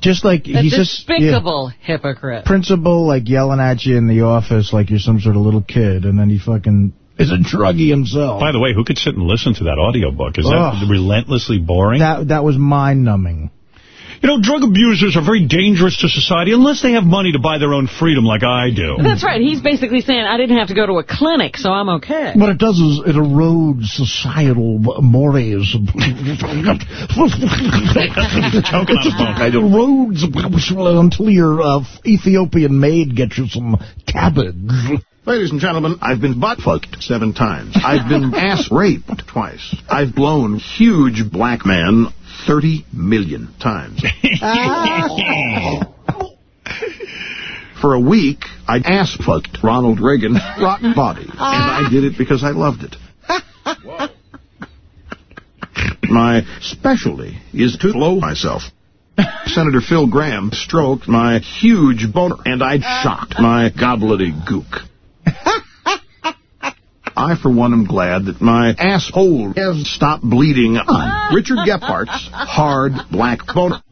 Just like A he's just yeah, despicable hypocrite. principal, like yelling at you in the office like you're some sort of little kid, and then he fucking is a druggie himself. By the way, who could sit and listen to that audiobook? Is Ugh. that relentlessly boring? That that was mind numbing. You know, drug abusers are very dangerous to society unless they have money to buy their own freedom like I do. That's right. He's basically saying, I didn't have to go to a clinic, so I'm okay. What it does is it erodes societal mores. <laughs> Choking on his. It erodes until your uh, Ethiopian maid gets you some cabbage. Ladies and gentlemen, I've been butt fucked seven times. I've been <laughs> ass raped twice. I've blown huge black man 30 million times. <laughs> <laughs> For a week, I ass fucked Ronald Reagan rotten body, and I did it because I loved it. My specialty is to blow myself. Senator Phil Gramm stroked my huge boner, and I shocked my gobbledygook. I, for one, am glad that my asshole has stopped bleeding on <laughs> Richard Gephardt's hard black boner.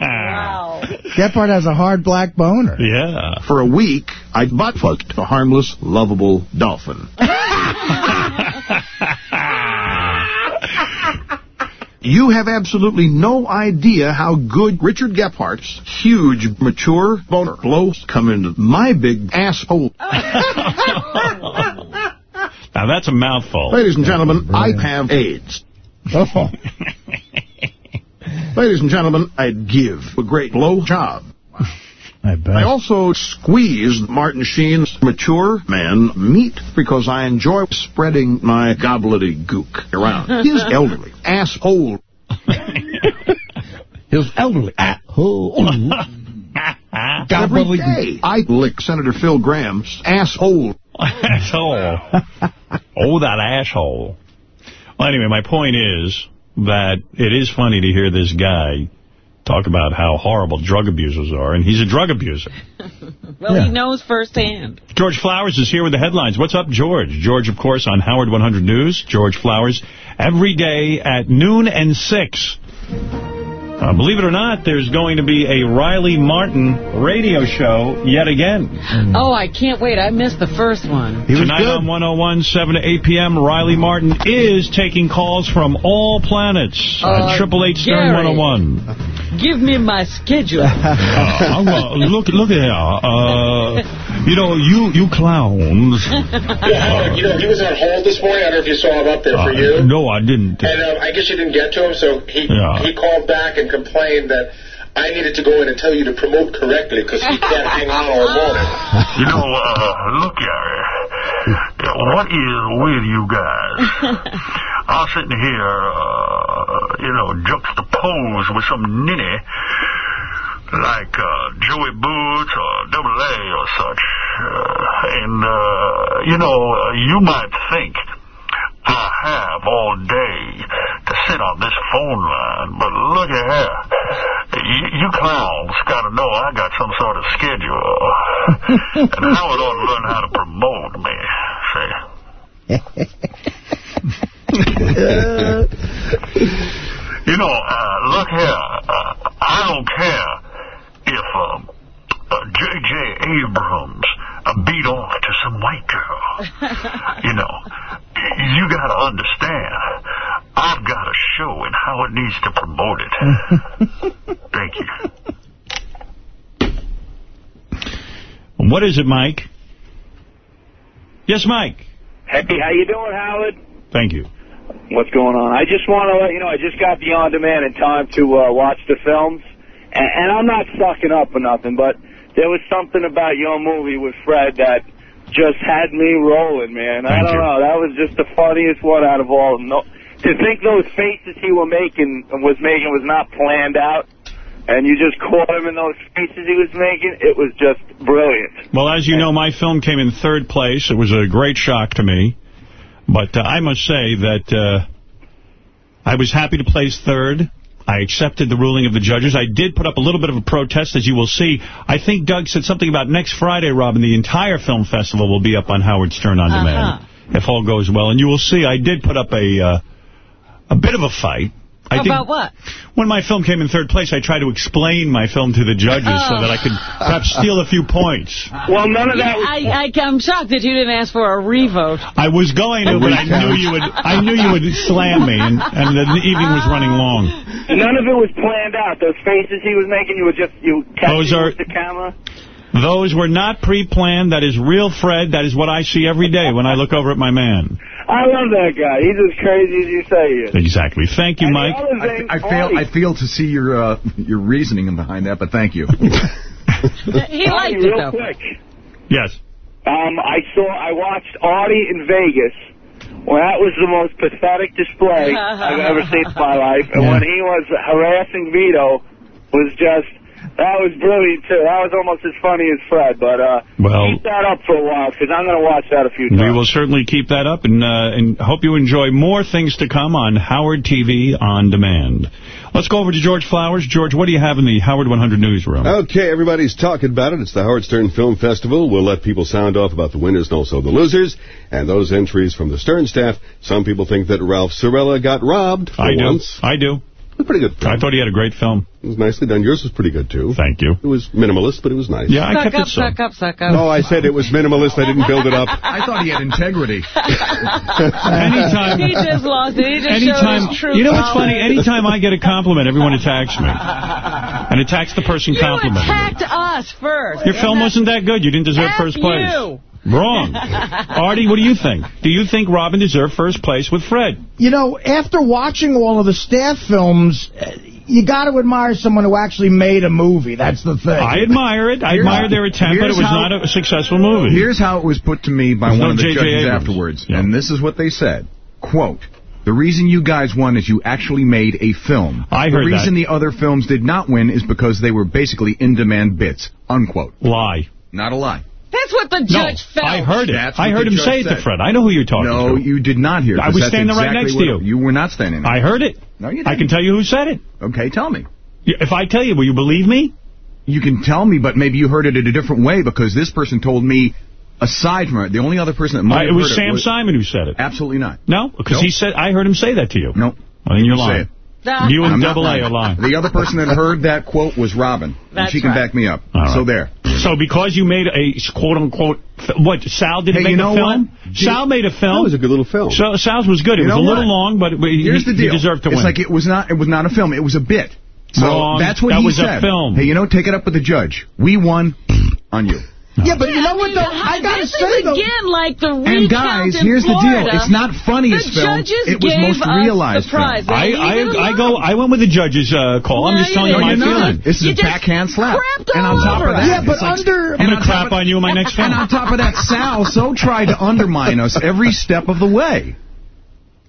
wow. Gephardt has a hard black boner. Yeah. For a week, I butt fucked a harmless, lovable dolphin. <laughs> You have absolutely no idea how good Richard Gephardt's huge, mature boner blows come into my big asshole. <laughs> Now, that's a mouthful. Ladies and gentlemen, I have AIDS. Oh. <laughs> <laughs> Ladies and gentlemen, I'd give a great blow job. I bet. I also squeeze Martin Sheen's mature man meat because I enjoy spreading my gobbledygook around. <laughs> His elderly asshole. <laughs> His elderly asshole. <laughs> Every day, I lick Senator Phil Gramm's asshole. asshole. oh, that asshole. Well, anyway, my point is that it is funny to hear this guy talk about how horrible drug abusers are, and he's a drug abuser. <laughs> Well, he knows firsthand. George Flowers is here with the headlines. What's up, George? George, of course, on Howard 100 News. George Flowers, every day at noon and 6. Uh, believe it or not, there's going to be a Riley Martin radio show yet again. Oh, I can't wait. I missed the first one. Tonight on 101, 7 to 8 p.m., Riley Martin is taking calls from all planets. Uh, Triple Eight Stern 101. Give me my schedule. <laughs> Uh, well, look, look at here. Uh, you know, you you clowns. Yeah, <laughs> you know, he was on hold this morning. I don't know if you saw him up there for Uh, you. no, I didn't. And uh, I guess you didn't get to him, so he Yeah. he called back and complained that I needed to go in and tell you to promote correctly because he can't hang on all morning. <laughs> You know, uh, look, Gary, what is with you guys? <laughs> I'm sitting here, uh, you know, juxtaposed with some ninny like uh, Joey Boots or Double A or such. Uh, and, uh, you know, uh, you might think I have all day to sit on this phone line, but look at here. You, you clowns got to know I got some sort of schedule. <laughs> and Howard ought to learn how to promote me. See? <laughs> you know, uh, look here. Uh, I don't care if um, uh, J.J. Abrams beat off to some white girl. you know, you got to understand. I've got a show and how it needs to promote it. <laughs> Thank you. What is it, Mike? Yes, Mike. Happy. how you doing, Howard? Thank you. What's going on? I just want to let you know I just got the on-demand in time to uh, watch the films, and, and I'm not sucking up or nothing, but there was something about your movie with Fred that just had me rolling, man. I don't you. know. That was just the funniest one out of all. No, to think those faces he were making was making was not planned out, and you just caught him in those faces he was making. It was just brilliant. Well, as you know, my film came in third place. It was a great shock to me. But uh, I must say that uh, I was happy to place third. I accepted the ruling of the judges. I did put up a little bit of a protest, as you will see. I think Doug said something about next Friday, Robin, the entire film festival will be up on Howard Stern On Demand, Uh-huh. if all goes well. And you will see, I did put up a uh, a bit of a fight. I think About what? when my film came in third place, I tried to explain my film to the judges so that I could oh. perhaps steal a few points. Well, none of that was I, I, I'm shocked that you didn't ask for a revote. I was going to, but I knew you would. I knew you would slam me, and, and the evening was running long. None of it was planned out. Those faces he was making, you were just you kept Those are- with the camera. Those were not pre-planned. That is real Fred. That is what I see every day when I look over at my man. I love that guy. He's as crazy as you say he is. Exactly. Thank you, And Mike. I, thing, I fail. I fail to see your uh, your reasoning behind that, but thank you. <laughs> He liked Artie, it, real though. quick. Yes. Um, I saw, I watched Artie in Vegas. Well, that was the most pathetic display <laughs> I've ever seen in my life. And Yeah. when he was harassing Vito, was just that was brilliant too. That was almost as funny as Fred. But uh, Well- keep that up for a while because I'm going to watch that a few times. We will certainly keep that up and, uh, and hope you enjoy more things to come on Howard TV On Demand. Let's go over to George Flowers. George, what do you have in the Howard 100 newsroom? Okay, everybody's talking about it. It's the Howard Stern Film Festival. We'll let people sound off about the winners and also the losers. And those entries from the Stern staff. Some people think that Ralph Cirella got robbed for I do. once. I do. It was pretty good. I thought he had a great film. It was nicely done. Yours was pretty good, too. Thank you. It was minimalist, but it was nice. Yeah, I Suck kept up, it so. suck up, suck up. No, I said it was minimalist. I didn't build it up. I thought he had integrity. Anytime. He just lost it. He just Anytime, showed his true you know what's funny? Anytime I get a compliment, everyone attacks me. And attacks the person You complimenting me. attacked us first. Your film wasn't that good. You didn't deserve F first place. you. Wrong. Artie, what do you think? Do you think Robin deserved first place with Fred? You know, after watching all of the staff films, uh, you got to admire someone who actually made a movie. That's the thing. I admire it. I Here's- admire their attempt, but it was how- not a successful movie. Here's how it was put to me by There's one no of the J.J. judges Abrams. afterwards, Yeah. and this is what they said: "Quote." The reason you guys won is you actually made a film. I the heard that. reason the other films did not win is because they were basically in-demand bits. Unquote. Lie. Not a lie. That's what the No, judge felt. I heard it. That's I heard the him say it to said. Fred. I know who you're talking No, to. you did not hear. it, I was that's standing right next to you. You were not standing there. I heard it. No, you didn't. I can tell you who said it. Okay, tell me. If I tell you, will you believe me? You can tell me, but maybe you heard it in a different way because this person told me, aside from it, the only other person that might I, have it was heard Sam was, Simon who said it. Absolutely not. No, because Nope. he said I heard him say that to you. Nope. Well, then you're lying. it. Ah. You and I'm Double A lying. are lying. The other person that heard that quote was Robin, and she can right. back me up. All right. So there. So because you made a quote-unquote, what, Sal didn't hey, make you know a film? What? Sal made a film. That was a good little film. So, Sal's was good. It was a little what? long, but Here's the deal. he deserved to it's win. It's like it was, not, it was not a film. It was a bit. So Wrong. that's what that he said. That was a film. Hey, you know, take it up with the judge. We won on you. Yeah, but yeah, you know I mean, what, though? I got to say, though. again like the And guys, here's the deal. It's not funny film. It was most realized I, I, I, go, I went with the judge's uh, call. I'm just telling you, my feeling. This is a backhand slap. And on top of that, yeah, but like, under, I'm going to clap on you in my <laughs> next film. And on top of that, Sal so tried to undermine us every step of the way.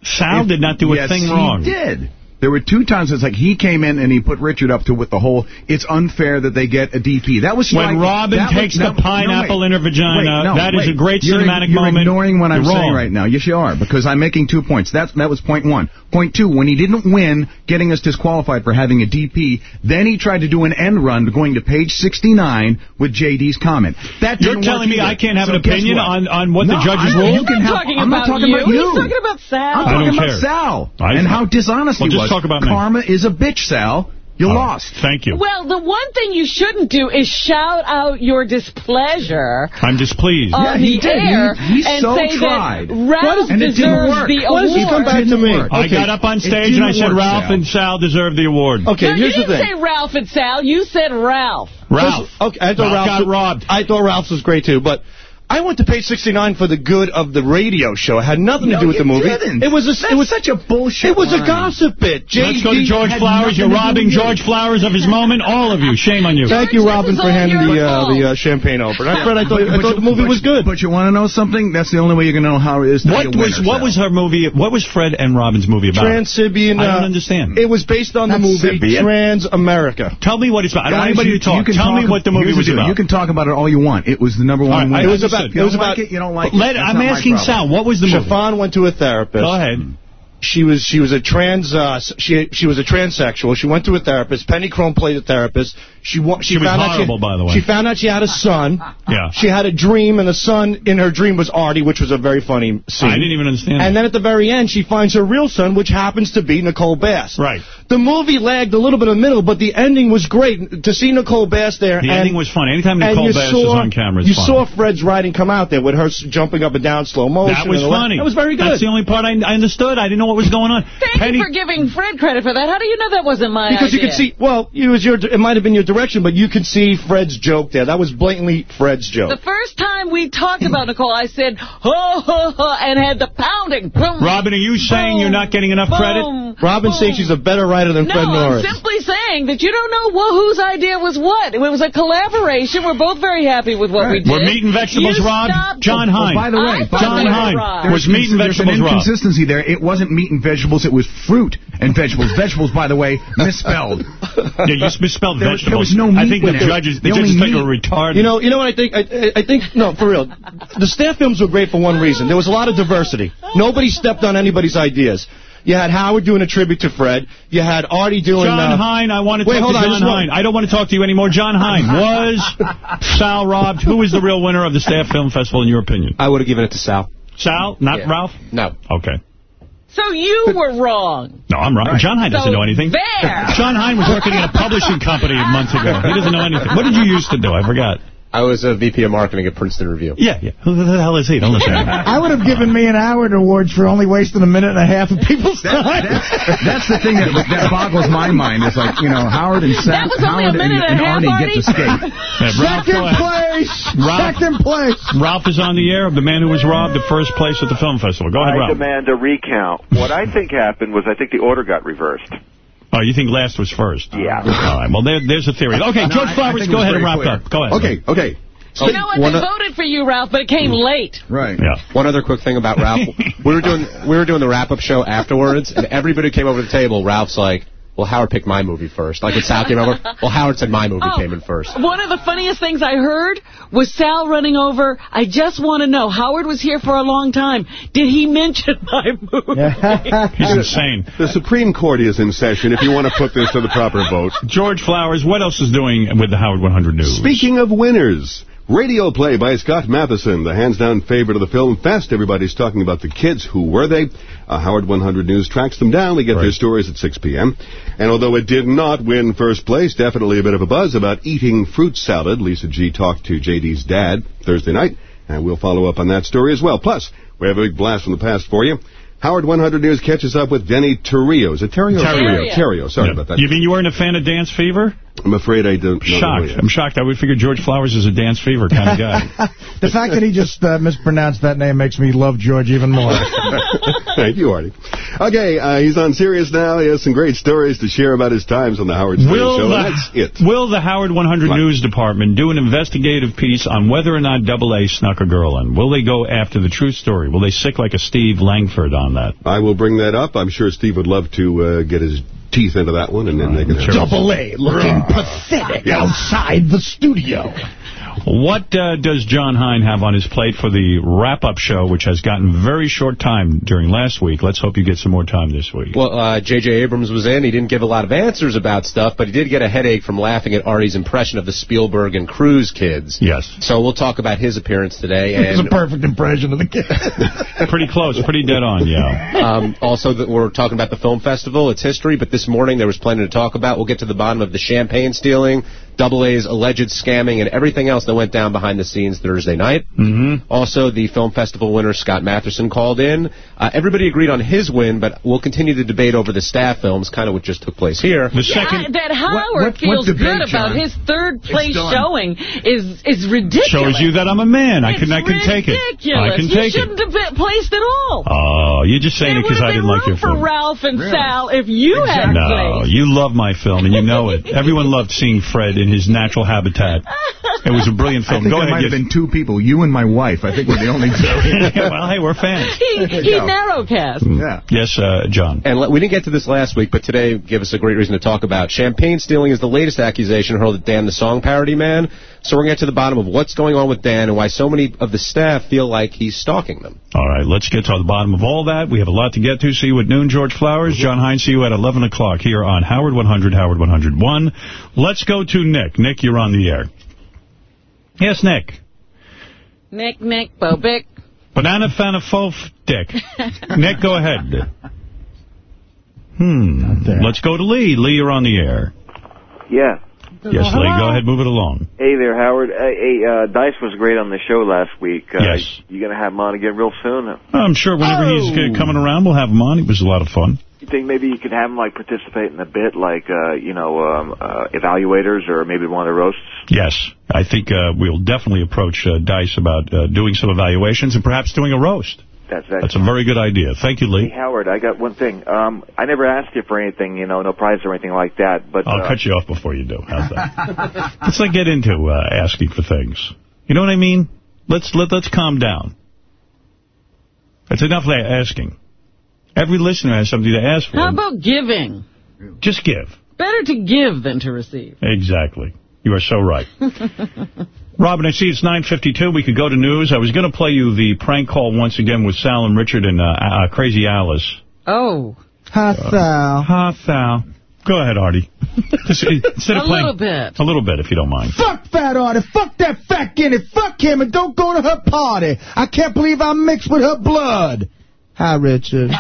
Sal did not do a thing wrong. Yes, he did. There were two times it's like he came in and he put Richard up to with the whole, it's unfair that they get a DP. That was When Robin takes was, the no, pineapple no, in her vagina, wait, no, that wait. is a great you're cinematic you're moment. You're ignoring what I'm saying right now. Yes, you are, because I'm making two points. That that was point one. Point two, when he didn't win, getting us disqualified for having a DP, then he tried to do an end run going to page 69 with J.D.'s comment. That You're telling me. I can't have so an opinion on, on what the judges ruled? I'm not talking about you. He's talking about Sal. I'm talking about Sal and how dishonest he was talk about me. Karma is a bitch, Sal. You oh, lost. Thank you. Well, the one thing you shouldn't do is shout out your displeasure. I'm displeased. On yeah, he the did. air he, he and so say tried. that Ralph deserves the award. What does he come back to me? Okay. I got up on stage and I said Ralph Sal. and Sal deserve the award. Okay, no, here's the thing. You didn't say Ralph and Sal. You said Ralph. Ralph. Okay, I thought Ralph, got robbed. I thought Ralph's was great too, but I went to page 69 for the good of the radio show. It had nothing no, to do with the movie. Didn't. It was a, That's it was such a bullshit. It was line. a gossip bit. J Let's go to George Flowers. You're robbing George Flowers of his moment. All of you. Shame on you. Thank you, Robin, for handing the uh, the uh, champagne over. I, Fred, I thought, I thought the movie was good. But you want to know something? That's the only way you're going to know how it is. what was what now. was her movie? What was Fred and Robin's movie about? Transibian. I don't uh, understand. It was based on the movie Transamerica. Tell me what it's about. I don't want anybody to talk. Tell me what the movie was about. You can talk about it all you want. It was the number one. It was about, it was about, it, you don't like let, it. I'm asking Sal, what was the Chiffon movie? Chiffon went to a therapist. Go ahead. Mm. She was she was a trans uh, she she was a transsexual. She went to a therapist. Penny Crone played a therapist. She she, she found horrible, out she, by the way. She found out she had a son. yeah. She had a dream, and the son in her dream was Artie, which was a very funny scene. I didn't even understand And that. then at the very end, she finds her real son, which happens to be Nicole Bass. Right. The movie lagged a little bit in the middle, but the ending was great. To see Nicole Bass there. The and, ending was fun. Anytime Nicole Bass saw, is on camera, You saw Fred's writing come out there with her jumping up and down slow motion. That was funny. That was very good. That's the only part I, I understood. I didn't know what was going on. Thank Penny, you for giving Fred credit for that. How do you know that wasn't my Because idea? you could see, well, it, was your, it might have been your direction, but you could see Fred's joke there. That was blatantly Fred's joke. The first time we talked about Nicole, I said, ho, ho, ho, and had the pounding. Boom, Robin, are you boom, saying you're not getting enough boom, credit? Robin says she's a better writer than no, Fred Norris. No, I'm simply saying that you don't know whose idea was what. It was a collaboration. We're both very happy with what right. we did. Were meat and vegetables, you Rob? Jon Hein. Oh, by the way, Jon Hein was meat and vegetables, There's an inconsistency there. It wasn't meat and vegetables. It was fruit and vegetables. vegetables, by the way, misspelled. yeah, you misspelled vegetables was no I think the judges, the, just judges thought you retarded. You know, you know what I think? I, I think, no, for real. The staff films were great for one reason. There was a lot of diversity. Nobody stepped on anybody's ideas. You had Howard doing a tribute to Fred. You had Artie doing... John uh, Hein, I want to wait, talk to on, Jon Hein. I don't want to talk to you anymore. Jon Hein, was <laughs> Sal robbed? Who is the real winner of the Staff Film Festival, in your opinion? I would have given it to Sal. Sal, not yeah. Ralph? No. Okay. So you were wrong. No, I'm right. Jon Hein doesn't so know anything. There. Jon Hein was working in a publishing company months ago. He doesn't know anything. What did you used to do? I forgot. I was a VP of marketing at Princeton Review. Yeah, yeah. Who the hell is he? Don't listen. <laughs> I would have given me an Howard Award for only wasting a minute and a half of people's that, time. That's, the thing that, that boggles my mind. Is like, you know, Howard and Seth, Howard and, and, and Arnie get to skate. <laughs> Yeah, Ralph, Second place! Ralph, Second place! Ralph is on the air of the man who was robbed the first place at the film festival. Go ahead, I Ralph. I demand a recount. What I think happened was I think the order got reversed. Oh, you think last was first? Yeah. All right. Well, there, there's a theory. Okay, George no, Flowers, go ahead and wrap clear. up. Go ahead. Okay, okay. So you know what? They voted for you, Ralph, but it came mm. late. Right. Yeah. One other quick thing about Ralph. <laughs> we were doing we were doing the wrap-up show afterwards, and everybody came over to the table. Ralph's like, well, Howard picked my movie first. Like with Sal came over. <laughs> Well, Howard said my movie oh, came in first. One of the funniest things I heard was Sal running over. I just want to know. Howard was here for a long time. Did he mention <laughs> my movie? <laughs> He's insane. The Supreme Court is in session if you want to put this to the proper vote. George Flowers, what else is doing with the Howard 100 News? Speaking of winners... Radio play by Scott Matheson, the hands-down favorite of the film fest. Everybody's talking about the kids. Who were they? Uh, Howard 100 News tracks them down. We get right. their stories at 6 p.m. And although it did not win first place, definitely a bit of a buzz about eating fruit salad. Lisa G. talked to J.D.'s dad Thursday night, and we'll follow up on that story as well. Plus, we have a big blast from the past for you. Howard 100 News catches up with Deney Terrio. Is it Terrio? Terrio. Terrio. Sorry Yeah. about that. You mean you weren't a fan of Dance Fever? I'm afraid I don't. Shocked. the. I'm shocked. I would figure George Flowers is a Dance Fever kind of guy. <laughs> The fact that he just uh, mispronounced that name makes me love George even more. <laughs> Thank you, Artie. Okay, uh, he's on Sirius now. He has some great stories to share about his times on the Howard Stern Will Show. the, that's it. will the Howard 100 News Department do an investigative piece on whether or not Double A snuck a girl in? Will they go after the true story? Will they sick like a Steve Langford on that? I will bring that up. I'm sure Steve would love to uh, get his teeth into that one, and then they can... Double A looking pathetic outside the studio. What uh, does Jon Hein have on his plate for the wrap-up show, which has gotten very short time during last week? Let's hope you get some more time this week. Well, uh, J.J. Abrams was in. He didn't give a lot of answers about stuff, but he did get a headache from laughing at Artie's impression of the Spielberg and Cruise kids. Yes. So we'll talk about his appearance today. It was a perfect impression of the kid. <laughs> pretty close, pretty dead on, yeah. um, also, that we're talking about the film festival. It's history, but this morning there was plenty to talk about. We'll get to the bottom of the champagne stealing, Double A's alleged scamming, and everything else that went down behind the scenes Thursday night. Mm-hmm. Also, the film festival winner, Scott Matheson called in. Uh, everybody agreed on his win, but we'll continue the debate over the staff films, kind of what just took place here. The Yeah, that Howard what- what feels debate, good about John? his third place showing is is ridiculous. Shows you that I'm a man. I can, I can take it. ridiculous. I can you take it. You shouldn't have been placed at all. Oh, you're just saying it because I didn't like your film. for. Ralph and Sal if you had No, placed. you love my film, and you know it. Everyone loved seeing Fred in his natural habitat. It was a brilliant I film. think Go there ahead. might have been two people, you and my wife. I think we're the only <laughs> two. well, hey, we're fans. He, he narrowcast. Yeah. Yes, uh, John. And we didn't get to this last week, but today gave us a great reason to talk about. Champagne stealing is the latest accusation hurled at Dan the Song Parody Man. So we're going to get to the bottom of what's going on with Dan and why so many of the staff feel like he's stalking them. All right, let's get to the bottom of all that. We have a lot to get to. See you at noon, George Flowers. John Hines, see you at 11 o'clock here on Howard 100, Howard 101. Let's go to Nick. Nick, you're on the air. Yes, Nick. Nick, Nick, Bobic. Banana fan of fof dick. <laughs> Nick, go ahead. Hmm. Let's go to Lee. Lee, you're on the air. Yeah. Yes, Lee, go ahead, move it along. Hey there, Howard. Uh, hey, uh, Dice was great on the show last week. Uh, Yes. You going to have him on again real soon? I'm sure whenever he's uh, coming around, we'll have him on. It was a lot of fun. You think maybe you could have them like, participate in a bit, like, uh, you know, um, uh, evaluators or maybe one of the roasts? Yes, I think uh, we'll definitely approach uh, Dice about uh, doing some evaluations and perhaps doing a roast. That's That's a very good idea. Thank you, Hey, Lee. Howard, I got one thing. Um, I never asked you for anything, you know, no prize or anything like that, but... I'll uh, cut you off before you do. How's that? <laughs> let's not get into uh, asking for things. You know what I mean? Let's let let's calm down. That's enough asking. Every listener has something to ask for. How about giving? Just give. Better to give than to receive. Exactly. You are so right. <laughs> Robin, I see it's 9.52. We could go to news. I was going to play you the prank call once again with Sal and Richard and uh, uh, Crazy Alice. Oh. Ha, Sal. Ha, Sal. Go ahead, Artie. <laughs> Just, uh, instead of A playing, little bit. A little bit, if you don't mind. Fuck Fat Artie. Fuck that fat Guinea. Fuck him and don't go to her party. I can't believe I mixed with her blood. Hi, Richard. <laughs>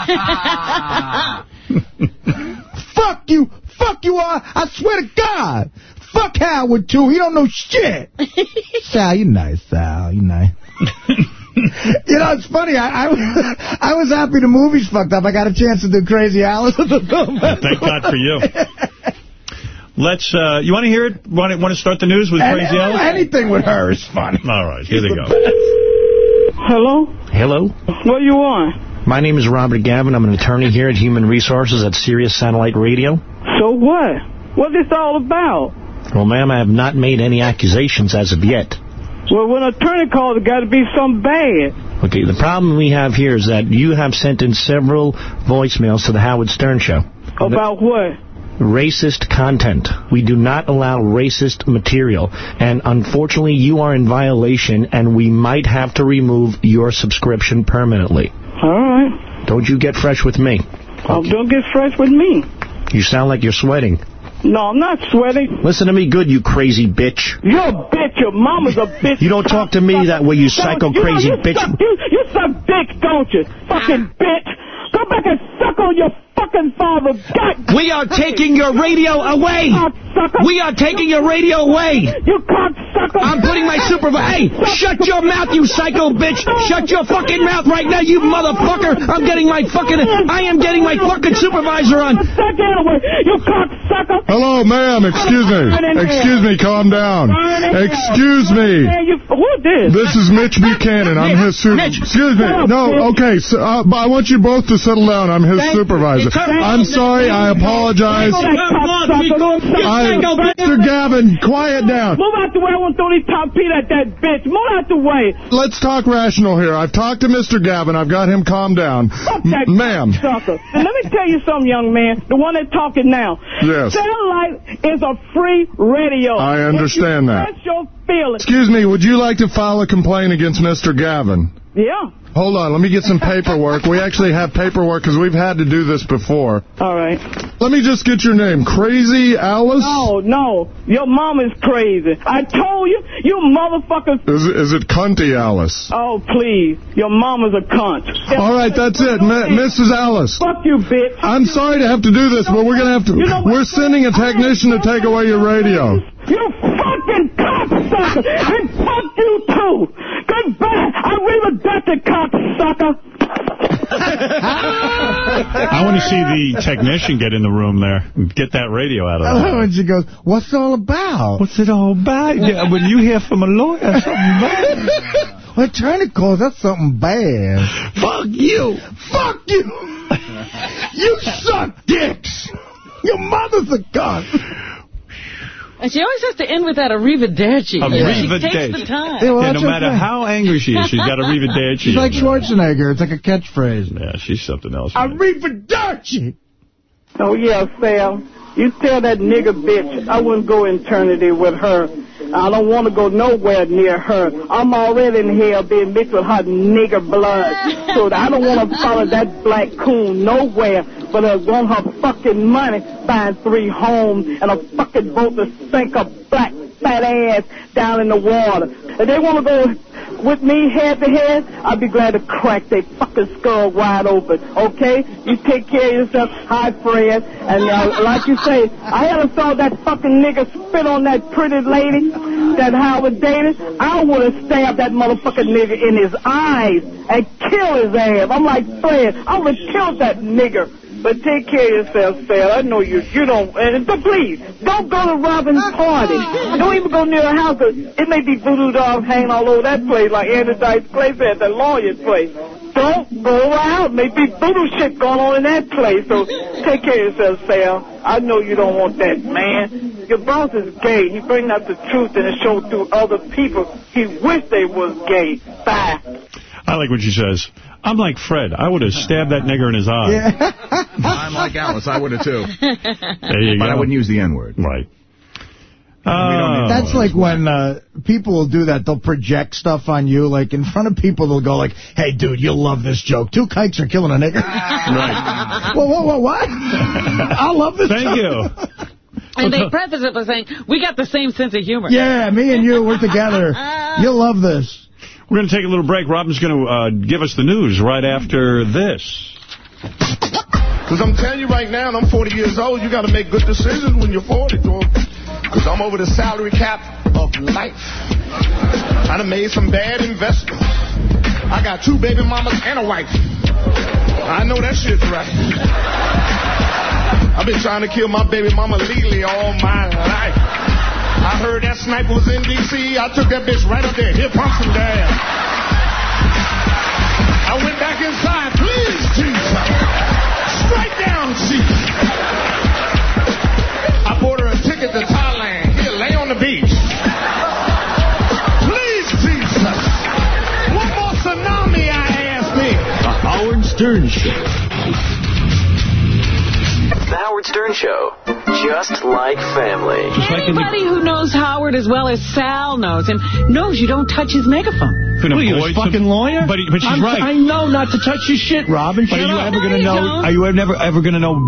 Fuck you. Fuck you all. I swear to God. Fuck Howard, too. He don't know shit. <laughs> Sal, you're nice, Sal. you're nice. <laughs> you know, it's funny. I, I, I was happy the movie's fucked up. I got a chance to do Crazy Alice at the film. Thank God for you. Let's, uh, you want to hear it? Want to, want to start the news with Any- Crazy Alice? Anything with her is fun. All right, here they go. Hello? Hello. What you want? My name is Robert Gavin. I'm an attorney here at Human Resources at Sirius Satellite Radio. So what? What's this all about? Well, ma'am, I have not made any accusations as of yet. Well, when an attorney calls, it got to be something bad. Okay, the problem we have here is that you have sent in several voicemails to the Howard Stern Show. About what? Racist content. We do not allow racist material. And unfortunately, you are in violation, and we might have to remove your subscription permanently. All right. Don't you get fresh with me. Oh, don't get fresh with me. You sound like you're sweating. No, I'm not sweating. Listen to me good, you crazy bitch. You're a bitch. Your mama's a bitch. You don't talk to me that way, you psycho Don't- crazy know, you bitch. Suck, you, you suck dick, don't you? Fucking bitch. Go back and suck on your fucking father. God. We are taking your radio away. We are taking your radio away. You cocksucker. Cocksucker. I'm putting my supervisor... Hey, shut your mouth, you psycho bitch. Shut your fucking mouth right now, you motherfucker. I'm getting my fucking... I am getting my fucking supervisor on. Suck anyway, you cocksucker. Hello, ma'am. Excuse me. Excuse me. Calm down. Excuse me. Man, you, who this? This is Mitch Buchanan. I'm his supervisor. Excuse me. No, okay. So, uh, but I want you both to settle down. I'm his supervisor. I'm sorry. I apologize. I, Mr. Gavin, quiet down. Move out the way. I want to throw these top Pete at that bitch. Move out the way. Let's talk rational here. I've talked to Mr. Gavin. I've got him calmed down. That Ma'am. And let me tell you something, young man. The one that's talking now. Yes. Satellite is a free radio. I understand that. That's your feeling. Excuse me, would you like to file a complaint against Mr. Gavin? Yeah. Hold on, let me get some paperwork. We actually have paperwork because we've had to do this before. All right. Let me just get your name. Crazy Alice? No, no. Your mom is crazy. I told you, you motherfucker. Is, it- is it Cunty Alice? Oh, please. Your mama's a cunt. All right, that's it. M- Mrs. Alice. Fuck you, bitch. I'm sorry to have to do this, but we're going to have to... We're sending a technician to take away your radio. You fucking cocksucker! And fuck you too! Goodbye! I really got the cocksucker! I want to see the technician get in the room there and get that radio out of there. And she goes, what's it all about? What's it all about? Yeah, when you hear from a lawyer, something bad. <laughs> Well, attorney calls, that's something bad. Fuck you. Fuck you. you suck dicks. Your mother's a cunt. And she always has to end with that arrivederci. She takes the time. Yeah, well, Yeah, no matter okay. how angry she is, she's got arrivederci. She's like. Schwarzenegger. It's like a catchphrase. Yeah, she's something else. Arrivederci. Oh, yeah, Sam. You tell that nigger bitch I wouldn't go eternity with her. I don't want to go nowhere near her. I'm already in hell being mixed with her nigger blood. <laughs> So I don't want to follow that black coon nowhere. But I want her fucking money, buying three homes and a fucking boat to sink a black fat ass down in the water. If they want to go with me head to head, I'd be glad to crack their fucking skull wide open. Okay? You take care of yourself. Hi, Fred. And uh, like you say, I haven't saw that fucking nigga spit on that pretty lady that Howard dated. I would have stabbed that motherfucking nigga in his eyes and kill his ass. I'm like Fred. I would have killed that nigger. But take care of yourself, Fred. I know you you don't. And, but please, don't go to Robin's party. Don't even go near her house. it may be voodoo dolls hanging all over that place like Andy Dice place at the lawyer's place. Don't go around. Maybe voodoo shit going on in that place. So take care of yourself, Sam. I know you don't want that, man. Your boss is gay. He bring out the truth and it shows through other people. He wish they was gay. Bye. I like what she says. I'm like Fred. I would have stabbed that nigger in his eye. <laughs> I'm like Alice. I would have, too. There you But go. I wouldn't use the N-word. Right. That's like when uh, people will do that. They'll project stuff on you. Like, in front of people, they'll go like, hey, dude, you'll love this joke. Two kikes are killing a nigger. <laughs> Right. <laughs> Whoa, whoa, whoa, what? I love this Thank joke. you. And they preface it by saying, we got the same sense of humor. Yeah, me and you, we're together. You'll love this. We're going to take a little break. Robin's going to uh, give us the news right after this. Because I'm telling you right now, I'm 40 years old, you got to make good decisions when you're 40, dog. Because I'm over the salary cap of life. I done made some bad investments. I got two baby mamas and a wife. I know that shit's right. I've been trying to kill my baby mama legally all my life. I heard that sniper was in D.C. I took that bitch right up there. Here, pump some gas. I went back inside. Please, Jesus. Straight down, Jesus. I bought her a ticket to Thailand. Here, lay on the beach. Please, Jesus. One more tsunami, I ask me. The Howard Stern Show. The Howard Stern Show. Just like family. Anybody who knows Howard as well as Sal knows him knows you don't touch his megaphone. Can What are you, avoid a some- fucking lawyer? But, but she's I'm- right. I know not to touch your shit, Robin. But Shut are you up. ever going to know? Are you never ever going to know?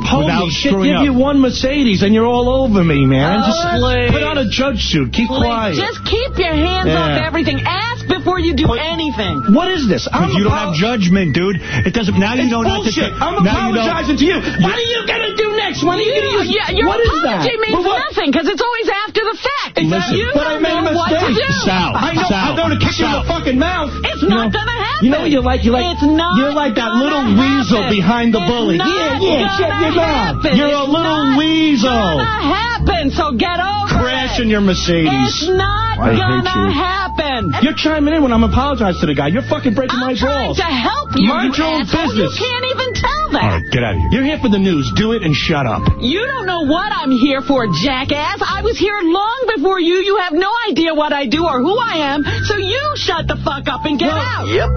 But Holy shit, give up. you one Mercedes and you're all over me, man. Oh, Just please. put on a judge suit. Keep Please, quiet. Just keep your hands Yeah. off everything. Ask before you do anything. What is this? Because you don't have judgment, dude. It doesn't. Now you It's know not to. bullshit. I'm now you apologizing to you. What are you going to do Thanks. When are you, going to use Yeah, your what is that? apology means But what- nothing because it's always after the fact. Listen, you but I don't made a know what to mistake. do. Sal, I know. Sal, I'm going to kick you in the fucking mouth. It's not going to happen. You know what you're like? You're like It's not you're like that gonna little weasel behind the It's bully. not yeah, yeah, shut your mouth. You're a It's little not weasel. gonna happen, so get over Crash your Mercedes. It's not I gonna you. happen. You're chiming in when I'm apologizing to the guy. You're fucking breaking my I'm trying to help you, Mind you your own asshole. business. You can't even tell that. All right, get out of here. You're here for the news. Do it and shut up. You don't know what I'm here for, jackass. I was here long before you. You have no idea what I do or who I am, so you shut the fuck up and get out. Yep,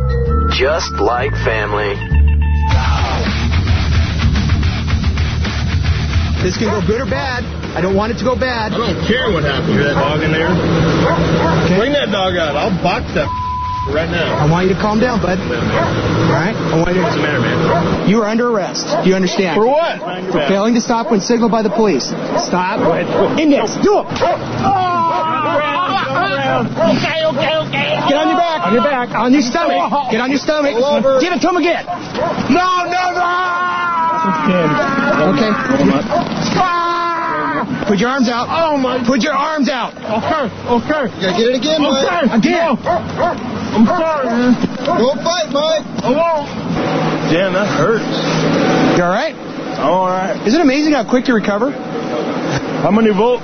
just like family. This can go good or bad. I don't want it to go bad. I don't care what happened to that dog in there. Bring that dog out. I'll box that <laughs> right now. I want you to calm down, bud. All right? I want you What's the matter, man? You are under arrest. Do you understand? For what? For failing to stop when signaled by the police. Stop. Index. Do it. Okay, okay, okay. Get on your back. On your back. On your stomach. Get on your stomach. Roll over. Give it to him again. No, no, no! Okay. Put your arms out. Oh, my. Put your arms out. Okay, okay. You gotta get it again, Mike. Okay. Again. I'm sorry, man. Don't fight, Mike. I won't. Damn, that hurts. You all right? I'm all right. Isn't it amazing how quick you recover? How many volts?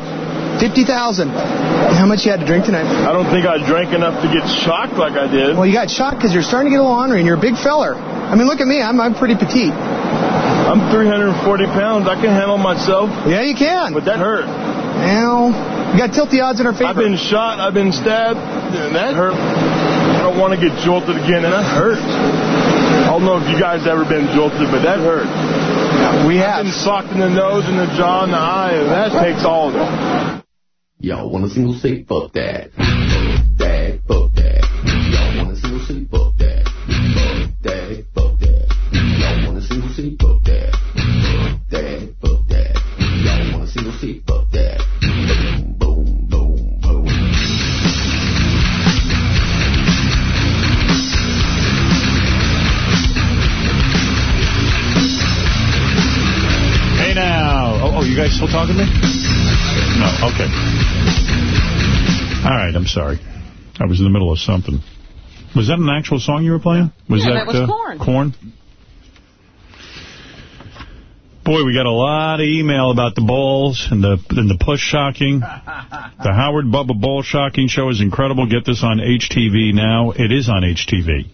50,000. How much you had to drink tonight? I don't think I drank enough to get shocked like I did. Well, you got shocked because you're starting to get a little ornery and you're a big feller. I mean, look at me. I'm, I'm pretty petite. I'm 340 pounds. I can handle myself. Yeah, you can. But that hurt. Well, you got to tilt the odds in our favor. I've been shot. I've been stabbed. And that hurt. I don't want to get jolted again, and that hurt. I don't know if you guys ever been jolted, but that hurt. we I've been socked in the nose, and the jaw, and the eye, and that takes all of it. Y'all wanna single say fuck that. Fuck that, talking to me? No, okay. All right, I'm sorry. I was in the middle of something. Was that an actual song you were playing? Was Yeah, that, that was uh, Korn. Korn? Boy, we got a lot of email about the balls and the and the push shocking. <laughs> The Howard Bubba Ball Shocking Show is incredible. Get this on HTV now. It is on HTV.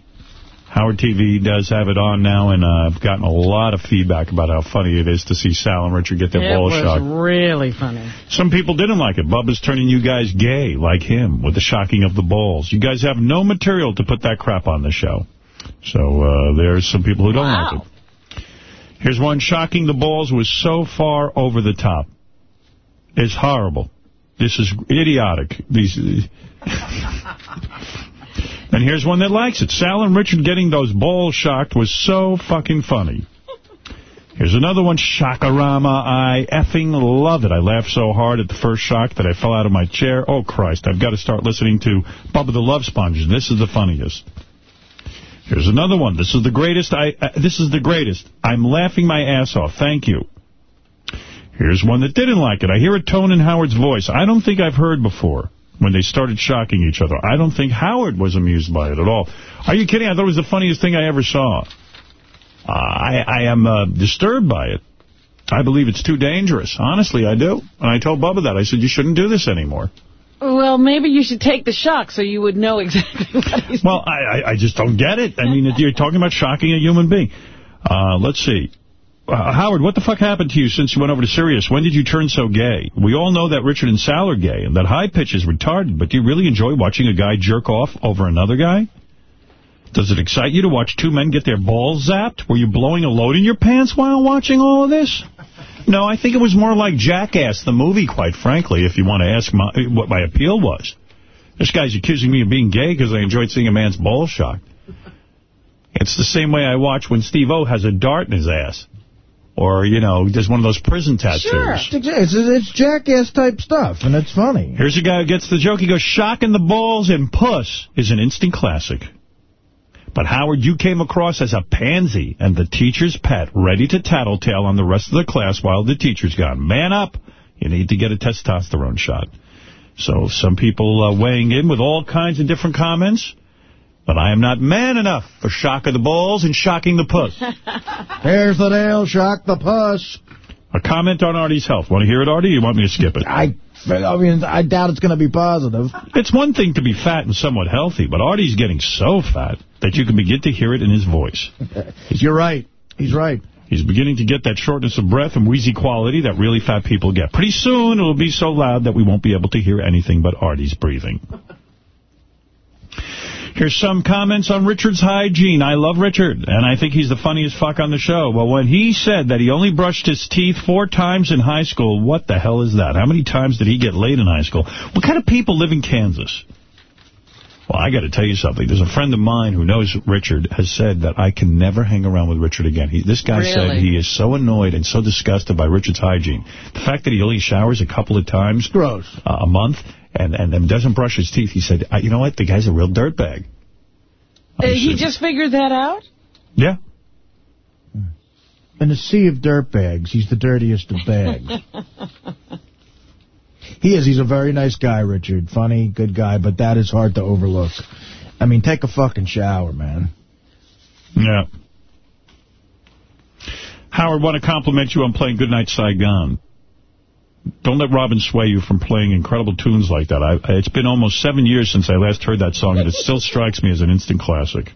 Howard TV does have it on now, and uh, I've gotten a lot of feedback about how funny it is to see Sal and Richard get their it balls was shocked. really funny. Some people didn't like it. Bubba's turning you guys gay, like him, with the shocking of the balls. You guys have no material to put that crap on the show. So uh, there's some people who don't Wow. like it. Here's one. Shocking the balls was so far over the top. It's horrible. This is idiotic. These. <laughs> <laughs> and here's one that likes it. Sal and Richard getting those balls shocked was so fucking funny. Here's another one, Shockorama. I effing love it. I laughed so hard at the first shock that I fell out of my chair. Oh, Christ, I've got to start listening to Bubba the Love Sponge. This is the funniest. Here's another one. This is the greatest. I. Uh, this is the greatest. I'm laughing my ass off. Thank you. Here's one that didn't like it. I hear a tone in Howard's voice I don't think I've heard before when they started shocking each other. I don't think Howard was amused by it at all. Are you kidding? I thought it was the funniest thing I ever saw. Uh, I, I am uh, disturbed by it. I believe it's too dangerous. Honestly, I do. And I told Bubba that. I said, you shouldn't do this anymore. Well, maybe you should take the shock so you would know exactly <laughs> what he's Well, I, I, I just don't get it. I mean, you're talking about shocking a human being. Uh, let's see. Uh, Howard, what the fuck happened to you since you went over to Sirius? When did you turn so gay? We all know that Richard and Sal are gay and that high pitch is retarded, but do you really enjoy watching a guy jerk off over another guy? Does it excite you to watch two men get their balls zapped? Were you blowing a load in your pants while watching all of this? No, I think it was more like Jackass, the movie, quite frankly, if you want to ask my, what my appeal was. This guy's accusing me of being gay because I enjoyed seeing a man's balls shocked. It's the same way I watch when Steve-O has a dart in his ass. Or, you know, does one of those prison tattoos. Sure. It's, it's, it's jackass-type stuff, and it's funny. Here's a guy who gets the joke. He goes, shocking the balls and puss is an instant classic. But, Howard, you came across as a pansy and the teacher's pet, ready to tattletale on the rest of the class while the teacher's gone. Man up! You need to get a testosterone shot. So some people uh, weighing in with all kinds of different comments. But I am not man enough for shock of the balls and shocking the puss. <laughs> Here's the nail, shock the puss. A comment on Artie's health. Want to hear it, Artie, or you want me to skip it? I, I mean, I doubt it's going to be positive. It's one thing to be fat and somewhat healthy, but Artie's getting so fat that you can begin to hear it in his voice. <laughs> You're right. He's right. He's beginning to get that shortness of breath and wheezy quality that really fat people get. Pretty soon, it'll be so loud that we won't be able to hear anything but Artie's breathing. Here's some comments on Richard's hygiene. I love Richard, and I think he's the funniest fuck on the show. But when he said that he only brushed his teeth four times in high school, what the hell is that? How many times did he get laid in high school? What kind of people live in Kansas? Well, I got to tell you something. There's a friend of mine who knows Richard has said that I can never hang around with Richard again. He, this guy Really? said he is so annoyed and so disgusted by Richard's hygiene. The fact that he only showers a couple of times Gross. Uh, a month and, and, and doesn't brush his teeth, he said, "Uh, you know what, the guy's a real dirtbag. Uh, he just figured that out? Yeah. In a sea of dirtbags, he's the dirtiest of bags. <laughs> he is. He's a very nice guy, Richard. Funny, good guy, but that is hard to overlook. I mean, take a fucking shower, man. Yeah. Howard, want to compliment you on playing Goodnight Saigon. Don't let Robin sway you from playing incredible tunes like that. I, it's been almost seven years since I last heard that song, and it still strikes me as an instant classic.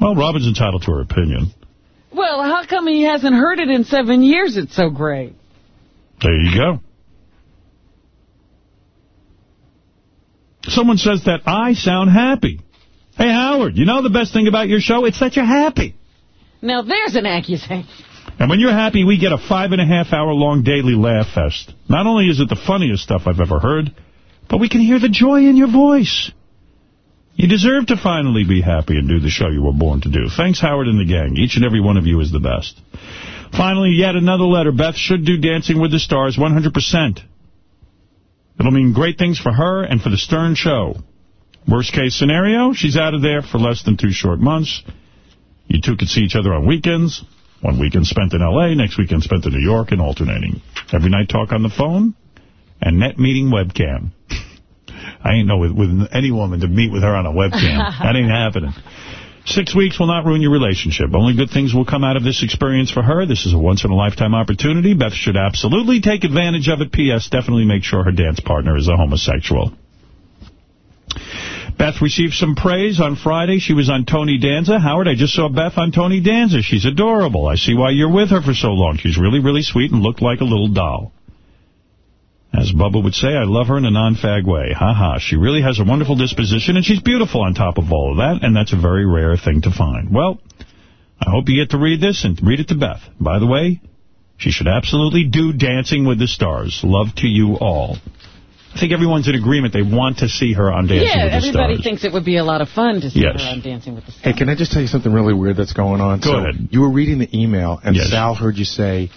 Well, Robin's entitled to her opinion. Well, how come he hasn't heard it in seven years? It's so great. There you go. Someone says that I sound happy. Hey, Howard, you know the best thing about your show? It's that you're happy. Now, there's an accusation. And when you're happy, we get a five and a half hour long daily laugh fest. Not only is it the funniest stuff I've ever heard, but we can hear the joy in your voice. You deserve to finally be happy and do the show you were born to do. Thanks, Howard and the gang. Each and every one of you is the best. Finally, yet another letter. Beth should do Dancing with the Stars 100%. It'll mean great things for her and for the Stern Show. Worst case scenario, she's out of there for less than two short months. You two could see each other on weekends. One weekend spent in L.A., next weekend spent in New York, and alternating. Every night talk on the phone, and net meeting webcam. <laughs> I ain't know with, with any woman to meet with her on a webcam. <laughs> that ain't happening. Six weeks will not ruin your relationship. Only good things will come out of this experience for her. This is a once-in-a-lifetime opportunity. Beth should absolutely take advantage of it. P.S. Definitely make sure her dance partner is a homosexual. Beth received some praise on Friday. She was on Tony Danza. Howard, I just saw Beth on Tony Danza. She's adorable. I see why you're with her for so long. She's really, really sweet and looked like a little doll. As Bubba would say, I love her in a non-fag way. Ha ha. She really has a wonderful disposition, and she's beautiful on top of all of that, and that's a very rare thing to find. Well, I hope you get to read this and read it to Beth. By the way, she should absolutely do Dancing with the Stars. Love to you all. I think everyone's in agreement. They want to see her on Dancing yeah, with the Stars. Yeah, everybody thinks it would be a lot of fun to see Yes. her on Dancing with the Stars. Hey, can I just tell you something really weird that's going on? Go so ahead. You were reading the email, and Yes. Sal heard you say,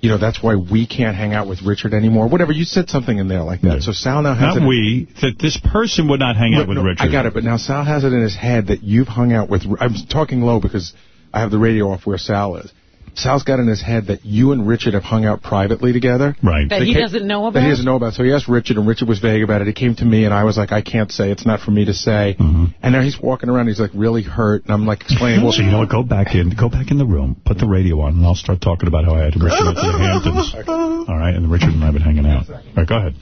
you know, that's why we can't hang out with Richard anymore. Whatever, you said something in there like that. So Sal now has Not it. we, that this person would not hang out with No, Richard. I got it, but now Sal has it in his head that you've hung out with. I'm talking low because I have the radio off where Sal is. Sal's got in his head that you and Richard have hung out privately together. Right. That They he doesn't know about? That he doesn't know about. So he asked Richard, and Richard was vague about it. He came to me, and I was like, I can't say. It's not for me to say. Mm-hmm. And now he's walking around. He's like really hurt, and I'm like explaining. Well, <laughs> so you know what? Go back in, go back in the room, put the radio on, and I'll start talking about how I had to rush you up to the <laughs> Hamptons. All right, and Richard and I have been hanging out. All right, go ahead.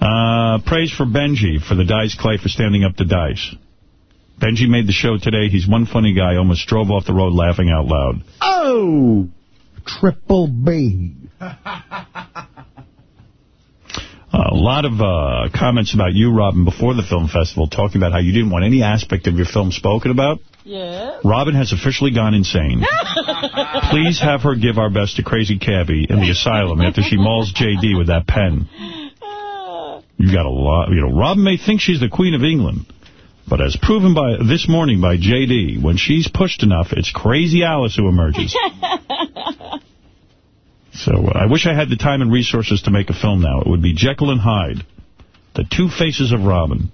Uh, praise for Benji for the Dice Clay for standing up to Dice. Benji made the show today. He's one funny guy. Almost drove off the road laughing out loud. Oh, triple B. <laughs> A lot of uh, comments about you, Robin, before the film festival, talking about how you didn't want any aspect of your film spoken about. Yeah. Robin has officially gone insane. <laughs> Please have her give our best to Crazy Cabbie in the asylum after she mauls J.D. with that pen. <laughs> You got a lot. You know, Robin may think she's the Queen of England, but as proven by this morning by J.D., when she's pushed enough, it's Crazy Alice who emerges. <laughs> So uh, I wish I had the time and resources to make a film now. It would be Jekyll and Hyde, the two faces of Robin.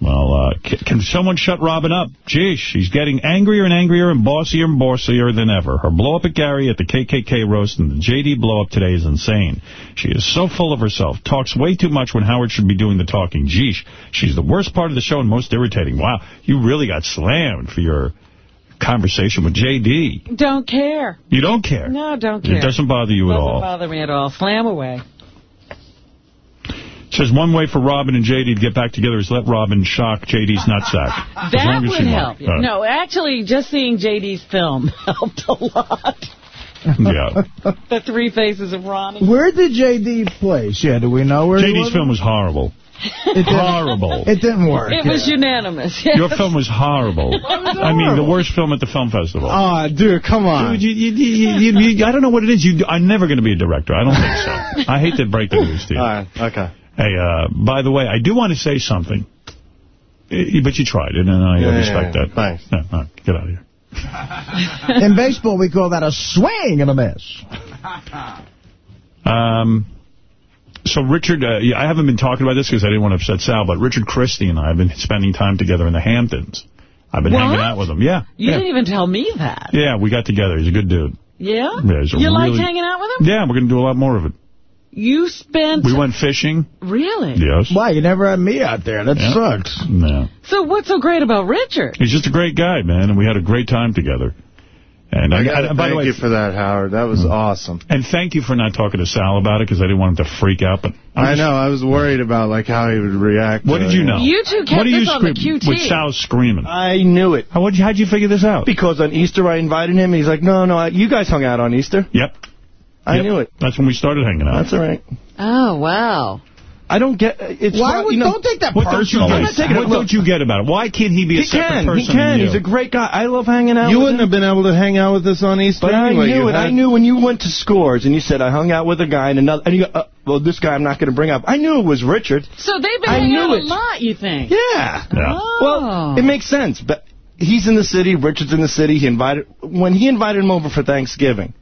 Well, uh, can, someone shut Robin up? Geez, she's getting angrier and angrier and bossier and bossier than ever. Her blow-up at Gary at the KKK roast and the JD blow-up today is insane. She is so full of herself, talks way too much when Howard should be doing the talking. Geesh, she's the worst part of the show and most irritating. Wow, you really got slammed for your conversation with JD. Don't care. You don't care. No, don't care. It doesn't bother you at all. Doesn't bother me at all. Slam away. Says one way for Robin and JD to get back together is let Robin shock JD's nutsack. <laughs> That would help. won't. Uh, No, actually, just seeing JD's film <laughs> helped a lot. Yeah. <laughs> The Three Faces of Ronnie. Where did JD place? Yeah, do we know where he JD's was? film was horrible. It horrible. It didn't work. It was unanimous. Yes. Your film was horrible. I mean, the worst film at the film festival. Oh, dude, come on. Dude, you, you, you, you, you, I don't know what it is. You, I'm never going to be a director. I don't think so. I hate to break the news to you. All right, okay. Hey, uh, by the way, I do want to say something. But you tried it, and I Yeah, respect yeah, that. Thanks. all right, get out of here. <laughs> In baseball, we call that a swing and a miss. Um, so Richard, uh, I haven't been talking about this because I didn't want to upset Sal, but Richard Christy and I have been spending time together in the Hamptons. I've been What? hanging out with him. Yeah. You yeah. didn't even tell me that. Yeah, we got together. He's a good dude. Yeah? Yeah, you liked really- hanging out with him? Yeah, we're going to do a lot more of it. You spent... We went fishing. Really? Yes. Why, you never had me out there. That Yeah. sucks. No. So what's so great about Richard? He's just a great guy, man, and we had a great time together. And I gotta by the thank way, you for that, Howard. That was mm. awesome. and thank you for not talking to Sal about it because I didn't want him to freak out. But I'm I just- know. I was worried about like how he would react. What did you know? You two kept what are you this on the? QT. With Sal screaming. I knew it. How, what'd you, how'd you figure this out? Because on Easter I invited him. And he's like, no, no, I, you guys hung out on Easter. Yep. I Yep. knew it. That's when we started hanging out. That's all right. Oh, wow. I don't get it's Why would, you know, don't take that What don't you personal. Get? it- What look. don't you get about it? Why can't he be a He separate can. person He can. than you? He's a great guy. I love hanging out You with wouldn't him. have been able to hang out with us on Easter But anyway. I knew You it. I knew when you went to Scores and you said, I hung out with a guy and another, and you go, uh, well, this guy I'm not going to bring up. I knew it was Richard. So they've been I hanging knew out a lot, you think? Yeah. Yeah. Oh. Well, it makes sense. But he's in the city. Richard's in the city. He invited when he invited him over for Thanksgiving.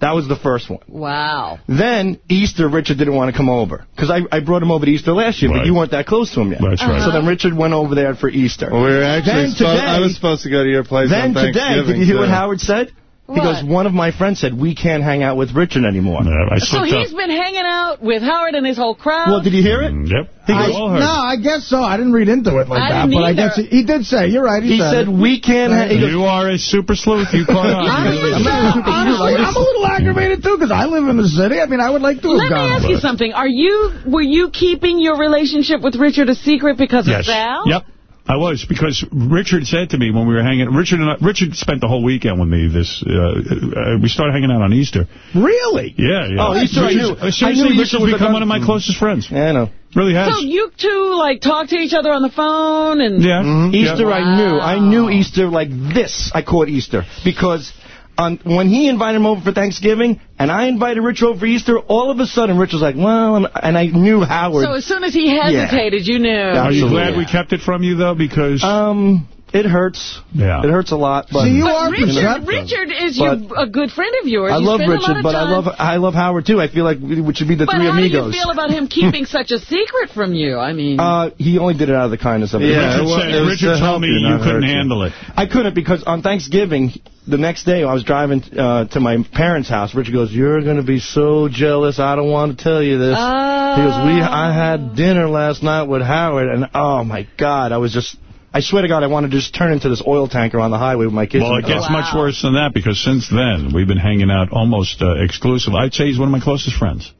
That was the first one. Wow. Then Easter, Richard didn't want to come over because I, I brought him over to Easter last year, Right. but you weren't that close to him yet. That's right. So then Richard went over there for Easter. Well, we were actually Then supposed, I was supposed to go to your place then on today, did you hear what. Howard said? He goes, one of my friends said, we can't hang out with Richard anymore. Yeah, I So slipped he's up. been hanging out with Howard and his whole crowd? Well, did you hear it? Mm, Yep. He I, goes, heard. no, I guess so. I didn't read into it like I that, didn't but I guess he, he did say. You're right. He, He said, it. we can't hang... He goes, You are a super sleuth. You caught on. <laughs> Honestly, I'm sir, not super honestly, duper. I'm a little aggravated too because I live in the city. I mean, I would like to have Let me gone. ask you something. Are you were you keeping your relationship with Richard a secret because yes. of Sal? Yep. I was because Richard said to me when we were hanging. Richard and I, Richard spent the whole weekend with me. This uh, uh, we started hanging out on Easter. Really? Yeah, yeah. Oh, Easter, I knew- uh, I knew Richard's become one of my closest friends. Yeah, I know. Really has. So you two, like, talk to each other on the phone and... yeah. Mm-hmm. Easter, Yeah. I knew. I knew Easter like this. I caught Easter because on when he invited him over for Thanksgiving and I invited Rich over for Easter, all of a sudden Rich was like, "Well," I'm- and I knew Howard. So as soon as he hesitated, you knew. Are you Absolutely. glad we kept it from you though? Because um, it hurts. Yeah. It hurts a lot. But See, you But are Richard, perceptive. Richard is But- your, a good friend of yours. I You love spend Richard, but I love I love Howard too. I feel like we we should be the But three how do you feel about him keeping such a secret from you? I mean... uh, he only did it out of the kindness of it. Yeah, Richard, it was- said, it was Richard told me you, you couldn't hurt you. handle it. I couldn't because on Thanksgiving, the next day, I was driving uh, to my parents' house. Richard goes, "You're going to be so jealous. I don't want to tell you this." Oh. He goes, "We I had dinner last night with Howard, and oh my God, I was just." I swear to God, I wanted to just turn into this oil tanker on the highway with my kids. Well, it gets car. much worse than that because since then we've been hanging out almost uh, exclusively. I'd say he's one of my closest friends.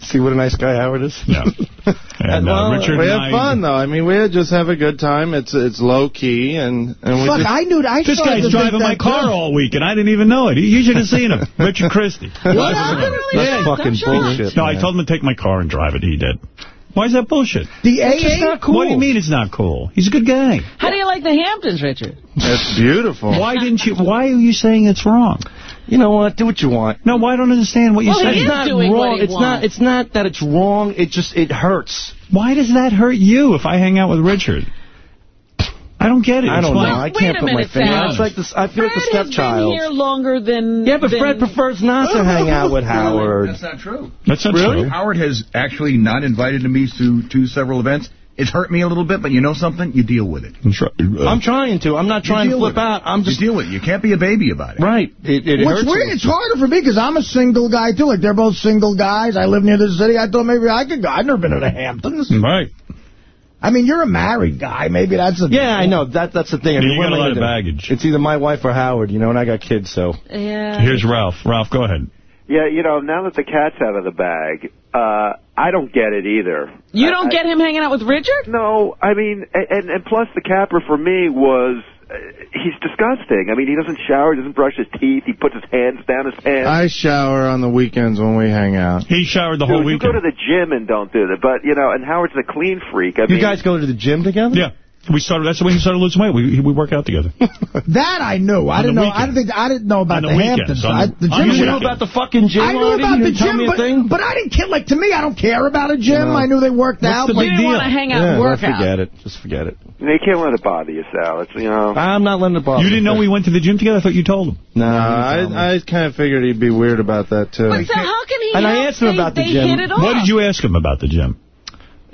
See what a nice guy Howard is. Yeah. <laughs> And uh, Well, Richard we and have fun though. I mean, we just have a good time. It's it's low key and and we Fuck, just, I knew. I This started guy's driving my car too. all week, and I didn't even know it. You should have seen him. Richard Christy. <laughs> What happened? Really? That's fucking I'm bullshit. No, I told him to take my car and drive it. He did. Why is that bullshit? The It's just not cool. What do you mean it's not cool? He's a good guy. How do you like the Hamptons, Richard? That's beautiful. Why didn't you? Why are you saying it's wrong? You know what? Do what you want. No, I don't understand what you're Well, he saying. is It's not doing what wrong. he It's wants. not. It's not that it's wrong. It just it hurts. Why does that hurt you if I hang out with Richard? I don't get it. I don't know. I can't a put my finger. Sam. on it. It's like this. I feel Fred like the has been stepchild. here longer than... Yeah, but than- Fred prefers not to hang out with <laughs> Howard. That's not true. That's not Really? true. Howard has actually not invited me to, to several events. It's hurt me a little bit, but you know something? You deal with it. Uh, I'm trying to. I'm not trying to flip out. I'm just You deal with it. You can't be a baby about it. right. It, it What's hurts. weird, it's harder for me because I'm a single guy, too. Like, they're both single guys. I live near the city. I thought maybe I could go. I've never been to the Hamptons. Right. I mean, you're a married guy. Maybe that's a... Yeah, I know. That that's the thing. I mean, you what got am a I lot of baggage. It's either my wife or Howard, you know, and I got kids, so. Yeah. Here's Ralph. Ralph, go ahead. Yeah, you know, now that the cat's out of the bag, uh, I don't get it either. You don't I- get him hanging out with Richard? No, I mean, and and plus the capper for me was Uh, he's disgusting. I mean, he doesn't shower, he doesn't brush his teeth, he puts his hands down his pants. I shower on the weekends when we hang out. He showered the Dude, whole you go weekend. to the gym and don't do that, but you know, and Howard's a clean freak. I You mean, guys go to the gym together? Yeah. We started. That's the way he started losing weight. We we work out together. <laughs> That I knew. I didn't know. I weekends. didn't think. I didn't know about On the the, weekends, Hamptons. on I, the- the gym. the You know weekend. about the fucking gym I knew already? about You the gym, but, thing? but I didn't care. Like to me, I don't care about a gym. No. I knew they worked out. the but You didn't want to hang out Yeah, and work well, out. forget it. Just forget it. you, know, you can't let it bother you, Sal. It's you know. I'm not letting it bother You didn't know we went to the gym together? I thought you told him. No, you tell me. I I kind of figured he'd be weird about that too. But so how can he And I asked him about the gym. hit it off? What did you ask him about the gym?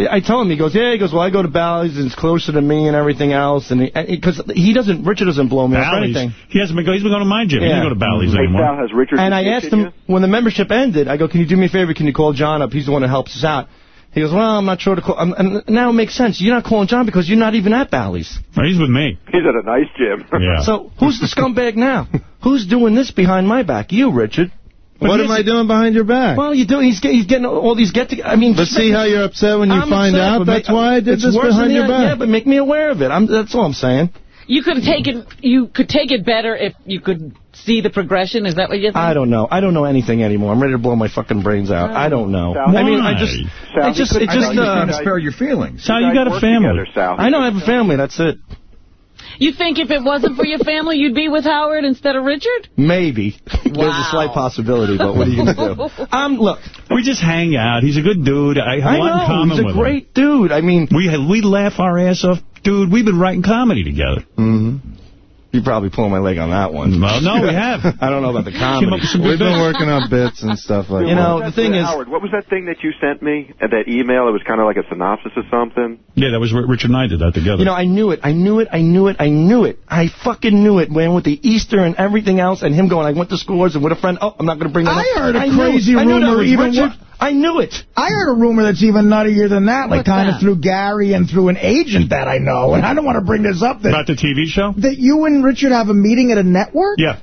I tell him, he goes, yeah, he goes, well, I go to Bally's, and it's closer to me and everything else, and because he, he doesn't, Richard doesn't blow me off or anything. He hasn't been going. He's been going to my gym. He doesn't go to Bally's Hey, anymore. Sal, has Richard And I asked kissing him, when the membership ended, I go, can you do me a favor, can you call John up? He's the one who helps us out. He goes, well, I'm not sure to call, um, and now it makes sense. You're not calling John because you're not even at Bally's. No, he's with me. He's at a nice gym. Yeah. So who's the scumbag now? Who's doing this behind my back? You, Richard. What am I doing behind your back? Well, you do. He's, get- he's getting all these get together. I mean, But just see how you're upset when you I'm find upset, out? That's make- why I did this behind your back. Yeah, but make me aware of it. I'm, that's all I'm saying. You could have taken. You could take it better if you could see the progression. Is that what you think? I don't know. I don't know anything anymore. I'm ready to blow my fucking brains out. I don't know. Sal, I mean, I why? just, Sal, it just, you it could- I just, know you're uh, trying to Spare your feelings. Sal, you guys got a work family. together, Sal. I know I have a family. That's it. You think if it wasn't for your family, you'd be with Howard instead of Richard? Maybe. <laughs> There's a slight possibility, but what are you going to do? <laughs> Um, look, We just hang out. He's a good dude. I have I a lot in know. common He's a with great dude. I mean. We we laugh our ass off, dude. We've been writing comedy together. mm-hmm. You probably pulling my leg on that one. Well, no, we have. <laughs> I don't know about the Came comedy. We've been working on bits and stuff like You that. know, What the thing is- Howard, what was that thing that you sent me? Uh, That email? It was kind of like a synopsis of something. Yeah, that was Richard and I did that together. You know, I knew it. I knew it. I knew it. I knew it. I fucking knew it, man, with the Easter and everything else, and him going, I went to scores and with a friend. Oh, I'm not going to bring that I up. heard a knew it. crazy I knew that rumor was even Richard. Wa- I knew it. I heard a rumor that's even nuttier than that, like kind that? of through Gary and through an agent that I know. And I don't want to bring this up. That, About the TV show? that you and Richard have a meeting at a network? Yeah.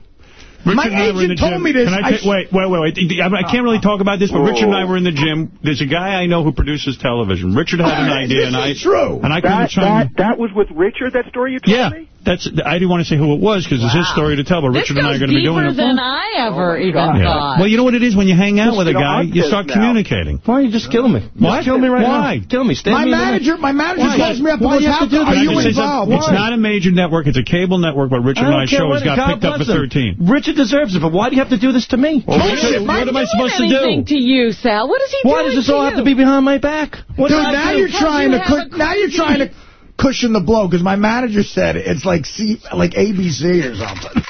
Richard My and I were in the agent told gym. me this. Can I I wait, wait, wait, wait. I I can't really talk about this, but Richard and I were in the gym. There's a guy I know who produces television. Richard had an <laughs> idea, This and I true. and I couldn't That, try. that, that was with Richard, that story you told Yeah, me? That's. I didn't want to say who it was because it's his story to tell. But This Richard and I are going to be doing deeper it. than I ever even God. Yeah. thought. Well, you know what it is when you hang out Just, with a guy, you start now. communicating. Why don't you just kill me? What? Just kill me right Why? now. Kill me. Stab My me in the manager, neck. my manager Why? calls me up Why goes, you have to do are you Can I just say involved?" It's not a major network. It's a cable network, but Richard and don't I show has got picked up for 13. Richard deserves it, but why do you have to do this to me? What, what am I supposed to do? anything do? to you, Sal? What is he do? Why does this all have to be behind my back? Dude, now you're trying to have now you're trying to cushion the blow because my manager said it's like C like ABC or something.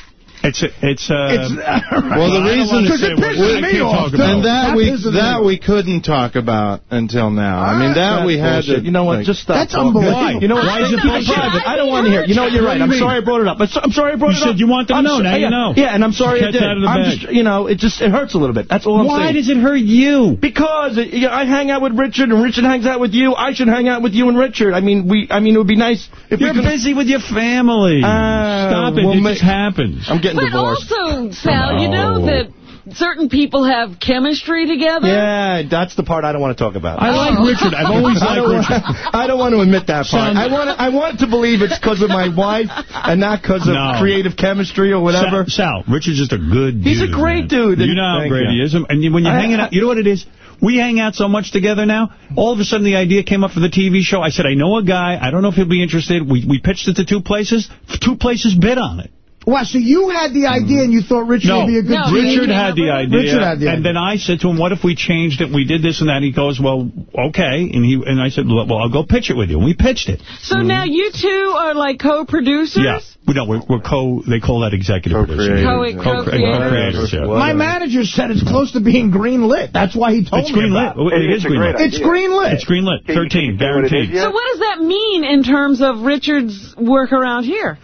It's it's uh. It's <laughs> Well, the reason wanna because it pisses me off. talk about And that, we pisses me that we couldn't talk about until now. I mean, that That's we had bullshit. to. You know what? like- Just stop. That's talking. unbelievable. You know what? Why is it private. I don't want to hear. it. You know what? You're right. I'm sorry I brought it up. But I'm sorry I brought it up. You said you wanted to I'm know. Now you yeah, know. Yeah, and I'm sorry I Cat's did. out of the I'm just, you know, it just it hurts a little bit. That's all I'm saying. Why does it hurt you? Because it, you know, I hang out with Richard, and Richard hangs out with you. I should hang out with you and Richard. I mean, we. I mean, it would be nice if You're busy with your family. Uh, Stop it. it just happens. I'm getting But divorced. also, Sal, you know that certain people have chemistry together? Yeah, that's the part I don't want to talk about. I like oh. Richard. I've always <laughs> liked Richard. want, I don't want to admit that part. Son- I want to, I want to believe it's because of my wife and not because of No. creative chemistry or whatever. Sal, Sal, Richard's just a good dude. He's a great man. dude. You know how Thank great you. he is. And when you're I- hanging out, you know what it is? We hang out so much together now. All of a sudden, the idea came up for the TV show. I said, I know a guy. I don't know if he'll be interested. We we pitched it to two places. Two places bid on it. Wow, so you had the idea and you thought Richard No, would be a good No, team? Richard had the idea, Richard had the idea. and then I said to him, what if we changed it and we did this and that? He goes, well, okay. And he and I said, well, I'll go pitch it with you. And we pitched it. So now you two are like co-producers? Yeah. We No, we're, we're co, they call that executive producers. Co- Co- co-creators. co-creators, yeah. My manager said it's close to being green lit. That's why he told It's me green lit. about It is green lit. It's green lit. It's green lit. 13, guaranteed. So what does that mean in terms of Richard's work around here?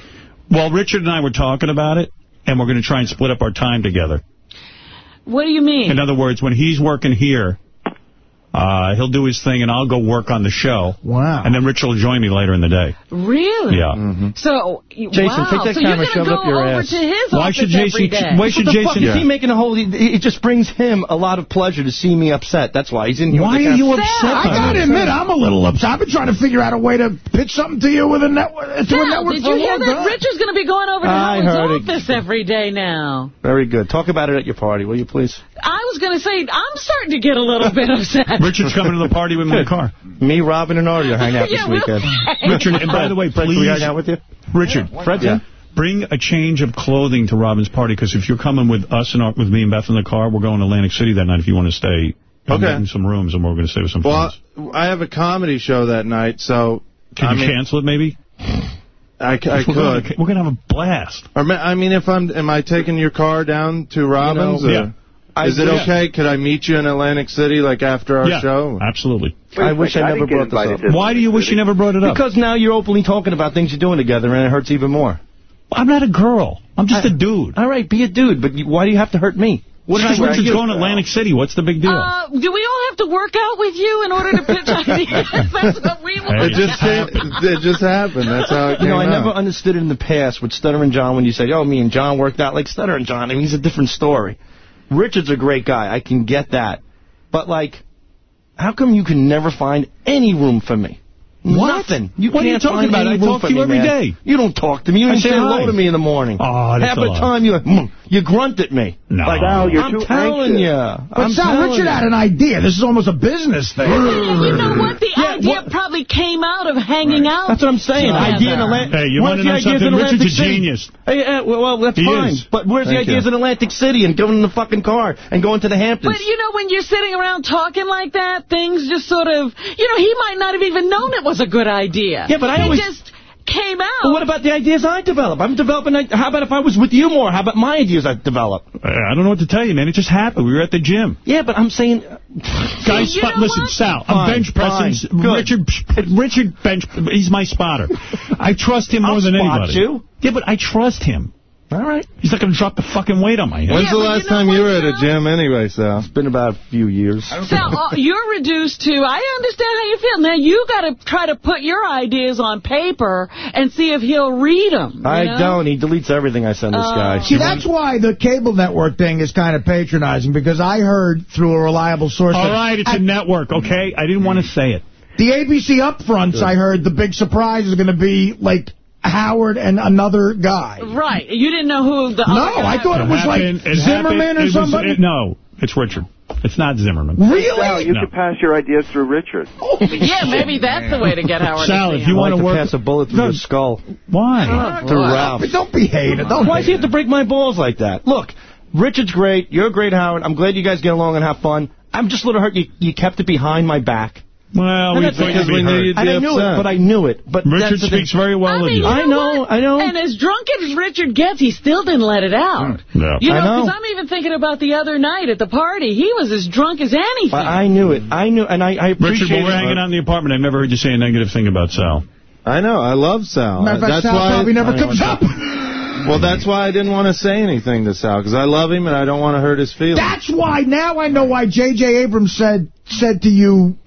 Well, Richard and I were talking about it, and we're going to try and split up our time together. What do you mean? In other words, when he's working here, uh, he'll do his thing, and I'll go work on the show. Wow. And then Richard will join me later in the day. Really? Yeah. So, Jason, wow. take that so camera, shove it up your ass. to his Why should Jason- why should What the fuck Jason- is he making a whole... It just brings him a lot of pleasure to see me upset. That's why. He's in here Why are you upset? I gotta admit, I'm a little upset. I've been trying to figure out a way to pitch something to you with a network. To a network did you hear that time. Richard's going to be going over to I heard Howard's it. office every day now? Very good. Talk about it at your party, will you, please? I was going to say, I'm starting to get a little bit <laughs> upset. Richard's coming to the party with my car. Me, Robin, and Artie are hanging out <laughs> Yeah, this we'll weekend. Richard, and by the way, Fred, can we please, hang out with you? Richard, Fred's in? bring a change of clothing to Robin's party, because if you're coming with us and with me and Beth in the car, we're going to Atlantic City that night if you want to stay. I'm Okay. getting some rooms, and we're going to stay with some Well, friends. I have a comedy show that night, so... Can I you mean, cancel it, maybe? I, c- I We're gonna- could. We're going to have a blast. Or, I mean, if I'm, am I taking your car down to Robin's? You know, or- yeah. I Is it wish- okay? Could I meet you in Atlantic City, like, after our yeah, show? absolutely. I wish I never brought this up. Why do you wish you never brought it up? Because now you're openly talking about things you're doing together, and it hurts even more. I'm not a girl. I'm just I- a dude. All right, be a dude, but you- why do you have to hurt me? What did I Because to Richard's you? going to Atlantic City. What's the big deal? Uh, do we all have to work out with you in order to pitch ideas? That's what we want. It just came, it just happened. That's how it You know, I never understood it in the past with Stuttering John when you said, oh, me and John worked out like Stuttering John. I mean, he's a different story. Richard's a great guy. I can get that. But, like, how come you can never find any room for me? What? Nothing. You What are you talking about? any I talk to you me, every man. day. You don't talk to me. You I don't say say hello to me in the morning. Oh, that's Half a the lie. time you mm, you grunt at me. No. Like, Sal, you're I'm too telling anxious. you. But I'm Sal, Richard you. had an idea. This is almost a business thing. you know what? The Yeah, idea what- probably came out of hanging out. That's what I'm saying. together. Idea in Atlantic. Hey, you Where's wanna know something? Richard's a genius. Hey, uh, well, well, that's He fine. is. But where's Thank the ideas you. in Atlantic City and going in the fucking car and going to the Hamptons? But, you know, when you're sitting around talking like that, things just sort of, you know, he might not have even known it was a good idea. Yeah, but I he always- just came out. But what about the ideas I develop? I'm developing. How about if I was with you more? How about my ideas I develop? Uh, I don't know what to tell you, man. It just happened. We were at the gym. Yeah, but I'm saying. Uh, Guys, spot, listen, what? Sal, Fine, I'm bench pressing. Richard, Richard bench, he's my spotter. I trust him more I'll than spot anybody. you. Yeah, but I trust him. All right. He's not going to drop the fucking weight on my head. When's Yeah, the last you know time you were at a gym anyway, Sal? It's been about a few years. So uh, you're reduced to, I understand how you feel. Now you got to try to put your ideas on paper and see if he'll read them. I don't. He deletes everything I send this Oh. guy. See, that's why the cable network thing is kind of patronizing, because I heard through a reliable source All right, it's at a network, okay? I didn't want to say it. the ABC upfronts, I heard the big surprise is going to be, like, Howard and another guy. Right. You didn't know who the No, other guy I thought it was like it Zimmerman happened- or it was- somebody. it- no, it's Richard. It's not Zimmerman. Sal, Really? you No. could pass your ideas through Richard. Oh, Yeah, maybe that's the way to get Howard Sal, if you want like to to work... pass a bullet through No, your skull. Why? Oh, To boy. Ralph. Don't be hating. Don't Why does he have to break my balls like that? Look, Richard's great. You're great, Howard. I'm glad you guys get along and have fun. I'm just a little hurt you, you kept it behind my back. Well, we that's thought because you'd be we knew hurt. you'd be I knew upset. it, but I knew it. But Richard speaks thing. very well I mean, you. you I know, what? I know. And as drunk as Richard gets, he still didn't let it out. Hmm. Yeah. You I know, know. because I'm even thinking about the other night at the party. He was as drunk as anything. But I knew it. I knew, and I, I Richard, appreciate when we're it. hanging out in the apartment, I've never heard you say a negative thing about Sal. I know. I love Sal. Matter that's Sal why. probably never comes up. Well, that's why I didn't want to say anything to Sal because I love him and I don't want to hurt his feelings. That's why, now I know why J.J. Abrams said said to you,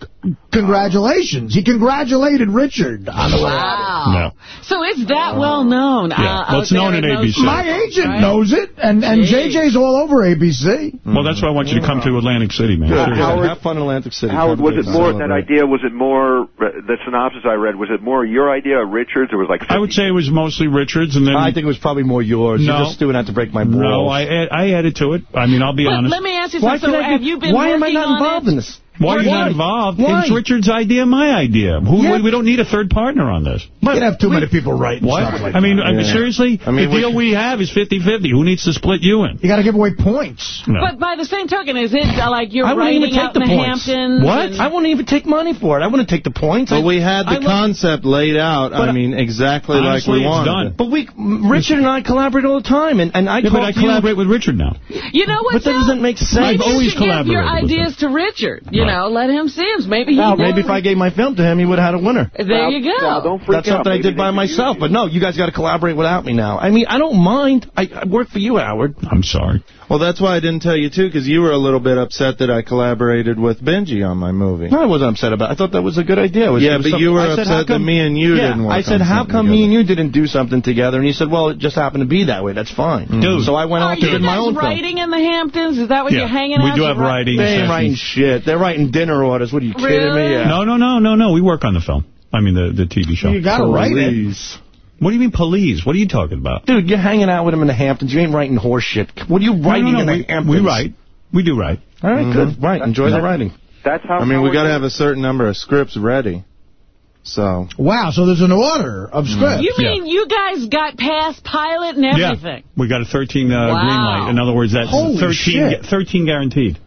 Congratulations. He congratulated Richard on the Wow. So it's that well known. Yeah. Uh, well, it's known at ABC. My agent right? knows it, and, and JJ's all over ABC. Well, that's why I want you to come to Atlantic City, man. Yeah, Howard, have fun in Atlantic City. Howard, was it more, that idea, was it more, uh, the synopsis I read, was it more your idea or Richard's? Or was like 50? I would say it was mostly Richard's. and then I think it was probably more yours. No. You're just doing that to break my balls. No, I, I added to it. I mean, I'll be but honest. Let me ask you something. So have you been Why am I not involved in this? Why are you not involved? Why? It's Richard's idea, my idea. Who, yeah. we, don't need a third partner on this. You can have too we, many people writing what? Like I mean, I mean yeah. seriously, I mean, the deal we, we have is 50-50. Who needs to split you in? You got to give away points. No. But by the same token, is it uh, like you're writing out the, the Hamptons? What? I won't even take money for it. I wouldn't take the points. But I, we had the I concept laid out, I uh, mean, exactly like we wanted. But we, Richard and I collaborate all the time, and, and I yeah, but I collaborate with Richard now. You know what, But that doesn't make sense. I've always collaborated your ideas to Richard. You know, let him see him maybe he Maybe if I gave my film to him, he would have had a winner. There now, you go. Now, don't freak That's out. something maybe I did by myself. But no, you guys got to collaborate without me now. I mean, I don't mind. I, I work for you, Howard. I'm sorry. Well, that's why I didn't tell you, too, because you were a little bit upset that I collaborated with Benji on my movie. No, I wasn't upset about it. I thought that was a good idea. Was, yeah, but you were upset come, that me and you yeah, didn't work I said, how come together? me and you didn't do something together? And he said, well, it just happened to be that way. That's fine. Mm. Dude. So I went out to did my own writing film. in the Hamptons? Is that what yeah. you're hanging we out? We do have writing. They ain't writing shit. They're writing dinner orders. What, are you really? kidding me? Yeah. No, no, no, no, no. We work on the film. I mean, the, the TV show. You got to write it. What do you mean police? What are you talking about? Dude, you're hanging out with him in the Hamptons. You ain't writing horse shit. What are you writing no, no, no, in we, the Hamptons? We write. We do write. All right, mm -hmm. good. Mm-hmm. Right. Enjoy the writing. That's how. I mean, we got to have a certain number of scripts ready. So. Wow, so there's an order of mm. scripts. You mean yeah. you guys got past pilot and everything? Yeah, we got a 13 uh, wow. green light. In other words, that's Holy 13, shit. 13 guaranteed.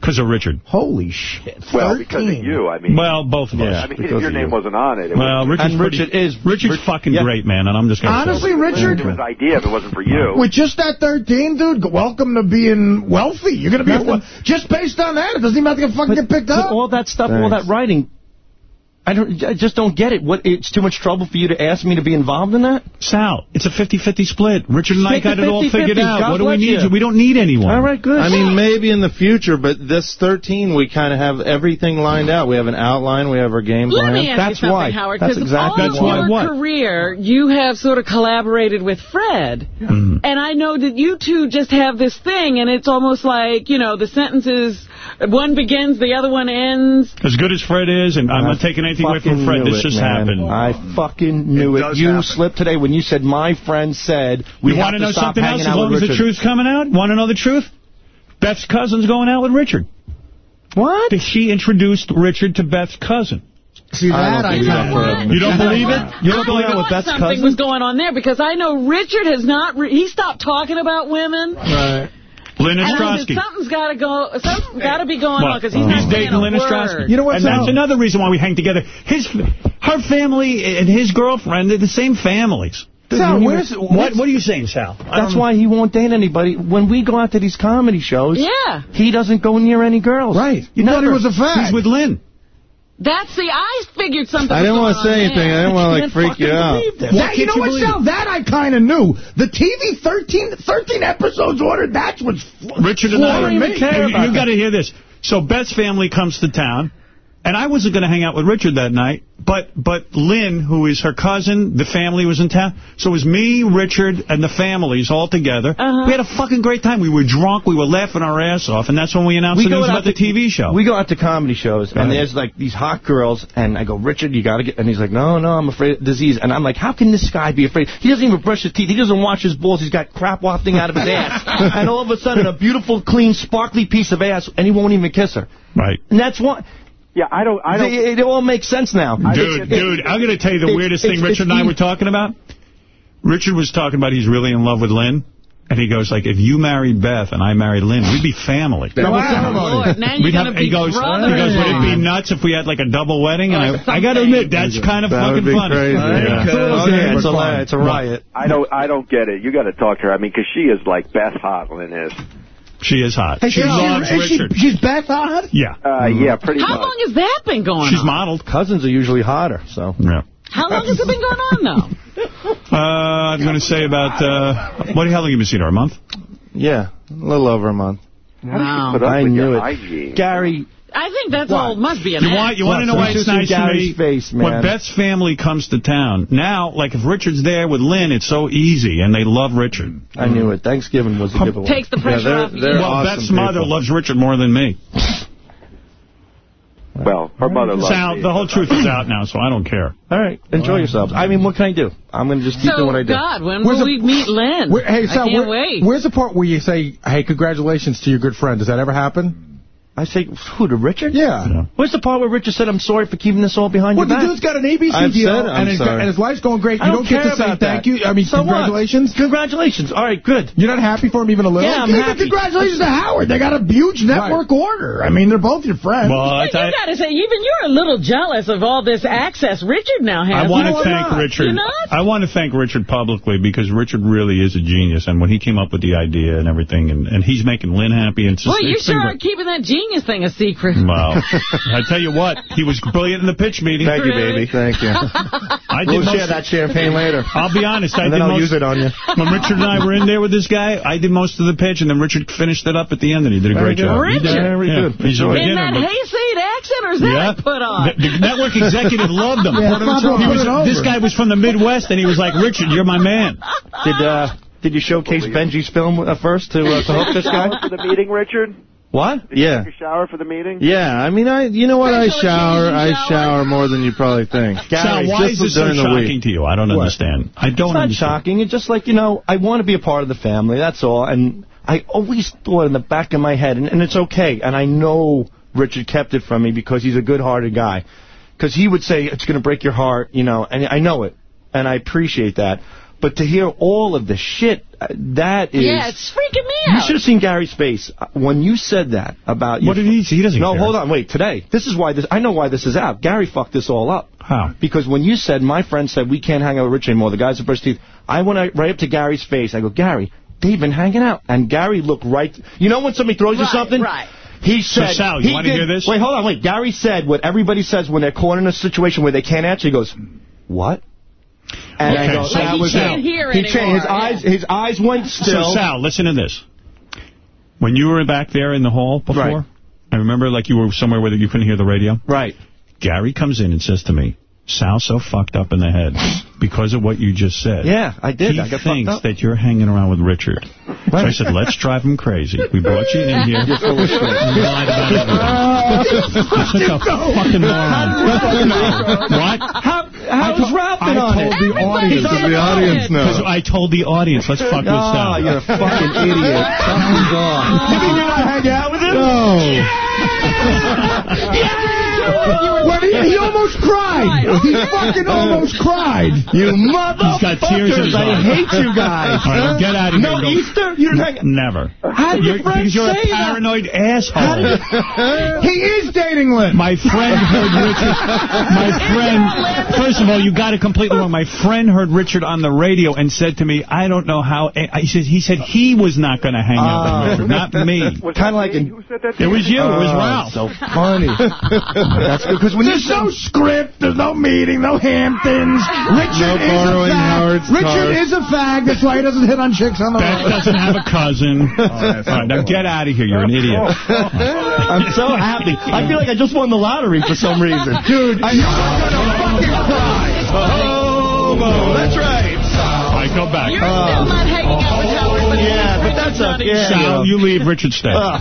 Because of Richard. Holy shit. Well, 13. because of you, I mean. Well, both of us. I mean, your name you. wasn't on it. it well, Richard's and Richard is. Richard's Rich, fucking yeah. great, man, and I'm just going to Honestly, Richard. It was idea if it wasn't for you. With just that 13, dude, welcome to being wealthy. You're going to be, just based on that, it doesn't even have to get fucking but, get picked up. all that stuff, Thanks. all that writing I don't. I just don't get it. What? It's too much trouble for you to ask me to be involved in that? Sal, it's a 50-50 split. Richard and I got it all figured out. God what do we need? You. We don't need anyone. All right, good. I mean, maybe in the future, but this 13, we kind of have everything lined out. We have an outline. We have our game Let plan. Let me ask that's you something, why. Howard. That's exactly all of why. your what? career, you have sort of collaborated with Fred, yeah. mm. and I know that you two just have this thing, and it's almost like you know the sentences one begins, the other one ends. As good as Fred is, and I'm I not taking anything away from Fred. This it, just man. happened. I fucking knew it. it. You happen. slipped today when you said, my friend said, we you have to know stop something hanging else, out as long as Richard. the truth's coming out? Want to know the truth? Beth's cousin's going out with Richard. What? She introduced Richard to Beth's cousin. See, that I, I You don't believe it? You don't believe it with Beth's something cousin? something was going on there because I know Richard has not... he stopped talking about women. Right. Lynn Ostrowski. Something's got to go. Something's got to be going on because he's uh, not dating Lynn Ostrowski. You know what? And that's another reason why we hang together. His, her family and his girlfriend are the same families. Sal, where's, what, what are you saying, Sal? That's why he won't date anybody. When we go out to these comedy shows, yeah. he doesn't go near any girls. Right. You Never. thought he was a fag. He's with Lynn. That's the, I figured something I didn't want to say anything. There. I didn't want to, like, freak you out. That, you know what, Sal? That I kind of knew. The TV 13, 13 episodes ordered, that's what's Richard and I, you, you got to hear this. So Beth's family comes to town. And I wasn't going to hang out with Richard that night, but but Lynn, who is her cousin, the family was in town. So it was me, Richard, and the families all together. Uh -huh. We had a fucking great time. We were drunk. We were laughing our ass off. And that's when we announced we the news about to, the TV show. We go out to comedy shows, and there's like these hot girls. And I go, Richard, you got to get... And he's like, no, no, I'm afraid of disease. And I'm like, how can this guy be afraid? He doesn't even brush his teeth. He doesn't wash his balls. He's got crap wafting out of his ass. <laughs> and all of a sudden, a beautiful, clean, sparkly piece of ass, and he won't even kiss her. Right. And that's why... Yeah, I don't... I don't it, it all makes sense now. Dude, dude, I'm going to tell you the weirdest it's, thing it's, Richard it's, and I were talking about. Richard was talking about he's really in love with Lynn. And he goes, like, if you marry Beth and I marry Lynn, we'd be family. Wow. wow. Lord, now you're going be he goes. He goes, would it be nuts if we had, like, a double wedding? And I, <laughs> I got to admit, that's kind of that fucking funny. Crazy. Yeah. Yeah. Okay, it's, a, it's a riot. I don't I don't get it. You got to talk to her. I mean, because she is like Beth hot, Lynn is. She is hot. Hey, she's she, Richard. She, she's Beth hot? Yeah. Uh, yeah, pretty uh-huh. How much. long has that been going she's on? She's modeled. Cousins are usually hotter, so. Yeah. How long has it been going on, though? <laughs> Uh, I'm going to say about, uh, what, how long have you been seeing her? A month? Yeah, a little over a month. Wow. I knew it. Gary, I think that's what? all must be an you. Want, you want to know why it's nice Gary's to me? Face, man. When Beth's family comes to town, now, like if Richard's there with Lynn, it's so easy, and they love Richard. I knew it. Thanksgiving was a giveaway. Takes the pressure yeah, they're, off. They're well, awesome Beth's people. mother loves Richard more than me. Well, her mother loves out, me. The whole truth is out now, so I don't care. All right. Enjoy well, yourselves. I mean, what can I do? I'm going to just keep so, doing what I do. God, when where's will the, we meet Lynn? Where, hey, Sal, I can't where, wait. Where's the part where you say, hey, congratulations to your good friend? Does that ever happen? I say, who, to Richard? Yeah. Where's the part where Richard said, I'm sorry for keeping this all behind Well, your the dude's got an ABC I've deal, said and, his, and his life's going great. I You don't don't, get care to say thank that. you. I mean, So what? congratulations. Congratulations. All right, good. You're not happy for him even a little? Yeah, I'm Even happy. Congratulations to Howard. They got a huge network order. I mean, they're both your friends. Well, you got to say, even you're a little jealous of all this access Richard now has. I want to know thank what? Richard. I want to thank Richard publicly because Richard really is a genius. And when he came up with the idea and everything, and, and he's making Lynn happy. And it's just, Boy, you sure are great. keeping that genius thing a secret. Wow. <laughs> I tell you what, he was brilliant in the pitch meeting. Thank you, baby. Thank you. <laughs> I did we'll most share that champagne later. I'll be honest. I And did then I'll most, use it on you. <laughs> When Richard and I were in there with this guy, I did most of the pitch, and then Richard finished it up at the end, and he did a Very great good. job. Richard? He did. Very yeah. good. He's a Enjoy it. In beginner, that but- hayseed accent, or is that Yeah. put on? The, the network executive loved him. Yeah, it's not He was- it over. this guy was from the Midwest, and he was like, Richard, you're my man. Did uh, did you showcase Benji's film uh, first to, uh, to hook this guy? Shower for the meeting, Richard? What? Did Yeah. take a shower for the meeting? Yeah, I mean, I you know what? I shower. I shower? shower more than you probably think. <laughs> Sal, Gary, why just is this so shocking week. to you? I don't understand. I don't It's not understand. shocking. It's just like, you know, I want to be a part of the family. That's all. And I always thought in the back of my head, and, and it's okay, and I know Richard kept it from me because he's a good-hearted guy. Because he would say, it's going to break your heart, you know, and I know it. And I appreciate that. But to hear all of the shit, uh, that is... yeah, it's freaking me out. You should have seen Gary's face uh, when you said that about you. What did he say? He doesn't No, care. hold on, wait. Today, this is why this. I know why this is out. Gary fucked this all up. How? Because when you said my friend said we can't hang out with Rich anymore, the guys at Brush Teeth. I went right- right up to Gary's face. I go, Gary, they've been hanging out, and Gary looked right. You know when somebody throws you something? right. He said. Sal, you he wanna hear this? Wait, hold on, wait. Gary said what everybody says when they're caught in a situation where they can't answer. He goes, what? And I Okay, go, so that he was can't it. hear he anymore. His yeah. eyes, his eyes went still. So, Sal, listen to this. When you were back there in the hall before, Right. I remember like you were somewhere where you couldn't hear the radio. right. Gary comes in and says to me, Sal's so fucked up in the head because of what you just said. Yeah, I did. He I got thinks fucked up. that you're hanging around with Richard. So I said, let's drive him crazy. We brought you in here. You're full of shit. You lied about everything. Oh. You're such a fucking moron. What? How, how was Ralph I been on told it? the audience. He's on The audience Because. I told the audience, let's fuck with Oh, Sal. you're a fucking idiot. Fucking God. <laughs> You think you're not hanging out with him? <laughs> When he, he almost cried. He fucking almost cried. You He's got tears in his motherfuckers. I eyes. hate you guys. All right, get out of here. No and go- Easter? You didn't Never. How did your You're, friend because you're a say that? paranoid asshole. He is dating Lynn. My friend heard Richard. My friend. First of all, you got it completely wrong. My friend heard Richard on the radio and said to me, "I don't know how." He said he said he was not going to hang out with oh. Richard, not me. Kind of like in... Who said that? to It was you. It was Oh, Ralph. so funny. <laughs> That's because when you There's no script, there's no meeting, no Hamptons. Ah. Richard No is a fag. Howard's Richard car. is a fag. That's why he doesn't hit on chicks on the Beth road. doesn't have a cousin. <laughs> All right, now get out of here. You're an idiot. <laughs> I'm so happy. I feel like I just won the lottery for some reason. <laughs> Dude, I Homo. That's right. All right, go back. You're still not hanging out with Howard. But Yeah, but Richard's that's yeah. Sal, you leave. Richard stay. <laughs> All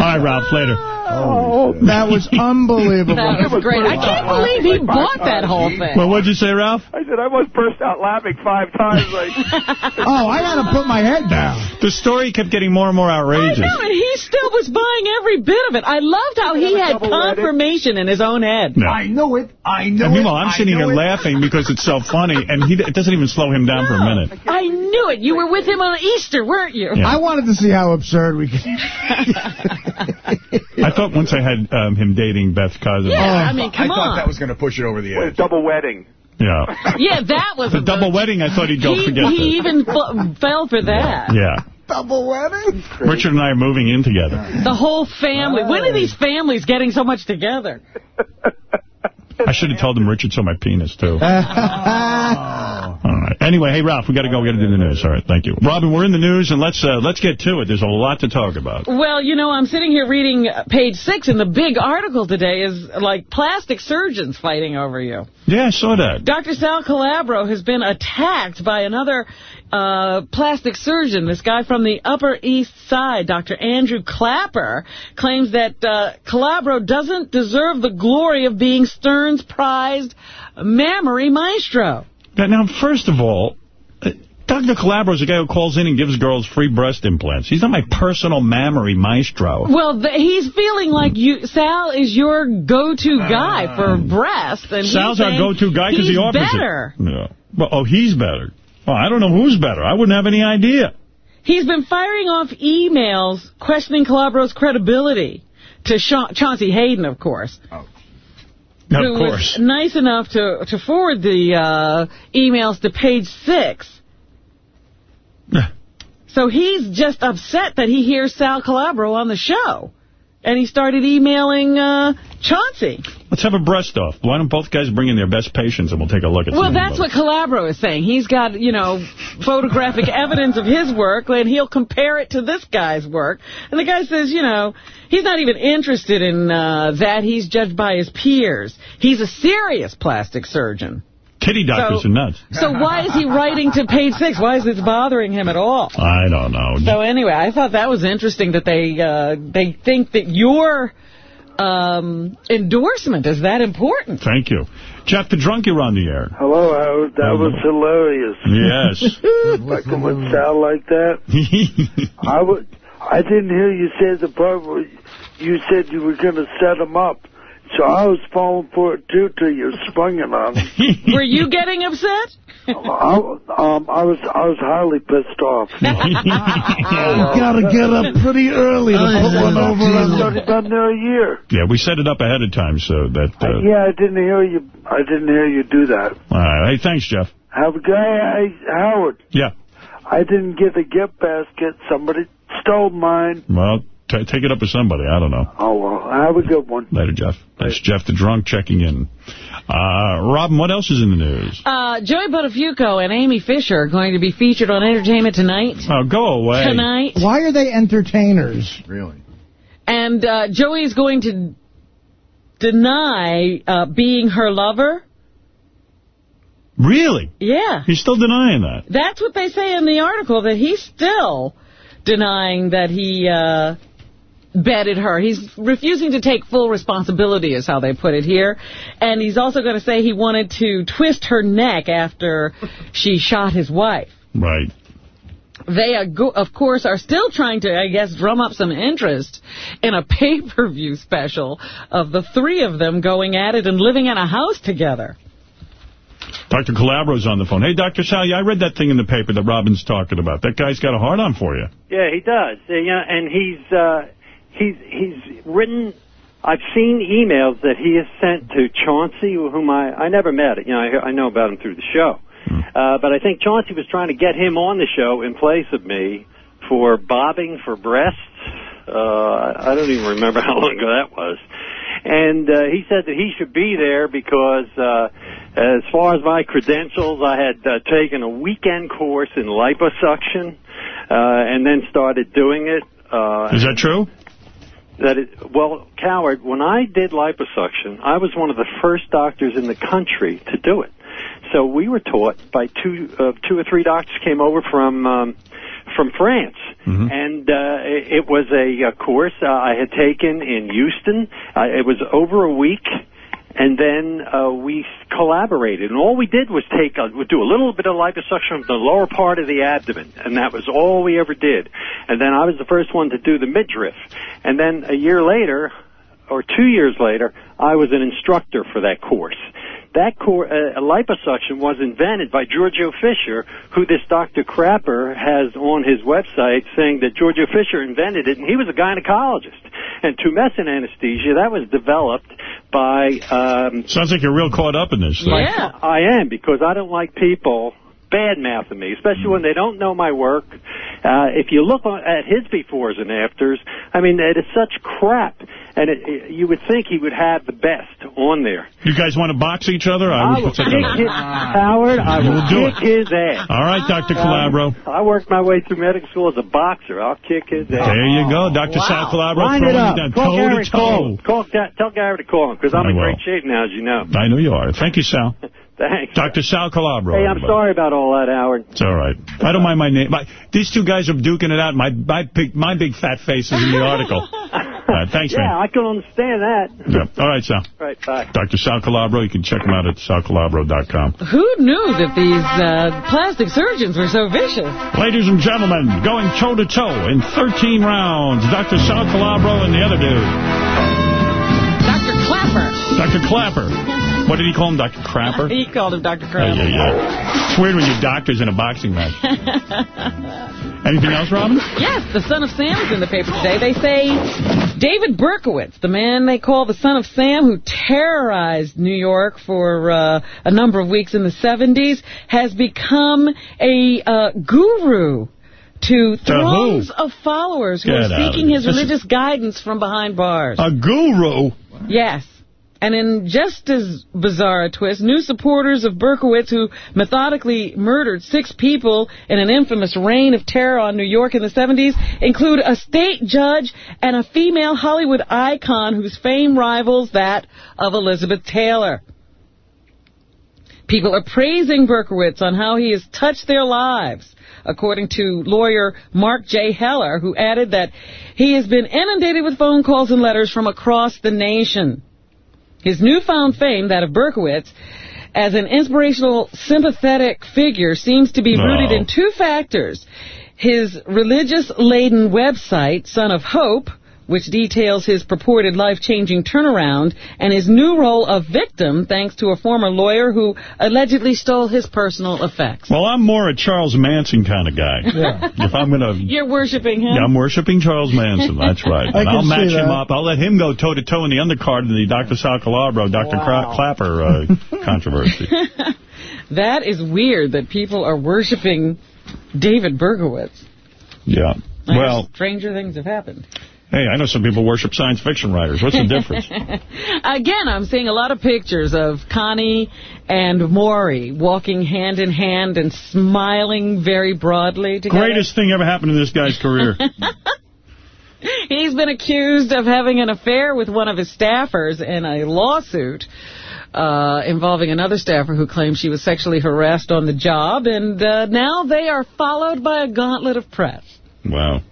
right, Ralph. Later. Oh, oh, that was <laughs> unbelievable. That was great. I can't believe he bought that whole thing. Well, what'd you say, Ralph? I said I almost burst out laughing five times. Like, <laughs> Oh, I got to put my head down. The story kept getting more and more outrageous. I know, and he still was buying every bit of it. I loved how he had confirmation in his own head. No. I know it. I know And it. meanwhile, I'm sitting here it. laughing because it's so funny, and he, it doesn't even slow him down for a minute. I knew it. You were with him on Easter, weren't you? Yeah. I wanted to see how absurd we could. <laughs> I thought once I had um, him dating Beth Cosmo. Yeah, I mean, come I thought that was going to push it over the with a edge. double wedding. Yeah. Yeah, that was The a double wedding, I thought he'd go He, forget he that. even fell for that. Yeah. Double wedding? Richard and I are moving in together. The whole family. When are these families getting so much together? <laughs> I should have told him Richard saw my penis, too. <laughs> All right. Anyway, hey, Ralph, we got to go get into the news. All right, thank you. Robin, we're in the news, and let's uh, let's get to it. There's a lot to talk about. Well, you know, I'm sitting here reading page six, and the big article today is like plastic surgeons fighting over you. Yeah, I saw that. Dr. Sal Calabro has been attacked by another uh, plastic surgeon. This guy from the Upper East Side, Dr. Andrew Clapper, claims that uh, Calabro doesn't deserve the glory of being Stern's prized mammary maestro. Now, now, first of all, uh, Dr. Calabro is the guy who calls in and gives girls free breast implants. He's not my personal mammary maestro. Well, the, he's feeling like you, Sal is your go-to uh, guy for hmm. breasts. And Sal's he's our go-to guy because he he's offers better. it. Yeah. Well, oh, he's better. Well, I don't know who's better. I wouldn't have any idea. He's been firing off emails questioning Calabro's credibility to Sha Chauncey Hayden, of course. Oh. Of who course. was nice enough to, to forward the uh, emails to page six. so he's just upset that he hears Sal Calabro on the show. And he started emailing uh, Chauncey. Let's have a breast off. Why don't both guys bring in their best patients and we'll take a look at Well, that's what Calabro is saying. He's got, you know, photographic <laughs> evidence of his work, and he'll compare it to this guy's work. And the guy says, you know, he's not even interested in uh, that. He's judged by his peers. He's a serious plastic surgeon. Kitty doctors So- are nuts. So why is he writing to page six? Why is this bothering him at all? I don't know. So anyway, I thought that was interesting that they uh, they think that your um, endorsement is that important. Thank you. Jeff the Drunk, you're on the air. Hello, Howard. That was hilarious. Yes. like it would sound like that. <laughs> I would. I didn't hear you say the part where you said you were going to set him up. So I was falling for it too till you sprung it on me. <laughs> Were you getting upset? I, um, I was I was highly pissed off. <laughs> You <laughs> gotta get up pretty early to put one over I've on only been there a year. Yeah, we set it up ahead of time so that... Uh, yeah, I didn't hear you. I didn't hear you do that. All right. Hey, thanks, Jeff. Have a good hey, Howard. Yeah. I didn't get a gift basket. Somebody stole mine. Well, t take it up with somebody. I don't know. Oh well, have a good one. Later, Jeff. That's Jeff the Drunk checking in. Uh, Robin, what else is in the news? Uh, Joey Buttafuoco and Amy Fisher are going to be featured on Entertainment Tonight. Oh, go away. Tonight. Why are they entertainers? Really? And uh, Joey's going to deny uh, being her lover. Really? Yeah. He's still denying that. That's what they say in the article, that he's still denying that he uh, bedded her. He's refusing to take full responsibility, is how they put it here. And he's also going to say he wanted to twist her neck after <laughs> she shot his wife. Right. They, are of course, are still trying to, I guess, drum up some interest in a pay-per-view special of the three of them going at it and living in a house together. Dr. Calabro's on the phone. Hey, Dr. Sally, I read that thing in the paper that Robin's talking about. That guy's got a hard-on for you. Yeah, he does. Uh, yeah, and he's uh, he's he's written. I've seen emails that he has sent to Chauncey, whom I I never met. You know, I, I know about him through the show. Uh, but I think Chauncey was trying to get him on the show in place of me for bobbing for breasts. Uh, I don't even remember <laughs> how long ago that was. And uh, he said that he should be there because, uh, as far as my credentials, I had uh, taken a weekend course in liposuction uh, and then started doing it. Uh, Is that true? That it, well, Howard, when I did liposuction, I was one of the first doctors in the country to do it. So we were taught by two, uh, two or three doctors came over from, um, from France. And uh, it, it was a, a course uh, I had taken in Houston. Uh, it was over a week, and then uh, we collaborated. And all we did was take a, would do a little bit of liposuction of the lower part of the abdomen, and that was all we ever did. And then I was the first one to do the midriff. And then a year later, or two years later, I was an instructor for that course. That cor- uh, liposuction was invented by Giorgio Fischer, who this Dr. Crapper has on his website saying that Giorgio Fischer invented it, and he was a gynecologist. And tumescent anesthesia, that was developed by... Um, Sounds like you're real caught up in this. thing. I am, because I don't like people bad mouthing me, especially when they don't know my work. Uh, if you look on, at his befores and afters, I mean, it is such crap. And it, it, you would think he would have the best on there. You guys want to box each other? I will kick his, Howard, I will We'll do kick his ass. All right, Dr. Calabro. I worked my way through medical school as a boxer. I'll kick his ass. There you go, Dr. Sal Calabro Line it up. Call toe Gary to to call toe. Call, tell Gary to call him, because I'm I in will. great shape now, as you know. I know you are. Thank you, Sal. <laughs> Thanks. Dr. Sal Calabro. Hey, I'm everybody. sorry about all that, Howard. It's all right. I don't mind my name. My, these two guys are duking it out. My my big my big fat face is in the article. <laughs> right, thanks, yeah, man. Yeah, I can understand that. Yeah. All right, Sal. Right, bye. Dr. Sal Calabro, you can check him out at salcalabro.com. Who knew that these uh, plastic surgeons were so vicious? Ladies and gentlemen, going toe-to-toe in 13 rounds, Dr. Sal Calabro and the other dude. Dr. Clapper. Dr. Clapper. What did he call him, Dr. Crapper? <laughs> He called him Dr. Oh, Crapper. yeah, yeah. It's weird when your doctor's in a boxing match. <laughs> Anything else, Robin? Yes, the Son of Sam is in the paper today. They say David Berkowitz, the man they call the Son of Sam, who terrorized New York for uh, a number of weeks in the 70s, has become a uh, guru to throngs of followers who Get are seeking his religious guidance from behind bars. A guru? Yes. And in just as bizarre a twist, new supporters of Berkowitz, who methodically murdered six people in an infamous reign of terror on New York in the 70s, include a state judge and a female Hollywood icon whose fame rivals that of Elizabeth Taylor. People are praising Berkowitz on how he has touched their lives, according to lawyer Mark J. Heller, who added that he has been inundated with phone calls and letters from across the nation. His newfound fame, that of Berkowitz, as an inspirational, sympathetic figure, seems to be No. rooted in two factors. His religious-laden website, Son of Hope, which details his purported life-changing turnaround, and his new role of victim, thanks to a former lawyer who allegedly stole his personal effects. Well, I'm more a Charles Manson kind of guy. Yeah. If I'm going to... You're worshiping him? Yeah, I'm worshiping Charles Manson. That's <laughs> right. I And can I'll see match him that. up. I'll let him go toe-to-toe in the undercard in the Dr. Sal Calabro, Dr. Cra- Clapper uh, <laughs> controversy. <laughs> That is weird that people are worshiping David Berkowitz. Yeah. I guess Well, stranger things have happened. Hey, I know some people worship science fiction writers. What's the difference? <laughs> Again, I'm seeing a lot of pictures of Connie and Maury walking hand in hand and smiling very broadly together. Greatest thing ever happened in this guy's career. <laughs> He's been accused of having an affair with one of his staffers in a lawsuit uh, involving another staffer who claimed she was sexually harassed on the job, and uh, now they are followed by a gauntlet of press. Wow.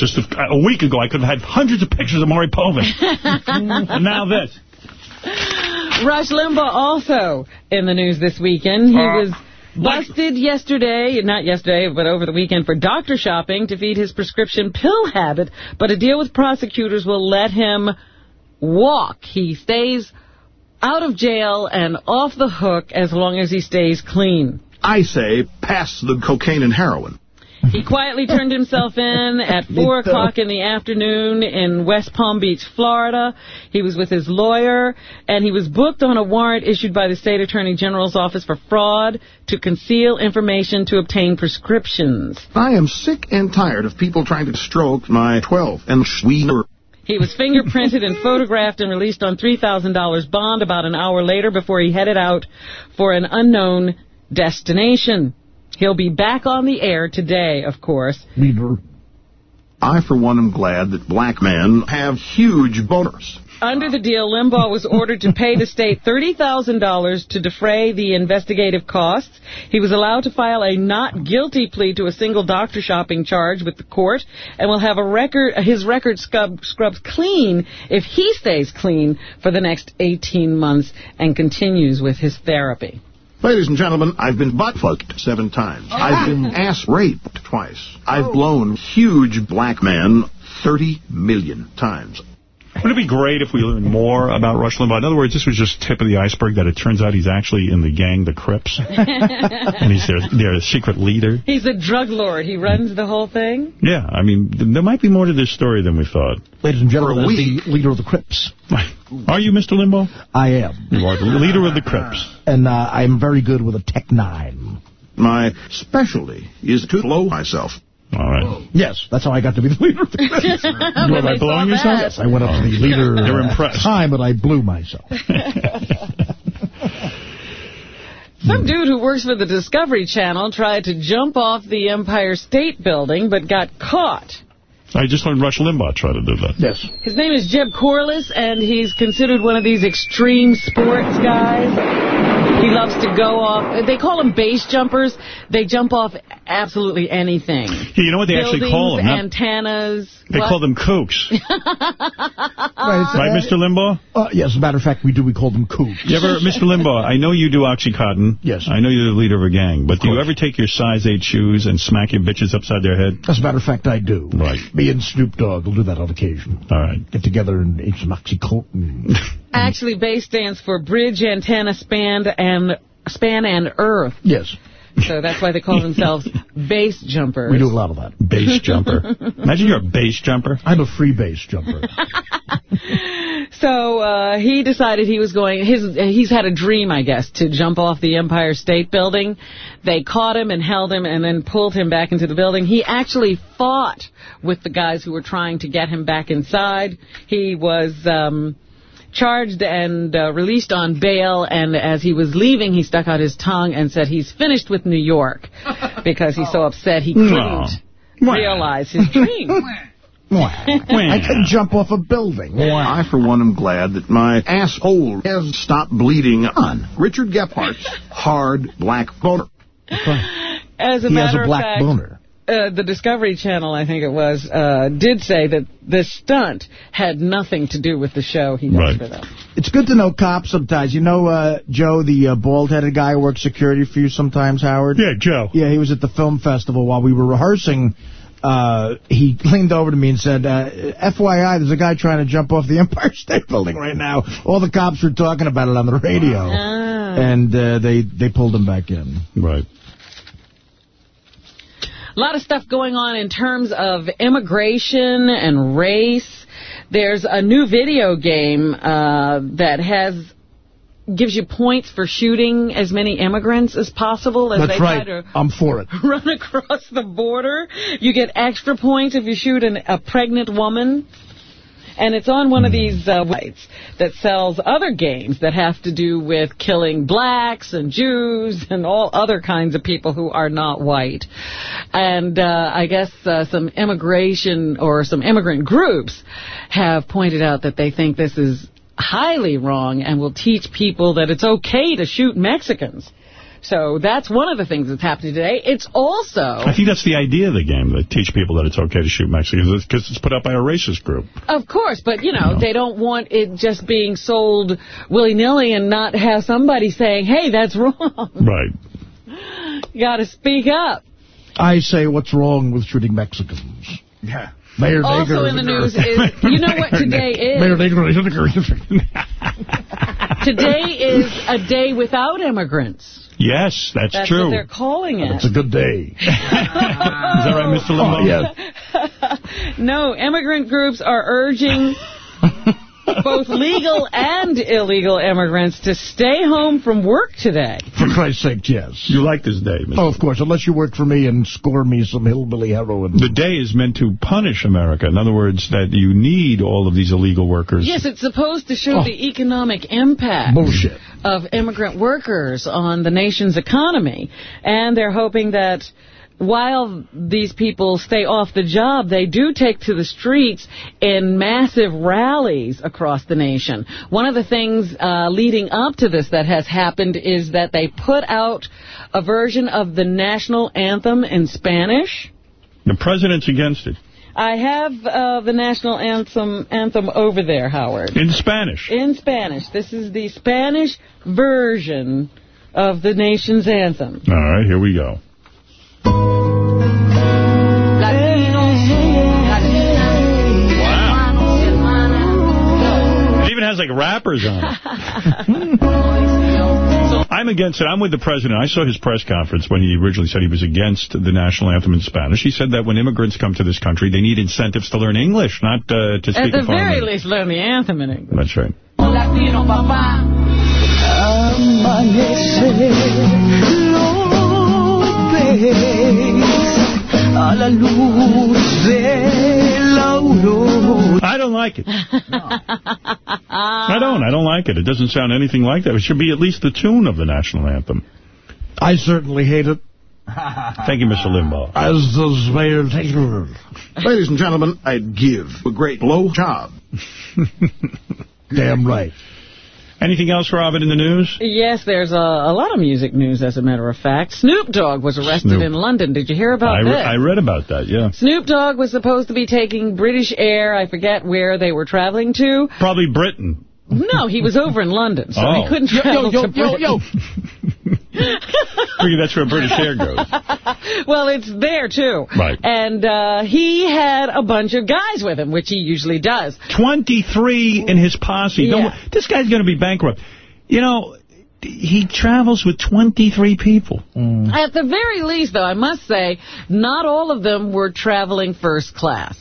Just a, a week ago, I could have had hundreds of pictures of Maury Povich. <laughs> and now this. Rush Limbaugh also in the news this weekend. He Uh, was busted yesterday, not yesterday, but over the weekend for doctor shopping to feed his prescription pill habit, but a deal with prosecutors will let him walk. He stays out of jail and off the hook as long as he stays clean. I say pass the cocaine and heroin. He quietly turned himself in at 4 o'clock in the afternoon in West Palm Beach, Florida. He was with his lawyer, and he was booked on a warrant issued by the State Attorney General's Office for fraud to conceal information to obtain prescriptions. I am sick and tired of people trying to stroke my 12 and sweetener. He was fingerprinted and photographed and released on $3,000 bond about an hour later before he headed out for an unknown destination. He'll be back on the air today, of course. I, for one, am glad that black men have huge boners. Under the deal, Limbaugh was ordered to pay the state $30,000 to defray the investigative costs. He was allowed to file a not guilty plea to a single doctor shopping charge with the court and will have a record, his record scrub, scrubbed clean if he stays clean for the next 18 months and continues with his therapy. Ladies and gentlemen, I've been butt fucked seven times. Oh, I've been ass raped twice. I've oh. blown huge black men 30 million times. Wouldn't it be great if we learned more about Rush Limbaugh? In other words, this was just tip of the iceberg, that it turns out he's actually in the gang, the Crips, <laughs> and he's their, their secret leader. He's a drug lord. He runs the whole thing. Yeah, I mean, th- there might be more to this story than we thought. Ladies and gentlemen, as the leader of the Crips. <laughs> Are you Mr. Limbaugh? I am. You are the leader of the Crips. And uh, I'm very good with a Tech 9. My specialty is to blow myself. All right. Yes, that's how I got to be the leader of the Crips. What, by blowing yourself? Yes, I went up to the leader <laughs> You're uh, impressed. time, but I blew myself. <laughs> Some dude who works for the Discovery Channel tried to jump off the Empire State Building but got caught. I just learned Rush Limbaugh tried to do that. Yes. His name is Jeb Corliss, and he's considered one of these extreme sports guys. He loves to go off. They call them base jumpers. They jump off absolutely anything. Yeah, you know what they Buildings, actually call them? not- Antennas. They what? call them kooks. <laughs> right, Mr. Limbaugh? Uh, yes, as a matter of fact, we do. We call them coops. You ever, Mr. Limbaugh, I know you do Oxycontin. Yes. I know you're the leader of a gang, but do you ever take your size 8 shoes and smack your bitches upside their head? As a matter of fact, I do. Right. Me and Snoop Dogg will do that on occasion. All right. Get together and eat some Oxycontin. <laughs> Actually, base stands for Bridge Antenna Span and Span and Earth. Yes. So that's why they call themselves base jumpers. We do a lot of that. Base jumper. Imagine you're a base jumper. I'm a free base jumper. <laughs> So uh, he decided he was going. His he's had a dream, I guess, to jump off the Empire State Building. They caught him and held him, and then pulled him back into the building. He actually fought with the guys who were trying to get him back inside. He was. Um, charged and uh, released on bail, and as he was leaving, he stuck out his tongue and said he's finished with New York <laughs> because he's so upset he No. couldn't realize his dream. <laughs> I can jump off a building. I, for one, am glad that my asshole has stopped bleeding on Richard Gephardt's <laughs> hard black boner. As a He has matter a black of fact, boner. Uh, the Discovery Channel, I think it was, uh, did say that this stunt had nothing to do with the show he does Right. for them. It's good to know cops sometimes. You know, uh, Joe, the uh, bald-headed guy who works security for you sometimes, Howard? Yeah, Joe. Yeah, he was at the film festival while we were rehearsing. Uh, he leaned over to me and said, uh, FYI, there's a guy trying to jump off the <laughs> Empire State Building right now. All the cops were talking about it on the radio. Ah. And uh, they, they pulled him back in. Right. A lot of stuff going on in terms of immigration and race. There's a new video game uh, that has gives you points for shooting as many immigrants as possible as That's they right. try to I'm for it. <laughs> run across the border. You get extra points if you shoot an, a pregnant woman. And it's on one of these uh, sites that sells other games that have to do with killing blacks and Jews and all other kinds of people who are not white. And uh, I guess uh, some immigration or some immigrant groups have pointed out that they think this is highly wrong and will teach people that it's okay to shoot Mexicans. So that's one of the things that's happening today. It's also... I think that's the idea of the game, to teach people that it's okay to shoot Mexicans, because it's put out by a racist group. Of course, but, you know, they don't want it just being sold willy-nilly and not have somebody saying, hey, that's wrong. Right. <laughs> You got to speak up. I say, what's wrong with shooting Mexicans? Yeah. Mayor Also Nager in the news is, you know what <laughs> today Mayor is? Nager. <laughs> Today is a day without immigrants. Yes, that's, That's true. what they're calling it. It's a good day. <laughs> Is that right, Mr. Limbaugh? Oh, yes. <laughs> no, immigrant groups are urging both legal and illegal immigrants to stay home from work today. For Christ's sake, yes. You like this day, Mr. Oh, of course, unless you work for me and score me some hillbilly heroin. The day is meant to punish America. In other words, that you need all of these illegal workers. Yes, it's supposed to show oh. the economic impact Bullshit. of immigrant workers on the nation's economy. And they're hoping that while these people stay off the job, they do take to the streets in massive rallies across the nation. One of the things uh, leading up to this that has happened is that they put out a version of the national anthem in Spanish. The president's against it. I have uh, the national anthem anthem over there, Howard. In Spanish. In Spanish. This is the Spanish version of the nation's anthem. All right, here we go. It even has like rappers on it. <laughs> I'm against it. I'm with the president. I saw his press conference when he originally said he was against the national anthem in Spanish. He said that when immigrants come to this country, they need incentives to learn English, not uh, to At speak the a foreign very language. least, learn the anthem in English. That's right. Latino a la luz de la aurora. I don't like it. <laughs> I don't. I don't like it. It doesn't sound anything like that. It should be at least the tune of the national anthem. I certainly hate it. Thank you, Mr. Limbaugh. As does Mayor Taylor. Ladies and gentlemen, I'd give a great blow job. <laughs> Damn right. Anything else, Robin, in the news? Yes, there's a, a lot of music news, as a matter of fact. Snoop Dogg was arrested Snoop. in London. Did you hear about I, this? I read about that, yeah. Snoop Dogg was supposed to be taking British Air. I forget where they were traveling to. Probably Britain. No, he was over in London, so Oh. he couldn't Yo, travel yo, to yo, yo, Britain. Figure that's where British Air goes. <laughs> well, it's there, too. Right. And uh, he had a bunch of guys with him, which he usually does. 23 in his posse. Yeah. this guy's going to be bankrupt. You know, he travels with 23 people. At the very least, though, I must say, not all of them were traveling first class.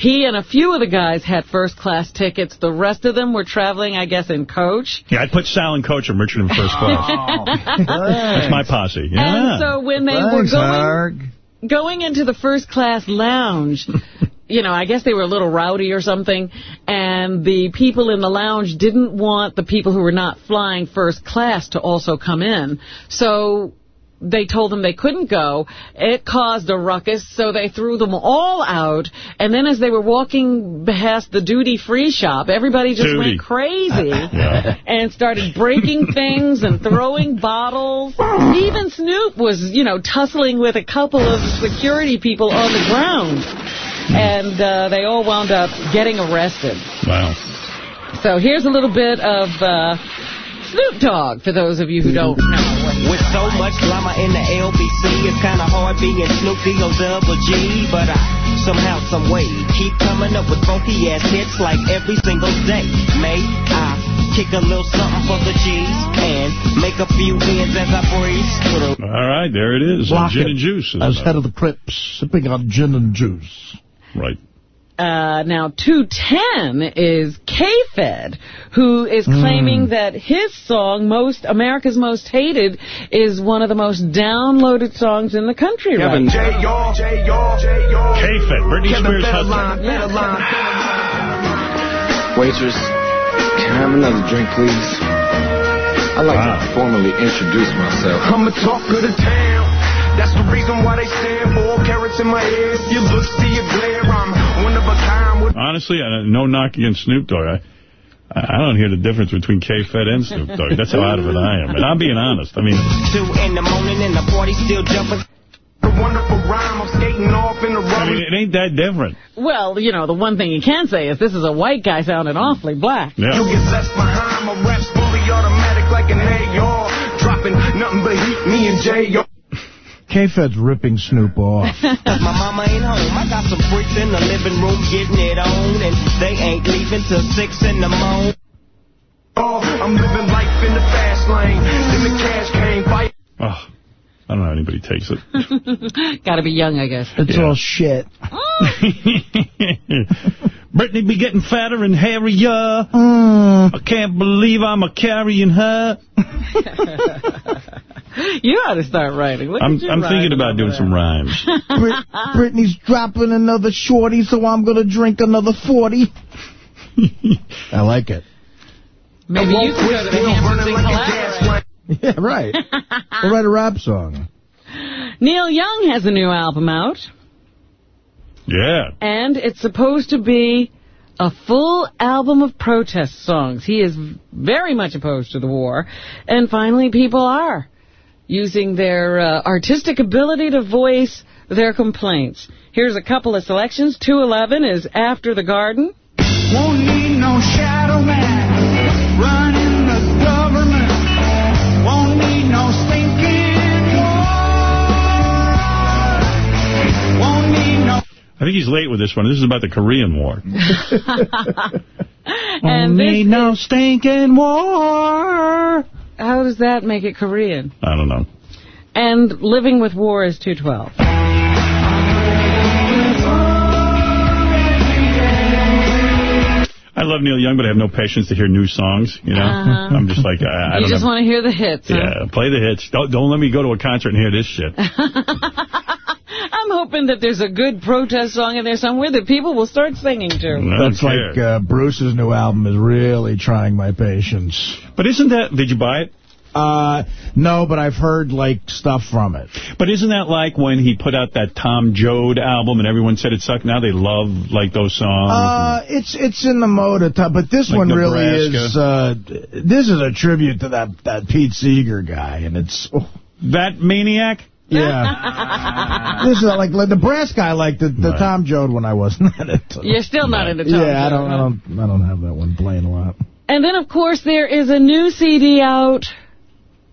He and a few of the guys had first-class tickets. The rest of them were traveling, I guess, in coach. Yeah, I'd put Sal and Coach and Richard in first <laughs> class. Oh. That's my posse. Yeah. And so when they Thanks, were Harg. going, going into the first-class lounge, <laughs> you know, I guess they were a little rowdy or something, and the people in the lounge didn't want the people who were not flying first class to also come in. So they told them they couldn't go. It caused a ruckus, so they threw them all out. And then as they were walking past the duty-free shop, everybody just Duty. went crazy <laughs> Yeah. and started breaking <laughs> things and throwing bottles. Even Snoop was, you know, tussling with a couple of security people on the ground. And uh, they all wound up getting arrested. Wow. So here's a little bit of uh, Snoop Dogg, for those of you who don't know. With so much drama in the LBC, it's kinda hard being Snoop D-O double G. But I somehow, some way, keep coming up with funky ass hits like every single day. May I kick a little something for the G's and make a few ends as I breeze. With a All right, there it is. Gin it. and juice. As head of the Crips, sipping on gin and juice. Right. Uh, now, 210 is K-Fed, who is claiming that his song, most America's Most Hated, is one of the most downloaded songs in the country Kevin. right now. K-Fed, Britney Spears' husband. Waitress, can I have another drink, please? I'd like to formally introduce myself. I'm a talker of the town. That's the reason why they stand four carats in my ear. If you look, see a glare. I'm one of a kind. With Honestly, uh, no knock against Snoop Dogg. I, I don't hear the difference between K-Fed and Snoop Dogg. That's how out of it I am. And I'm being honest. I mean, two in the morning and the party still jumping. a wonderful rhyme. I'm skating off in the I mean, it ain't that different. Well, you know, the one thing you can say is this is a white guy sounding awfully black. You get left behind. My rap's fully automatic like an AR. Dropping nothing but heat. Me and Jay. K-Fed's ripping Snoop off. <laughs> Cause my mama ain't home. I got some freaks in the living room getting it on. And they ain't leaving till six in the morning. Oh, I'm living life in the fast lane. Then the cash came. Fight. Oh, I don't know how anybody takes it. <laughs> Got to be young, I guess. It's all shit. <laughs> Britney be getting fatter and hairier. Mm. I can't believe I'm a carrying her. <laughs> You ought to start writing. Look I'm, at you I'm thinking about doing there. some rhymes. Brit Britney's dropping another shorty, so I'm going to drink another 40. I like it. Maybe you could go to the Hamptons and collaborate. Yeah, right. We'll write a rap song. Neil Young has a new album out, Yeah. and it's supposed to be a full album of protest songs. He is very much opposed to the war, and finally people are using their uh, artistic ability to voice their complaints. Here's a couple of selections. 211 is After the Garden. I think he's late with this one. This is about the Korean War. <laughs> And Only this no stinking war. How does that make it Korean? I don't know. And Living with War is 212. I love Neil Young, but I have no patience to hear new songs. You know, Uh-huh. I'm just like I, I don't just have- want to hear the hits, huh? Yeah, play the hits. Don't don't let me go to a concert and hear this shit. <laughs> I'm hoping that there's a good protest song in there somewhere that people will start singing to. That's like uh, Bruce's new album is really trying my patience. But isn't that? Did you buy it? Uh, no, but I've heard, like, stuff from it. But isn't that like when he put out that Tom Joad album and everyone said it sucked? Now they love, like, those songs. Uh, it's it's in the mode of time, but this Like one really is, uh, this is a tribute to that, that Pete Seeger guy, and it's... oh, That maniac? Yeah. <laughs> this is like, like the brass guy like the, the Tom Joad when I wasn't <laughs> in it. You're still not into Tom Yeah, I don't, I don't, I don't have that one playing a lot. And then, of course, there is a new CD out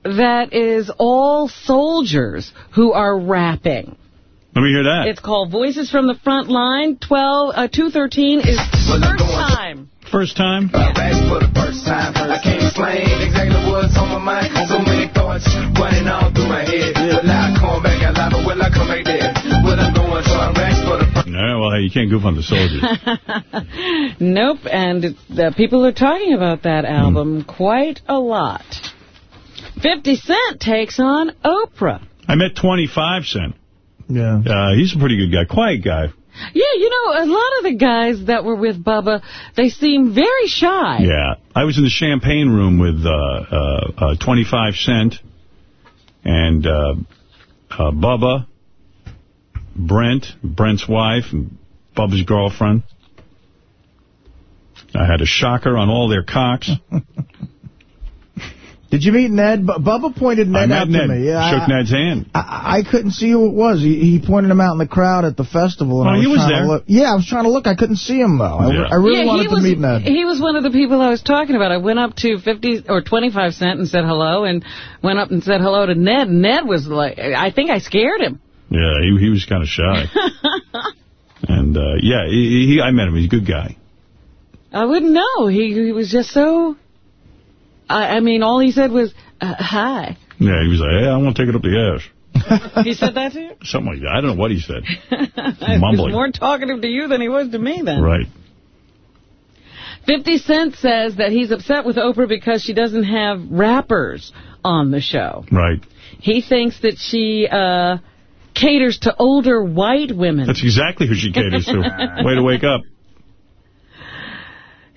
that is all soldiers who are rapping. Let me hear that. It's called Voices from the Front Line. 12, uh, 213 is first time. First time? Back for the first time. I can't explain exactly what's on my mind. So many thoughts running all through my head. Will I come back alive or will I come back dead? Will I go on so I'm back for the first No, well, hey, you can't goof on the soldiers. <laughs> Nope, and it's, uh, people are talking about that album quite a lot. 50 Cent takes on Oprah. I met 25 Cent. Yeah. Uh, he's a pretty good guy. Quiet guy. Yeah, you know, a lot of the guys that were with Bubba, they seem very shy. Yeah. I was in the champagne room with uh, uh, uh, 25 Cent and uh, uh, Bubba, Brent, Brent's wife, and Bubba's girlfriend. I had a shocker on all their cocks. <laughs> Did you meet Ned? Bu- Bubba pointed Ned I out Ned. to me. Yeah, Shook I, Ned's hand. I, I couldn't see who it was. He, he pointed him out in the crowd at the festival. And Oh, was he was there. Look. Yeah, I was trying to look. I couldn't see him, though. I, Yeah. I really yeah, wanted he to was, meet Ned. He was one of the people I was talking about. I went up to 50 or 25 Cent and said hello, and went up and said hello to Ned. Ned was like, I think I scared him. Yeah, he he was kind of shy. <laughs> and, uh, yeah, he, he, I met him. He's a good guy. I wouldn't know. He, he was just so... I, I mean, all he said was, uh, hi. Yeah, he was like, hey, I want to take it up the ass. <laughs> He said that to you? Something like that. I don't know what he said. <laughs> Mumbling. was more talkative to you than he was to me then. Right. 50 Cent says that he's upset with Oprah because she doesn't have rappers on the show. Right. He thinks that she uh, caters to older white women. That's exactly who she caters to. <laughs> Way to wake up.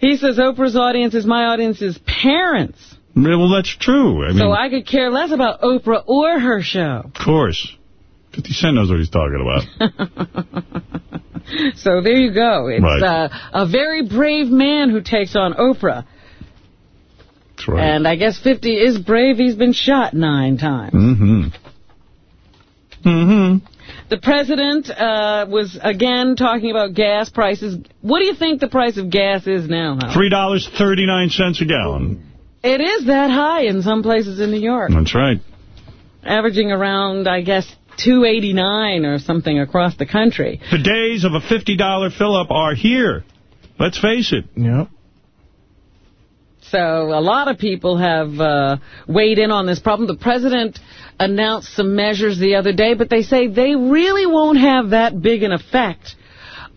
He says Oprah's audience is my audience's parents. Well, that's true. I mean, so I could care less about Oprah or her show. of course. 50 Cent knows what he's talking about. <laughs> So there you go. It's Right. uh, a very brave man who takes on Oprah. That's right. And I guess 50 is brave. He's been shot nine times. Mm-hmm. Mm-hmm. The president uh, was, again, talking about gas prices. What do you think the price of gas is now, Howard? $3.39 a gallon. It is that high in some places in New York. That's right. Averaging around, I guess, 289 or something across the country. The days of a $50 fill-up are here. Let's face it. Yep. So a lot of people have uh, weighed in on this problem. The president announced some measures the other day, but they say they really won't have that big an effect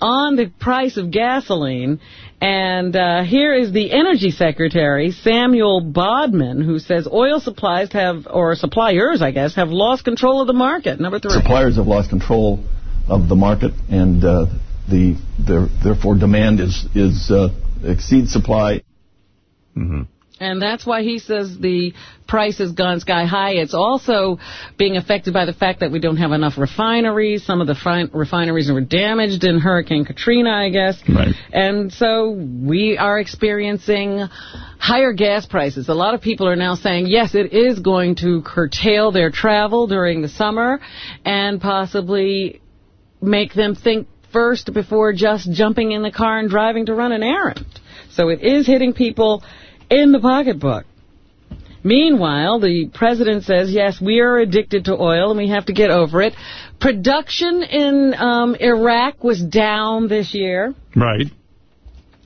on the price of gasoline. And uh, here is the energy secretary, Samuel Bodman, who says oil supplies have, or suppliers, I guess, have lost control of the market. Number three. Suppliers have lost control of the market, and uh, the their, therefore demand is is uh, exceeds supply. Mm-hmm. And that's why he says the price has gone sky high. It's also being affected by the fact that we don't have enough refineries. Some of the refineries were damaged in Hurricane Katrina, I guess. Right. And so we are experiencing higher gas prices. A lot of people are now saying, yes, it is going to curtail their travel during the summer and possibly make them think first before just jumping in the car and driving to run an errand. So it is hitting people in the pocketbook. Meanwhile, the president says, yes, we are addicted to oil and we have to get over it. Production in um, Iraq was down this year, Right.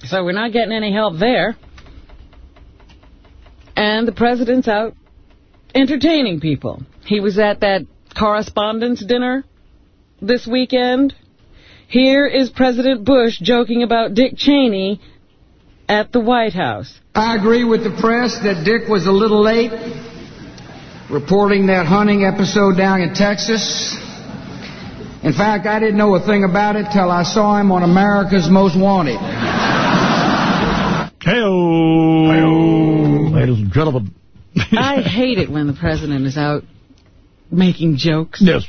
so we're not getting any help there. And the president's out entertaining people. He was at that correspondence dinner this weekend. Here is President Bush joking about Dick Cheney at the White House. I agree with the press that Dick was a little late reporting that hunting episode down in Texas. In fact, I didn't know a thing about it till I saw him on America's Most Wanted. Hey-oh. Ladies and gentlemen, I hate it when the president is out making jokes. Yes.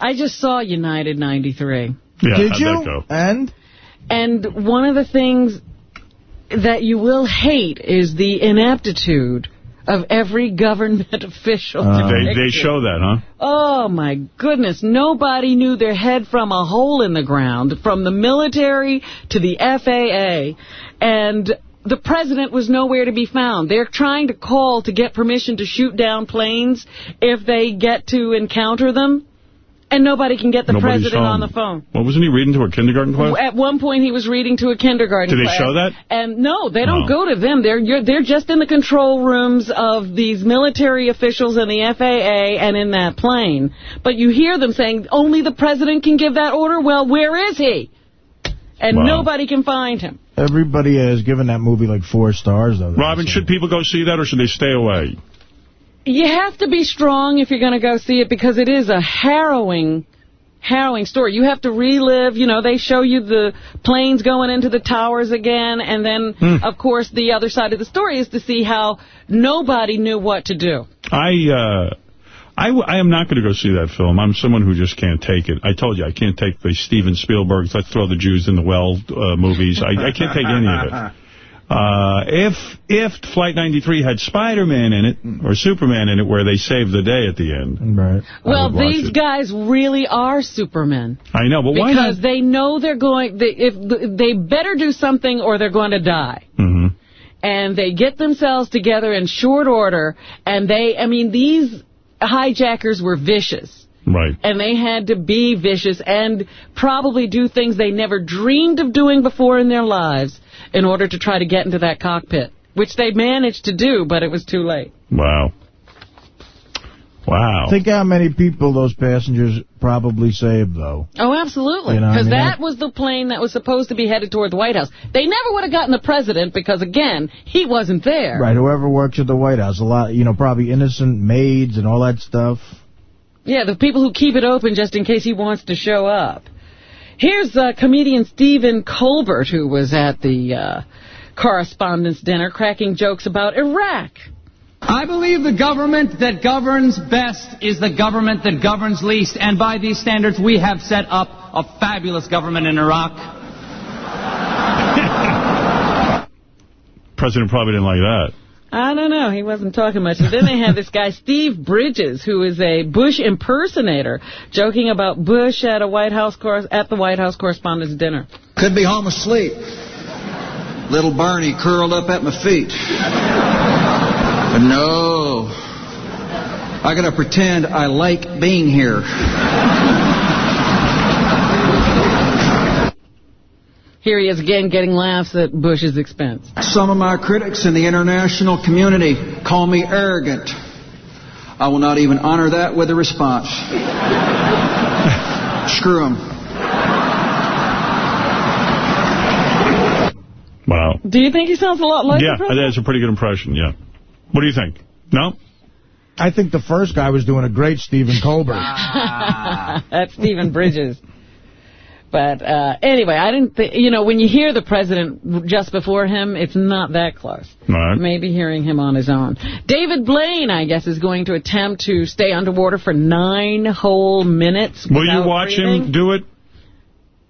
I just saw United 93. Yeah, Did you? And? And one of the things that you will hate is the ineptitude of every government <laughs> official. Uh, they, they show that, huh? Oh, my goodness. Nobody knew their head from a hole in the ground, from the military to the FAA. And the president was nowhere to be found. They're trying to call to get permission to shoot down planes if they get to encounter them. And nobody can get the Nobody's president home. on the phone. What, wasn't he reading to a kindergarten class? At one point, he was reading to a kindergarten Did they class. show that? And no, they don't No. go to them. They're you're, they're just in the control rooms of these military officials and the FAA and in that plane. But you hear them saying, only the president can give that order? Well, where is he? And Wow. nobody can find him. Everybody has given that movie like four stars, though. Robin, should people go see that or should they stay away? You have to be strong if you're going to go see it because it is a harrowing, harrowing story. You have to relive, you know, they show you the planes going into the towers again, and then, Hmm. of course, the other side of the story is to see how nobody knew what to do. I, uh, I, w- I am not going to go see that film. I'm someone who just can't take it. I told you, I can't take the Steven Spielberg's Let's Throw the Jews in the Well uh, movies. I, I can't take any of it. <laughs> Uh, if if Flight 93 had Spider-Man in it, or Superman in it, where they save the day at the end. Right. Well, these it. guys really are supermen. I know, but why because not? they know they're going, they, if they better do something or they're going to die. Mm -hmm. and they get themselves together in short order, and they, I mean, these hijackers were vicious. Right. And they had to be vicious and probably do things they never dreamed of doing before in their lives in order to try to get into that cockpit, which they managed to do, but it was too late. Wow. Wow. Think how many people those passengers probably saved, though. Oh, absolutely. You know, I Because mean, that was the plane that was supposed to be headed toward the White House. They never would have gotten the president because, again, he wasn't there. Right, whoever works at the White House, a lot, you know, probably innocent maids and all that stuff. Yeah, the people who keep it open just in case he wants to show up. Here's uh, comedian Stephen Colbert, who was at the uh, correspondence dinner cracking jokes about Iraq. I believe the government that governs best is the government that governs least, and by these standards, we have set up a fabulous government in Iraq. <laughs> President probably didn't like that. I don't know. He wasn't talking much. And then they had this guy, Steve Bridges, who is a Bush impersonator, joking about Bush at a White House at the White House Correspondents' Dinner. Could be home asleep. Little Barney curled up at my feet. But no. I gotta pretend I like being here. Here he is again getting laughs at Bush's expense. Some of my critics in the international community call me arrogant. I will not even honor that with a response. <laughs> Screw them. Wow. Do you think he sounds a lot like yeah, that's a pretty good impression, yeah. What do you think? No? I think the first guy was doing a great Stephen Colbert. <laughs> That's Stephen Bridges. But uh, anyway, I didn't think, you know, when you hear the president just before him, it's not that close. Right. Maybe hearing him on his own. David Blaine, I guess, is going to attempt to stay underwater for nine whole minutes. Will you watch breathing. him do it?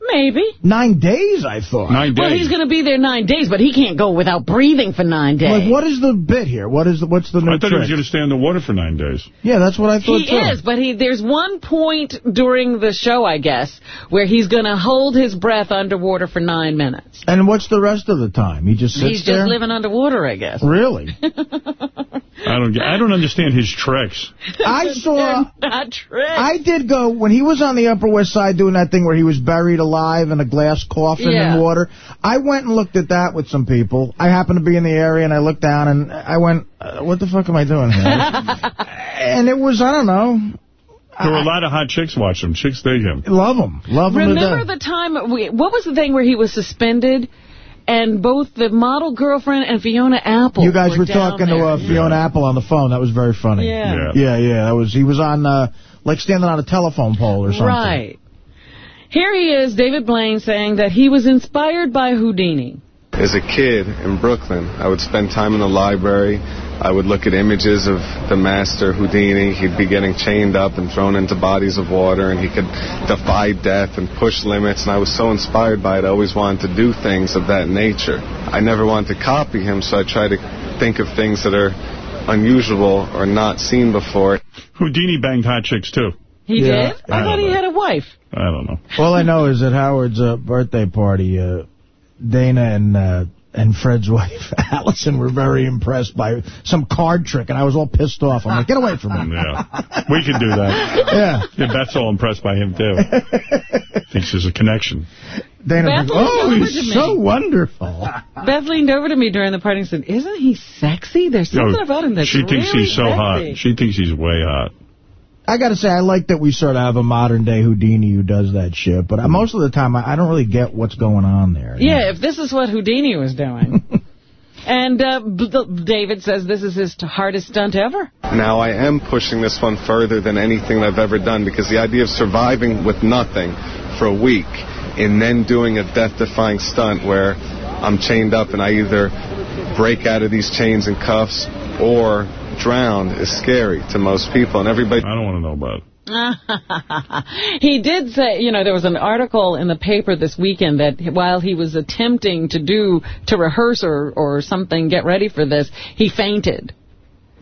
Maybe. Nine days, I thought. Nine days. Well, he's going to be there nine days, but he can't go without breathing for nine days. Like, what is the bit here? What is the, what's the new I thought he was going to stay in the water for nine days. Yeah, that's what I thought, He too. is, but he there's one point during the show, I guess, where he's going to hold his breath underwater for nine minutes. And what's the rest of the time? He just sits He's there? just living underwater, I guess. Really? <laughs> I don't I don't understand his tricks. I <laughs> saw... Not tricks. I did go, when he was on the Upper West Side doing that thing where he was buried alive in a glass coffin Yeah. in water, I went and looked at that with some people. I happened to be in the area, and I looked down, and I went, uh, what the fuck am I doing here? <laughs> and it was, I don't know, There were a lot of hot chicks watching him. Chicks dig him. love him. Love him Remember the time, we, what was the thing where he was suspended? And both the model girlfriend and Fiona Apple You guys were, down talking to uh, Fiona Apple on the phone. That was very funny. Yeah. Yeah, yeah. That was, he was on, uh, like, standing on a telephone pole or something. Right. Here he is, David Blaine, saying that he was inspired by Houdini. As a kid in Brooklyn, I would spend time in the library I would look at images of the master Houdini. He'd be getting chained up and thrown into bodies of water, and he could defy death and push limits. And I was so inspired by it, I always wanted to do things of that nature. I never wanted to copy him, so I try to think of things that are unusual or not seen before. Houdini banged hot chicks, too. He Yeah. did? I, thought he had a wife. I don't know. All I know is at Howard's uh, birthday party, uh, Dana and uh, and Fred's <laughs> wife, Allison, were very impressed by some card trick, and I was all pissed off. I'm like, get away from him. Yeah. We can do that. <laughs> Yeah. yeah. Beth's all impressed by him, too. <laughs> Thinks there's a connection. Dana Beth goes, oh, he's to me. so wonderful. Beth leaned over to me during the party and said, isn't he sexy? There's something Oh, about him that's She thinks really he's so sexy. hot. She thinks he's way hot. I got to say, I like that we sort of have a modern-day Houdini who does that shit, but most of the time, I, I don't really get what's going on there. Yeah, if this is what Houdini was doing. <laughs> and uh, B- B- David says this is his hardest stunt ever. Now I am pushing this one further than anything I've ever done because the idea of surviving with nothing for a week and then doing a death-defying stunt where I'm chained up and I either break out of these chains and cuffs or drown is scary to most people and everybody. I don't want to know about it. <laughs> he did say, you know, there was an article in the paper this weekend that while he was attempting to do, to rehearse or, or something, get ready for this, he fainted.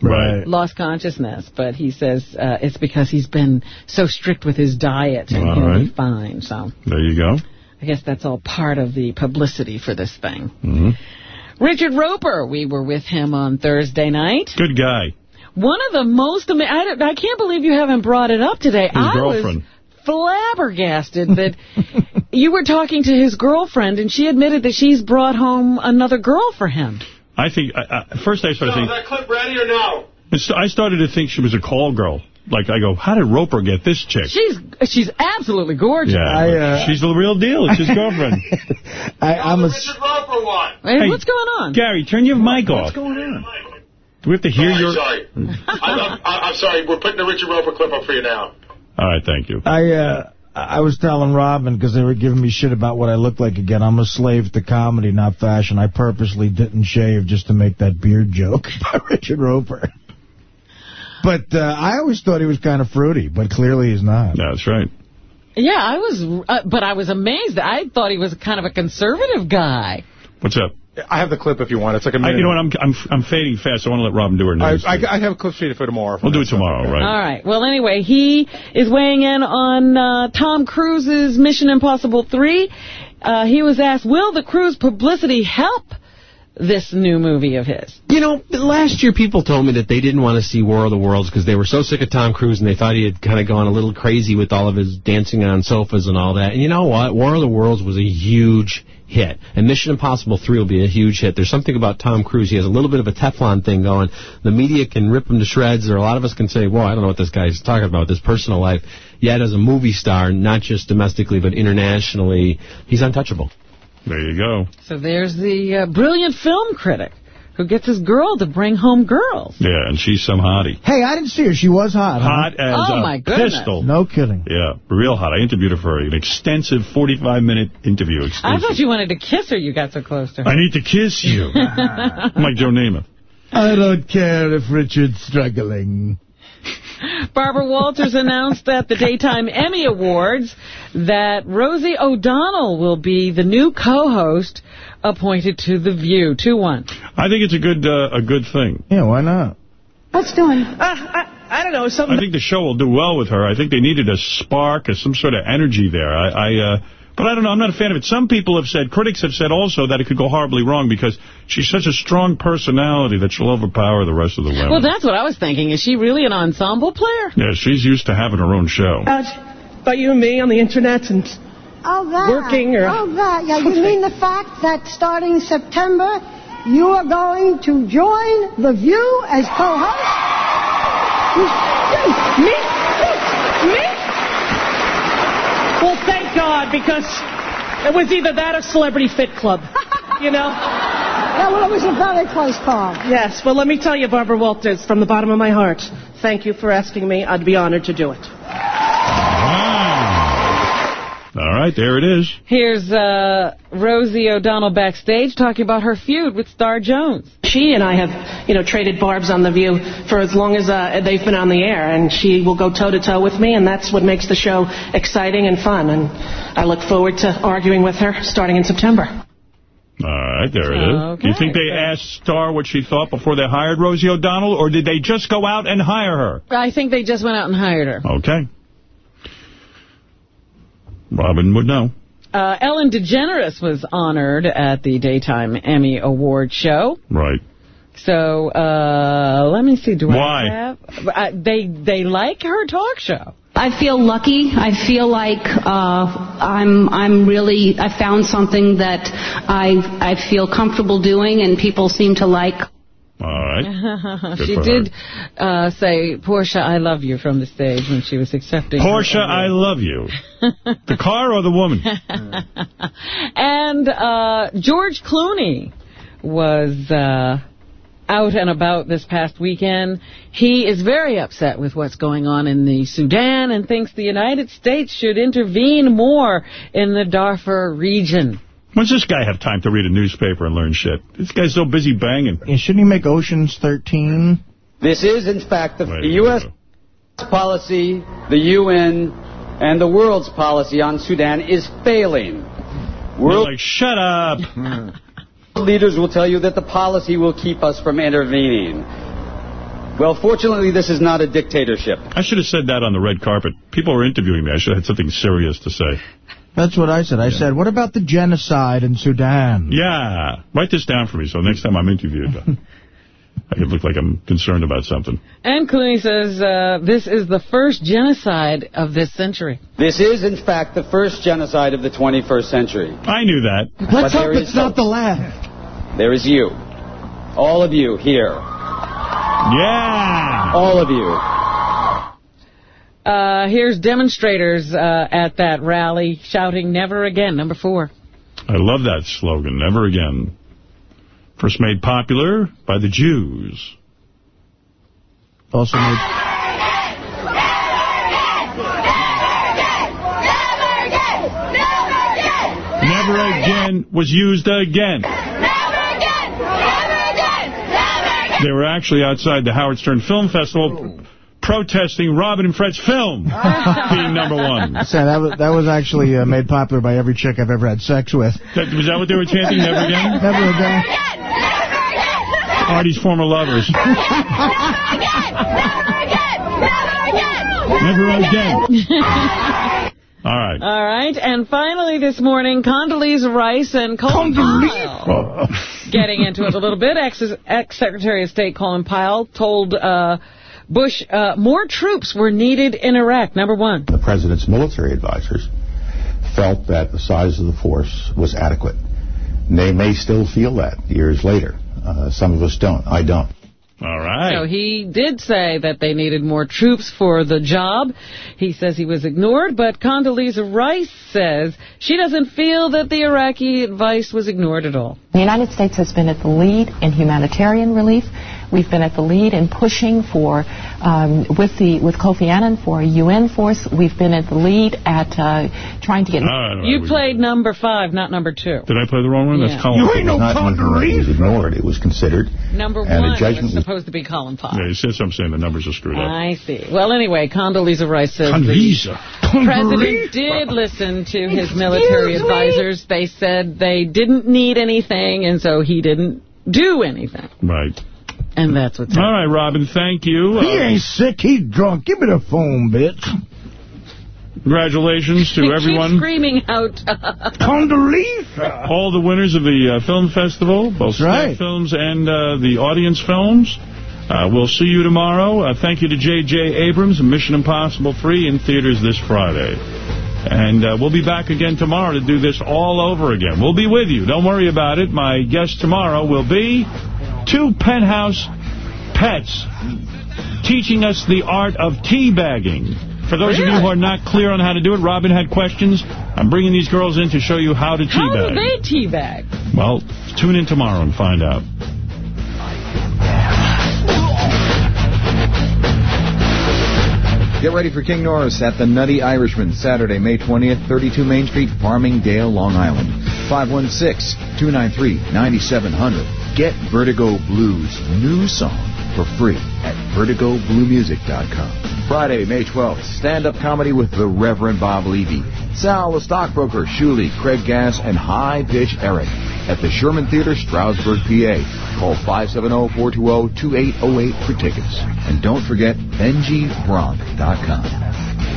Right. Lost consciousness, but he says uh, it's because he's been so strict with his diet and All he'll be fine. So There you go. I guess that's all part of the publicity for this thing. hmm Richard Roeper, we were with him on Thursday night. Good guy. One of the most ama- I, I can't believe you haven't brought it up today. His I girlfriend. was flabbergasted that <laughs> you were talking to his girlfriend and she admitted that she's brought home another girl for him. I think, I, I, first I started So, is that clip ready or no? I started to think she was a call girl. Like, I go, how did Roeper get this chick? She's she's absolutely gorgeous. Yeah, I, uh, she's the real deal. It's his <laughs> girlfriend. I, I'm a, Richard Roeper one. Hey, Hey, what's going on? Gary, turn your mic off. What's going on? Do we have to hear Sorry, your... sorry. <laughs> I'm, I'm, I'm sorry. We're putting the Richard Roeper clip up for you now. All right, thank you. I uh, I was telling Robin, because they were giving me shit about what I look like again, I'm a slave to comedy, not fashion. I purposely didn't shave just to make that beard joke <laughs> by Richard Roeper. But uh, I always thought he was kind of fruity, but clearly he's not. That's right. Yeah, I was, uh, but I was amazed. I thought he was kind of a conservative guy. What's up? I have the clip if you want. It's like a minute. you know what? I'm I'm I'm fading fast. I want to let Robin do her I, news. I, I have a clip sheet for tomorrow. we'll do it tomorrow, right? All right. Well, anyway, he is weighing in on uh, Tom Cruise's Mission Impossible 3. Uh, he was asked, will the cruise publicity help this new movie of his? You know, last year people told me that they didn't want to see War of the Worlds because they were so sick of Tom Cruise and they thought he had kind of gone a little crazy with all of his dancing on sofas and all that. And you know what? War of the Worlds was a huge hit. And Mission Impossible 3 will be a huge hit. There's something about Tom Cruise. He has a little bit of a Teflon thing going. The media can rip him to shreds, or a lot of us can say, well, I don't know what this guy's talking about, this personal life. Yet as a movie star, not just domestically but internationally, he's untouchable. There you go. So there's the uh, brilliant film critic who gets his girl to bring home girls. Yeah, and she's some hottie. Hey, I didn't see her. She was hot. huh? Hot as Oh, a my goodness. pistol. No kidding. Yeah, real hot. I interviewed her for an extensive 45-minute interview. I thought you wanted to kiss her. You got so close to her. I need to kiss you. <laughs> I'm like Joe Namath. I don't care if Richard's struggling. Barbara Walters announced at the Daytime Emmy Awards that Rosie O'Donnell will be the new co-host appointed to The View. 2-1. I think it's a good uh, a good thing. Yeah, why not? What's doing? Uh, I, I don't know. Something. I think the show will do well with her. I think they needed a spark or some sort of energy there. I, I uh, but I don't know. I'm not a fan of it. Some people have said, critics have said also that it could go horribly wrong because she's such a strong personality that she'll overpower the rest of the women. Well, that's what I was thinking. Is she really an ensemble player? yeah, she's used to having her own show. Uh, about you and me on the internet and Oh, that. Working or- Oh, that. Yeah, you mean the fact that starting September, you are going to join The View as co-host? me, me. Well, thank God because it was either that or Celebrity Fit Club. You know. Yeah, well, it was a very close call. Yes. Well, let me tell you, Barbara Walters, from the bottom of my heart, thank you for asking me. I'd be honored to do it. All right, there it is. Here's uh, Rosie O'Donnell backstage talking about her feud with Star Jones. She and I have, you know, traded barbs on The View for as long as uh, they've been on the air, and she will go toe-to-toe with me, and that's what makes the show exciting and fun, and I look forward to arguing with her starting in September. All right, there it is. Okay. Do you think they asked Star what she thought before they hired Rosie O'Donnell, or did they just go out and hire her? I think they just went out and hired her. Okay. Robin would know. Uh, Ellen DeGeneres was honored at the Daytime Emmy Award show. Right. So, uh, let me see. Do Why? I have... Uh, they, they like her talk show. I feel lucky. I feel like uh, I'm I'm really I found something that I I feel comfortable doing, and people seem to like. All right. <laughs> She did uh, say, Portia, I love you from the stage when she was accepting. Portia, I love you. <laughs> the car or the woman? <laughs> And uh, George Clooney was uh, out and about this past weekend. He is very upset with what's going on in the Sudan and thinks the United States should intervene more in the Darfur region. When's this guy have time to read a newspaper and learn shit? This guy's so busy banging. Yeah, shouldn't he make Oceans 13? This is, in fact, the, Right. the U.S. policy, the UN, and the world's policy on Sudan is failing. World like, shut up. <laughs> leaders will tell you that the policy will keep us from intervening. Well, fortunately, this is not a dictatorship. I should have said that on the red carpet. People were interviewing me. I should have had something serious to say. That's what I said. I said, what about the genocide in Sudan? Yeah. Write this down for me so next time I'm interviewed, <laughs> I could look like I'm concerned about something. And Clooney says uh, this is the first genocide of this century. This is, in fact, the first genocide of the 21st century. I knew that. Let's But hope it's is not hope. the last. There is you. All of you here. Yeah. All of you. Uh, here's demonstrators uh, at that rally shouting never again, number four. I love that slogan, never again. First made popular by the Jews. Also made... Never again was used again. They were actually outside the Howard Stern Film Festival protesting Robin and Fred's film <laughs> being number one. <laughs> I said, that was, that was actually uh, made popular by every chick I've ever had sex with. That, was that what they were chanting, <laughs> never again? Never again. Artie's former lovers. Never again. Never again. All right. All right, and finally this morning, Condoleezza Rice and Colin Powell. Getting into it a little bit, Ex- ex-Secretary of State Colin Powell told uh, Bush uh, more troops were needed in Iraq, number one. The president's military advisors felt that the size of the force was adequate. And they may still feel that years later. Uh, some of us don't. I don't. All right. So he did say that they needed more troops for the job. He says he was ignored, but Condoleezza Rice says she doesn't feel that the Iraqi advice was ignored at all. The United States has been at the lead in humanitarian relief. We've been at the lead in pushing for, um, with the with Kofi Annan for a UN force. We've been at the lead at uh, trying to get. You played number five, not number two. Did I play the wrong one? Yeah. That's Colin. You ain't no Not anything that was ignored. It was considered. Number And the one judgment was was- supposed to be Colin Powell. Yeah, you said something saying the numbers are screwed up. I see. Well, anyway, Condoleezza Rice says Condoleezza. the president did listen to his military Excuse me? advisors. They said they didn't need anything, and so he didn't do anything. Right. And that's what's All right, Robin, thank you. He Uh, ain't sick, he's drunk. Give me the phone, bitch. congratulations to Keep everyone. screaming out. <laughs> Condoleezza. All the winners of the uh, film festival, both staff right. films and uh, the audience films. Uh, we'll see you tomorrow. Uh, thank you to J.J. Abrams and Mission Impossible 3 in theaters this Friday. And uh, we'll be back again tomorrow to do this all over again. We'll be with you. Don't worry about it. My guest tomorrow will be two penthouse pets teaching us the art of teabagging. For those of you who are not clear on how to do it, Robin had questions. I'm bringing these girls in to show you how to How teabag. do they teabag? Well, tune in tomorrow and find out. Get ready for King Norris at the Nutty Irishman, Saturday, May 20th, 32 Main Street, Farmingdale, Long Island. 516-293-9700. Get Vertigo Blues' new song for free at vertigobluemusic.com. Friday, May 12th, stand-up comedy with the Reverend Bob Levy, Sal the Stockbroker, Shuli, Craig Gass, and High Pitch Eric at the Sherman Theater, Stroudsburg, PA. Call 570-420-2808 for tickets. And don't forget BenjiBronk.com.